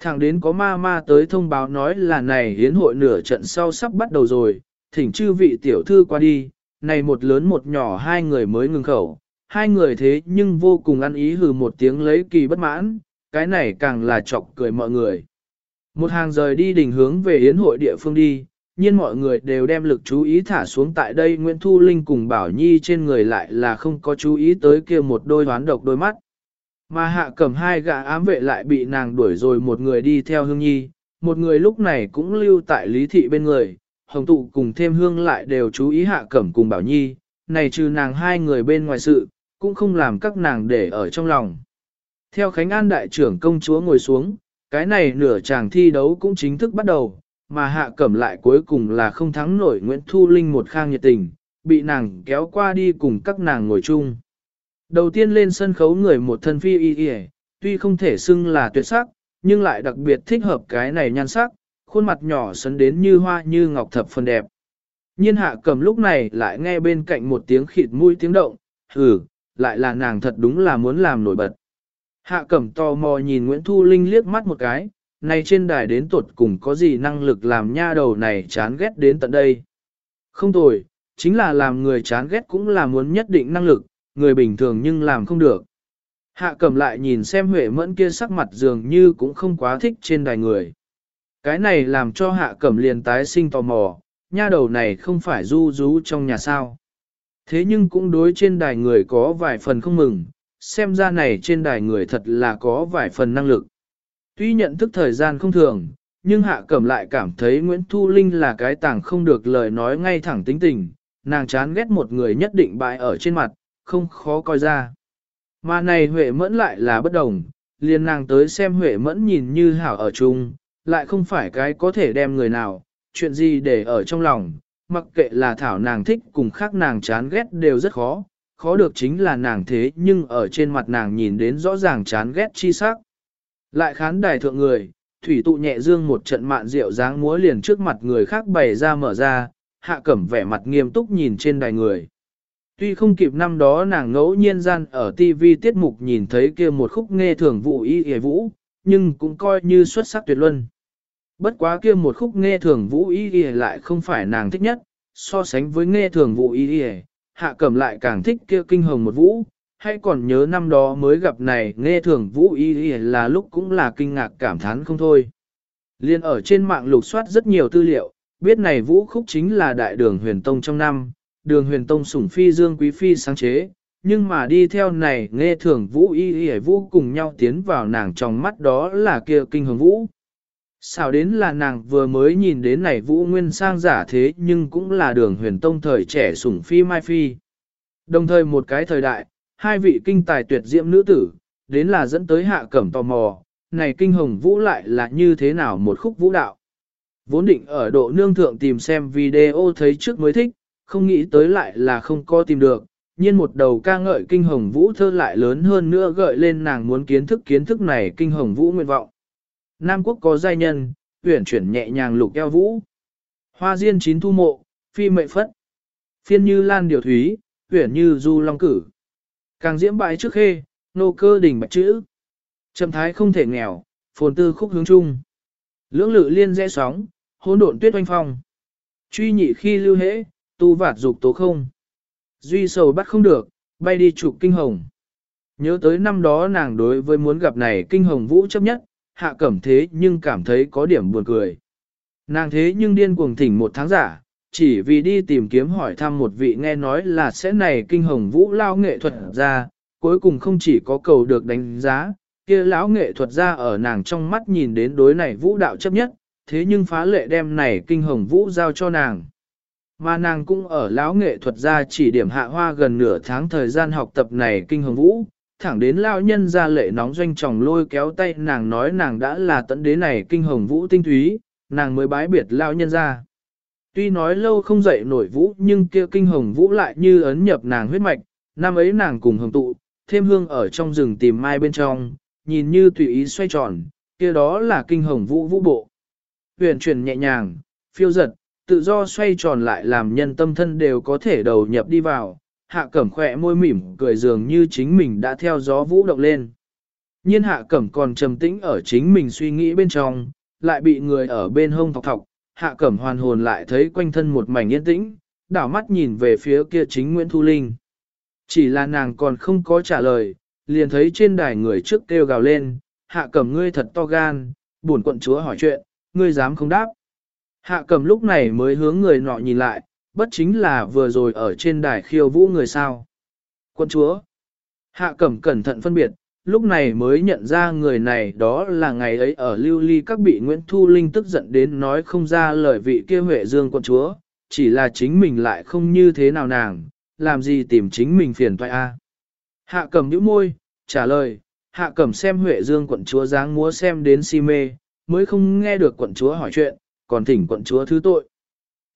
Speaker 1: Thẳng đến có ma ma tới thông báo nói là này hiến hội nửa trận sau sắp bắt đầu rồi, thỉnh chư vị tiểu thư qua đi, này một lớn một nhỏ hai người mới ngừng khẩu, hai người thế nhưng vô cùng ăn ý hừ một tiếng lấy kỳ bất mãn, cái này càng là chọc cười mọi người. Một hàng rời đi đình hướng về yến hội địa phương đi, nhiên mọi người đều đem lực chú ý thả xuống tại đây Nguyễn Thu Linh cùng Bảo Nhi trên người lại là không có chú ý tới kia một đôi hoán độc đôi mắt. Mà hạ cầm hai gã ám vệ lại bị nàng đuổi rồi một người đi theo hương nhi, một người lúc này cũng lưu tại lý thị bên người, hồng tụ cùng thêm hương lại đều chú ý hạ cẩm cùng bảo nhi, này trừ nàng hai người bên ngoài sự, cũng không làm các nàng để ở trong lòng. Theo Khánh An đại trưởng công chúa ngồi xuống, cái này nửa chàng thi đấu cũng chính thức bắt đầu, mà hạ cẩm lại cuối cùng là không thắng nổi Nguyễn Thu Linh một khang nhiệt tình, bị nàng kéo qua đi cùng các nàng ngồi chung. Đầu tiên lên sân khấu người một thân phi y y, tuy không thể xưng là tuyệt sắc, nhưng lại đặc biệt thích hợp cái này nhan sắc, khuôn mặt nhỏ sấn đến như hoa như ngọc thập phần đẹp. Nhiên hạ cầm lúc này lại nghe bên cạnh một tiếng khịt mũi tiếng động, hừ, lại là nàng thật đúng là muốn làm nổi bật. Hạ cẩm tò mò nhìn Nguyễn Thu Linh liếc mắt một cái, này trên đài đến tuột cùng có gì năng lực làm nha đầu này chán ghét đến tận đây. Không tồi, chính là làm người chán ghét cũng là muốn nhất định năng lực, người bình thường nhưng làm không được. Hạ cầm lại nhìn xem Huệ mẫn kia sắc mặt dường như cũng không quá thích trên đài người. Cái này làm cho hạ cẩm liền tái sinh tò mò, nha đầu này không phải du rú trong nhà sao. Thế nhưng cũng đối trên đài người có vài phần không mừng, xem ra này trên đài người thật là có vài phần năng lực. Tuy nhận thức thời gian không thường, nhưng Hạ Cẩm lại cảm thấy Nguyễn Thu Linh là cái tàng không được lời nói ngay thẳng tính tình, nàng chán ghét một người nhất định bại ở trên mặt, không khó coi ra. Mà này Huệ Mẫn lại là bất đồng, liền nàng tới xem Huệ Mẫn nhìn như hảo ở chung, lại không phải cái có thể đem người nào, chuyện gì để ở trong lòng, mặc kệ là thảo nàng thích cùng khác nàng chán ghét đều rất khó, khó được chính là nàng thế nhưng ở trên mặt nàng nhìn đến rõ ràng chán ghét chi sắc. Lại khán đài thượng người, thủy tụ nhẹ dương một trận mạn rượu dáng múa liền trước mặt người khác bày ra mở ra, hạ cẩm vẻ mặt nghiêm túc nhìn trên đài người. Tuy không kịp năm đó nàng ngẫu nhiên gian ở TV tiết mục nhìn thấy kia một khúc nghe thường vụ y hề vũ, nhưng cũng coi như xuất sắc tuyệt luân. Bất quá kia một khúc nghe thường vũ y hề lại không phải nàng thích nhất, so sánh với nghe thường vụ y hề, hạ cẩm lại càng thích kia kinh hồng một vũ, hay còn nhớ năm đó mới gặp này nghe thường vũ y là lúc cũng là kinh ngạc cảm thán không thôi. Liên ở trên mạng lục soát rất nhiều tư liệu, biết này vũ khúc chính là đại đường huyền tông trong năm, đường huyền tông sủng phi dương quý phi sáng chế, nhưng mà đi theo này nghe thường vũ y y vũ cùng nhau tiến vào nàng trong mắt đó là kia kinh hồng vũ. Sao đến là nàng vừa mới nhìn đến này vũ nguyên sang giả thế nhưng cũng là đường huyền tông thời trẻ sủng phi mai phi. Đồng thời một cái thời đại, hai vị kinh tài tuyệt diễm nữ tử, đến là dẫn tới hạ cẩm tò mò, này kinh hồng vũ lại là như thế nào một khúc vũ đạo. Vốn định ở độ nương thượng tìm xem video thấy trước mới thích, không nghĩ tới lại là không có tìm được, nhiên một đầu ca ngợi kinh hồng vũ thơ lại lớn hơn nữa gợi lên nàng muốn kiến thức kiến thức này kinh hồng vũ nguyện vọng. Nam quốc có giai nhân, tuyển chuyển nhẹ nhàng lục eo vũ. Hoa diên chín thu mộ, phi mệ phất. Phiên như lan điều thúy, tuyển như du long cử. Càng diễm bại trước khê, nô cơ đỉnh bạch chữ. Trầm thái không thể nghèo, phồn tư khúc hướng chung. Lưỡng lự liên rẽ sóng, hỗn độn tuyết oanh phong. Truy nhị khi lưu hễ, tu vạt dục tố không. Duy sầu bắt không được, bay đi chụp kinh hồng. Nhớ tới năm đó nàng đối với muốn gặp này kinh hồng vũ chấp nhất, hạ cẩm thế nhưng cảm thấy có điểm buồn cười. Nàng thế nhưng điên cuồng thỉnh một tháng giả, chỉ vì đi tìm kiếm hỏi thăm một vị nghe nói là sẽ này kinh hồng vũ lao nghệ thuật ra, cuối cùng không chỉ có cầu được đánh giá, kia lão nghệ thuật ra ở nàng trong mắt nhìn đến đối này vũ đạo chấp nhất, thế nhưng phá lệ đem này kinh hồng vũ giao cho nàng. Mà nàng cũng ở lão nghệ thuật ra chỉ điểm hạ hoa gần nửa tháng thời gian học tập này kinh hồng vũ, thẳng đến lão nhân ra lệ nóng doanh chồng lôi kéo tay nàng nói nàng đã là tận đế này kinh hồng vũ tinh túy, nàng mới bái biệt lão nhân ra. Tuy nói lâu không dậy nổi vũ nhưng kia kinh hồng vũ lại như ấn nhập nàng huyết mạch, năm ấy nàng cùng hồng tụ, thêm hương ở trong rừng tìm mai bên trong, nhìn như tùy ý xoay tròn, kia đó là kinh hồng vũ vũ bộ. Huyền chuyển nhẹ nhàng, phiêu giật, tự do xoay tròn lại làm nhân tâm thân đều có thể đầu nhập đi vào, hạ cẩm khỏe môi mỉm cười dường như chính mình đã theo gió vũ động lên. Nhiên hạ cẩm còn trầm tĩnh ở chính mình suy nghĩ bên trong, lại bị người ở bên hông thọc thọc, hạ cẩm hoàn hồn lại thấy quanh thân một mảnh yên tĩnh, đảo mắt nhìn về phía kia chính Nguyễn Thu Linh. Chỉ là nàng còn không có trả lời, liền thấy trên đài người trước kêu gào lên, hạ cẩm ngươi thật to gan, buồn quận chúa hỏi chuyện, ngươi dám không đáp. Hạ cẩm lúc này mới hướng người nọ nhìn lại, bất chính là vừa rồi ở trên đài khiêu vũ người sao. Quân chúa. Hạ cẩm cẩn thận phân biệt, lúc này mới nhận ra người này đó là ngày ấy ở lưu ly các bị Nguyễn Thu Linh tức giận đến nói không ra lời vị kia Huệ Dương quân chúa, chỉ là chính mình lại không như thế nào nàng, làm gì tìm chính mình phiền toại a. Hạ cẩm nhíu môi, trả lời, hạ cẩm xem Huệ Dương quận chúa dáng múa xem đến si mê, mới không nghe được quận chúa hỏi chuyện, còn thỉnh quận chúa thứ tội.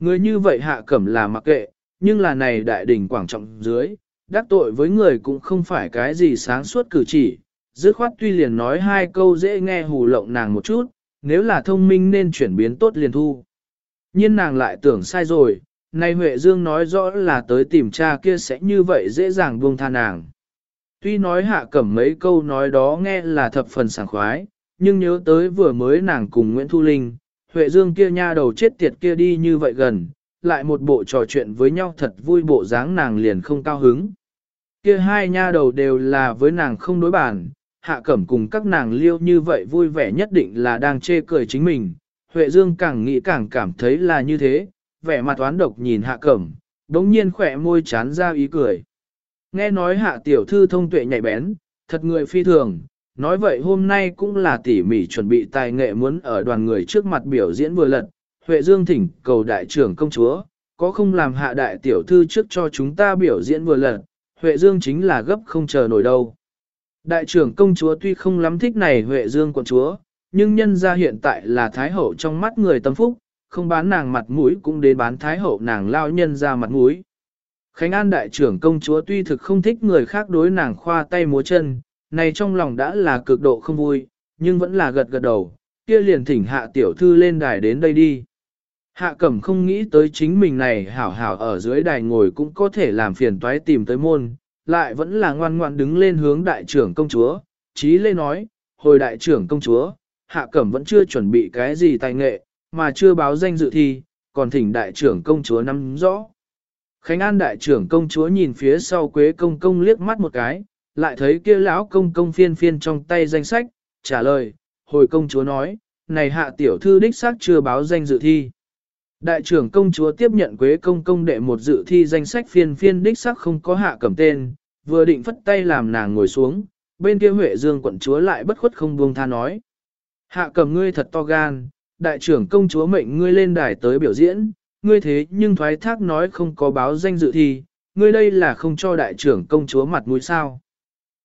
Speaker 1: Người như vậy hạ cẩm là mặc kệ, nhưng là này đại đỉnh quảng trọng dưới, đắc tội với người cũng không phải cái gì sáng suốt cử chỉ, dứt khoát tuy liền nói hai câu dễ nghe hù lộng nàng một chút, nếu là thông minh nên chuyển biến tốt liền thu. Nhưng nàng lại tưởng sai rồi, nay Huệ Dương nói rõ là tới tìm cha kia sẽ như vậy dễ dàng buông tha nàng. Tuy nói hạ cẩm mấy câu nói đó nghe là thập phần sảng khoái, nhưng nhớ tới vừa mới nàng cùng Nguyễn Thu Linh, Huệ Dương kia nha đầu chết tiệt kia đi như vậy gần, lại một bộ trò chuyện với nhau thật vui bộ dáng nàng liền không cao hứng. Kia hai nha đầu đều là với nàng không đối bản, hạ cẩm cùng các nàng liêu như vậy vui vẻ nhất định là đang chê cười chính mình. Huệ Dương càng nghĩ càng cảm thấy là như thế, vẻ mặt toán độc nhìn hạ cẩm, đống nhiên khỏe môi chán ra ý cười. Nghe nói hạ tiểu thư thông tuệ nhạy bén, thật người phi thường, nói vậy hôm nay cũng là tỉ mỉ chuẩn bị tài nghệ muốn ở đoàn người trước mặt biểu diễn vừa lật, Huệ Dương thỉnh cầu đại trưởng công chúa, có không làm hạ đại tiểu thư trước cho chúng ta biểu diễn vừa lật, Huệ Dương chính là gấp không chờ nổi đâu. Đại trưởng công chúa tuy không lắm thích này Huệ Dương quận chúa, nhưng nhân ra hiện tại là Thái Hậu trong mắt người tâm phúc, không bán nàng mặt mũi cũng đến bán Thái Hậu nàng lao nhân ra mặt mũi. Khánh An đại trưởng công chúa tuy thực không thích người khác đối nàng khoa tay múa chân, này trong lòng đã là cực độ không vui, nhưng vẫn là gật gật đầu, kia liền thỉnh hạ tiểu thư lên đài đến đây đi. Hạ cẩm không nghĩ tới chính mình này hảo hảo ở dưới đài ngồi cũng có thể làm phiền toái tìm tới môn, lại vẫn là ngoan ngoan đứng lên hướng đại trưởng công chúa, chí lê nói, hồi đại trưởng công chúa, hạ cẩm vẫn chưa chuẩn bị cái gì tài nghệ, mà chưa báo danh dự thi, còn thỉnh đại trưởng công chúa nắm rõ. Khánh An đại trưởng công chúa nhìn phía sau quế công công liếc mắt một cái, lại thấy kia lão công công phiên phiên trong tay danh sách, trả lời, hồi công chúa nói, này hạ tiểu thư đích xác chưa báo danh dự thi. Đại trưởng công chúa tiếp nhận quế công công đệ một dự thi danh sách phiên phiên đích xác không có hạ cầm tên, vừa định phất tay làm nàng ngồi xuống, bên kia Huệ Dương quận chúa lại bất khuất không buông tha nói. Hạ cầm ngươi thật to gan, đại trưởng công chúa mệnh ngươi lên đài tới biểu diễn, ngươi thế nhưng thoái thác nói không có báo danh dự thi, ngươi đây là không cho đại trưởng công chúa mặt mũi sao.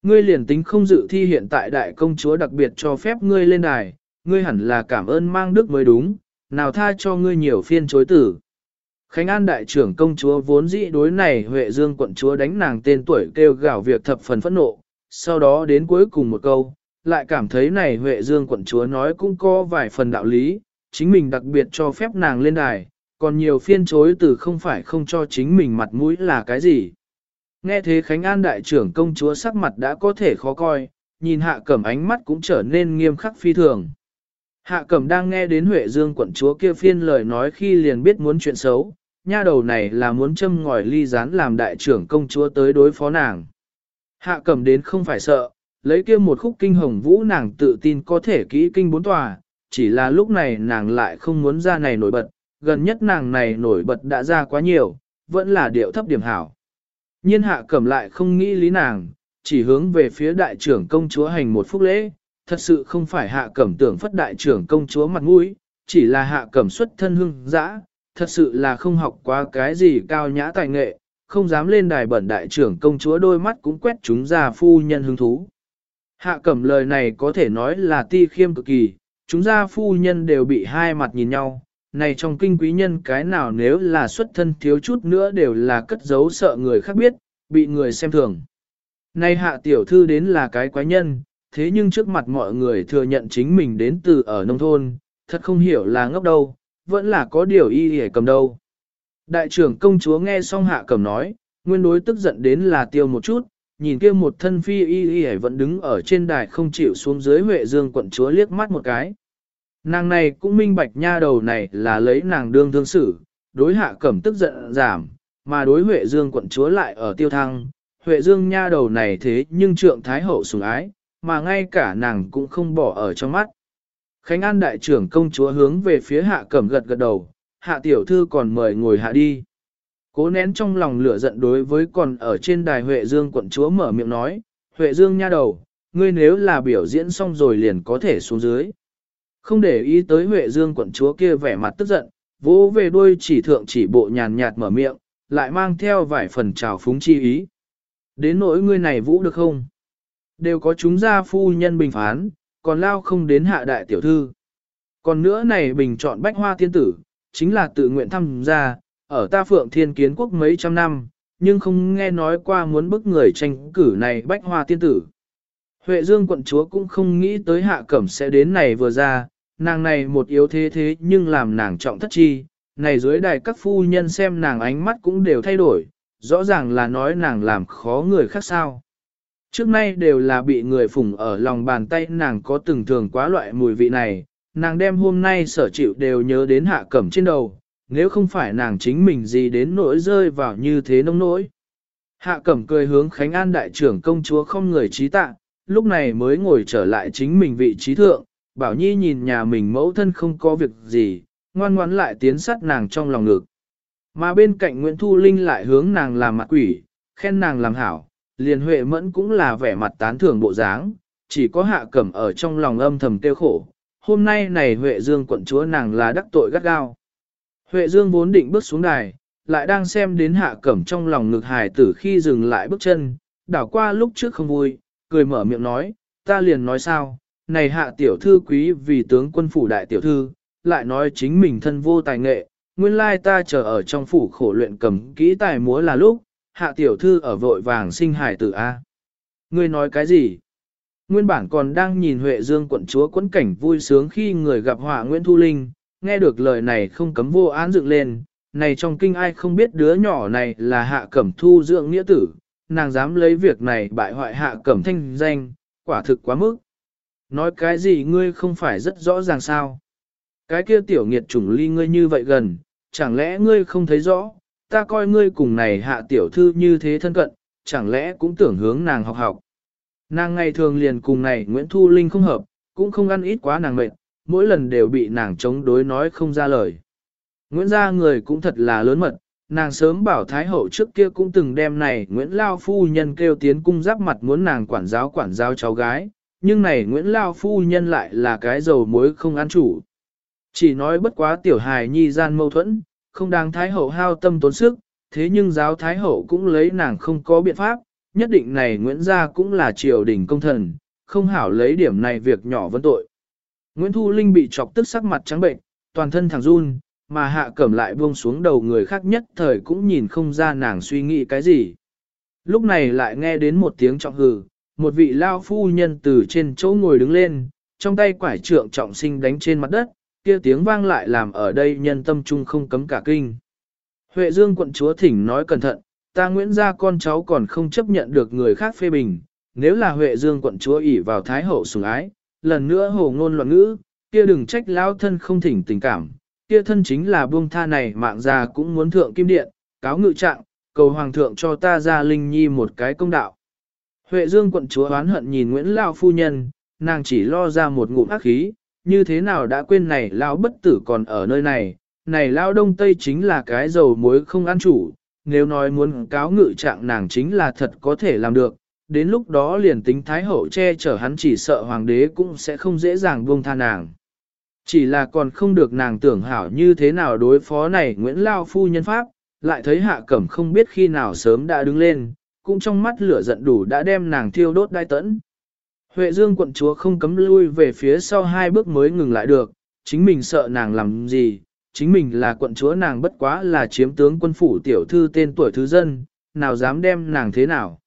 Speaker 1: Ngươi liền tính không dự thi hiện tại đại công chúa đặc biệt cho phép ngươi lên đài, ngươi hẳn là cảm ơn mang đức mới đúng, nào tha cho ngươi nhiều phiên chối tử. Khánh An đại trưởng công chúa vốn dĩ đối này Huệ Dương quận chúa đánh nàng tên tuổi kêu gào việc thập phần phẫn nộ, sau đó đến cuối cùng một câu, lại cảm thấy này Huệ Dương quận chúa nói cũng có vài phần đạo lý, chính mình đặc biệt cho phép nàng lên đài, còn nhiều phiên chối từ không phải không cho chính mình mặt mũi là cái gì. Nghe thế Khánh An đại trưởng công chúa sắc mặt đã có thể khó coi, nhìn hạ cẩm ánh mắt cũng trở nên nghiêm khắc phi thường. Hạ cẩm đang nghe đến Huệ Dương quận chúa kia phiên lời nói khi liền biết muốn chuyện xấu, nha đầu này là muốn châm ngòi ly rán làm đại trưởng công chúa tới đối phó nàng. Hạ cẩm đến không phải sợ, lấy kia một khúc kinh hồng vũ nàng tự tin có thể kỹ kinh bốn tòa, chỉ là lúc này nàng lại không muốn ra này nổi bật, gần nhất nàng này nổi bật đã ra quá nhiều, vẫn là điệu thấp điểm hảo. Nhiên hạ cẩm lại không nghĩ lý nàng, chỉ hướng về phía đại trưởng công chúa hành một phúc lễ, thật sự không phải hạ cẩm tưởng phất đại trưởng công chúa mặt mũi, chỉ là hạ cẩm xuất thân hương dã, thật sự là không học qua cái gì cao nhã tài nghệ, không dám lên đài bẩn đại trưởng công chúa đôi mắt cũng quét chúng ra phu nhân hứng thú. Hạ cẩm lời này có thể nói là ti khiêm cực kỳ, chúng ra phu nhân đều bị hai mặt nhìn nhau, này trong kinh quý nhân cái nào nếu là xuất thân thiếu chút nữa đều là cất giấu sợ người khác biết, bị người xem thường. nay hạ tiểu thư đến là cái quái nhân, thế nhưng trước mặt mọi người thừa nhận chính mình đến từ ở nông thôn, thật không hiểu là ngốc đâu, vẫn là có điều y hề cầm đâu. Đại trưởng công chúa nghe xong hạ cầm nói, nguyên đối tức giận đến là tiêu một chút, nhìn kia một thân phi y y vẫn đứng ở trên đài không chịu xuống dưới Huệ Dương quận chúa liếc mắt một cái. Nàng này cũng minh bạch nha đầu này là lấy nàng đương thương xử, đối hạ cẩm tức giận giảm, mà đối Huệ Dương quận chúa lại ở tiêu thăng. Huệ Dương nha đầu này thế nhưng trượng thái hậu sủng ái, mà ngay cả nàng cũng không bỏ ở trong mắt. Khánh An đại trưởng công chúa hướng về phía hạ cẩm gật gật đầu, hạ tiểu thư còn mời ngồi hạ đi. Cố nén trong lòng lửa giận đối với còn ở trên đài Huệ Dương quận chúa mở miệng nói, Huệ Dương nha đầu, ngươi nếu là biểu diễn xong rồi liền có thể xuống dưới. Không để ý tới Huệ Dương quận chúa kia vẻ mặt tức giận, vỗ về đuôi chỉ thượng chỉ bộ nhàn nhạt mở miệng, lại mang theo vài phần trào phúng chi ý. Đến nỗi ngươi này vũ được không? Đều có chúng gia phu nhân bình phán, còn lao không đến hạ đại tiểu thư. Còn nữa này bình chọn bách hoa tiên tử, chính là tự nguyện tham gia, ở ta phượng thiên kiến quốc mấy trăm năm, nhưng không nghe nói qua muốn bức người tranh cử này bách hoa tiên tử. Huệ Dương quận chúa cũng không nghĩ tới hạ cẩm sẽ đến này vừa ra, nàng này một yếu thế thế nhưng làm nàng trọng thất chi, này dưới đài các phu nhân xem nàng ánh mắt cũng đều thay đổi, rõ ràng là nói nàng làm khó người khác sao. Trước nay đều là bị người phủng ở lòng bàn tay nàng có từng thường quá loại mùi vị này, nàng đem hôm nay sở chịu đều nhớ đến hạ cẩm trên đầu, nếu không phải nàng chính mình gì đến nỗi rơi vào như thế nông nỗi. Hạ cẩm cười hướng Khánh An đại trưởng công chúa không người trí tạ, lúc này mới ngồi trở lại chính mình vị trí thượng, Bảo Nhi nhìn nhà mình mẫu thân không có việc gì, ngoan ngoãn lại tiến sát nàng trong lòng ngực. Mà bên cạnh Nguyễn Thu Linh lại hướng nàng làm mặt quỷ, khen nàng làm hảo, liền Huệ Mẫn cũng là vẻ mặt tán thưởng bộ dáng, chỉ có hạ cẩm ở trong lòng âm thầm tiêu khổ. Hôm nay này Huệ Dương quận chúa nàng là đắc tội gắt gao. Huệ Dương vốn định bước xuống đài, lại đang xem đến hạ cẩm trong lòng ngực hài tử khi dừng lại bước chân, đảo qua lúc trước không vui, cười mở miệng nói, ta liền nói sao, này hạ tiểu thư quý vì tướng quân phủ đại tiểu thư, lại nói chính mình thân vô tài nghệ, nguyên lai ta chờ ở trong phủ khổ luyện cầm kỹ tài múa là lúc, hạ tiểu thư ở vội vàng sinh hải tử A. Ngươi nói cái gì? Nguyên bản còn đang nhìn Huệ Dương quận chúa quấn cảnh vui sướng khi người gặp họa Nguyễn Thu Linh, nghe được lời này không cấm vô án dựng lên, này trong kinh ai không biết đứa nhỏ này là hạ cẩm thu dưỡng nghĩa tử, nàng dám lấy việc này bại hoại hạ cẩm thanh danh, quả thực quá mức. Nói cái gì ngươi không phải rất rõ ràng sao? Cái kia tiểu nghiệt chủng ly ngươi như vậy gần, chẳng lẽ ngươi không thấy rõ, ta coi ngươi cùng này hạ tiểu thư như thế thân cận, chẳng lẽ cũng tưởng hướng nàng học học. Nàng ngày thường liền cùng này Nguyễn Thu Linh không hợp, cũng không ăn ít quá nàng mệt, mỗi lần đều bị nàng chống đối nói không ra lời. Nguyễn gia người cũng thật là lớn mật, nàng sớm bảo Thái Hậu trước kia cũng từng đem này Nguyễn Lao Phu Nhân kêu tiến cung giáp mặt muốn nàng quản giáo quản giáo cháu gái, nhưng này Nguyễn Lao Phu Nhân lại là cái dầu muối không ăn chủ. Chỉ nói bất quá tiểu hài nhi gian mâu thuẫn, không đáng Thái Hậu hao tâm tốn sức, thế nhưng giáo Thái Hậu cũng lấy nàng không có biện pháp, nhất định này Nguyễn Gia cũng là triều đình công thần, không hảo lấy điểm này việc nhỏ vấn tội. Nguyễn Thu Linh bị chọc tức sắc mặt trắng bệnh, toàn thân thẳng run, mà hạ cẩm lại buông xuống đầu người khác nhất thời cũng nhìn không ra nàng suy nghĩ cái gì. Lúc này lại nghe đến một tiếng trọng hừ, một vị lao phu nhân từ trên chỗ ngồi đứng lên, trong tay quải trượng trọng sinh đánh trên mặt đất, kia tiếng vang lại làm ở đây nhân tâm trung không cấm cả kinh. Huệ Dương quận chúa thỉnh nói cẩn thận, ta Nguyễn gia con cháu còn không chấp nhận được người khác phê bình, nếu là Huệ Dương quận chúa ỷ vào Thái hậu sủng ái, lần nữa hồ ngôn loạn ngữ, kia đừng trách lao thân không thỉnh tình cảm, kia thân chính là buông tha này mạng già cũng muốn thượng kim điện, cáo ngự trạng, cầu hoàng thượng cho ta ra linh nhi một cái công đạo. Huệ Dương quận chúa oán hận nhìn Nguyễn Lao phu nhân, nàng chỉ lo ra một ngụm ác khí, như thế nào đã quên này Lao bất tử còn ở nơi này, này Lao đông tây chính là cái dầu muối không ăn chủ, nếu nói muốn cáo ngự trạng nàng chính là thật có thể làm được, đến lúc đó liền tính Thái Hậu che chở hắn chỉ sợ Hoàng đế cũng sẽ không dễ dàng buông tha nàng. Chỉ là còn không được nàng tưởng hảo như thế nào đối phó này Nguyễn Lao Phu nhân pháp, lại thấy hạ cẩm không biết khi nào sớm đã đứng lên, cũng trong mắt lửa giận đủ đã đem nàng thiêu đốt đai tẫn. Huệ Dương quận chúa không cấm lui về phía sau hai bước mới ngừng lại được, chính mình sợ nàng làm gì, chính mình là quận chúa nàng bất quá là chiếm tướng quân phủ tiểu thư tên tuổi thứ dân, nào dám đem nàng thế nào.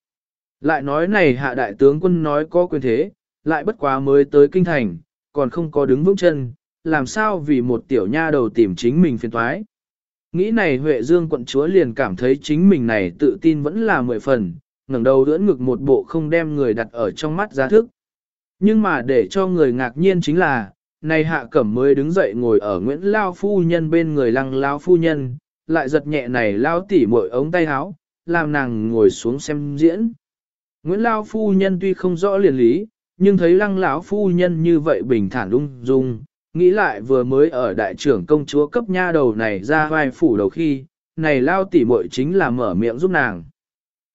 Speaker 1: Lại nói này hạ đại tướng quân nói có quyền thế, lại bất quá mới tới kinh thành, còn không có đứng vững chân, làm sao vì một tiểu nha đầu tìm chính mình phiền thoái. Nghĩ này Huệ Dương quận chúa liền cảm thấy chính mình này tự tin vẫn là mười phần, ngẩng đầu đỡ ngực một bộ không đem người đặt ở trong mắt giá thức. Nhưng mà để cho người ngạc nhiên chính là, này hạ cẩm mới đứng dậy ngồi ở Nguyễn Lao Phu Nhân bên người lăng Lao Phu Nhân, lại giật nhẹ này Lao tỉ mội ống tay áo, làm nàng ngồi xuống xem diễn. Nguyễn Lao Phu Nhân tuy không rõ liền lý, nhưng thấy lăng lão Phu Nhân như vậy bình thản ung dung, nghĩ lại vừa mới ở đại trưởng công chúa cấp nha đầu này ra vai phủ đầu khi, này lao tỉ muội chính là mở miệng giúp nàng.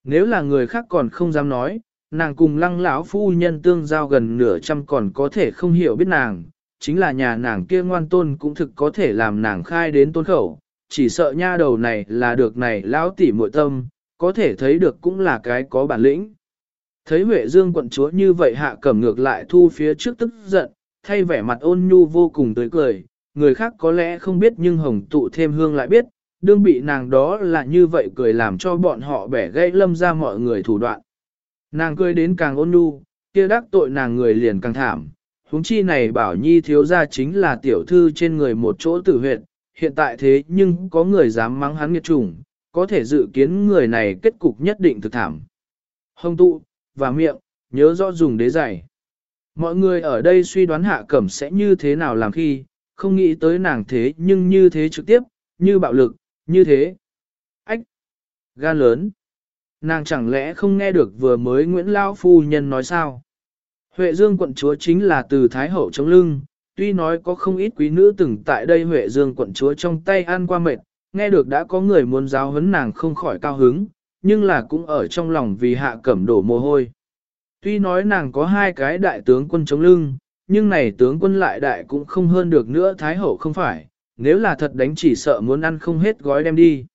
Speaker 1: Nếu là người khác còn không dám nói, nàng cùng lăng lão phu nhân tương giao gần nửa trăm còn có thể không hiểu biết nàng, chính là nhà nàng kia ngoan tôn cũng thực có thể làm nàng khai đến tôn khẩu, chỉ sợ nha đầu này là được này lão tỉ muội tâm, có thể thấy được cũng là cái có bản lĩnh. Thấy Huệ Dương quận chúa như vậy hạ cẩm ngược lại thu phía trước tức giận, thay vẻ mặt ôn nhu vô cùng tươi cười, người khác có lẽ không biết nhưng hồng tụ thêm hương lại biết, đương bị nàng đó là như vậy cười làm cho bọn họ bẻ gãy lâm ra mọi người thủ đoạn. Nàng cười đến càng ôn nhu, kia đắc tội nàng người liền càng thảm, huống chi này bảo nhi thiếu ra chính là tiểu thư trên người một chỗ tử huyệt, hiện tại thế nhưng có người dám mắng hắn nghiệt chủng, có thể dự kiến người này kết cục nhất định thực thảm. Hồng tụ, và miệng, nhớ rõ dùng đế giày. Mọi người ở đây suy đoán hạ cẩm sẽ như thế nào làm khi, không nghĩ tới nàng thế nhưng như thế trực tiếp, như bạo lực, như thế. Ách! Gan lớn! Nàng chẳng lẽ không nghe được vừa mới Nguyễn Lao Phu Nhân nói sao? Huệ Dương quận chúa chính là từ Thái Hậu chống lưng, tuy nói có không ít quý nữ từng tại đây Huệ Dương quận chúa trong tay ăn qua mệt, nghe được đã có người muốn giáo huấn nàng không khỏi cao hứng, nhưng là cũng ở trong lòng vì hạ cẩm đổ mồ hôi. Tuy nói nàng có hai cái đại tướng quân chống lưng, nhưng này tướng quân lại đại cũng không hơn được nữa Thái Hậu không phải, nếu là thật đánh chỉ sợ muốn ăn không hết gói đem đi.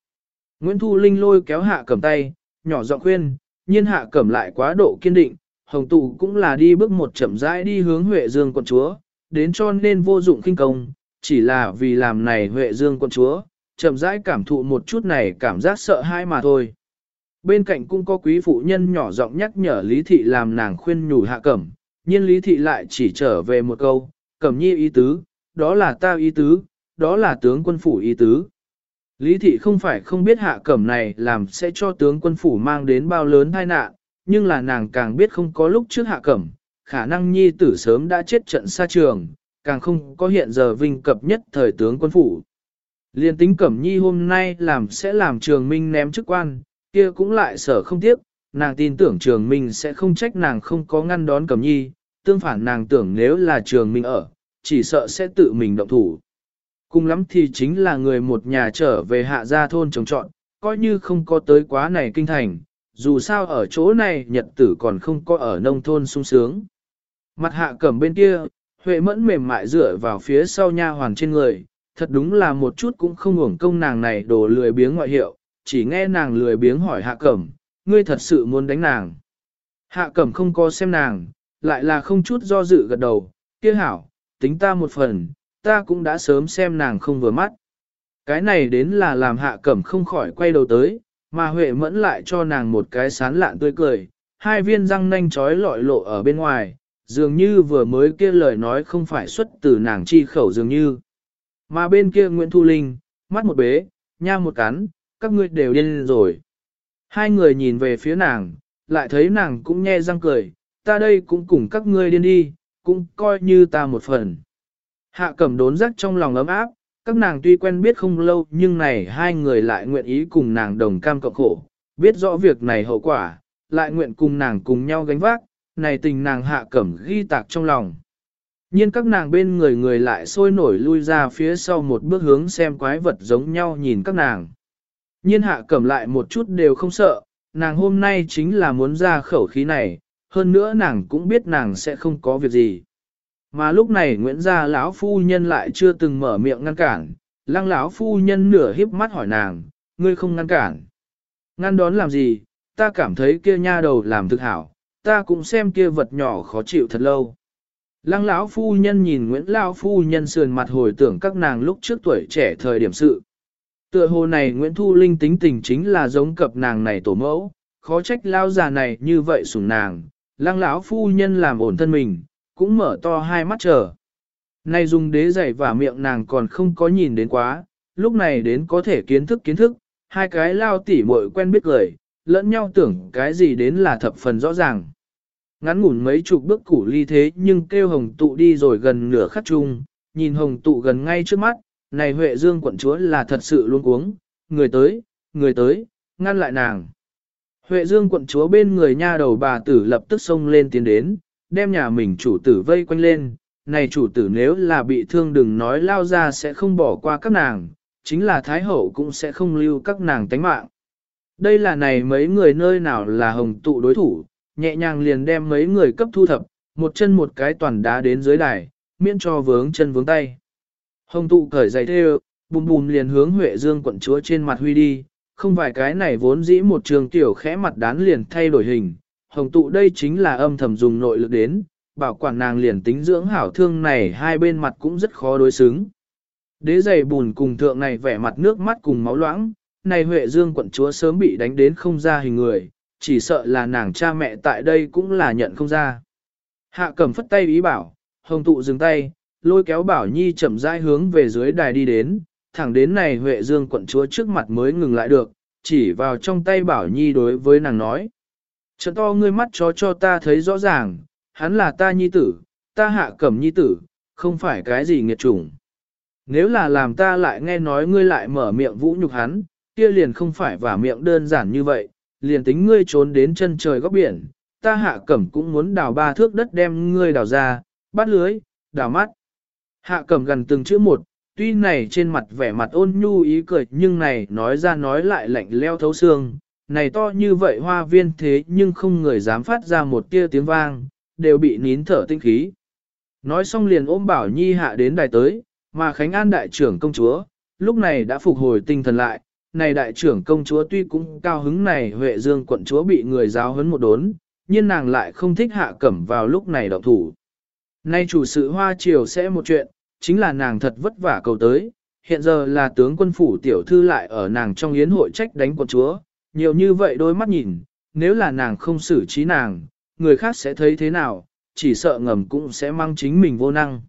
Speaker 1: Nguyễn Thu Linh lôi kéo hạ cầm tay, nhỏ giọng khuyên, nhiên hạ cẩm lại quá độ kiên định, hồng tụ cũng là đi bước một chậm rãi đi hướng Huệ Dương quận chúa, đến cho nên vô dụng kinh công, chỉ là vì làm này Huệ Dương quận chúa, chậm rãi cảm thụ một chút này cảm giác sợ hãi mà thôi. Bên cạnh cũng có quý phụ nhân nhỏ giọng nhắc nhở Lý Thị làm nàng khuyên nhủ hạ cẩm, nhưng Lý Thị lại chỉ trở về một câu, cẩm nhi ý tứ, đó là ta ý tứ, đó là tướng quân phủ ý tứ. Lý Thị không phải không biết hạ cẩm này làm sẽ cho tướng quân phủ mang đến bao lớn tai nạn, nhưng là nàng càng biết không có lúc trước hạ cẩm, khả năng nhi tử sớm đã chết trận xa trường, càng không có hiện giờ vinh cập nhất thời tướng quân phủ. Liên tính cẩm nhi hôm nay làm sẽ làm trường minh ném chức quan, kia cũng lại sở không tiếc, nàng tin tưởng trường minh sẽ không trách nàng không có ngăn đón cẩm nhi, tương phản nàng tưởng nếu là trường minh ở, chỉ sợ sẽ tự mình động thủ. Cùng lắm thì chính là người một nhà trở về hạ gia thôn trồng trọn, coi như không có tới quá này kinh thành, dù sao ở chỗ này nhật tử còn không có ở nông thôn sung sướng. Mặt hạ cẩm bên kia, Huệ mẫn mềm mại dựa vào phía sau nha hoàn trên người, thật đúng là một chút cũng không uổng công nàng này đổ lười biếng ngoại hiệu, chỉ nghe nàng lười biếng hỏi hạ cẩm, ngươi thật sự muốn đánh nàng. Hạ cẩm không có xem nàng, lại là không chút do dự gật đầu, kia hảo, tính ta một phần, ta cũng đã sớm xem nàng không vừa mắt. Cái này đến là làm hạ cẩm không khỏi quay đầu tới, mà Huệ mẫn lại cho nàng một cái sán lạn tươi cười, hai viên răng nanh trói lọi lộ ở bên ngoài, dường như vừa mới kia lời nói không phải xuất từ nàng chi khẩu dường như. Mà bên kia Nguyễn Thu Linh, mắt một bế, nha một cắn, các ngươi đều điên rồi. Hai người nhìn về phía nàng, lại thấy nàng cũng nhe răng cười, ta đây cũng cùng các ngươi điên đi, cũng coi như ta một phần. Hạ cẩm đốn rắc trong lòng ấm áp, các nàng tuy quen biết không lâu nhưng này hai người lại nguyện ý cùng nàng đồng cam cộng khổ, biết rõ việc này hậu quả, lại nguyện cùng nàng cùng nhau gánh vác, này tình nàng hạ cẩm ghi tạc trong lòng. Nhiên các nàng bên người người lại sôi nổi lui ra phía sau một bước hướng xem quái vật giống nhau nhìn các nàng. Nhiên hạ cẩm lại một chút đều không sợ, nàng hôm nay chính là muốn ra khẩu khí này, hơn nữa nàng cũng biết nàng sẽ không có việc gì. Mà lúc này Nguyễn gia lão phu nhân lại chưa từng mở miệng ngăn cản, lăng lão phu nhân nửa híp mắt hỏi nàng, ngươi không ngăn cản. Ngăn đón làm gì, ta cảm thấy kia nha đầu làm thực hảo, ta cũng xem kia vật nhỏ khó chịu thật lâu. Lăng lão phu nhân nhìn Nguyễn lão phu nhân sườn mặt hồi tưởng các nàng lúc trước tuổi trẻ thời điểm sự. Tựa hồ này Nguyễn Thu Linh tính tình chính là giống cập nàng này tổ mẫu, khó trách lao già này như vậy sủng nàng. Lăng lão phu nhân làm ổn thân mình, cũng mở to hai mắt chờ. Này dùng đế giày và miệng nàng còn không có nhìn đến quá, lúc này đến có thể kiến thức kiến thức, hai cái lao tỉ muội quen biết lời, lẫn nhau tưởng cái gì đến là thập phần rõ ràng. Ngắn ngủn mấy chục bước củ ly thế nhưng kêu hồng tụ đi rồi gần nửa khắc chung, nhìn hồng tụ gần ngay trước mắt, này Huệ Dương quận chúa là thật sự luôn uống, người tới, người tới, ngăn lại nàng. Huệ Dương quận chúa bên người nha đầu bà tử lập tức xông lên tiến đến, đem nhà mình chủ tử vây quanh lên, này chủ tử nếu là bị thương đừng nói lao ra sẽ không bỏ qua các nàng, chính là Thái Hậu cũng sẽ không lưu các nàng tánh mạng. Đây là này mấy người nơi nào là hồng tụ đối thủ, nhẹ nhàng liền đem mấy người cấp thu thập, một chân một cái toàn đá đến dưới đài, miễn cho vướng chân vướng tay. Hồng tụ cởi giày thêu, bùm bùm liền hướng Huệ Dương quận chúa trên mặt huy đi, không vài cái này vốn dĩ một trường tiểu khẽ mặt đán liền thay đổi hình. Hồng tụ đây chính là âm thầm dùng nội lực đến, bảo quản nàng liền tính dưỡng hảo thương này hai bên mặt cũng rất khó đối xứng. Đế giày bùn cùng thượng này vẻ mặt nước mắt cùng máu loãng, này Huệ Dương quận chúa sớm bị đánh đến không ra hình người, chỉ sợ là nàng cha mẹ tại đây cũng là nhận không ra. Hạ cầm phất tay ý bảo, hồng tụ dừng tay, lôi kéo bảo nhi chậm rãi hướng về dưới đài đi đến, thẳng đến này Huệ Dương quận chúa trước mặt mới ngừng lại được, chỉ vào trong tay bảo nhi đối với nàng nói. Trận to ngươi mắt chó cho ta thấy rõ ràng, hắn là ta nhi tử, ta hạ cẩm nhi tử, không phải cái gì nghiệt chủng. Nếu là làm ta lại nghe nói ngươi lại mở miệng vũ nhục hắn, kia liền không phải vả miệng đơn giản như vậy, liền tính ngươi trốn đến chân trời góc biển, ta hạ cẩm cũng muốn đào ba thước đất đem ngươi đào ra, bắt lưới, đào mắt. Hạ cẩm gần từng chữ một, tuy này trên mặt vẻ mặt ôn nhu ý cười nhưng này nói ra nói lại lạnh leo thấu xương, này to như vậy hoa viên thế nhưng không người dám phát ra một tia tiếng vang, đều bị nín thở tinh khí. Nói xong liền ôm Bảo Nhi hạ đến đài tới, mà Khánh An đại trưởng công chúa, lúc này đã phục hồi tinh thần lại, này đại trưởng công chúa tuy cũng cao hứng này Huệ Dương quận chúa bị người giáo huấn một đốn, nhưng nàng lại không thích hạ cẩm vào lúc này động thủ. Nay chủ sự hoa triều sẽ một chuyện, chính là nàng thật vất vả cầu tới, hiện giờ là tướng quân phủ tiểu thư lại ở nàng trong yến hội trách đánh quận chúa, nhiều như vậy đôi mắt nhìn, nếu là nàng không xử trí nàng, người khác sẽ thấy thế nào, chỉ sợ ngầm cũng sẽ mang chính mình vô năng.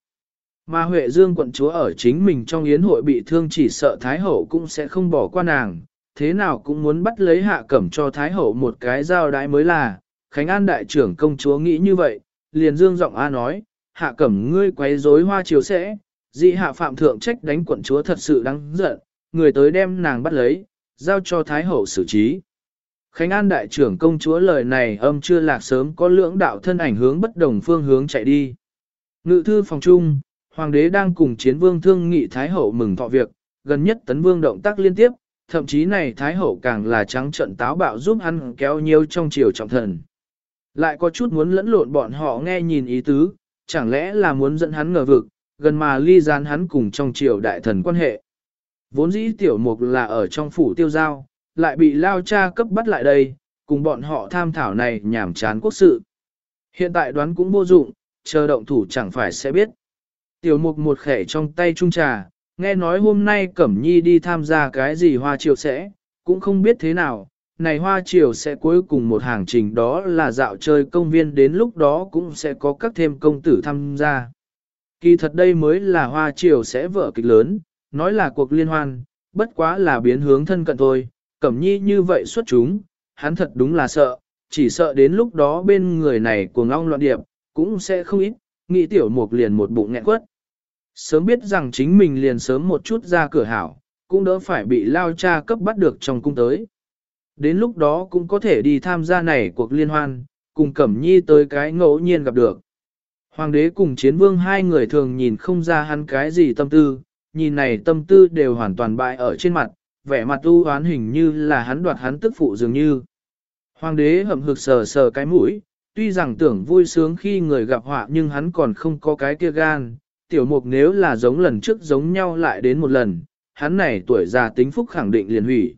Speaker 1: Mà Huệ Dương quận chúa ở chính mình trong yến hội bị thương chỉ sợ Thái Hậu cũng sẽ không bỏ qua nàng, thế nào cũng muốn bắt lấy hạ cẩm cho Thái Hậu một cái giao đái mới là, Khánh An đại trưởng công chúa nghĩ như vậy, liền dương giọng A nói, hạ cẩm ngươi quấy rối hoa chiếu sẽ, dị hạ phạm thượng trách đánh quận chúa thật sự đáng giận, người tới đem nàng bắt lấy, giao cho Thái Hậu xử trí. Khánh An đại trưởng công chúa lời này âm chưa lạc sớm có lưỡng đạo thân ảnh hướng bất đồng phương hướng chạy đi. Ngự thư phòng trung, Hoàng đế đang cùng chiến vương thương nghị Thái Hậu mừng thọ việc, gần nhất tấn vương động tác liên tiếp, thậm chí này Thái Hậu càng là trắng trận táo bạo giúp hắn kéo nhiều trong chiều trọng thần. Lại có chút muốn lẫn lộn bọn họ nghe nhìn ý tứ, chẳng lẽ là muốn dẫn hắn ngờ vực, gần mà ly gián hắn cùng trong triều đại thần quan hệ. Vốn dĩ tiểu mục là ở trong phủ tiêu giao, lại bị lao cha cấp bắt lại đây, cùng bọn họ tham thảo này nhảm chán quốc sự. Hiện tại đoán cũng vô dụng, chờ động thủ chẳng phải sẽ biết. Tiểu mục một khẻ trong tay trung trà, nghe nói hôm nay Cẩm Nhi đi tham gia cái gì hoa triều sẽ, cũng không biết thế nào, này hoa triều sẽ cuối cùng một hàng trình đó là dạo chơi công viên đến lúc đó cũng sẽ có các thêm công tử tham gia. Kỳ thật đây mới là hoa triều sẽ vở kịch lớn, nói là cuộc liên hoan, bất quá là biến hướng thân cận thôi, Cẩm Nhi như vậy xuất chúng, hắn thật đúng là sợ, chỉ sợ đến lúc đó bên người này của ngong loạn điệp, cũng sẽ không ít, nghĩ tiểu mục liền một bụng nghẹn quất. Sớm biết rằng chính mình liền sớm một chút ra cửa hảo, cũng đỡ phải bị lao cha cấp bắt được trong cung tới. Đến lúc đó cũng có thể đi tham gia này cuộc liên hoan, cùng Cẩm Nhi tới cái ngẫu nhiên gặp được. Hoàng đế cùng chiến vương hai người thường nhìn không ra hắn cái gì tâm tư, nhìn này tâm tư đều hoàn toàn bại ở trên mặt, vẻ mặt u hoán hình như là hắn đoạt hắn tức phụ dường như. Hoàng đế hậm hực sờ sờ cái mũi, tuy rằng tưởng vui sướng khi người gặp họa nhưng hắn còn không có cái kia gan, tiểu mục nếu là giống lần trước giống nhau lại đến một lần, hắn này tuổi già tính phúc khẳng định liền hủy.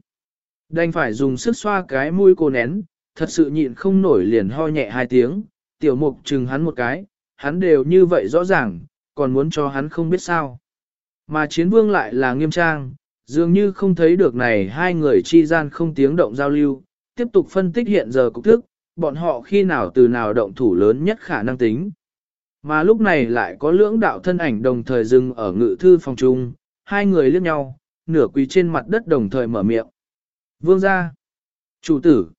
Speaker 1: Đành phải dùng sức xoa cái mũi cô nén, thật sự nhịn không nổi liền ho nhẹ hai tiếng, tiểu mục chừng hắn một cái, hắn đều như vậy rõ ràng, còn muốn cho hắn không biết sao. Mà chiến vương lại là nghiêm trang, dường như không thấy được này hai người chi gian không tiếng động giao lưu, tiếp tục phân tích hiện giờ cục thức, bọn họ khi nào từ nào động thủ lớn nhất khả năng tính. Mà lúc này lại có lưỡng đạo thân ảnh đồng thời dừng ở ngự thư phòng trung, hai người liếc nhau, nửa quỳ trên mặt đất đồng thời mở miệng. Vương gia, chủ tử,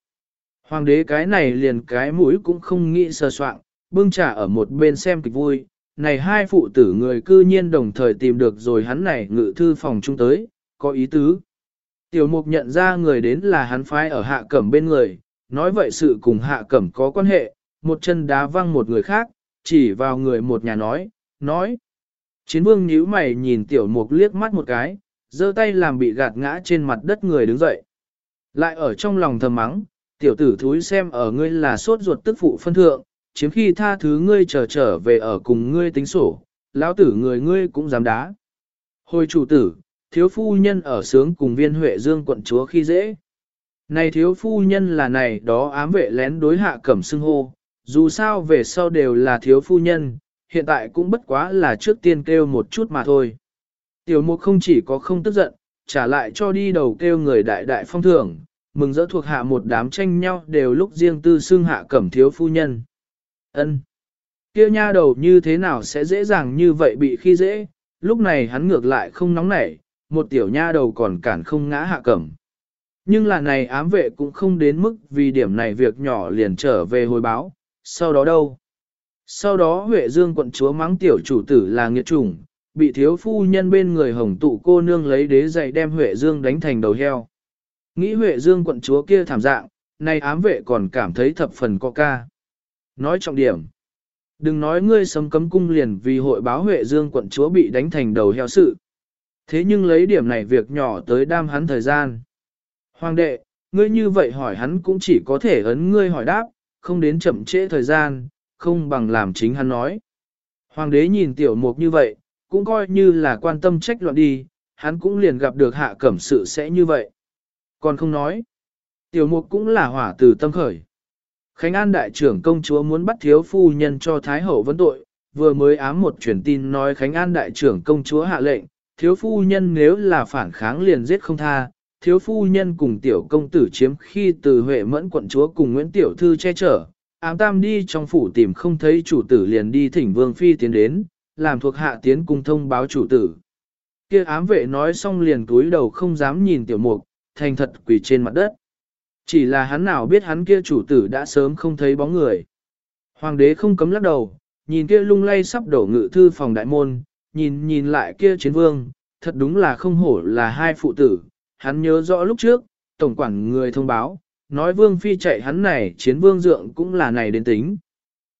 Speaker 1: hoàng đế cái này liền cái mũi cũng không nghĩ sơ soạn, bưng trà ở một bên xem kịch vui. Này hai phụ tử người cư nhiên đồng thời tìm được rồi hắn này ngự thư phòng trung tới, có ý tứ. Tiểu mục nhận ra người đến là hắn phái ở hạ cẩm bên người, nói vậy sự cùng hạ cẩm có quan hệ, một chân đá văng một người khác, chỉ vào người một nhà nói, nói. Chiến vương nhíu mày nhìn tiểu mục liếc mắt một cái, giơ tay làm bị gạt ngã trên mặt đất người đứng dậy. Lại ở trong lòng thầm mắng, tiểu tử thúi xem ở ngươi là sốt ruột tức phụ phân thượng, chiếm khi tha thứ ngươi trở trở về ở cùng ngươi tính sổ, lão tử người ngươi cũng dám đá. Hồi chủ tử, thiếu phu nhân ở sướng cùng viên huệ dương quận chúa khi dễ. Này thiếu phu nhân là này đó ám vệ lén đối hạ cẩm xưng hô, dù sao về sau đều là thiếu phu nhân, hiện tại cũng bất quá là trước tiên kêu một chút mà thôi. Tiểu mục không chỉ có không tức giận, trả lại cho đi đầu kêu người đại đại phong thưởng, mừng dỡ thuộc hạ một đám tranh nhau đều lúc riêng tư xưng hạ cẩm thiếu phu nhân. ân Kêu nha đầu như thế nào sẽ dễ dàng như vậy bị khi dễ, lúc này hắn ngược lại không nóng nảy, một tiểu nha đầu còn cản không ngã hạ cẩm. Nhưng là này ám vệ cũng không đến mức vì điểm này việc nhỏ liền trở về hồi báo, sau đó đâu? Sau đó Huệ Dương quận chúa mắng tiểu chủ tử là nghiệt chủng, bị thiếu phu nhân bên người hồng tụ cô nương lấy đế dạy đem Huệ Dương đánh thành đầu heo. Nghĩ Huệ Dương quận chúa kia thảm dạng, nay ám vệ còn cảm thấy thập phần có ca. Nói trọng điểm. Đừng nói ngươi sấm cấm cung liền vì hội báo Huệ Dương quận chúa bị đánh thành đầu heo sự. Thế nhưng lấy điểm này việc nhỏ tới đam hắn thời gian. Hoàng đệ, ngươi như vậy hỏi hắn cũng chỉ có thể ấn ngươi hỏi đáp, không đến chậm trễ thời gian, không bằng làm chính hắn nói. Hoàng đế nhìn tiểu mục như vậy, cũng coi như là quan tâm trách loạn đi, hắn cũng liền gặp được hạ cẩm sự sẽ như vậy. Còn không nói, tiểu mục cũng là hỏa từ tâm khởi. Khánh An đại trưởng công chúa muốn bắt thiếu phu nhân cho Thái Hậu vấn tội, vừa mới ám một truyền tin nói Khánh An đại trưởng công chúa hạ lệnh, thiếu phu nhân nếu là phản kháng liền giết không tha, thiếu phu nhân cùng tiểu công tử chiếm khi từ Huệ Mẫn quận chúa cùng Nguyễn Tiểu Thư che chở, ám tam đi trong phủ tìm không thấy chủ tử liền đi thỉnh Vương Phi tiến đến, làm thuộc hạ tiến cung thông báo chủ tử. Kia ám vệ nói xong liền túi đầu không dám nhìn tiểu mục, thành thật quỳ trên mặt đất. Chỉ là hắn nào biết hắn kia chủ tử đã sớm không thấy bóng người. Hoàng đế không cấm lắc đầu, nhìn kia lung lay sắp đổ ngự thư phòng đại môn, nhìn nhìn lại kia chiến vương, thật đúng là không hổ là hai phụ tử. Hắn nhớ rõ lúc trước, tổng quản người thông báo, nói vương phi chạy hắn này chiến vương dượng cũng là này đến tính.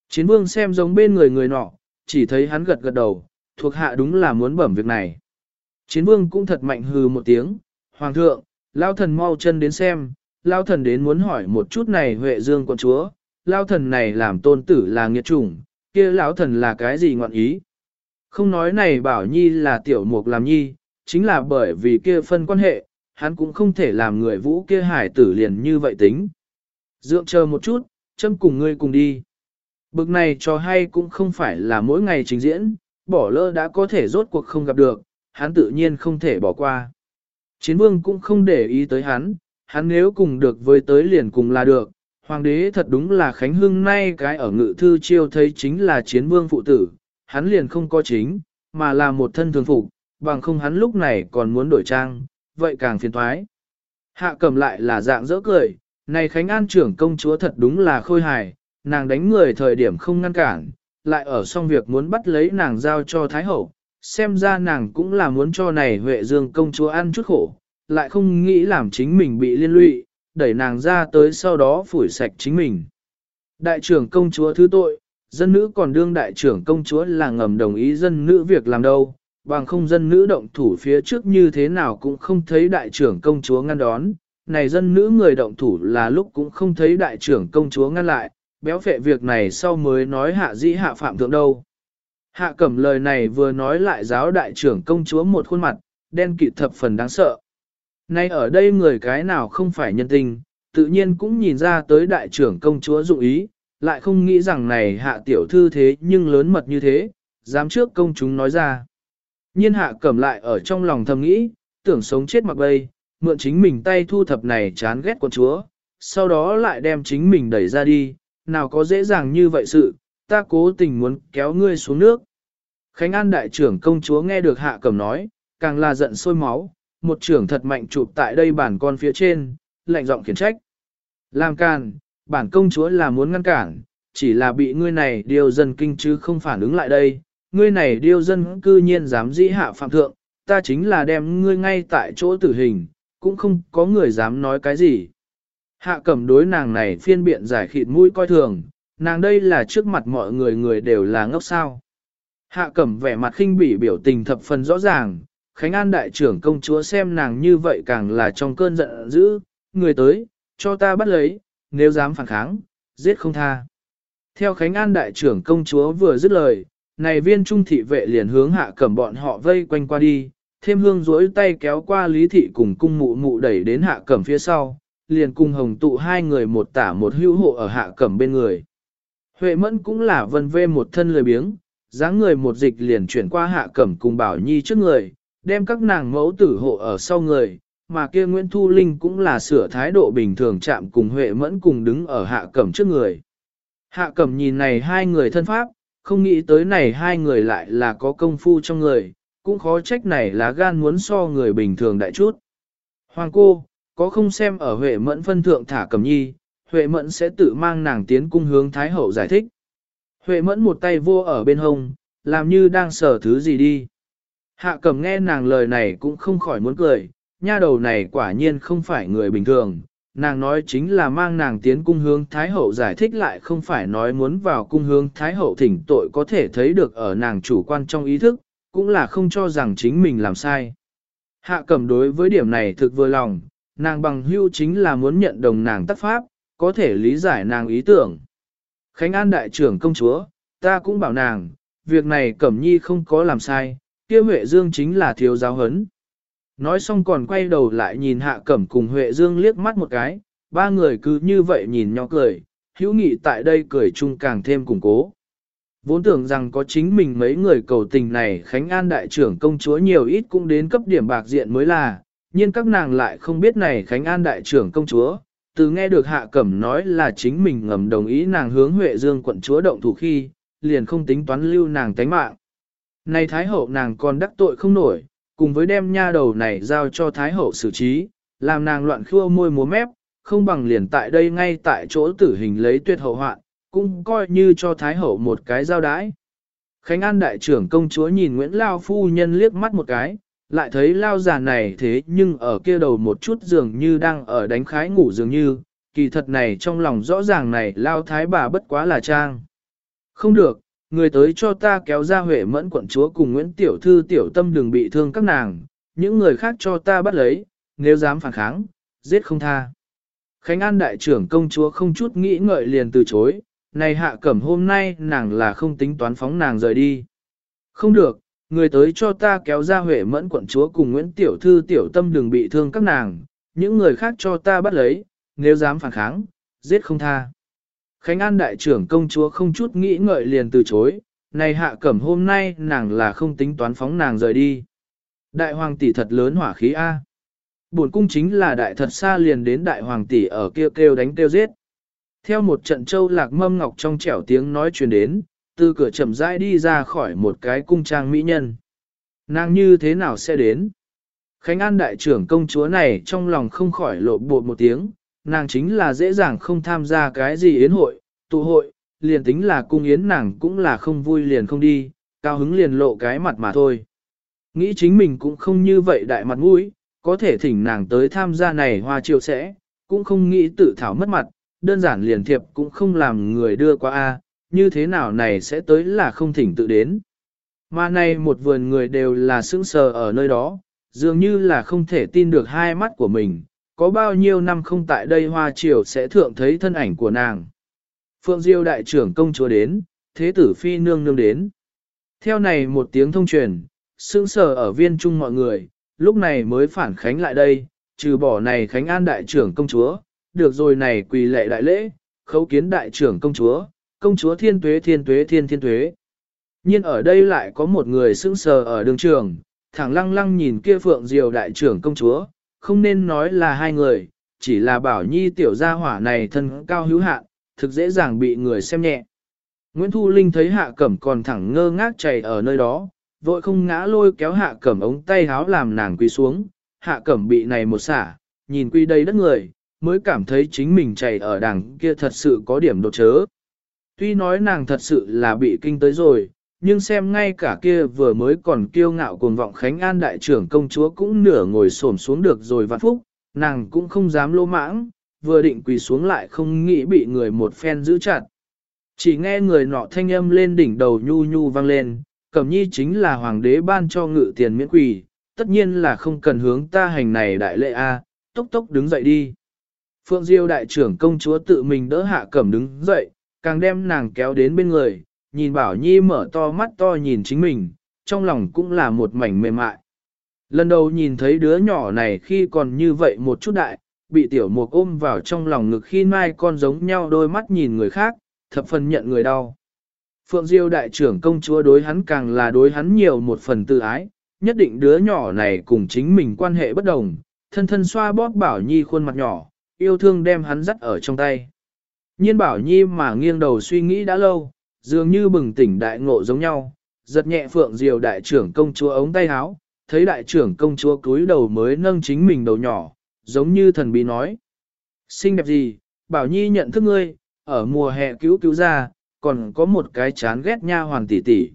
Speaker 1: Chiến vương xem giống bên người người nọ, chỉ thấy hắn gật gật đầu, thuộc hạ đúng là muốn bẩm việc này. Chiến vương cũng thật mạnh hừ một tiếng, hoàng thượng, lao thần mau chân đến xem, lao thần đến muốn hỏi một chút này Huệ Dương quận chúa, lao thần này làm tôn tử là nghiệt chủng, kia lão thần là cái gì ngọn ý. Không nói này bảo nhi là tiểu mục làm nhi, chính là bởi vì kia phân quan hệ, hắn cũng không thể làm người vũ kia hải tử liền như vậy tính. Dượng chờ một chút, châm cùng ngươi cùng đi. Bực này cho hay cũng không phải là mỗi ngày trình diễn, bỏ lỡ đã có thể rốt cuộc không gặp được, hắn tự nhiên không thể bỏ qua. Chiến vương cũng không để ý tới hắn, hắn nếu cùng được với tới liền cùng là được. Hoàng đế thật đúng là Khánh Hưng nay cái ở ngự thư chiêu thấy chính là chiến vương phụ tử, hắn liền không có chính, mà là một thân thường phục, bằng không hắn lúc này còn muốn đổi trang, vậy càng phiền thoái. Hạ cầm lại là dạng dỡ cười, này Khánh An trưởng công chúa thật đúng là khôi hài, nàng đánh người thời điểm không ngăn cản, lại ở xong việc muốn bắt lấy nàng giao cho Thái Hậu, xem ra nàng cũng là muốn cho này Huệ Dương công chúa ăn chút khổ, lại không nghĩ làm chính mình bị liên lụy, đẩy nàng ra tới sau đó phủi sạch chính mình. Đại trưởng công chúa thứ tội, dân nữ còn đương đại trưởng công chúa là ngầm đồng ý dân nữ việc làm đâu, bằng không dân nữ động thủ phía trước như thế nào cũng không thấy đại trưởng công chúa ngăn đón, này dân nữ người động thủ là lúc cũng không thấy đại trưởng công chúa ngăn lại, béo phệ việc này sau mới nói hạ dĩ hạ phạm thượng đâu. Hạ cẩm lời này vừa nói lại giáo đại trưởng công chúa một khuôn mặt, đen kịt thập phần đáng sợ. Nay ở đây người cái nào không phải nhân tình, tự nhiên cũng nhìn ra tới đại trưởng công chúa dụng ý, lại không nghĩ rằng này hạ tiểu thư thế nhưng lớn mật như thế, dám trước công chúng nói ra. Nhiên hạ cẩm lại ở trong lòng thầm nghĩ, tưởng sống chết mặc bay, mượn chính mình tay thu thập này chán ghét con chúa, sau đó lại đem chính mình đẩy ra đi, nào có dễ dàng như vậy sự, ta cố tình muốn kéo ngươi xuống nước. Khánh An đại trưởng công chúa nghe được hạ cầm nói, càng là giận sôi máu, một trưởng thật mạnh chụp tại đây bản con phía trên, lạnh giọng khiển trách. Làm càn, bản công chúa là muốn ngăn cản, chỉ là bị ngươi này điều dân kinh chứ không phản ứng lại đây, ngươi này điều dân cư nhiên dám dĩ hạ phạm thượng, ta chính là đem ngươi ngay tại chỗ tử hình, cũng không có người dám nói cái gì. Hạ cẩm đối nàng này phiên biện giải khịt mũi coi thường, nàng đây là trước mặt mọi người người đều là ngốc sao. Hạ cẩm vẻ mặt khinh bỉ biểu tình thập phần rõ ràng, Khánh An đại trưởng công chúa xem nàng như vậy càng là trong cơn giận dữ, người tới, cho ta bắt lấy, nếu dám phản kháng, giết không tha. Theo Khánh An đại trưởng công chúa vừa dứt lời, này viên trung thị vệ liền hướng hạ cẩm bọn họ vây quanh qua đi, thêm hương duỗi tay kéo qua lý thị cùng cung mụ mụ đẩy đến hạ cẩm phía sau, liền cùng hồng tụ hai người một tả một hữu hộ ở hạ cẩm bên người. Huệ mẫn cũng là vân vê một thân lười biếng, dáng người một dịch liền chuyển qua hạ cẩm cùng bảo nhi trước người, đem các nàng mẫu tử hộ ở sau người, mà kia Nguyễn Thu Linh cũng là sửa thái độ bình thường chạm cùng Huệ Mẫn cùng đứng ở hạ cẩm trước người. Hạ cẩm nhìn này hai người thân pháp, không nghĩ tới này hai người lại là có công phu trong người, cũng khó trách này là gan muốn so người bình thường đại chút. Hoàng cô, có không xem ở Huệ Mẫn phân thượng thả cẩm nhi, Huệ Mẫn sẽ tự mang nàng tiến cung hướng Thái Hậu giải thích. Huệ Mẫn một tay vô ở bên hông, làm như đang sở thứ gì đi. Hạ cẩm nghe nàng lời này cũng không khỏi muốn cười, nha đầu này quả nhiên không phải người bình thường. Nàng nói chính là mang nàng tiến cung hướng Thái Hậu giải thích lại không phải nói muốn vào cung hướng Thái Hậu thỉnh tội có thể thấy được ở nàng chủ quan trong ý thức, cũng là không cho rằng chính mình làm sai. Hạ cẩm đối với điểm này thực vừa lòng, nàng bằng hưu chính là muốn nhận đồng nàng tác pháp, có thể lý giải nàng ý tưởng. Khánh An đại trưởng công chúa, ta cũng bảo nàng, việc này Cẩm Nhi không có làm sai, kia Huệ Dương chính là thiếu giáo hấn. Nói xong còn quay đầu lại nhìn Hạ Cẩm cùng Huệ Dương liếc mắt một cái, ba người cứ như vậy nhìn nhau cười, hữu nghị tại đây cười chung càng thêm củng cố. Vốn tưởng rằng có chính mình mấy người cầu tình này Khánh An đại trưởng công chúa nhiều ít cũng đến cấp điểm bạc diện mới là, nhưng các nàng lại không biết này Khánh An đại trưởng công chúa, từ nghe được Hạ Cẩm nói là chính mình ngầm đồng ý nàng hướng Huệ Dương quận chúa động thủ khi, liền không tính toán lưu nàng tánh mạng. Này Thái Hậu nàng còn đắc tội không nổi, cùng với đem nha đầu này giao cho Thái Hậu xử trí, làm nàng loạn khua môi múa mép, không bằng liền tại đây ngay tại chỗ tử hình lấy tuyệt hậu hoạn, cũng coi như cho Thái Hậu một cái giao đái Khánh An đại trưởng công chúa nhìn Nguyễn Lao phu nhân liếc mắt một cái, lại thấy Lao già này thế nhưng ở kia đầu một chút dường như đang ở đánh khái ngủ dường như, kỳ thật này trong lòng rõ ràng này Lao Thái bà bất quá là trang. Không được, người tới cho ta kéo ra Huệ mẫn quận chúa cùng Nguyễn Tiểu Thư Tiểu Tâm đừng bị thương các nàng, những người khác cho ta bắt lấy, nếu dám phản kháng, giết không tha. Khánh An đại trưởng công chúa không chút nghĩ ngợi liền từ chối, này hạ cẩm hôm nay nàng là không tính toán phóng nàng rời đi. Không được, người tới cho ta kéo ra Huệ mẫn quận chúa cùng Nguyễn Tiểu Thư Tiểu Tâm đừng bị thương các nàng, những người khác cho ta bắt lấy, nếu dám phản kháng, giết không tha. Khánh An đại trưởng công chúa không chút nghĩ ngợi liền từ chối, này hạ cẩm hôm nay nàng là không tính toán phóng nàng rời đi. Đại hoàng tỷ thật lớn hỏa khí A. Buồn cung chính là đại thật xa liền đến đại hoàng tỷ ở kêu kêu đánh kêu giết. Theo một trận châu lạc mâm ngọc trong trẻo tiếng nói truyền đến, từ cửa chậm rãi đi ra khỏi một cái cung trang mỹ nhân. Nàng như thế nào sẽ đến? Khánh An đại trưởng công chúa này trong lòng không khỏi lộ bột một tiếng, nàng chính là dễ dàng không tham gia cái gì yến hội, tụ hội, liền tính là cung yến nàng cũng là không vui liền không đi, cao hứng liền lộ cái mặt mà thôi. Nghĩ chính mình cũng không như vậy đại mặt mũi, có thể thỉnh nàng tới tham gia này hoa triều sẽ, cũng không nghĩ tự thảo mất mặt, đơn giản liền thiệp cũng không làm người đưa qua a, như thế nào này sẽ tới là không thỉnh tự đến. Mà này một vườn người đều là sững sờ ở nơi đó, dường như là không thể tin được hai mắt của mình, có bao nhiêu năm không tại đây hoa triều sẽ thượng thấy thân ảnh của nàng. Phượng Diêu đại trưởng công chúa đến, thế tử phi nương nương đến. Theo này một tiếng thông truyền, sững sờ ở viên trung mọi người, lúc này mới phản khánh lại đây, trừ bỏ này khánh an đại trưởng công chúa, được rồi này quỳ lệ đại lễ, khấu kiến đại trưởng công chúa, công chúa thiên tuế thiên tuế thiên thiên tuế. Nhưng ở đây lại có một người sững sờ ở đường trường, thẳng lăng lăng nhìn kia phượng diều đại trưởng công chúa, không nên nói là hai người, chỉ là bảo nhi tiểu gia hỏa này thân cao hữu hạn, thực dễ dàng bị người xem nhẹ. Nguyễn Thu Linh thấy hạ cẩm còn thẳng ngơ ngác chảy ở nơi đó, vội không ngã lôi kéo hạ cẩm ống tay háo làm nàng quỳ xuống, hạ cẩm bị này một xả, nhìn quy đây đất người, mới cảm thấy chính mình chảy ở đằng kia thật sự có điểm đột chớ. Tuy nói nàng thật sự là bị kinh tới rồi, nhưng xem ngay cả kia vừa mới còn kiêu ngạo cuồng vọng Khánh An đại trưởng công chúa cũng nửa ngồi xổm xuống được rồi vạn phúc, nàng cũng không dám lô mãng, vừa định quỳ xuống lại không nghĩ bị người một phen giữ chặt. Chỉ nghe người nọ thanh âm lên đỉnh đầu nhu nhu vang lên, cẩm nhi chính là hoàng đế ban cho ngự tiền miễn quỳ, tất nhiên là không cần hướng ta hành này đại lệ A, tốc tốc đứng dậy đi. Phượng Diêu đại trưởng công chúa tự mình đỡ hạ cẩm đứng dậy, càng đem nàng kéo đến bên người, nhìn Bảo Nhi mở to mắt to nhìn chính mình, trong lòng cũng là một mảnh mềm mại. Lần đầu nhìn thấy đứa nhỏ này khi còn như vậy một chút đại, bị tiểu mục ôm vào trong lòng ngực khi mai con giống nhau đôi mắt nhìn người khác, thập phần nhận người đau. Phượng Diêu đại trưởng công chúa đối hắn càng là đối hắn nhiều một phần tự ái, nhất định đứa nhỏ này cùng chính mình quan hệ bất đồng, thân thân xoa bóp Bảo Nhi khuôn mặt nhỏ, yêu thương đem hắn dắt ở trong tay. Nhiên Bảo Nhi mà nghiêng đầu suy nghĩ đã lâu, dường như bừng tỉnh đại ngộ giống nhau, giật nhẹ Phượng Diều đại trưởng công chúa ống tay áo, thấy đại trưởng công chúa cúi đầu mới nâng chính mình đầu nhỏ, giống như thần bí nói. Xinh đẹp gì, Bảo Nhi nhận thức ngươi, ở mùa hè cứu cứu ra, còn có một cái chán ghét nha hoàn tỷ tỷ.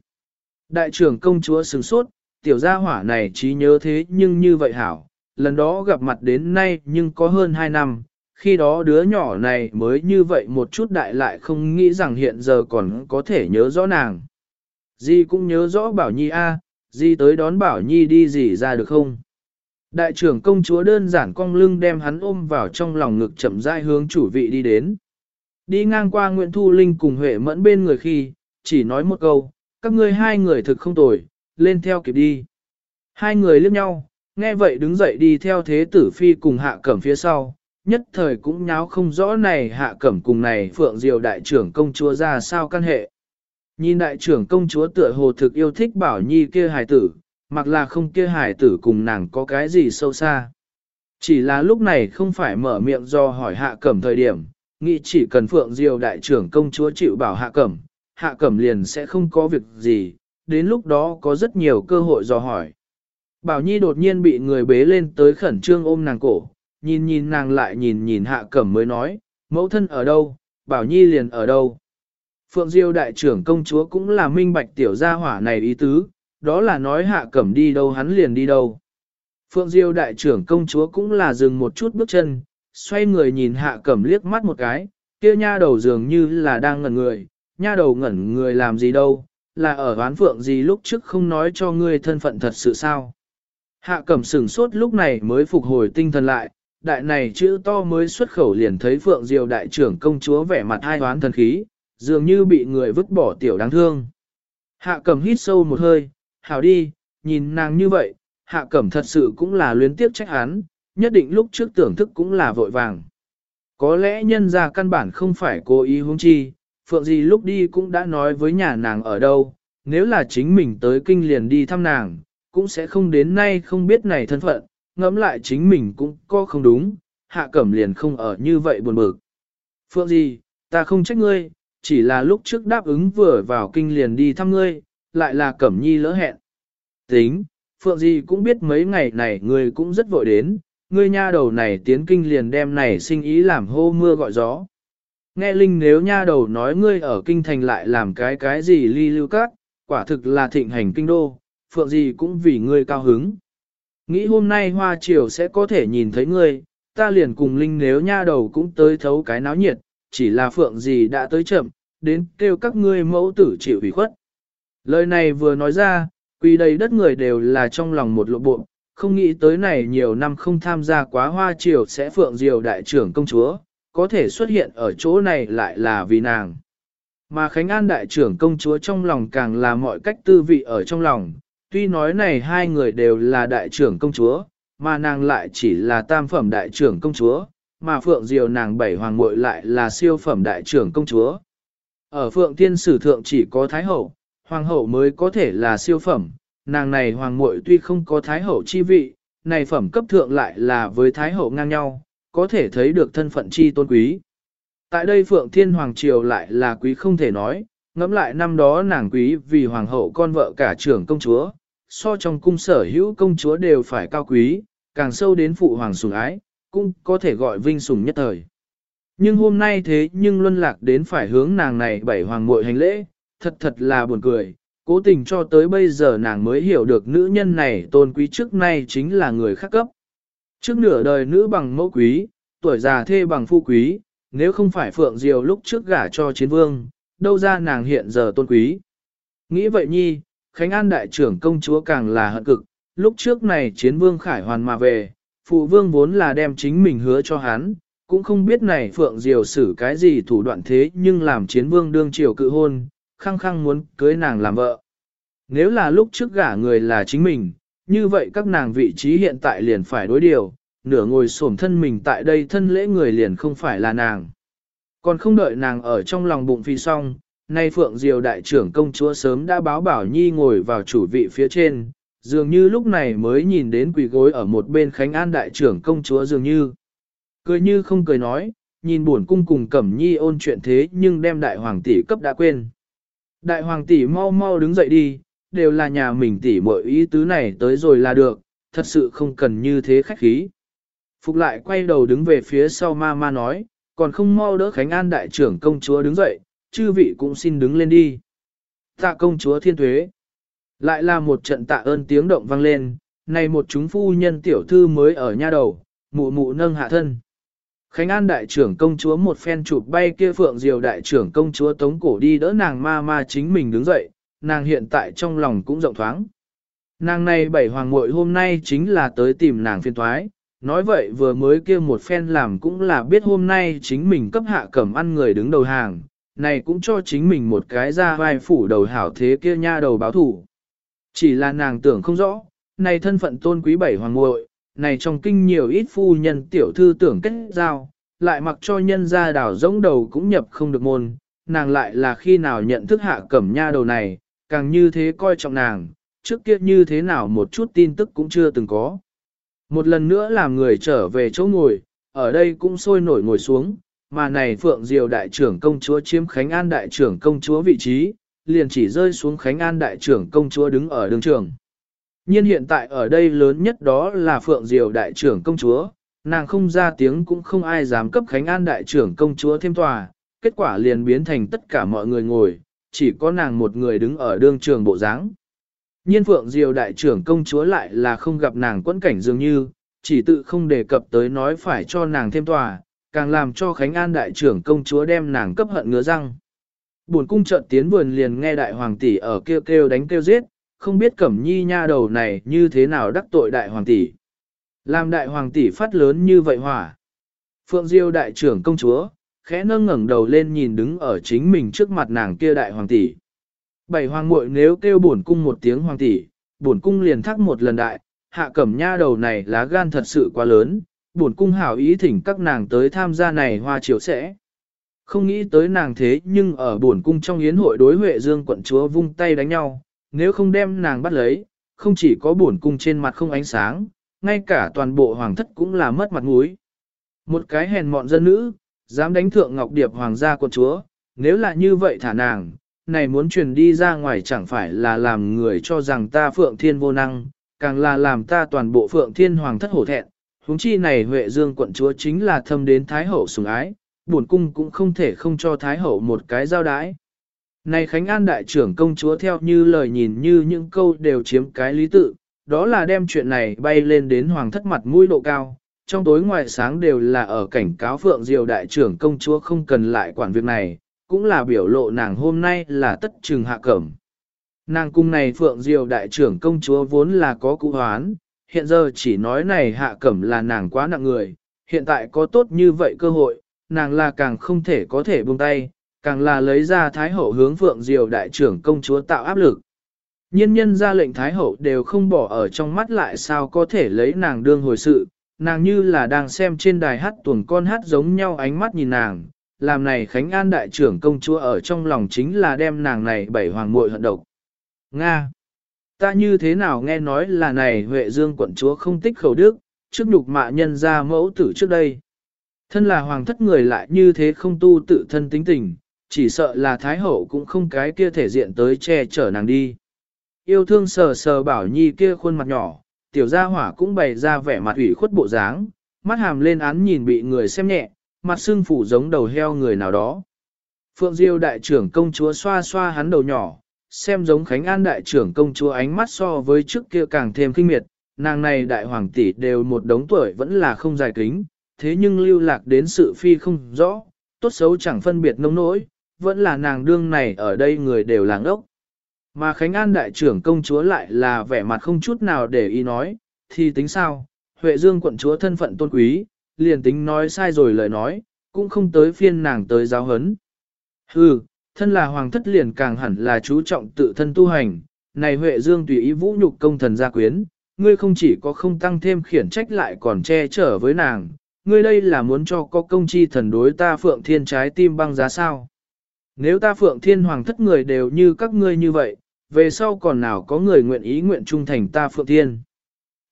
Speaker 1: Đại trưởng công chúa sừng sốt, tiểu gia hỏa này trí nhớ thế nhưng như vậy hảo, lần đó gặp mặt đến nay nhưng có hơn 2 năm, khi đó đứa nhỏ này mới như vậy một chút đại lại không nghĩ rằng hiện giờ còn có thể nhớ rõ nàng. Di cũng nhớ rõ Bảo Nhi a, Di tới đón Bảo Nhi đi gì ra được không? Đại trưởng công chúa đơn giản cong lưng đem hắn ôm vào trong lòng ngực chậm rãi hướng chủ vị đi đến. Đi ngang qua Nguyễn Thu Linh cùng Huệ mẫn bên người khi, chỉ nói một câu, các ngươi hai người thực không tồi, lên theo kịp đi. Hai người liếc nhau, nghe vậy đứng dậy đi theo thế tử phi cùng hạ cẩm phía sau, nhất thời cũng nháo không rõ này hạ cẩm cùng này phượng diều đại trưởng công chúa ra sao căn hệ. Nhìn đại trưởng công chúa tựa hồ thực yêu thích bảo nhi kia hài tử, mặc là không kia hài tử cùng nàng có cái gì sâu xa. Chỉ là lúc này không phải mở miệng do hỏi hạ cẩm thời điểm, nghĩ chỉ cần phượng diều đại trưởng công chúa chịu bảo hạ cẩm, hạ cẩm liền sẽ không có việc gì, đến lúc đó có rất nhiều cơ hội do hỏi. Bảo Nhi đột nhiên bị người bế lên tới khẩn trương ôm nàng cổ, nhìn nhìn nàng lại nhìn nhìn hạ cẩm mới nói, mẫu thân ở đâu, Bảo Nhi liền ở đâu. Phượng Diêu đại trưởng công chúa cũng là minh bạch tiểu gia hỏa này ý tứ, đó là nói hạ cẩm đi đâu hắn liền đi đâu. Phượng Diêu đại trưởng công chúa cũng là dừng một chút bước chân, xoay người nhìn hạ cẩm liếc mắt một cái, kia nha đầu dường như là đang ngẩn người, nha đầu ngẩn người làm gì đâu, là ở oán phượng gì lúc trước không nói cho ngươi thân phận thật sự sao. Hạ cẩm sửng sốt lúc này mới phục hồi tinh thần lại, đại này chữ to mới xuất khẩu liền thấy phượng diều đại trưởng công chúa vẻ mặt hai hoán thần khí, dường như bị người vứt bỏ tiểu đáng thương. Hạ cẩm hít sâu một hơi, hảo đi, nhìn nàng như vậy, hạ cẩm thật sự cũng là luyến tiếp trách hắn, nhất định lúc trước tưởng thức cũng là vội vàng. Có lẽ nhân ra căn bản không phải cố ý hướng chi, Phượng gì lúc đi cũng đã nói với nhà nàng ở đâu, nếu là chính mình tới kinh liền đi thăm nàng, cũng sẽ không đến nay không biết này thân phận, ngẫm lại chính mình cũng có không đúng, hạ cẩm liền không ở như vậy buồn bực. Phượng gì, ta không trách ngươi, chỉ là lúc trước đáp ứng vừa vào kinh liền đi thăm ngươi, lại là cẩm nhi lỡ hẹn. Tính, Phượng gì cũng biết mấy ngày này ngươi cũng rất vội đến, ngươi nha đầu này tiến kinh liền đem này sinh ý làm hô mưa gọi gió. Nghe Linh nếu nha đầu nói ngươi ở kinh thành lại làm cái cái gì ly lưu cát, quả thực là thịnh hành kinh đô, phượng gì cũng vì ngươi cao hứng. Nghĩ hôm nay hoa triều sẽ có thể nhìn thấy ngươi, ta liền cùng Linh nếu nha đầu cũng tới thấu cái náo nhiệt, chỉ là phượng gì đã tới chậm, đến kêu các ngươi mẫu tử chịu ủy khuất. Lời này vừa nói ra, quỳ đầy đất người đều là trong lòng một lộ bộ, không nghĩ tới này nhiều năm không tham gia quá hoa triều sẽ phượng diều đại trưởng công chúa, có thể xuất hiện ở chỗ này lại là vì nàng. Mà Khánh An đại trưởng công chúa trong lòng càng là mọi cách tư vị ở trong lòng, tuy nói này hai người đều là đại trưởng công chúa, mà nàng lại chỉ là tam phẩm đại trưởng công chúa, mà Phượng Diều nàng bảy hoàng muội lại là siêu phẩm đại trưởng công chúa. Ở Phượng Thiên Sử Thượng chỉ có Thái Hậu, Hoàng Hậu mới có thể là siêu phẩm, nàng này hoàng muội tuy không có Thái Hậu chi vị, này phẩm cấp thượng lại là với Thái Hậu ngang nhau, có thể thấy được thân phận chi tôn quý. Tại đây Phượng Thiên Hoàng Triều lại là quý không thể nói, ngẫm lại năm đó nàng quý vì hoàng hậu con vợ cả trưởng công chúa, so trong cung sở hữu công chúa đều phải cao quý, càng sâu đến phụ hoàng sủng ái, cũng có thể gọi vinh sủng nhất thời. Nhưng hôm nay thế nhưng luân lạc đến phải hướng nàng này bảy hoàng muội hành lễ, thật thật là buồn cười, cố tình cho tới bây giờ nàng mới hiểu được nữ nhân này tôn quý trước nay chính là người khác cấp. Trước nửa đời nữ bằng mẫu quý, tuổi già thê bằng phu quý, nếu không phải Phượng Diều lúc trước gả cho chiến vương, đâu ra nàng hiện giờ tôn quý. Nghĩ vậy nhi, Khánh An đại trưởng công chúa càng là hận cực, lúc trước này chiến vương khải hoàn mà về, phụ vương vốn là đem chính mình hứa cho hắn, cũng không biết này Phượng Diều xử cái gì thủ đoạn thế nhưng làm chiến vương đương triều cự hôn, khăng khăng muốn cưới nàng làm vợ. Nếu là lúc trước gả người là chính mình, như vậy các nàng vị trí hiện tại liền phải đối điều, nửa ngồi xổm thân mình tại đây thân lễ người liền không phải là nàng. Còn không đợi nàng ở trong lòng bụng phi xong, nay Phượng Diều đại trưởng công chúa sớm đã báo bảo Nhi ngồi vào chủ vị phía trên, dường như lúc này mới nhìn đến quỳ gối ở một bên Khánh An đại trưởng công chúa dường như. Cười như không cười nói, nhìn buồn cung cùng Cẩm Nhi ôn chuyện thế nhưng đem đại hoàng tỷ cấp đã quên. Đại hoàng tỷ mau mau đứng dậy đi, đều là nhà mình tỷ mọi ý tứ này tới rồi là được, thật sự không cần như thế khách khí. Phục lại quay đầu đứng về phía sau ma ma nói, còn không mau đỡ Khánh An đại trưởng công chúa đứng dậy, chư vị cũng xin đứng lên đi. Tạ công chúa thiên thuế. Lại là một trận tạ ơn tiếng động vang lên, này một chúng phu nhân tiểu thư mới ở nha đầu, mụ mụ nâng hạ thân. Khánh An đại trưởng công chúa một phen chụp bay kia phượng diều đại trưởng công chúa tống cổ đi đỡ nàng ma ma chính mình đứng dậy, nàng hiện tại trong lòng cũng rộng thoáng. Nàng này bảy hoàng muội hôm nay chính là tới tìm nàng phiên thoái, nói vậy vừa mới kia một phen làm cũng là biết hôm nay chính mình cấp hạ cẩm ăn người đứng đầu hàng, này cũng cho chính mình một cái ra vai phủ đầu hảo thế kia nha đầu báo thủ. Chỉ là nàng tưởng không rõ, này thân phận tôn quý bảy hoàng muội, này trong kinh nhiều ít phu nhân tiểu thư tưởng kết giao, lại mặc cho nhân gia đảo giống đầu cũng nhập không được môn, nàng lại là khi nào nhận thức hạ cẩm nha đầu này, càng như thế coi trọng nàng, trước kia như thế nào một chút tin tức cũng chưa từng có. Một lần nữa làm người trở về chỗ ngồi, ở đây cũng sôi nổi ngồi xuống, mà này Phượng Diều đại trưởng công chúa chiếm Khánh An đại trưởng công chúa vị trí, liền chỉ rơi xuống Khánh An đại trưởng công chúa đứng ở đường trường. Nhiên hiện tại ở đây lớn nhất đó là Phượng Diều đại trưởng công chúa, nàng không ra tiếng cũng không ai dám cấp Khánh An đại trưởng công chúa thêm tòa, kết quả liền biến thành tất cả mọi người ngồi, chỉ có nàng một người đứng ở đường trường bộ dáng. Nhiên Phượng Diều đại trưởng công chúa lại là không gặp nàng quẫn cảnh dường như, chỉ tự không đề cập tới nói phải cho nàng thêm tòa, càng làm cho Khánh An đại trưởng công chúa đem nàng cấp hận ngứa răng. Buồn cung chợt tiến vườn liền nghe đại hoàng tỷ ở kêu kêu đánh kêu giết, không biết cẩm nhi nha đầu này như thế nào đắc tội đại hoàng tỷ. Làm đại hoàng tỷ phát lớn như vậy hỏa. Phượng Diêu đại trưởng công chúa, khẽ nâng ngẩng đầu lên nhìn đứng ở chính mình trước mặt nàng kia đại hoàng tỷ. Bảy hoàng muội nếu kêu bổn cung một tiếng hoàng tỷ, bổn cung liền thắc một lần đại, hạ cẩm nha đầu này lá gan thật sự quá lớn, bổn cung hảo ý thỉnh các nàng tới tham gia này hoa chiếu sẽ. Không nghĩ tới nàng thế nhưng ở bổn cung trong yến hội đối Huệ Dương quận chúa vung tay đánh nhau, nếu không đem nàng bắt lấy, không chỉ có bổn cung trên mặt không ánh sáng, ngay cả toàn bộ hoàng thất cũng là mất mặt mũi. Một cái hèn mọn dân nữ, dám đánh thượng Ngọc Điệp hoàng gia quận chúa, nếu là như vậy thả nàng, này muốn truyền đi ra ngoài chẳng phải là làm người cho rằng ta Phượng Thiên vô năng, càng là làm ta toàn bộ Phượng Thiên hoàng thất hổ thẹn. Huống chi này Huệ Dương quận chúa chính là thâm đến Thái Hậu sủng ái, buồn cung cũng không thể không cho Thái Hậu một cái giao đái. Này Khánh An đại trưởng công chúa theo như lời nhìn như những câu đều chiếm cái lý tự, đó là đem chuyện này bay lên đến hoàng thất mặt mũi độ cao. Trong tối ngoài sáng đều là ở cảnh cáo Phượng Diều đại trưởng công chúa không cần lại quản việc này, cũng là biểu lộ nàng hôm nay là tất trừng hạ cẩm. Nàng cung này Phượng Diều đại trưởng công chúa vốn là có cụ hoán, hiện giờ chỉ nói này hạ cẩm là nàng quá nặng người, hiện tại có tốt như vậy cơ hội, nàng là càng không thể có thể buông tay, càng là lấy ra Thái Hậu hướng Phượng Diều đại trưởng công chúa tạo áp lực. Nhân nhân ra lệnh Thái Hậu đều không bỏ ở trong mắt lại sao có thể lấy nàng đương hồi sự, nàng như là đang xem trên đài hát tuồng con hát giống nhau ánh mắt nhìn nàng, làm này Khánh An đại trưởng công chúa ở trong lòng chính là đem nàng này bảy hoàng muội hận độc. Nga! Ta như thế nào nghe nói là này Huệ Dương quận chúa không tích khẩu đức, trước nhục mạ nhân ra mẫu tử trước đây. Thân là hoàng thất người lại như thế không tu tự thân tính tình, chỉ sợ là Thái Hậu cũng không cái kia thể diện tới che chở nàng đi. Yêu thương sờ sờ bảo nhi kia khuôn mặt nhỏ, tiểu gia hỏa cũng bày ra vẻ mặt ủy khuất bộ dáng, mắt hàm lên án nhìn bị người xem nhẹ, mặt xương phủ giống đầu heo người nào đó. Phượng Diêu đại trưởng công chúa xoa xoa hắn đầu nhỏ, xem giống Khánh An đại trưởng công chúa ánh mắt so với trước kia càng thêm kinh miệt, nàng này đại hoàng tỷ đều một đống tuổi vẫn là không dài kính, thế nhưng lưu lạc đến sự phi không rõ, tốt xấu chẳng phân biệt nông nỗi, vẫn là nàng đương này ở đây người đều làng ốc. Mà Khánh An đại trưởng công chúa lại là vẻ mặt không chút nào để ý nói, thì tính sao, Huệ Dương quận chúa thân phận tôn quý, liền tính nói sai rồi lời nói, cũng không tới phiên nàng tới giáo hấn. Hừ, thân là hoàng thất liền càng hẳn là chú trọng tự thân tu hành, này Huệ Dương tùy ý vũ nhục công thần gia quyến, ngươi không chỉ có không tăng thêm khiển trách lại còn che chở với nàng, ngươi đây là muốn cho có công chi thần đối ta phượng thiên trái tim băng giá sao. Nếu ta phượng thiên hoàng thất người đều như các ngươi như vậy, về sau còn nào có người nguyện ý nguyện trung thành ta phượng thiên.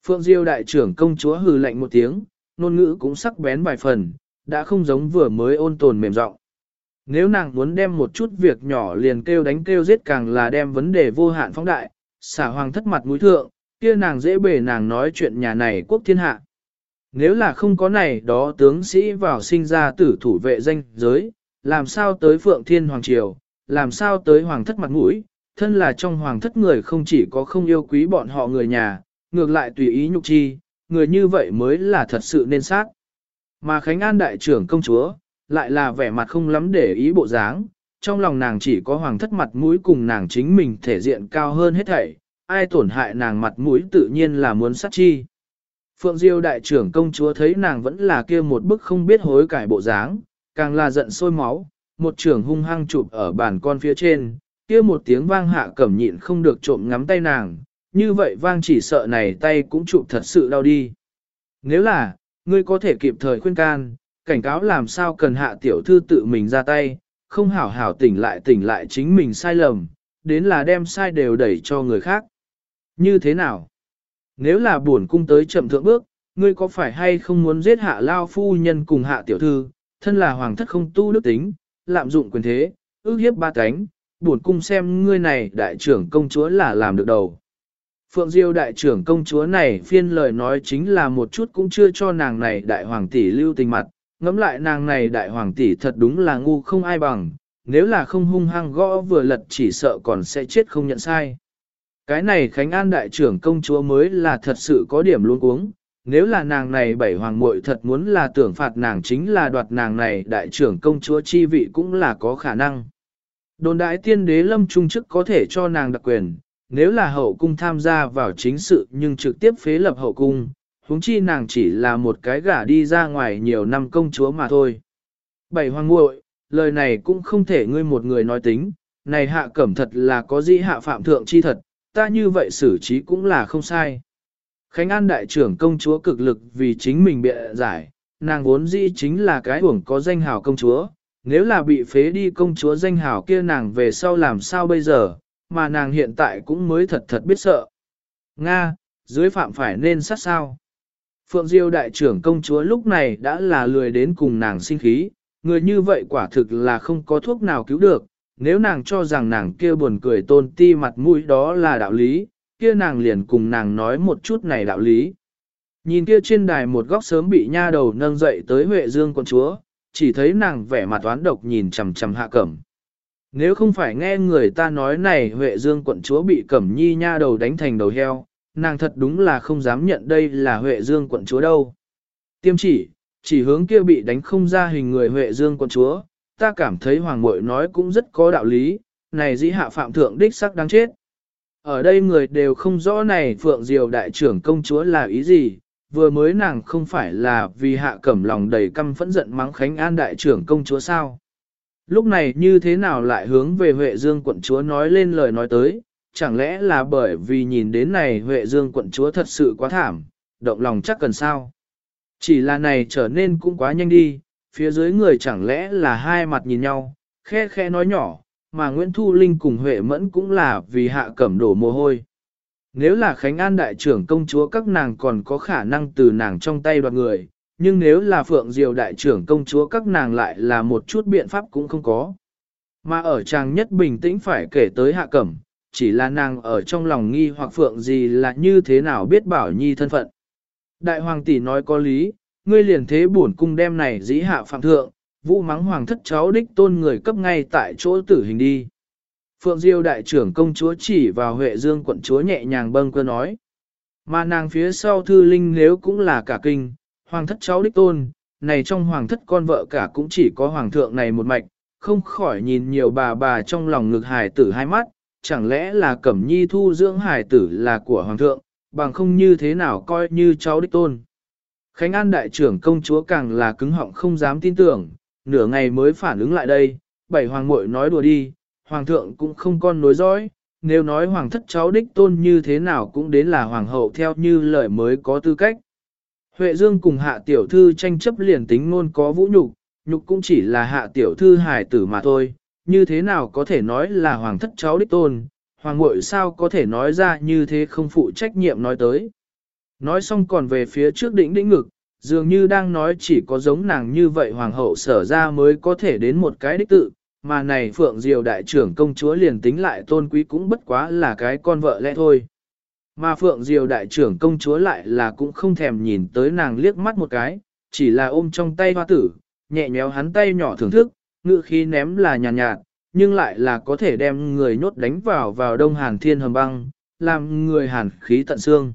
Speaker 1: Phượng Diêu đại trưởng công chúa hừ lạnh một tiếng, ngôn ngữ cũng sắc bén vài phần, đã không giống vừa mới ôn tồn mềm giọng. Nếu nàng muốn đem một chút việc nhỏ liền kêu đánh kêu giết càng là đem vấn đề vô hạn phóng đại, xả hoàng thất mặt mũi thượng, kia nàng dễ bề nàng nói chuyện nhà này quốc thiên hạ. Nếu là không có này đó tướng sĩ vào sinh ra tử thủ vệ danh giới, làm sao tới Phượng Thiên Hoàng Triều, làm sao tới Hoàng thất mặt mũi, thân là trong Hoàng thất người không chỉ có không yêu quý bọn họ người nhà, ngược lại tùy ý nhục chi, người như vậy mới là thật sự nên sát. Mà Khánh An đại trưởng công chúa, lại là vẻ mặt không lắm để ý bộ dáng, trong lòng nàng chỉ có Hoàng thất mặt mũi cùng nàng chính mình thể diện cao hơn hết thảy, ai tổn hại nàng mặt mũi tự nhiên là muốn sát chi. Phượng Diêu đại trưởng công chúa thấy nàng vẫn là kia một bức không biết hối cải bộ dáng, càng là giận sôi máu, một trưởng hung hăng chụp ở bàn con phía trên, kia một tiếng vang hạ cẩm nhịn không được trộm ngắm tay nàng, như vậy vang chỉ sợ này tay cũng chụp thật sự đau đi. Nếu là, ngươi có thể kịp thời khuyên can, cảnh cáo làm sao cần hạ tiểu thư tự mình ra tay, không hảo hảo tỉnh lại tỉnh lại chính mình sai lầm, đến là đem sai đều đẩy cho người khác. Như thế nào? Nếu là buồn cung tới chậm thượng bước, ngươi có phải hay không muốn giết hạ lao phu nhân cùng hạ tiểu thư, thân là hoàng thất không tu đức tính, lạm dụng quyền thế, ước hiếp ba cánh, buồn cung xem ngươi này đại trưởng công chúa là làm được đầu. Phượng Diêu đại trưởng công chúa này phiên lời nói chính là một chút cũng chưa cho nàng này đại hoàng tỷ lưu tình mặt, ngẫm lại nàng này đại hoàng tỷ thật đúng là ngu không ai bằng, nếu là không hung hăng gõ vừa lật chỉ sợ còn sẽ chết không nhận sai. Cái này Khánh An đại trưởng công chúa mới là thật sự có điểm luôn uống. nếu là nàng này bảy hoàng muội thật muốn là tưởng phạt nàng chính là đoạt nàng này đại trưởng công chúa chi vị cũng là có khả năng. Đồn đại tiên đế lâm trung chức có thể cho nàng đặc quyền, nếu là hậu cung tham gia vào chính sự nhưng trực tiếp phế lập hậu cung, huống chi nàng chỉ là một cái gả đi ra ngoài nhiều năm công chúa mà thôi. Bảy hoàng muội, lời này cũng không thể ngươi một người nói tính, này hạ cẩm thật là có dĩ hạ phạm thượng chi thật, ta như vậy xử trí cũng là không sai. Khánh An đại trưởng công chúa cực lực vì chính mình bịa giải, nàng vốn dĩ chính là cái uổng có danh hào công chúa, nếu là bị phế đi công chúa danh hào kia nàng về sau làm sao bây giờ, mà nàng hiện tại cũng mới thật thật biết sợ. Nga, dưới phạm phải nên sát sao. Phượng Diêu đại trưởng công chúa lúc này đã là lười đến cùng nàng sinh khí, người như vậy quả thực là không có thuốc nào cứu được, nếu nàng cho rằng nàng kia buồn cười tôn ti mặt mũi đó là đạo lý, kia nàng liền cùng nàng nói một chút này đạo lý. Nhìn kia trên đài một góc sớm bị nha đầu nâng dậy tới Huệ Dương con chúa, chỉ thấy nàng vẻ mặt toán độc nhìn chằm chằm hạ cẩm. Nếu không phải nghe người ta nói này Huệ Dương quận chúa bị cẩm nhi nha đầu đánh thành đầu heo, nàng thật đúng là không dám nhận đây là Huệ Dương quận chúa đâu. Tiêm chỉ, chỉ hướng kia bị đánh không ra hình người Huệ Dương quận chúa, ta cảm thấy hoàng Mội nói cũng rất có đạo lý, này dĩ hạ phạm thượng đích sắc đáng chết. Ở đây người đều không rõ này Phượng Diều đại trưởng công chúa là ý gì, vừa mới nàng không phải là vì hạ cẩm lòng đầy căm phẫn giận mắng Khánh An đại trưởng công chúa sao. Lúc này như thế nào lại hướng về Huệ Dương quận chúa nói lên lời nói tới, chẳng lẽ là bởi vì nhìn đến này Huệ Dương quận chúa thật sự quá thảm, động lòng chắc cần sao. Chỉ là này trở nên cũng quá nhanh đi, phía dưới người chẳng lẽ là hai mặt nhìn nhau, khe khe nói nhỏ, mà Nguyễn Thu Linh cùng Huệ Mẫn cũng là vì hạ cẩm đổ mồ hôi. Nếu là Khánh An đại trưởng công chúa các nàng còn có khả năng từ nàng trong tay đoạt người, nhưng nếu là Phượng Diều đại trưởng công chúa các nàng lại là một chút biện pháp cũng không có. Mà ở trang nhất bình tĩnh phải kể tới hạ cẩm, chỉ là nàng ở trong lòng nghi hoặc Phượng gì là như thế nào biết bảo nhi thân phận. Đại hoàng tỷ nói có lý, ngươi liền thế bổn cung đem này dĩ hạ phạm thượng, vũ mắng hoàng thất cháu đích tôn người cấp ngay tại chỗ tử hình đi. Phượng Diêu đại trưởng công chúa chỉ vào Huệ Dương quận chúa nhẹ nhàng bâng cơ nói. Mà nàng phía sau thư linh nếu cũng là cả kinh, hoàng thất cháu đích tôn, này trong hoàng thất con vợ cả cũng chỉ có hoàng thượng này một mạch, không khỏi nhìn nhiều bà bà trong lòng ngực hài tử hai mắt, chẳng lẽ là cẩm nhi thu dưỡng hài tử là của hoàng thượng, bằng không như thế nào coi như cháu đích tôn. Khánh An đại trưởng công chúa càng là cứng họng không dám tin tưởng, nửa ngày mới phản ứng lại đây, bảy hoàng muội nói đùa đi, hoàng thượng cũng không con nối dõi, nếu nói hoàng thất cháu đích tôn như thế nào cũng đến là hoàng hậu theo như lời mới có tư cách. Huệ Dương cùng hạ tiểu thư tranh chấp liền tính ngôn có vũ nhục, nhục cũng chỉ là hạ tiểu thư hài tử mà thôi, như thế nào có thể nói là hoàng thất cháu đích tôn, hoàng muội sao có thể nói ra như thế không phụ trách nhiệm nói tới. Nói xong còn về phía trước đỉnh đỉnh ngực, dường như đang nói chỉ có giống nàng như vậy hoàng hậu sở ra mới có thể đến một cái đích tự, mà này Phượng Diều đại trưởng công chúa liền tính lại tôn quý cũng bất quá là cái con vợ lẽ thôi. Mà Phượng Diều đại trưởng công chúa lại là cũng không thèm nhìn tới nàng liếc mắt một cái, chỉ là ôm trong tay hoa tử, nhẹ nhéo hắn tay nhỏ thưởng thức, ngự khí ném là nhàn nhạt, nhạt, nhưng lại là có thể đem người nhốt đánh vào vào đông hàn thiên hầm băng, làm người hàn khí tận xương.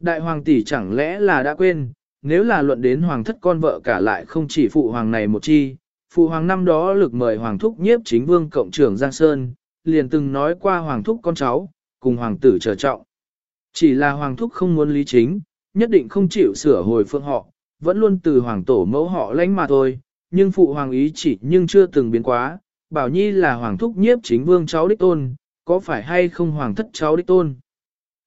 Speaker 1: Đại hoàng tỷ chẳng lẽ là đã quên, nếu là luận đến hoàng thất con vợ cả lại không chỉ phụ hoàng này một chi, phụ hoàng năm đó lực mời hoàng thúc nhiếp chính vương cộng trưởng Giang Sơn, liền từng nói qua hoàng thúc con cháu, cùng hoàng tử trở trọng. Chỉ là hoàng thúc không muốn lý chính, nhất định không chịu sửa hồi phương họ, vẫn luôn từ hoàng tổ mẫu họ lãnh mà thôi, nhưng phụ hoàng ý chỉ nhưng chưa từng biến quá, bảo nhi là hoàng thúc nhiếp chính vương cháu đích tôn, có phải hay không hoàng thất cháu đích tôn.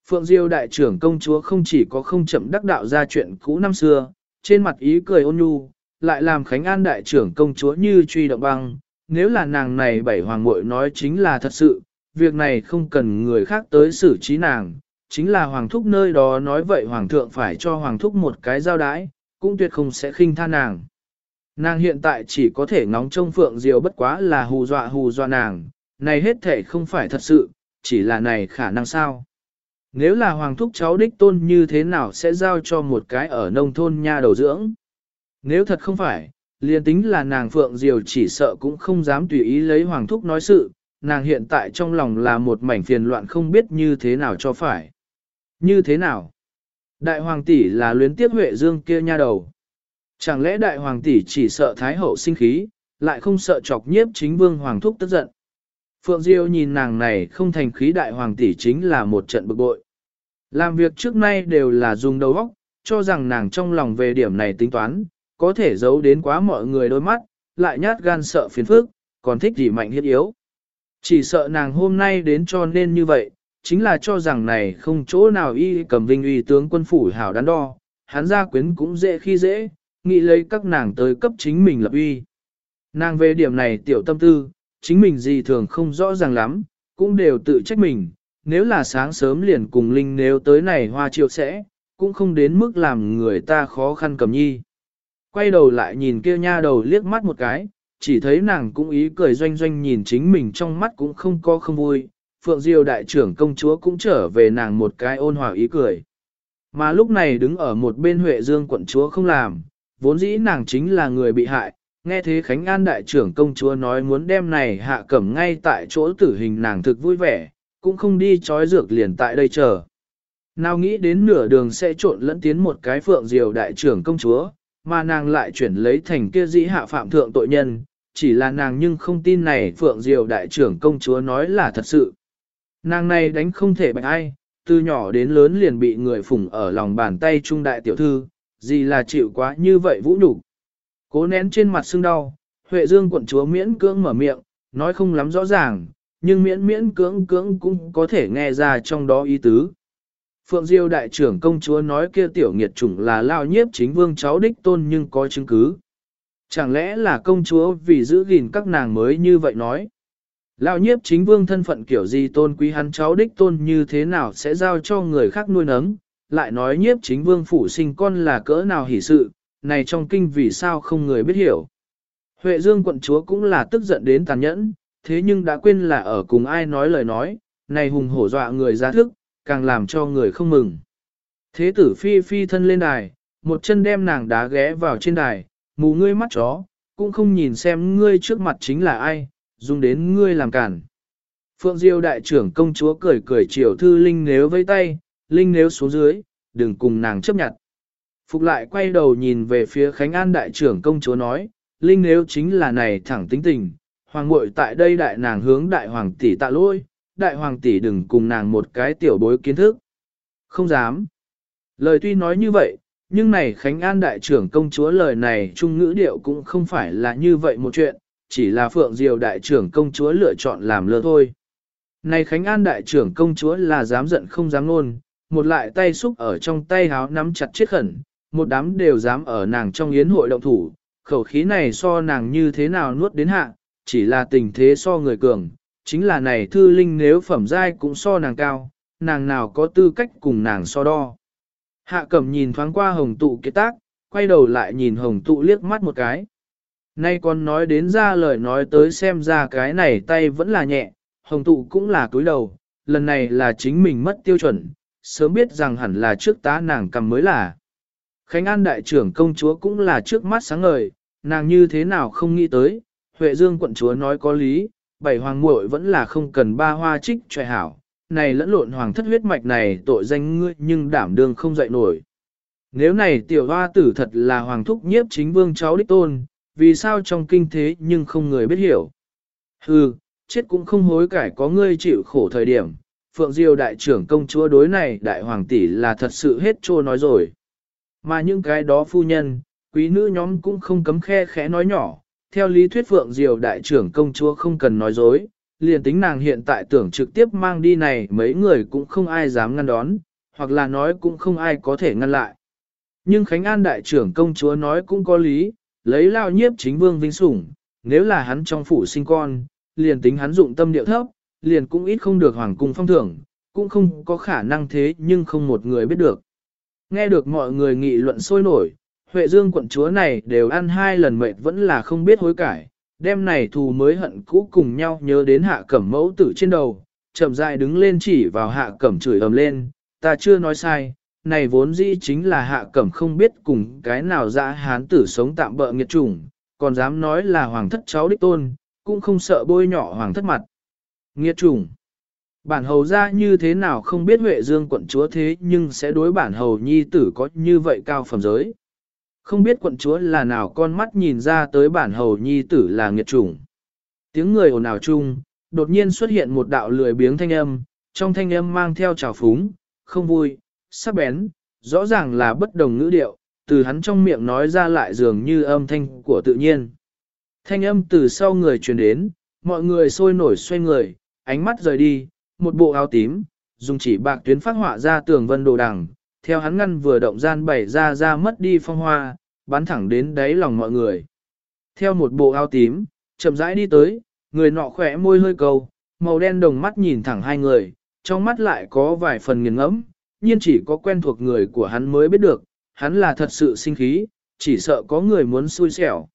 Speaker 1: Phượng Diêu đại trưởng công chúa không chỉ có không chậm đắc đạo ra chuyện cũ năm xưa, trên mặt ý cười ôn nhu, lại làm Khánh An đại trưởng công chúa như truy động băng, nếu là nàng này bảy hoàng muội nói chính là thật sự, việc này không cần người khác tới xử trí nàng, chính là hoàng thúc nơi đó nói vậy hoàng thượng phải cho hoàng thúc một cái giao đái, cũng tuyệt không sẽ khinh tha nàng. Nàng hiện tại chỉ có thể ngóng trông Phượng Diều bất quá là hù dọa hù dọa nàng, này hết thể không phải thật sự, chỉ là này khả năng sao. Nếu là hoàng thúc cháu đích tôn như thế nào sẽ giao cho một cái ở nông thôn nha đầu dưỡng? Nếu thật không phải, liền tính là nàng Phượng Diều chỉ sợ cũng không dám tùy ý lấy hoàng thúc nói sự, nàng hiện tại trong lòng là một mảnh phiền loạn không biết như thế nào cho phải. Như thế nào? Đại hoàng tỷ là luyến tiếc Huệ Dương kia nha đầu. Chẳng lẽ đại hoàng tỷ chỉ sợ thái hậu sinh khí, lại không sợ chọc nhiếp chính vương hoàng thúc tức giận. Phượng Diêu nhìn nàng này không thành khí đại hoàng tỷ chính là một trận bực bội. Làm việc trước nay đều là dùng đầu óc, cho rằng nàng trong lòng về điểm này tính toán, có thể giấu đến quá mọi người đôi mắt, lại nhát gan sợ phiền phức, còn thích gì mạnh hiết yếu. Chỉ sợ nàng hôm nay đến cho nên như vậy, chính là cho rằng này không chỗ nào y cầm vinh uy tướng quân phủ hảo đắn đo, hắn gia quyến cũng dễ khi dễ, nghĩ lấy các nàng tới cấp chính mình lập uy. Nàng về điểm này tiểu tâm tư, chính mình gì thường không rõ ràng lắm, cũng đều tự trách mình, nếu là sáng sớm liền cùng Linh nếu tới này hoa chiều sẽ, cũng không đến mức làm người ta khó khăn cầm nhi. Quay đầu lại nhìn kia nha đầu liếc mắt một cái, chỉ thấy nàng cũng ý cười doanh doanh nhìn chính mình trong mắt cũng không có không vui, Phượng Diêu đại trưởng công chúa cũng trở về nàng một cái ôn hòa ý cười. Mà lúc này đứng ở một bên Huệ Dương quận chúa không làm, vốn dĩ nàng chính là người bị hại, nghe thế Khánh An đại trưởng công chúa nói muốn đem này hạ cẩm ngay tại chỗ tử hình nàng thực vui vẻ, cũng không đi trói dược liền tại đây chờ. Nào nghĩ đến nửa đường sẽ trộn lẫn tiến một cái Phượng Diều đại trưởng công chúa, mà nàng lại chuyển lấy thành kia dĩ hạ phạm thượng tội nhân, chỉ là nàng nhưng không tin này Phượng Diều đại trưởng công chúa nói là thật sự. Nàng này đánh không thể bạch ai, từ nhỏ đến lớn liền bị người phủng ở lòng bàn tay trung đại tiểu thư, gì là chịu quá như vậy vũ nhục Cố nén trên mặt sưng đau, Huệ Dương quận chúa miễn cưỡng mở miệng, nói không lắm rõ ràng, nhưng miễn miễn cưỡng cưỡng cũng có thể nghe ra trong đó ý tứ. Phượng Diêu đại trưởng công chúa nói kia tiểu nghiệt chủng là lao nhiếp chính vương cháu đích tôn nhưng có chứng cứ. Chẳng lẽ là công chúa vì giữ gìn các nàng mới như vậy nói? Lão nhiếp chính vương thân phận kiểu gì tôn quý hắn cháu đích tôn như thế nào sẽ giao cho người khác nuôi nấng, lại nói nhiếp chính vương phủ sinh con là cỡ nào hỷ sự, này trong kinh vì sao không người biết hiểu. Huệ Dương quận chúa cũng là tức giận đến tàn nhẫn, thế nhưng đã quên là ở cùng ai nói lời nói, này hùng hổ dọa người ra thức, càng làm cho người không mừng. Thế tử phi phi thân lên đài, một chân đem nàng đá ghé vào trên đài, mù ngươi mắt chó, cũng không nhìn xem ngươi trước mặt chính là ai, dùng đến ngươi làm cản. Phượng Diêu đại trưởng công chúa cười cười chiều thư Linh nếu với tay, Linh nếu xuống dưới, đừng cùng nàng chấp nhận. Phục lại quay đầu nhìn về phía Khánh An đại trưởng công chúa nói, Linh nếu chính là này thẳng tính tình, hoàng muội tại đây đại nàng hướng đại hoàng tỷ tạ lỗi, đại hoàng tỷ đừng cùng nàng một cái tiểu bối kiến thức. Không dám. Lời tuy nói như vậy, nhưng này Khánh An đại trưởng công chúa lời này trung ngữ điệu cũng không phải là như vậy một chuyện, chỉ là Phượng Diều đại trưởng công chúa lựa chọn làm lơ thôi. Này Khánh An đại trưởng công chúa là dám giận không dám nôn, một lại tay xúc ở trong tay háo nắm chặt chiếc khẩn, một đám đều dám ở nàng trong yến hội động thủ, khẩu khí này so nàng như thế nào nuốt đến hạ, chỉ là tình thế so người cường, chính là này thư linh nếu phẩm giai cũng so nàng cao, nàng nào có tư cách cùng nàng so đo. Hạ cẩm nhìn thoáng qua hồng tụ kết tác, quay đầu lại nhìn hồng tụ liếc mắt một cái. Nay còn nói đến ra lời nói tới xem ra cái này tay vẫn là nhẹ, hồng tụ cũng là cúi đầu, lần này là chính mình mất tiêu chuẩn, sớm biết rằng hẳn là trước tá nàng cầm mới là. Khánh An đại trưởng công chúa cũng là trước mắt sáng ngời, nàng như thế nào không nghĩ tới, Huệ Dương quận chúa nói có lý, bảy hoàng muội vẫn là không cần ba hoa trích tròi hảo, này lẫn lộn hoàng thất huyết mạch này tội danh ngươi nhưng đảm đương không dậy nổi. Nếu này tiểu hoa tử thật là hoàng thúc nhiếp chính vương cháu đích tôn, vì sao trong kinh thế nhưng không người biết hiểu. Hừ, chết cũng không hối cải có ngươi chịu khổ thời điểm, Phượng Diêu đại trưởng công chúa đối này đại hoàng tỷ là thật sự hết trô nói rồi. Mà những cái đó phu nhân, quý nữ nhóm cũng không cấm khe khẽ nói nhỏ, theo lý thuyết Phượng Diều đại trưởng công chúa không cần nói dối, liền tính nàng hiện tại tưởng trực tiếp mang đi này mấy người cũng không ai dám ngăn đón, hoặc là nói cũng không ai có thể ngăn lại. Nhưng Khánh An đại trưởng công chúa nói cũng có lý, lấy lao nhiếp chính vương vinh sủng, nếu là hắn trong phủ sinh con, liền tính hắn dụng tâm điệu thấp, liền cũng ít không được hoàng cung phong thưởng, cũng không có khả năng thế nhưng không một người biết được. Nghe được mọi người nghị luận sôi nổi, Huệ Dương quận chúa này đều ăn hai lần mệt vẫn là không biết hối cải, đêm này thù mới hận cũ cùng nhau nhớ đến hạ cẩm mẫu tử trên đầu, chậm rãi đứng lên chỉ vào hạ cẩm chửi ầm lên, ta chưa nói sai, này vốn dĩ chính là hạ cẩm không biết cùng cái nào dã hán tử sống tạm bỡ nghiệt chủng, còn dám nói là hoàng thất cháu đích tôn, cũng không sợ bôi nhỏ hoàng thất mặt. Nghiệt chủng. Bản hầu ra như thế nào không biết Huệ Dương quận chúa thế nhưng sẽ đối bản hầu nhi tử có như vậy cao phẩm giới. Không biết quận chúa là nào con mắt nhìn ra tới bản hầu nhi tử là nghiệt chủng. Tiếng người ồn ào chung, đột nhiên xuất hiện một đạo lười biếng thanh âm, trong thanh âm mang theo trào phúng, không vui, sắc bén, rõ ràng là bất đồng ngữ điệu, từ hắn trong miệng nói ra lại dường như âm thanh của tự nhiên. Thanh âm từ sau người truyền đến, mọi người sôi nổi xoay người, ánh mắt rời đi, một bộ áo tím, dùng chỉ bạc tuyến phát họa ra tường vân đồ đằng, theo hắn ngăn vừa động gian bảy ra ra mất đi phong hoa, bắn thẳng đến đáy lòng mọi người. Theo một bộ áo tím, chậm rãi đi tới, người nọ khỏe môi hơi cầu, màu đen đồng mắt nhìn thẳng hai người, trong mắt lại có vài phần nghiền ngẫm, nhiên chỉ có quen thuộc người của hắn mới biết được, hắn là thật sự sinh khí, chỉ sợ có người muốn xui xẻo.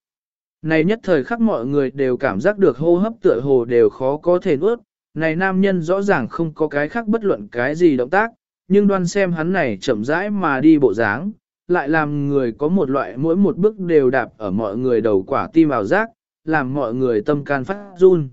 Speaker 1: Này nhất thời khắc mọi người đều cảm giác được hô hấp tựa hồ đều khó có thể nuốt, này nam nhân rõ ràng không có cái khác bất luận cái gì động tác, nhưng đoan xem hắn này chậm rãi mà đi bộ dáng, lại làm người có một loại mỗi một bước đều đạp ở mọi người đầu quả tim vào giác làm mọi người tâm can phát run.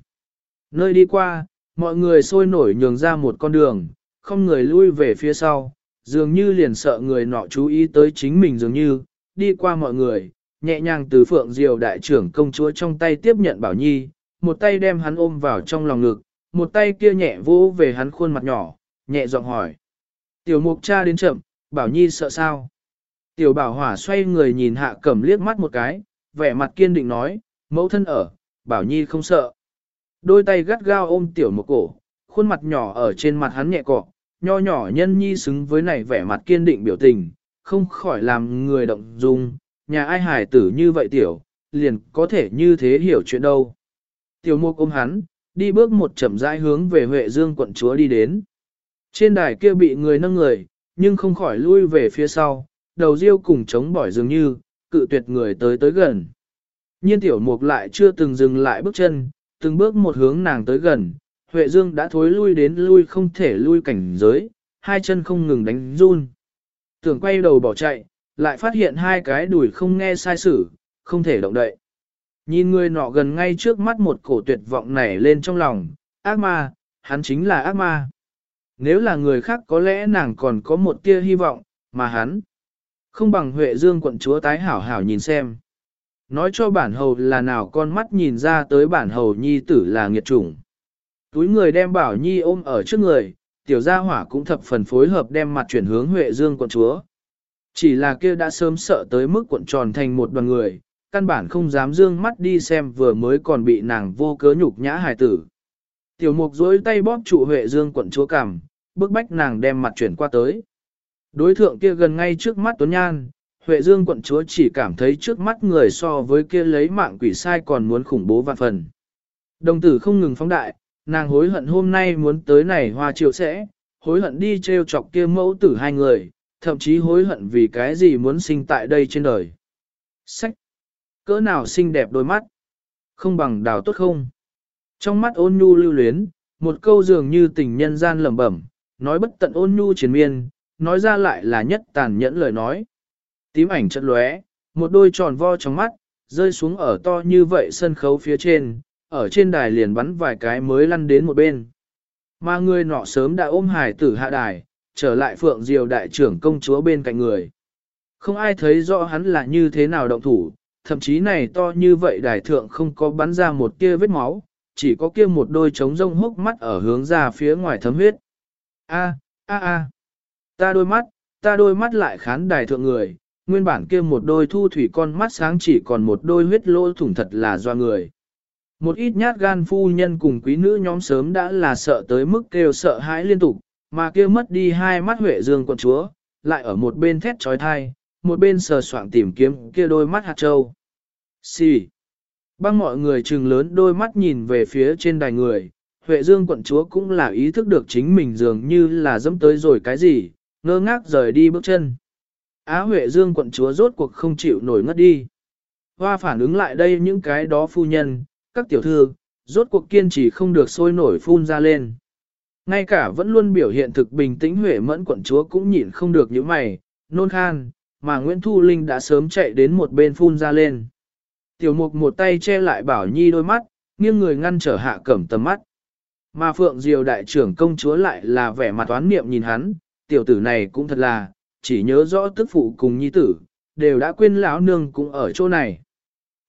Speaker 1: Nơi đi qua, mọi người sôi nổi nhường ra một con đường, không người lui về phía sau, dường như liền sợ người nọ chú ý tới chính mình dường như, đi qua mọi người, nhẹ nhàng từ phượng diều đại trưởng công chúa trong tay tiếp nhận Bảo Nhi, một tay đem hắn ôm vào trong lòng ngực, một tay kia nhẹ vỗ về hắn khuôn mặt nhỏ, nhẹ giọng hỏi. Tiểu mục cha đến chậm, Bảo Nhi sợ sao? Tiểu bảo hỏa xoay người nhìn hạ cẩm liếc mắt một cái, vẻ mặt kiên định nói, mẫu thân ở, Bảo Nhi không sợ. Đôi tay gắt gao ôm tiểu một cổ, khuôn mặt nhỏ ở trên mặt hắn nhẹ cọ, nho nhỏ nhân nhi xứng với này vẻ mặt kiên định biểu tình, không khỏi làm người động dung, nhà ai hài tử như vậy tiểu, liền có thể như thế hiểu chuyện đâu. Tiểu mục ôm hắn, đi bước một chậm rãi hướng về Huệ Dương quận chúa đi đến. Trên đài kia bị người nâng người, nhưng không khỏi lui về phía sau, đầu riêu cùng chống bỏi dường như, cự tuyệt người tới tới gần. Nhiên tiểu mục lại chưa từng dừng lại bước chân, từng bước một hướng nàng tới gần, Huệ Dương đã thối lui đến lui không thể lui cảnh giới, hai chân không ngừng đánh run. Tưởng quay đầu bỏ chạy, lại phát hiện hai cái đùi không nghe sai sử, không thể động đậy. Nhìn người nọ gần ngay trước mắt một cổ tuyệt vọng nảy lên trong lòng, ác ma, hắn chính là ác ma. Nếu là người khác có lẽ nàng còn có một tia hy vọng, mà hắn không bằng Huệ Dương quận chúa tái hảo hảo nhìn xem. Nói cho bản hầu là nào con mắt nhìn ra tới bản hầu nhi tử là nghiệt chủng. Túi người đem bảo nhi ôm ở trước người, tiểu gia hỏa cũng thập phần phối hợp đem mặt chuyển hướng Huệ Dương quận chúa. Chỉ là kia đã sớm sợ tới mức cuộn tròn thành một đoàn người, căn bản không dám dương mắt đi xem vừa mới còn bị nàng vô cớ nhục nhã hài tử. Tiểu mục dối tay bóp trụ Huệ Dương quận chúa cằm, bức bách nàng đem mặt chuyển qua tới. Đối thượng kia gần ngay trước mắt Tuấn Nhan, Huệ Dương quận chúa chỉ cảm thấy trước mắt người so với kia lấy mạng quỷ sai còn muốn khủng bố vạn phần. Đồng tử không ngừng phóng đại, nàng hối hận hôm nay muốn tới này hoa triệu sẽ, hối hận đi treo chọc kia mẫu tử hai người, thậm chí hối hận vì cái gì muốn sinh tại đây trên đời. Sách! Cỡ nào xinh đẹp đôi mắt? Không bằng đào tốt không? Trong mắt ôn nhu lưu luyến, một câu dường như tình nhân gian lẩm bẩm, nói bất tận ôn nhu triền miên, nói ra lại là nhất tàn nhẫn lời nói. Tím ảnh chất lóe, một đôi tròn vo trong mắt, rơi xuống ở to như vậy sân khấu phía trên, ở trên đài liền bắn vài cái mới lăn đến một bên. Mà người nọ sớm đã ôm hài tử hạ đài, trở lại phượng diều đại trưởng công chúa bên cạnh người. Không ai thấy rõ hắn là như thế nào động thủ, thậm chí này to như vậy đài thượng không có bắn ra một kia vết máu, chỉ có kia một đôi trống rông hốc mắt ở hướng ra phía ngoài thấm huyết. A, a a, ta đôi mắt, ta đôi mắt lại khán đài thượng người, nguyên bản kia một đôi thu thủy con mắt sáng chỉ còn một đôi huyết lỗ thủng thật là doa người. Một ít nhát gan phu nhân cùng quý nữ nhóm sớm đã là sợ tới mức kêu sợ hãi liên tục, mà kia mất đi hai mắt huệ dương quận chúa, lại ở một bên thét trói thai, một bên sờ soạng tìm kiếm kia đôi mắt hạt trâu. Xì. Băng mọi người trừng lớn đôi mắt nhìn về phía trên đài người, Huệ Dương quận chúa cũng là ý thức được chính mình dường như là dẫm tới rồi cái gì, ngơ ngác rời đi bước chân. Á Huệ Dương quận chúa rốt cuộc không chịu nổi ngất đi. Hoa phản ứng lại đây những cái đó phu nhân, các tiểu thư, rốt cuộc kiên trì không được sôi nổi phun ra lên. Ngay cả vẫn luôn biểu hiện thực bình tĩnh Huệ mẫn quận chúa cũng nhịn không được những mày, nôn khan, mà Nguyễn Thu Linh đã sớm chạy đến một bên phun ra lên. Tiểu mục một tay che lại Bảo Nhi đôi mắt, nghiêng người ngăn trở hạ cẩm tầm mắt. Mà Phượng Diều đại trưởng công chúa lại là vẻ mặt toán niệm nhìn hắn, tiểu tử này cũng thật là, chỉ nhớ rõ tức phụ cùng nhi tử, đều đã quên lão nương cũng ở chỗ này.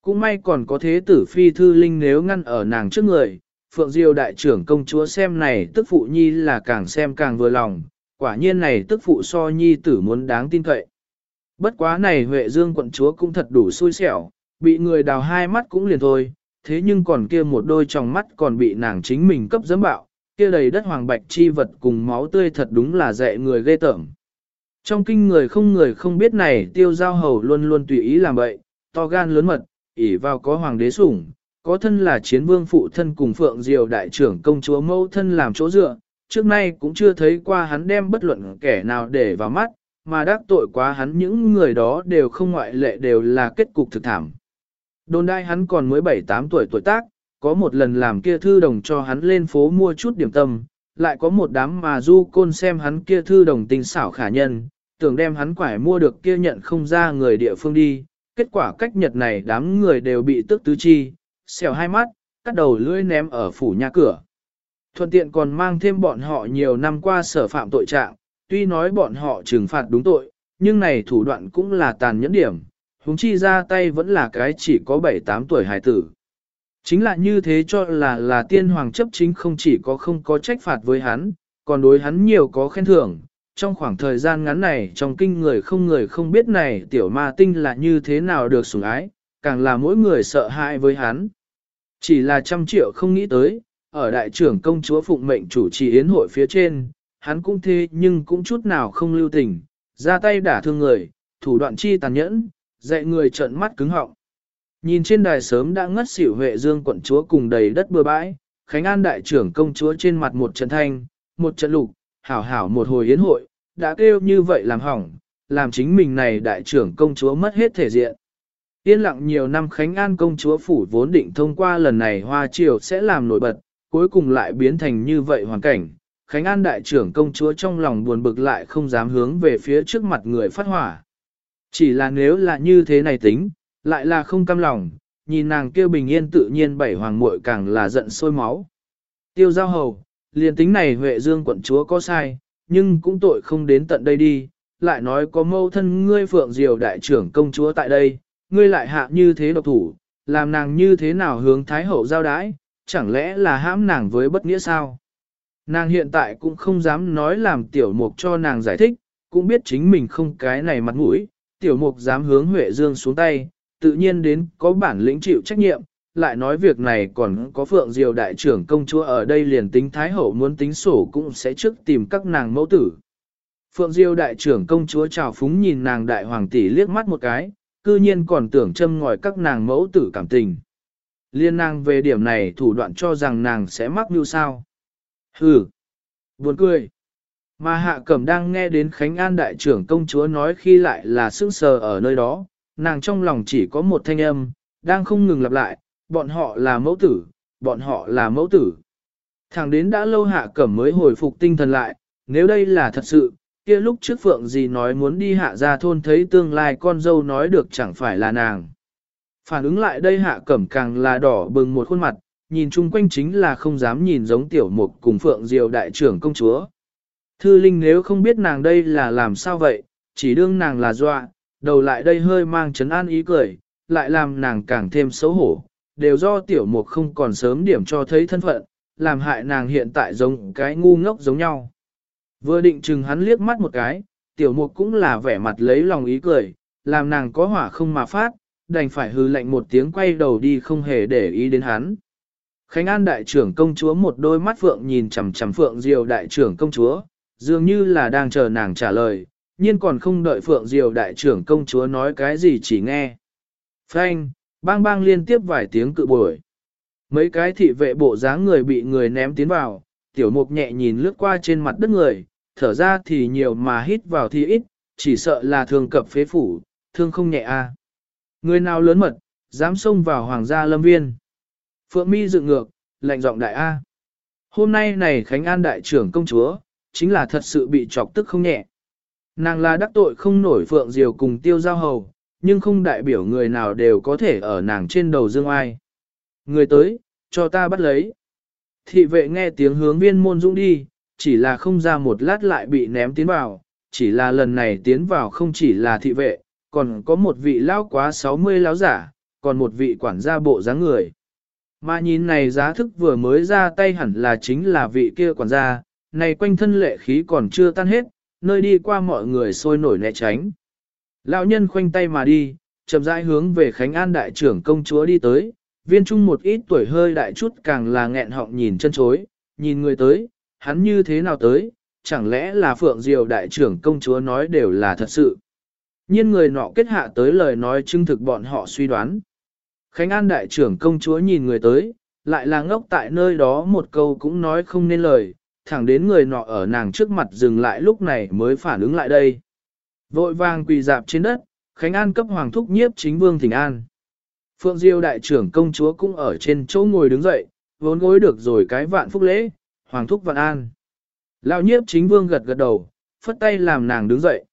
Speaker 1: Cũng may còn có thế tử phi thư linh nếu ngăn ở nàng trước người, Phượng Diêu đại trưởng công chúa xem này tức phụ nhi là càng xem càng vừa lòng, quả nhiên này tức phụ so nhi tử muốn đáng tin cậy. Bất quá này Huệ Dương quận chúa cũng thật đủ xui xẻo, bị người đào hai mắt cũng liền thôi, thế nhưng còn kia một đôi tròng mắt còn bị nàng chính mình cấp dẫm bạo, kia đầy đất hoàng bạch chi vật cùng máu tươi thật đúng là dạy người ghê tởm. Trong kinh người không người không biết này tiêu giao hầu luôn luôn tùy ý làm vậy, to gan lớn mật, ỉ vào có hoàng đế sủng, có thân là chiến vương phụ thân cùng phượng diều đại trưởng công chúa mẫu thân làm chỗ dựa, trước nay cũng chưa thấy qua hắn đem bất luận kẻ nào để vào mắt, mà đắc tội quá hắn những người đó đều không ngoại lệ đều là kết cục thực thảm. Đồn đai hắn còn mới 7-8 tuổi tuổi tác, có một lần làm kia thư đồng cho hắn lên phố mua chút điểm tâm, lại có một đám mà du côn xem hắn kia thư đồng tình xảo khả nhân, tưởng đem hắn quải mua được kia nhận không ra người địa phương đi, kết quả cách nhật này đám người đều bị tức tứ chi, xèo hai mắt, cắt đầu lưỡi ném ở phủ nhà cửa. Thuận tiện còn mang thêm bọn họ nhiều năm qua sở phạm tội trạng, tuy nói bọn họ trừng phạt đúng tội, nhưng này thủ đoạn cũng là tàn nhẫn điểm, huống chi ra tay vẫn là cái chỉ có 7-8 tuổi hài tử. Chính là như thế cho là là tiên hoàng chấp chính không chỉ có không có trách phạt với hắn, còn đối hắn nhiều có khen thưởng. Trong khoảng thời gian ngắn này trong kinh người không người không biết này tiểu ma tinh là như thế nào được sủng ái, càng là mỗi người sợ hãi với hắn. Chỉ là trăm triệu không nghĩ tới, ở đại trưởng công chúa phụng mệnh chủ trì yến hội phía trên, hắn cũng thế nhưng cũng chút nào không lưu tình, ra tay đả thương người, thủ đoạn chi tàn nhẫn, dạy người trợn mắt cứng họng. Nhìn trên đài sớm đã ngất xỉu Huệ Dương quận chúa cùng đầy đất bừa bãi, Khánh An đại trưởng công chúa trên mặt một trận thanh, một trận lục, hảo hảo một hồi yến hội, đã kêu như vậy làm hỏng, làm chính mình này đại trưởng công chúa mất hết thể diện. Yên lặng nhiều năm Khánh An công chúa phủ vốn định thông qua lần này hoa triều sẽ làm nổi bật, cuối cùng lại biến thành như vậy hoàn cảnh. Khánh An đại trưởng công chúa trong lòng buồn bực lại không dám hướng về phía trước mặt người phát hỏa. Chỉ là nếu là như thế này tính, lại là không cam lòng, nhìn nàng kêu bình yên tự nhiên bảy hoàng muội càng là giận sôi máu. Tiêu giao hầu, liền tính này Huệ Dương quận chúa có sai, nhưng cũng tội không đến tận đây đi, lại nói có mâu thân ngươi phượng diều đại trưởng công chúa tại đây, ngươi lại hạ như thế độc thủ, làm nàng như thế nào hướng thái hậu giao đái, chẳng lẽ là hãm nàng với bất nghĩa sao? Nàng hiện tại cũng không dám nói làm tiểu mục cho nàng giải thích, cũng biết chính mình không cái này mặt mũi, tiểu mục dám hướng Huệ Dương xuống tay, tự nhiên đến có bản lĩnh chịu trách nhiệm, lại nói việc này còn có Phượng Diều đại trưởng công chúa ở đây liền tính Thái Hậu muốn tính sổ cũng sẽ trước tìm các nàng mẫu tử. Phượng Diêu đại trưởng công chúa chào phúng nhìn nàng đại hoàng tỷ liếc mắt một cái, cư nhiên còn tưởng châm ngòi các nàng mẫu tử cảm tình. Liên nàng về điểm này thủ đoạn cho rằng nàng sẽ mắc như sao. Hừ, buồn cười. Mà hạ cẩm đang nghe đến Khánh An đại trưởng công chúa nói khi lại là sững sờ ở nơi đó, nàng trong lòng chỉ có một thanh âm, đang không ngừng lặp lại, bọn họ là mẫu tử, bọn họ là mẫu tử. Thẳng đến đã lâu hạ cẩm mới hồi phục tinh thần lại, nếu đây là thật sự, kia lúc trước phượng gì nói muốn đi hạ ra thôn thấy tương lai con dâu nói được chẳng phải là nàng. Phản ứng lại đây hạ cẩm càng là đỏ bừng một khuôn mặt, nhìn chung quanh chính là không dám nhìn giống tiểu mục cùng phượng diều đại trưởng công chúa. Thư Linh nếu không biết nàng đây là làm sao vậy, chỉ đương nàng là dọa, đầu lại đây hơi mang chấn an ý cười, lại làm nàng càng thêm xấu hổ, đều do tiểu mục không còn sớm điểm cho thấy thân phận, làm hại nàng hiện tại giống cái ngu ngốc giống nhau. Vừa định chừng hắn liếc mắt một cái, tiểu mục cũng là vẻ mặt lấy lòng ý cười, làm nàng có hỏa không mà phát, đành phải hư lệnh một tiếng quay đầu đi không hề để ý đến hắn. Khánh An đại trưởng công chúa một đôi mắt phượng nhìn chằm chằm phượng diều đại trưởng công chúa, dường như là đang chờ nàng trả lời, nhưng còn không đợi phượng diều đại trưởng công chúa nói cái gì chỉ nghe. Phanh, bang bang liên tiếp vài tiếng cự bồi. Mấy cái thị vệ bộ dáng người bị người ném tiến vào, tiểu mục nhẹ nhìn lướt qua trên mặt đất người, thở ra thì nhiều mà hít vào thì ít, chỉ sợ là thường cập phế phủ, thương không nhẹ a. Người nào lớn mật, dám xông vào hoàng gia lâm viên. Phượng mi dựng ngược, lạnh giọng đại A. Hôm nay này Khánh An đại trưởng công chúa, chính là thật sự bị chọc tức không nhẹ. Nàng là đắc tội không nổi Phượng Diều cùng tiêu giao hầu, nhưng không đại biểu người nào đều có thể ở nàng trên đầu dương ai. Người tới, cho ta bắt lấy. Thị vệ nghe tiếng hướng viên môn dũng đi, chỉ là không ra một lát lại bị ném tiến vào, chỉ là lần này tiến vào không chỉ là thị vệ, còn có một vị lao quá 60 lão giả, còn một vị quản gia bộ dáng người. Mà nhìn này giá thức vừa mới ra tay hẳn là chính là vị kia quản gia, này quanh thân lệ khí còn chưa tan hết, nơi đi qua mọi người sôi nổi né tránh. Lão nhân khoanh tay mà đi, chậm rãi hướng về Khánh An đại trưởng công chúa đi tới, viên trung một ít tuổi hơi đại chút càng là nghẹn họng nhìn chân chối, nhìn người tới, hắn như thế nào tới, chẳng lẽ là Phượng Diều đại trưởng công chúa nói đều là thật sự. Nhiên người nọ kết hạ tới lời nói chứng thực bọn họ suy đoán. Khánh An đại trưởng công chúa nhìn người tới, lại là ngốc tại nơi đó một câu cũng nói không nên lời, thẳng đến người nọ ở nàng trước mặt dừng lại lúc này mới phản ứng lại đây. Vội vàng quỳ dạp trên đất, Khánh An cấp hoàng thúc nhiếp chính vương thỉnh an. Phượng Diêu đại trưởng công chúa cũng ở trên chỗ ngồi đứng dậy, vốn gối được rồi cái vạn phúc lễ, hoàng thúc vạn an. Lão nhiếp chính vương gật gật đầu, phất tay làm nàng đứng dậy.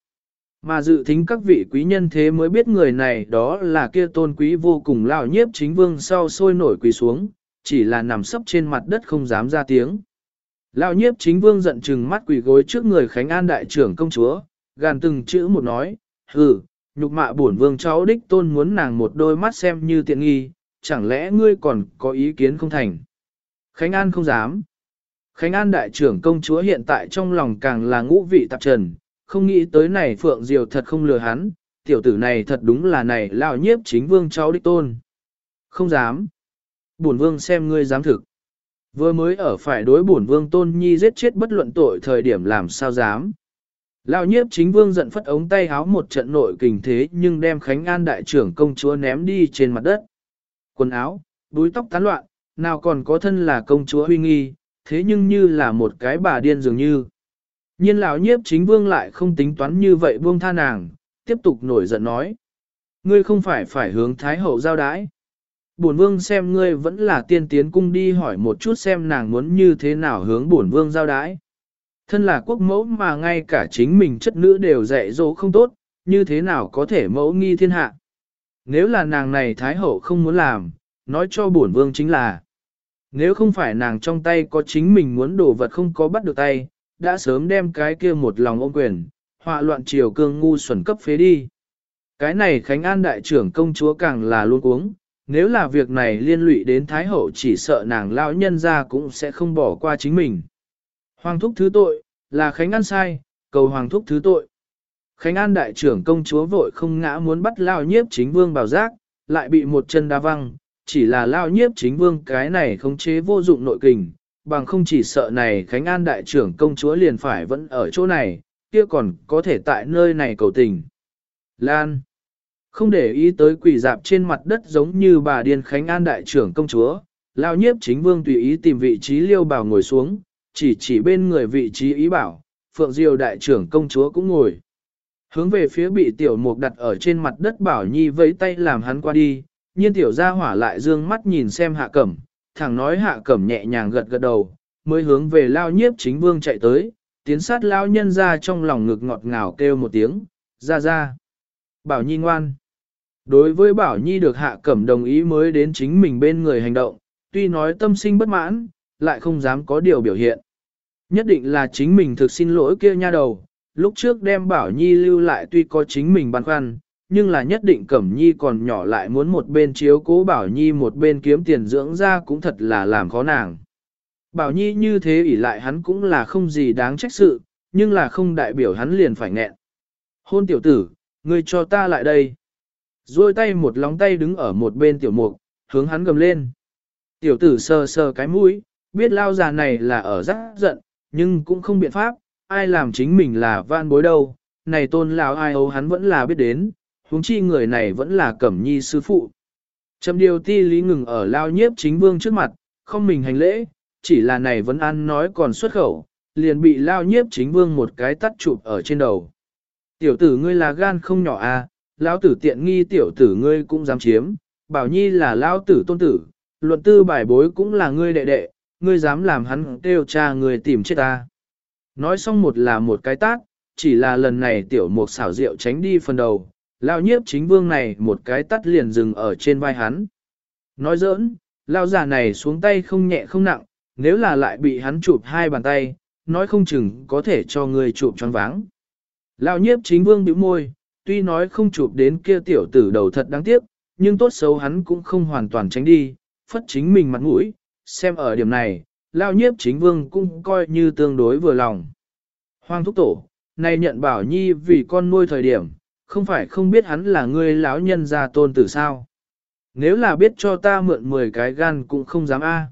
Speaker 1: Mà dự thính các vị quý nhân thế mới biết người này đó là kia tôn quý vô cùng lão nhiếp chính vương sau sôi nổi quỳ xuống, chỉ là nằm sấp trên mặt đất không dám ra tiếng. Lão nhiếp chính vương giận chừng mắt quỳ gối trước người Khánh An đại trưởng công chúa, gàn từng chữ một nói, hừ, nhục mạ bổn vương cháu đích tôn muốn nàng một đôi mắt xem như tiện nghi, chẳng lẽ ngươi còn có ý kiến không thành. Khánh An không dám. Khánh An đại trưởng công chúa hiện tại trong lòng càng là ngũ vị tạp trần, không nghĩ tới này Phượng Diều thật không lừa hắn, tiểu tử này thật đúng là này lão nhiếp chính vương cháu đích tôn. Không dám. Bổn vương xem ngươi dám thực. Vừa mới ở phải đối bổn vương tôn nhi giết chết bất luận tội thời điểm làm sao dám. Lão nhiếp chính vương giận phất ống tay háo một trận nội kình thế nhưng đem Khánh An đại trưởng công chúa ném đi trên mặt đất. Quần áo, đuôi tóc tán loạn, nào còn có thân là công chúa huy nghi, thế nhưng như là một cái bà điên dường như. Nhiên lão nhiếp chính vương lại không tính toán như vậy buông tha nàng, tiếp tục nổi giận nói. Ngươi không phải phải hướng Thái Hậu giao đái. Bổn vương xem ngươi vẫn là tiên tiến cung đi hỏi một chút xem nàng muốn như thế nào hướng bổn vương giao đái. Thân là quốc mẫu mà ngay cả chính mình chất nữ đều dạy dỗ không tốt, như thế nào có thể mẫu nghi thiên hạ. Nếu là nàng này Thái Hậu không muốn làm, nói cho bổn vương chính là. Nếu không phải nàng trong tay có chính mình muốn đồ vật không có bắt được tay, đã sớm đem cái kia một lòng ôm quyền, họa loạn triều cương ngu xuẩn cấp phế đi. Cái này Khánh An đại trưởng công chúa càng là luôn uống, nếu là việc này liên lụy đến Thái Hậu chỉ sợ nàng lão nhân ra cũng sẽ không bỏ qua chính mình. Hoàng thúc thứ tội, là Khánh An sai, cầu Hoàng thúc thứ tội. Khánh An đại trưởng công chúa vội không ngã muốn bắt lao nhiếp chính vương bảo giác, lại bị một chân đá văng, chỉ là lao nhiếp chính vương cái này không chế vô dụng nội kình, bằng không chỉ sợ này Khánh An đại trưởng công chúa liền phải vẫn ở chỗ này, kia còn có thể tại nơi này cầu tình. Lan không để ý tới quỷ dạp trên mặt đất giống như bà điên Khánh An đại trưởng công chúa, lao nhiếp chính vương tùy ý tìm vị trí liêu bảo ngồi xuống, chỉ chỉ bên người vị trí ý bảo, Phượng Diêu đại trưởng công chúa cũng ngồi. Hướng về phía bị tiểu mục đặt ở trên mặt đất bảo nhi vẫy tay làm hắn qua đi, nhiên tiểu gia hỏa lại dương mắt nhìn xem hạ cẩm, thẳng nói hạ cẩm nhẹ nhàng gật gật đầu, mới hướng về lao nhiếp chính vương chạy tới, tiến sát lao nhân ra trong lòng ngực ngọt ngào kêu một tiếng, ra ra. Bảo nhi ngoan. Đối với bảo nhi được hạ cẩm đồng ý mới đến chính mình bên người hành động, tuy nói tâm sinh bất mãn, lại không dám có điều biểu hiện. Nhất định là chính mình thực xin lỗi kia nha đầu, lúc trước đem Bảo Nhi lưu lại tuy có chính mình băn khoăn, nhưng là nhất định Cẩm Nhi còn nhỏ lại muốn một bên chiếu cố Bảo Nhi một bên kiếm tiền dưỡng ra cũng thật là làm khó nàng. Bảo Nhi như thế ỷ lại hắn cũng là không gì đáng trách sự, nhưng là không đại biểu hắn liền phải nghẹn. Hôn tiểu tử, ngươi cho ta lại đây. Rồi tay một lóng tay đứng ở một bên tiểu mục, hướng hắn gầm lên. Tiểu tử sờ sờ cái mũi, biết lao già này là ở rắc giận, nhưng cũng không biện pháp, ai làm chính mình là van bối đâu, này tôn lão ai ấu hắn vẫn là biết đến, huống chi người này vẫn là cẩm nhi sư phụ. Trầm điều ti lý ngừng ở lao nhiếp chính vương trước mặt, không mình hành lễ, chỉ là này vẫn ăn nói còn xuất khẩu, liền bị lao nhiếp chính vương một cái tắt chụp ở trên đầu. Tiểu tử ngươi là gan không nhỏ à, lão tử tiện nghi tiểu tử ngươi cũng dám chiếm, bảo nhi là lão tử tôn tử, luận tư bài bối cũng là ngươi đệ đệ, ngươi dám làm hắn kêu cha người tìm chết ta. Nói xong một là một cái tát, chỉ là lần này tiểu mục xảo rượu tránh đi phần đầu, lao nhiếp chính vương này một cái tắt liền dừng ở trên vai hắn. Nói giỡn, lao giả này xuống tay không nhẹ không nặng, nếu là lại bị hắn chụp hai bàn tay, nói không chừng có thể cho người chụp choáng váng. Lao nhiếp chính vương bĩu môi, tuy nói không chụp đến kia tiểu tử đầu thật đáng tiếc, nhưng tốt xấu hắn cũng không hoàn toàn tránh đi, phất chính mình mặt mũi, xem ở điểm này, lao nhiếp chính vương cũng coi như tương đối vừa lòng. Hoàng thúc tổ, nay nhận bảo nhi vì con nuôi thời điểm, không phải không biết hắn là người lão nhân gia tôn tử sao. Nếu là biết cho ta mượn 10 cái gan cũng không dám a.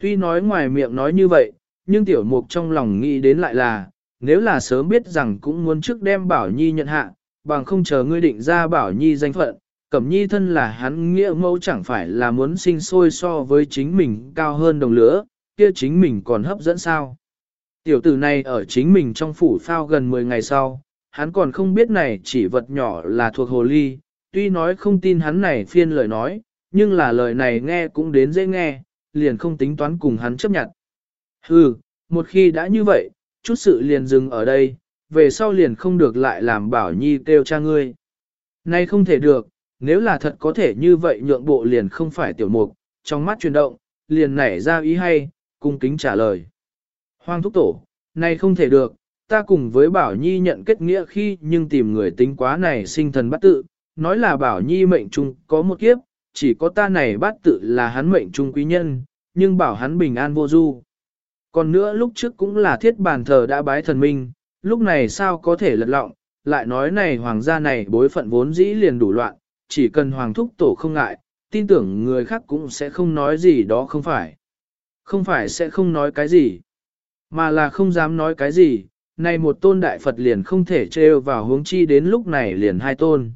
Speaker 1: Tuy nói ngoài miệng nói như vậy, nhưng tiểu mục trong lòng nghĩ đến lại là, nếu là sớm biết rằng cũng muốn trước đem bảo nhi nhận hạ, bằng không chờ ngươi định ra bảo nhi danh phận, cẩm nhi thân là hắn nghĩa mẫu chẳng phải là muốn sinh sôi so với chính mình cao hơn đồng lửa kia chính mình còn hấp dẫn sao. Tiểu tử này ở chính mình trong phủ phao gần 10 ngày sau, hắn còn không biết này chỉ vật nhỏ là thuộc hồ ly, tuy nói không tin hắn này phiên lời nói, nhưng là lời này nghe cũng đến dễ nghe, liền không tính toán cùng hắn chấp nhận. Hừ, một khi đã như vậy, chút sự liền dừng ở đây, về sau liền không được lại làm bảo nhi kêu cha ngươi. Nay không thể được, nếu là thật có thể như vậy nhượng bộ liền không phải tiểu mục, trong mắt chuyển động, liền nảy ra ý hay, cung kính trả lời. Hoang thúc tổ, nay không thể được, ta cùng với Bảo Nhi nhận kết nghĩa khi nhưng tìm người tính quá này sinh thần bắt tự, nói là Bảo Nhi mệnh trung có một kiếp, chỉ có ta này bắt tự là hắn mệnh trung quý nhân, nhưng bảo hắn bình an vô du. Còn nữa lúc trước cũng là thiết bàn thờ đã bái thần minh, lúc này sao có thể lật lọng, lại nói này hoàng gia này bối phận vốn dĩ liền đủ loạn, chỉ cần hoàng thúc tổ không ngại, tin tưởng người khác cũng sẽ không nói gì đó không phải. Không phải sẽ không nói cái gì, mà là không dám nói cái gì, này một tôn đại Phật liền không thể trêu vào hướng chi đến lúc này liền hai tôn.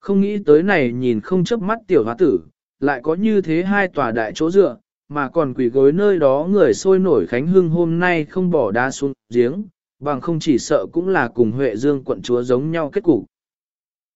Speaker 1: Không nghĩ tới này nhìn không chớp mắt tiểu hóa tử, lại có như thế hai tòa đại chỗ dựa, mà còn quỷ gối nơi đó người sôi nổi Khánh Hưng hôm nay không bỏ đá xuống giếng, bằng không chỉ sợ cũng là cùng Huệ Dương quận chúa giống nhau kết cục.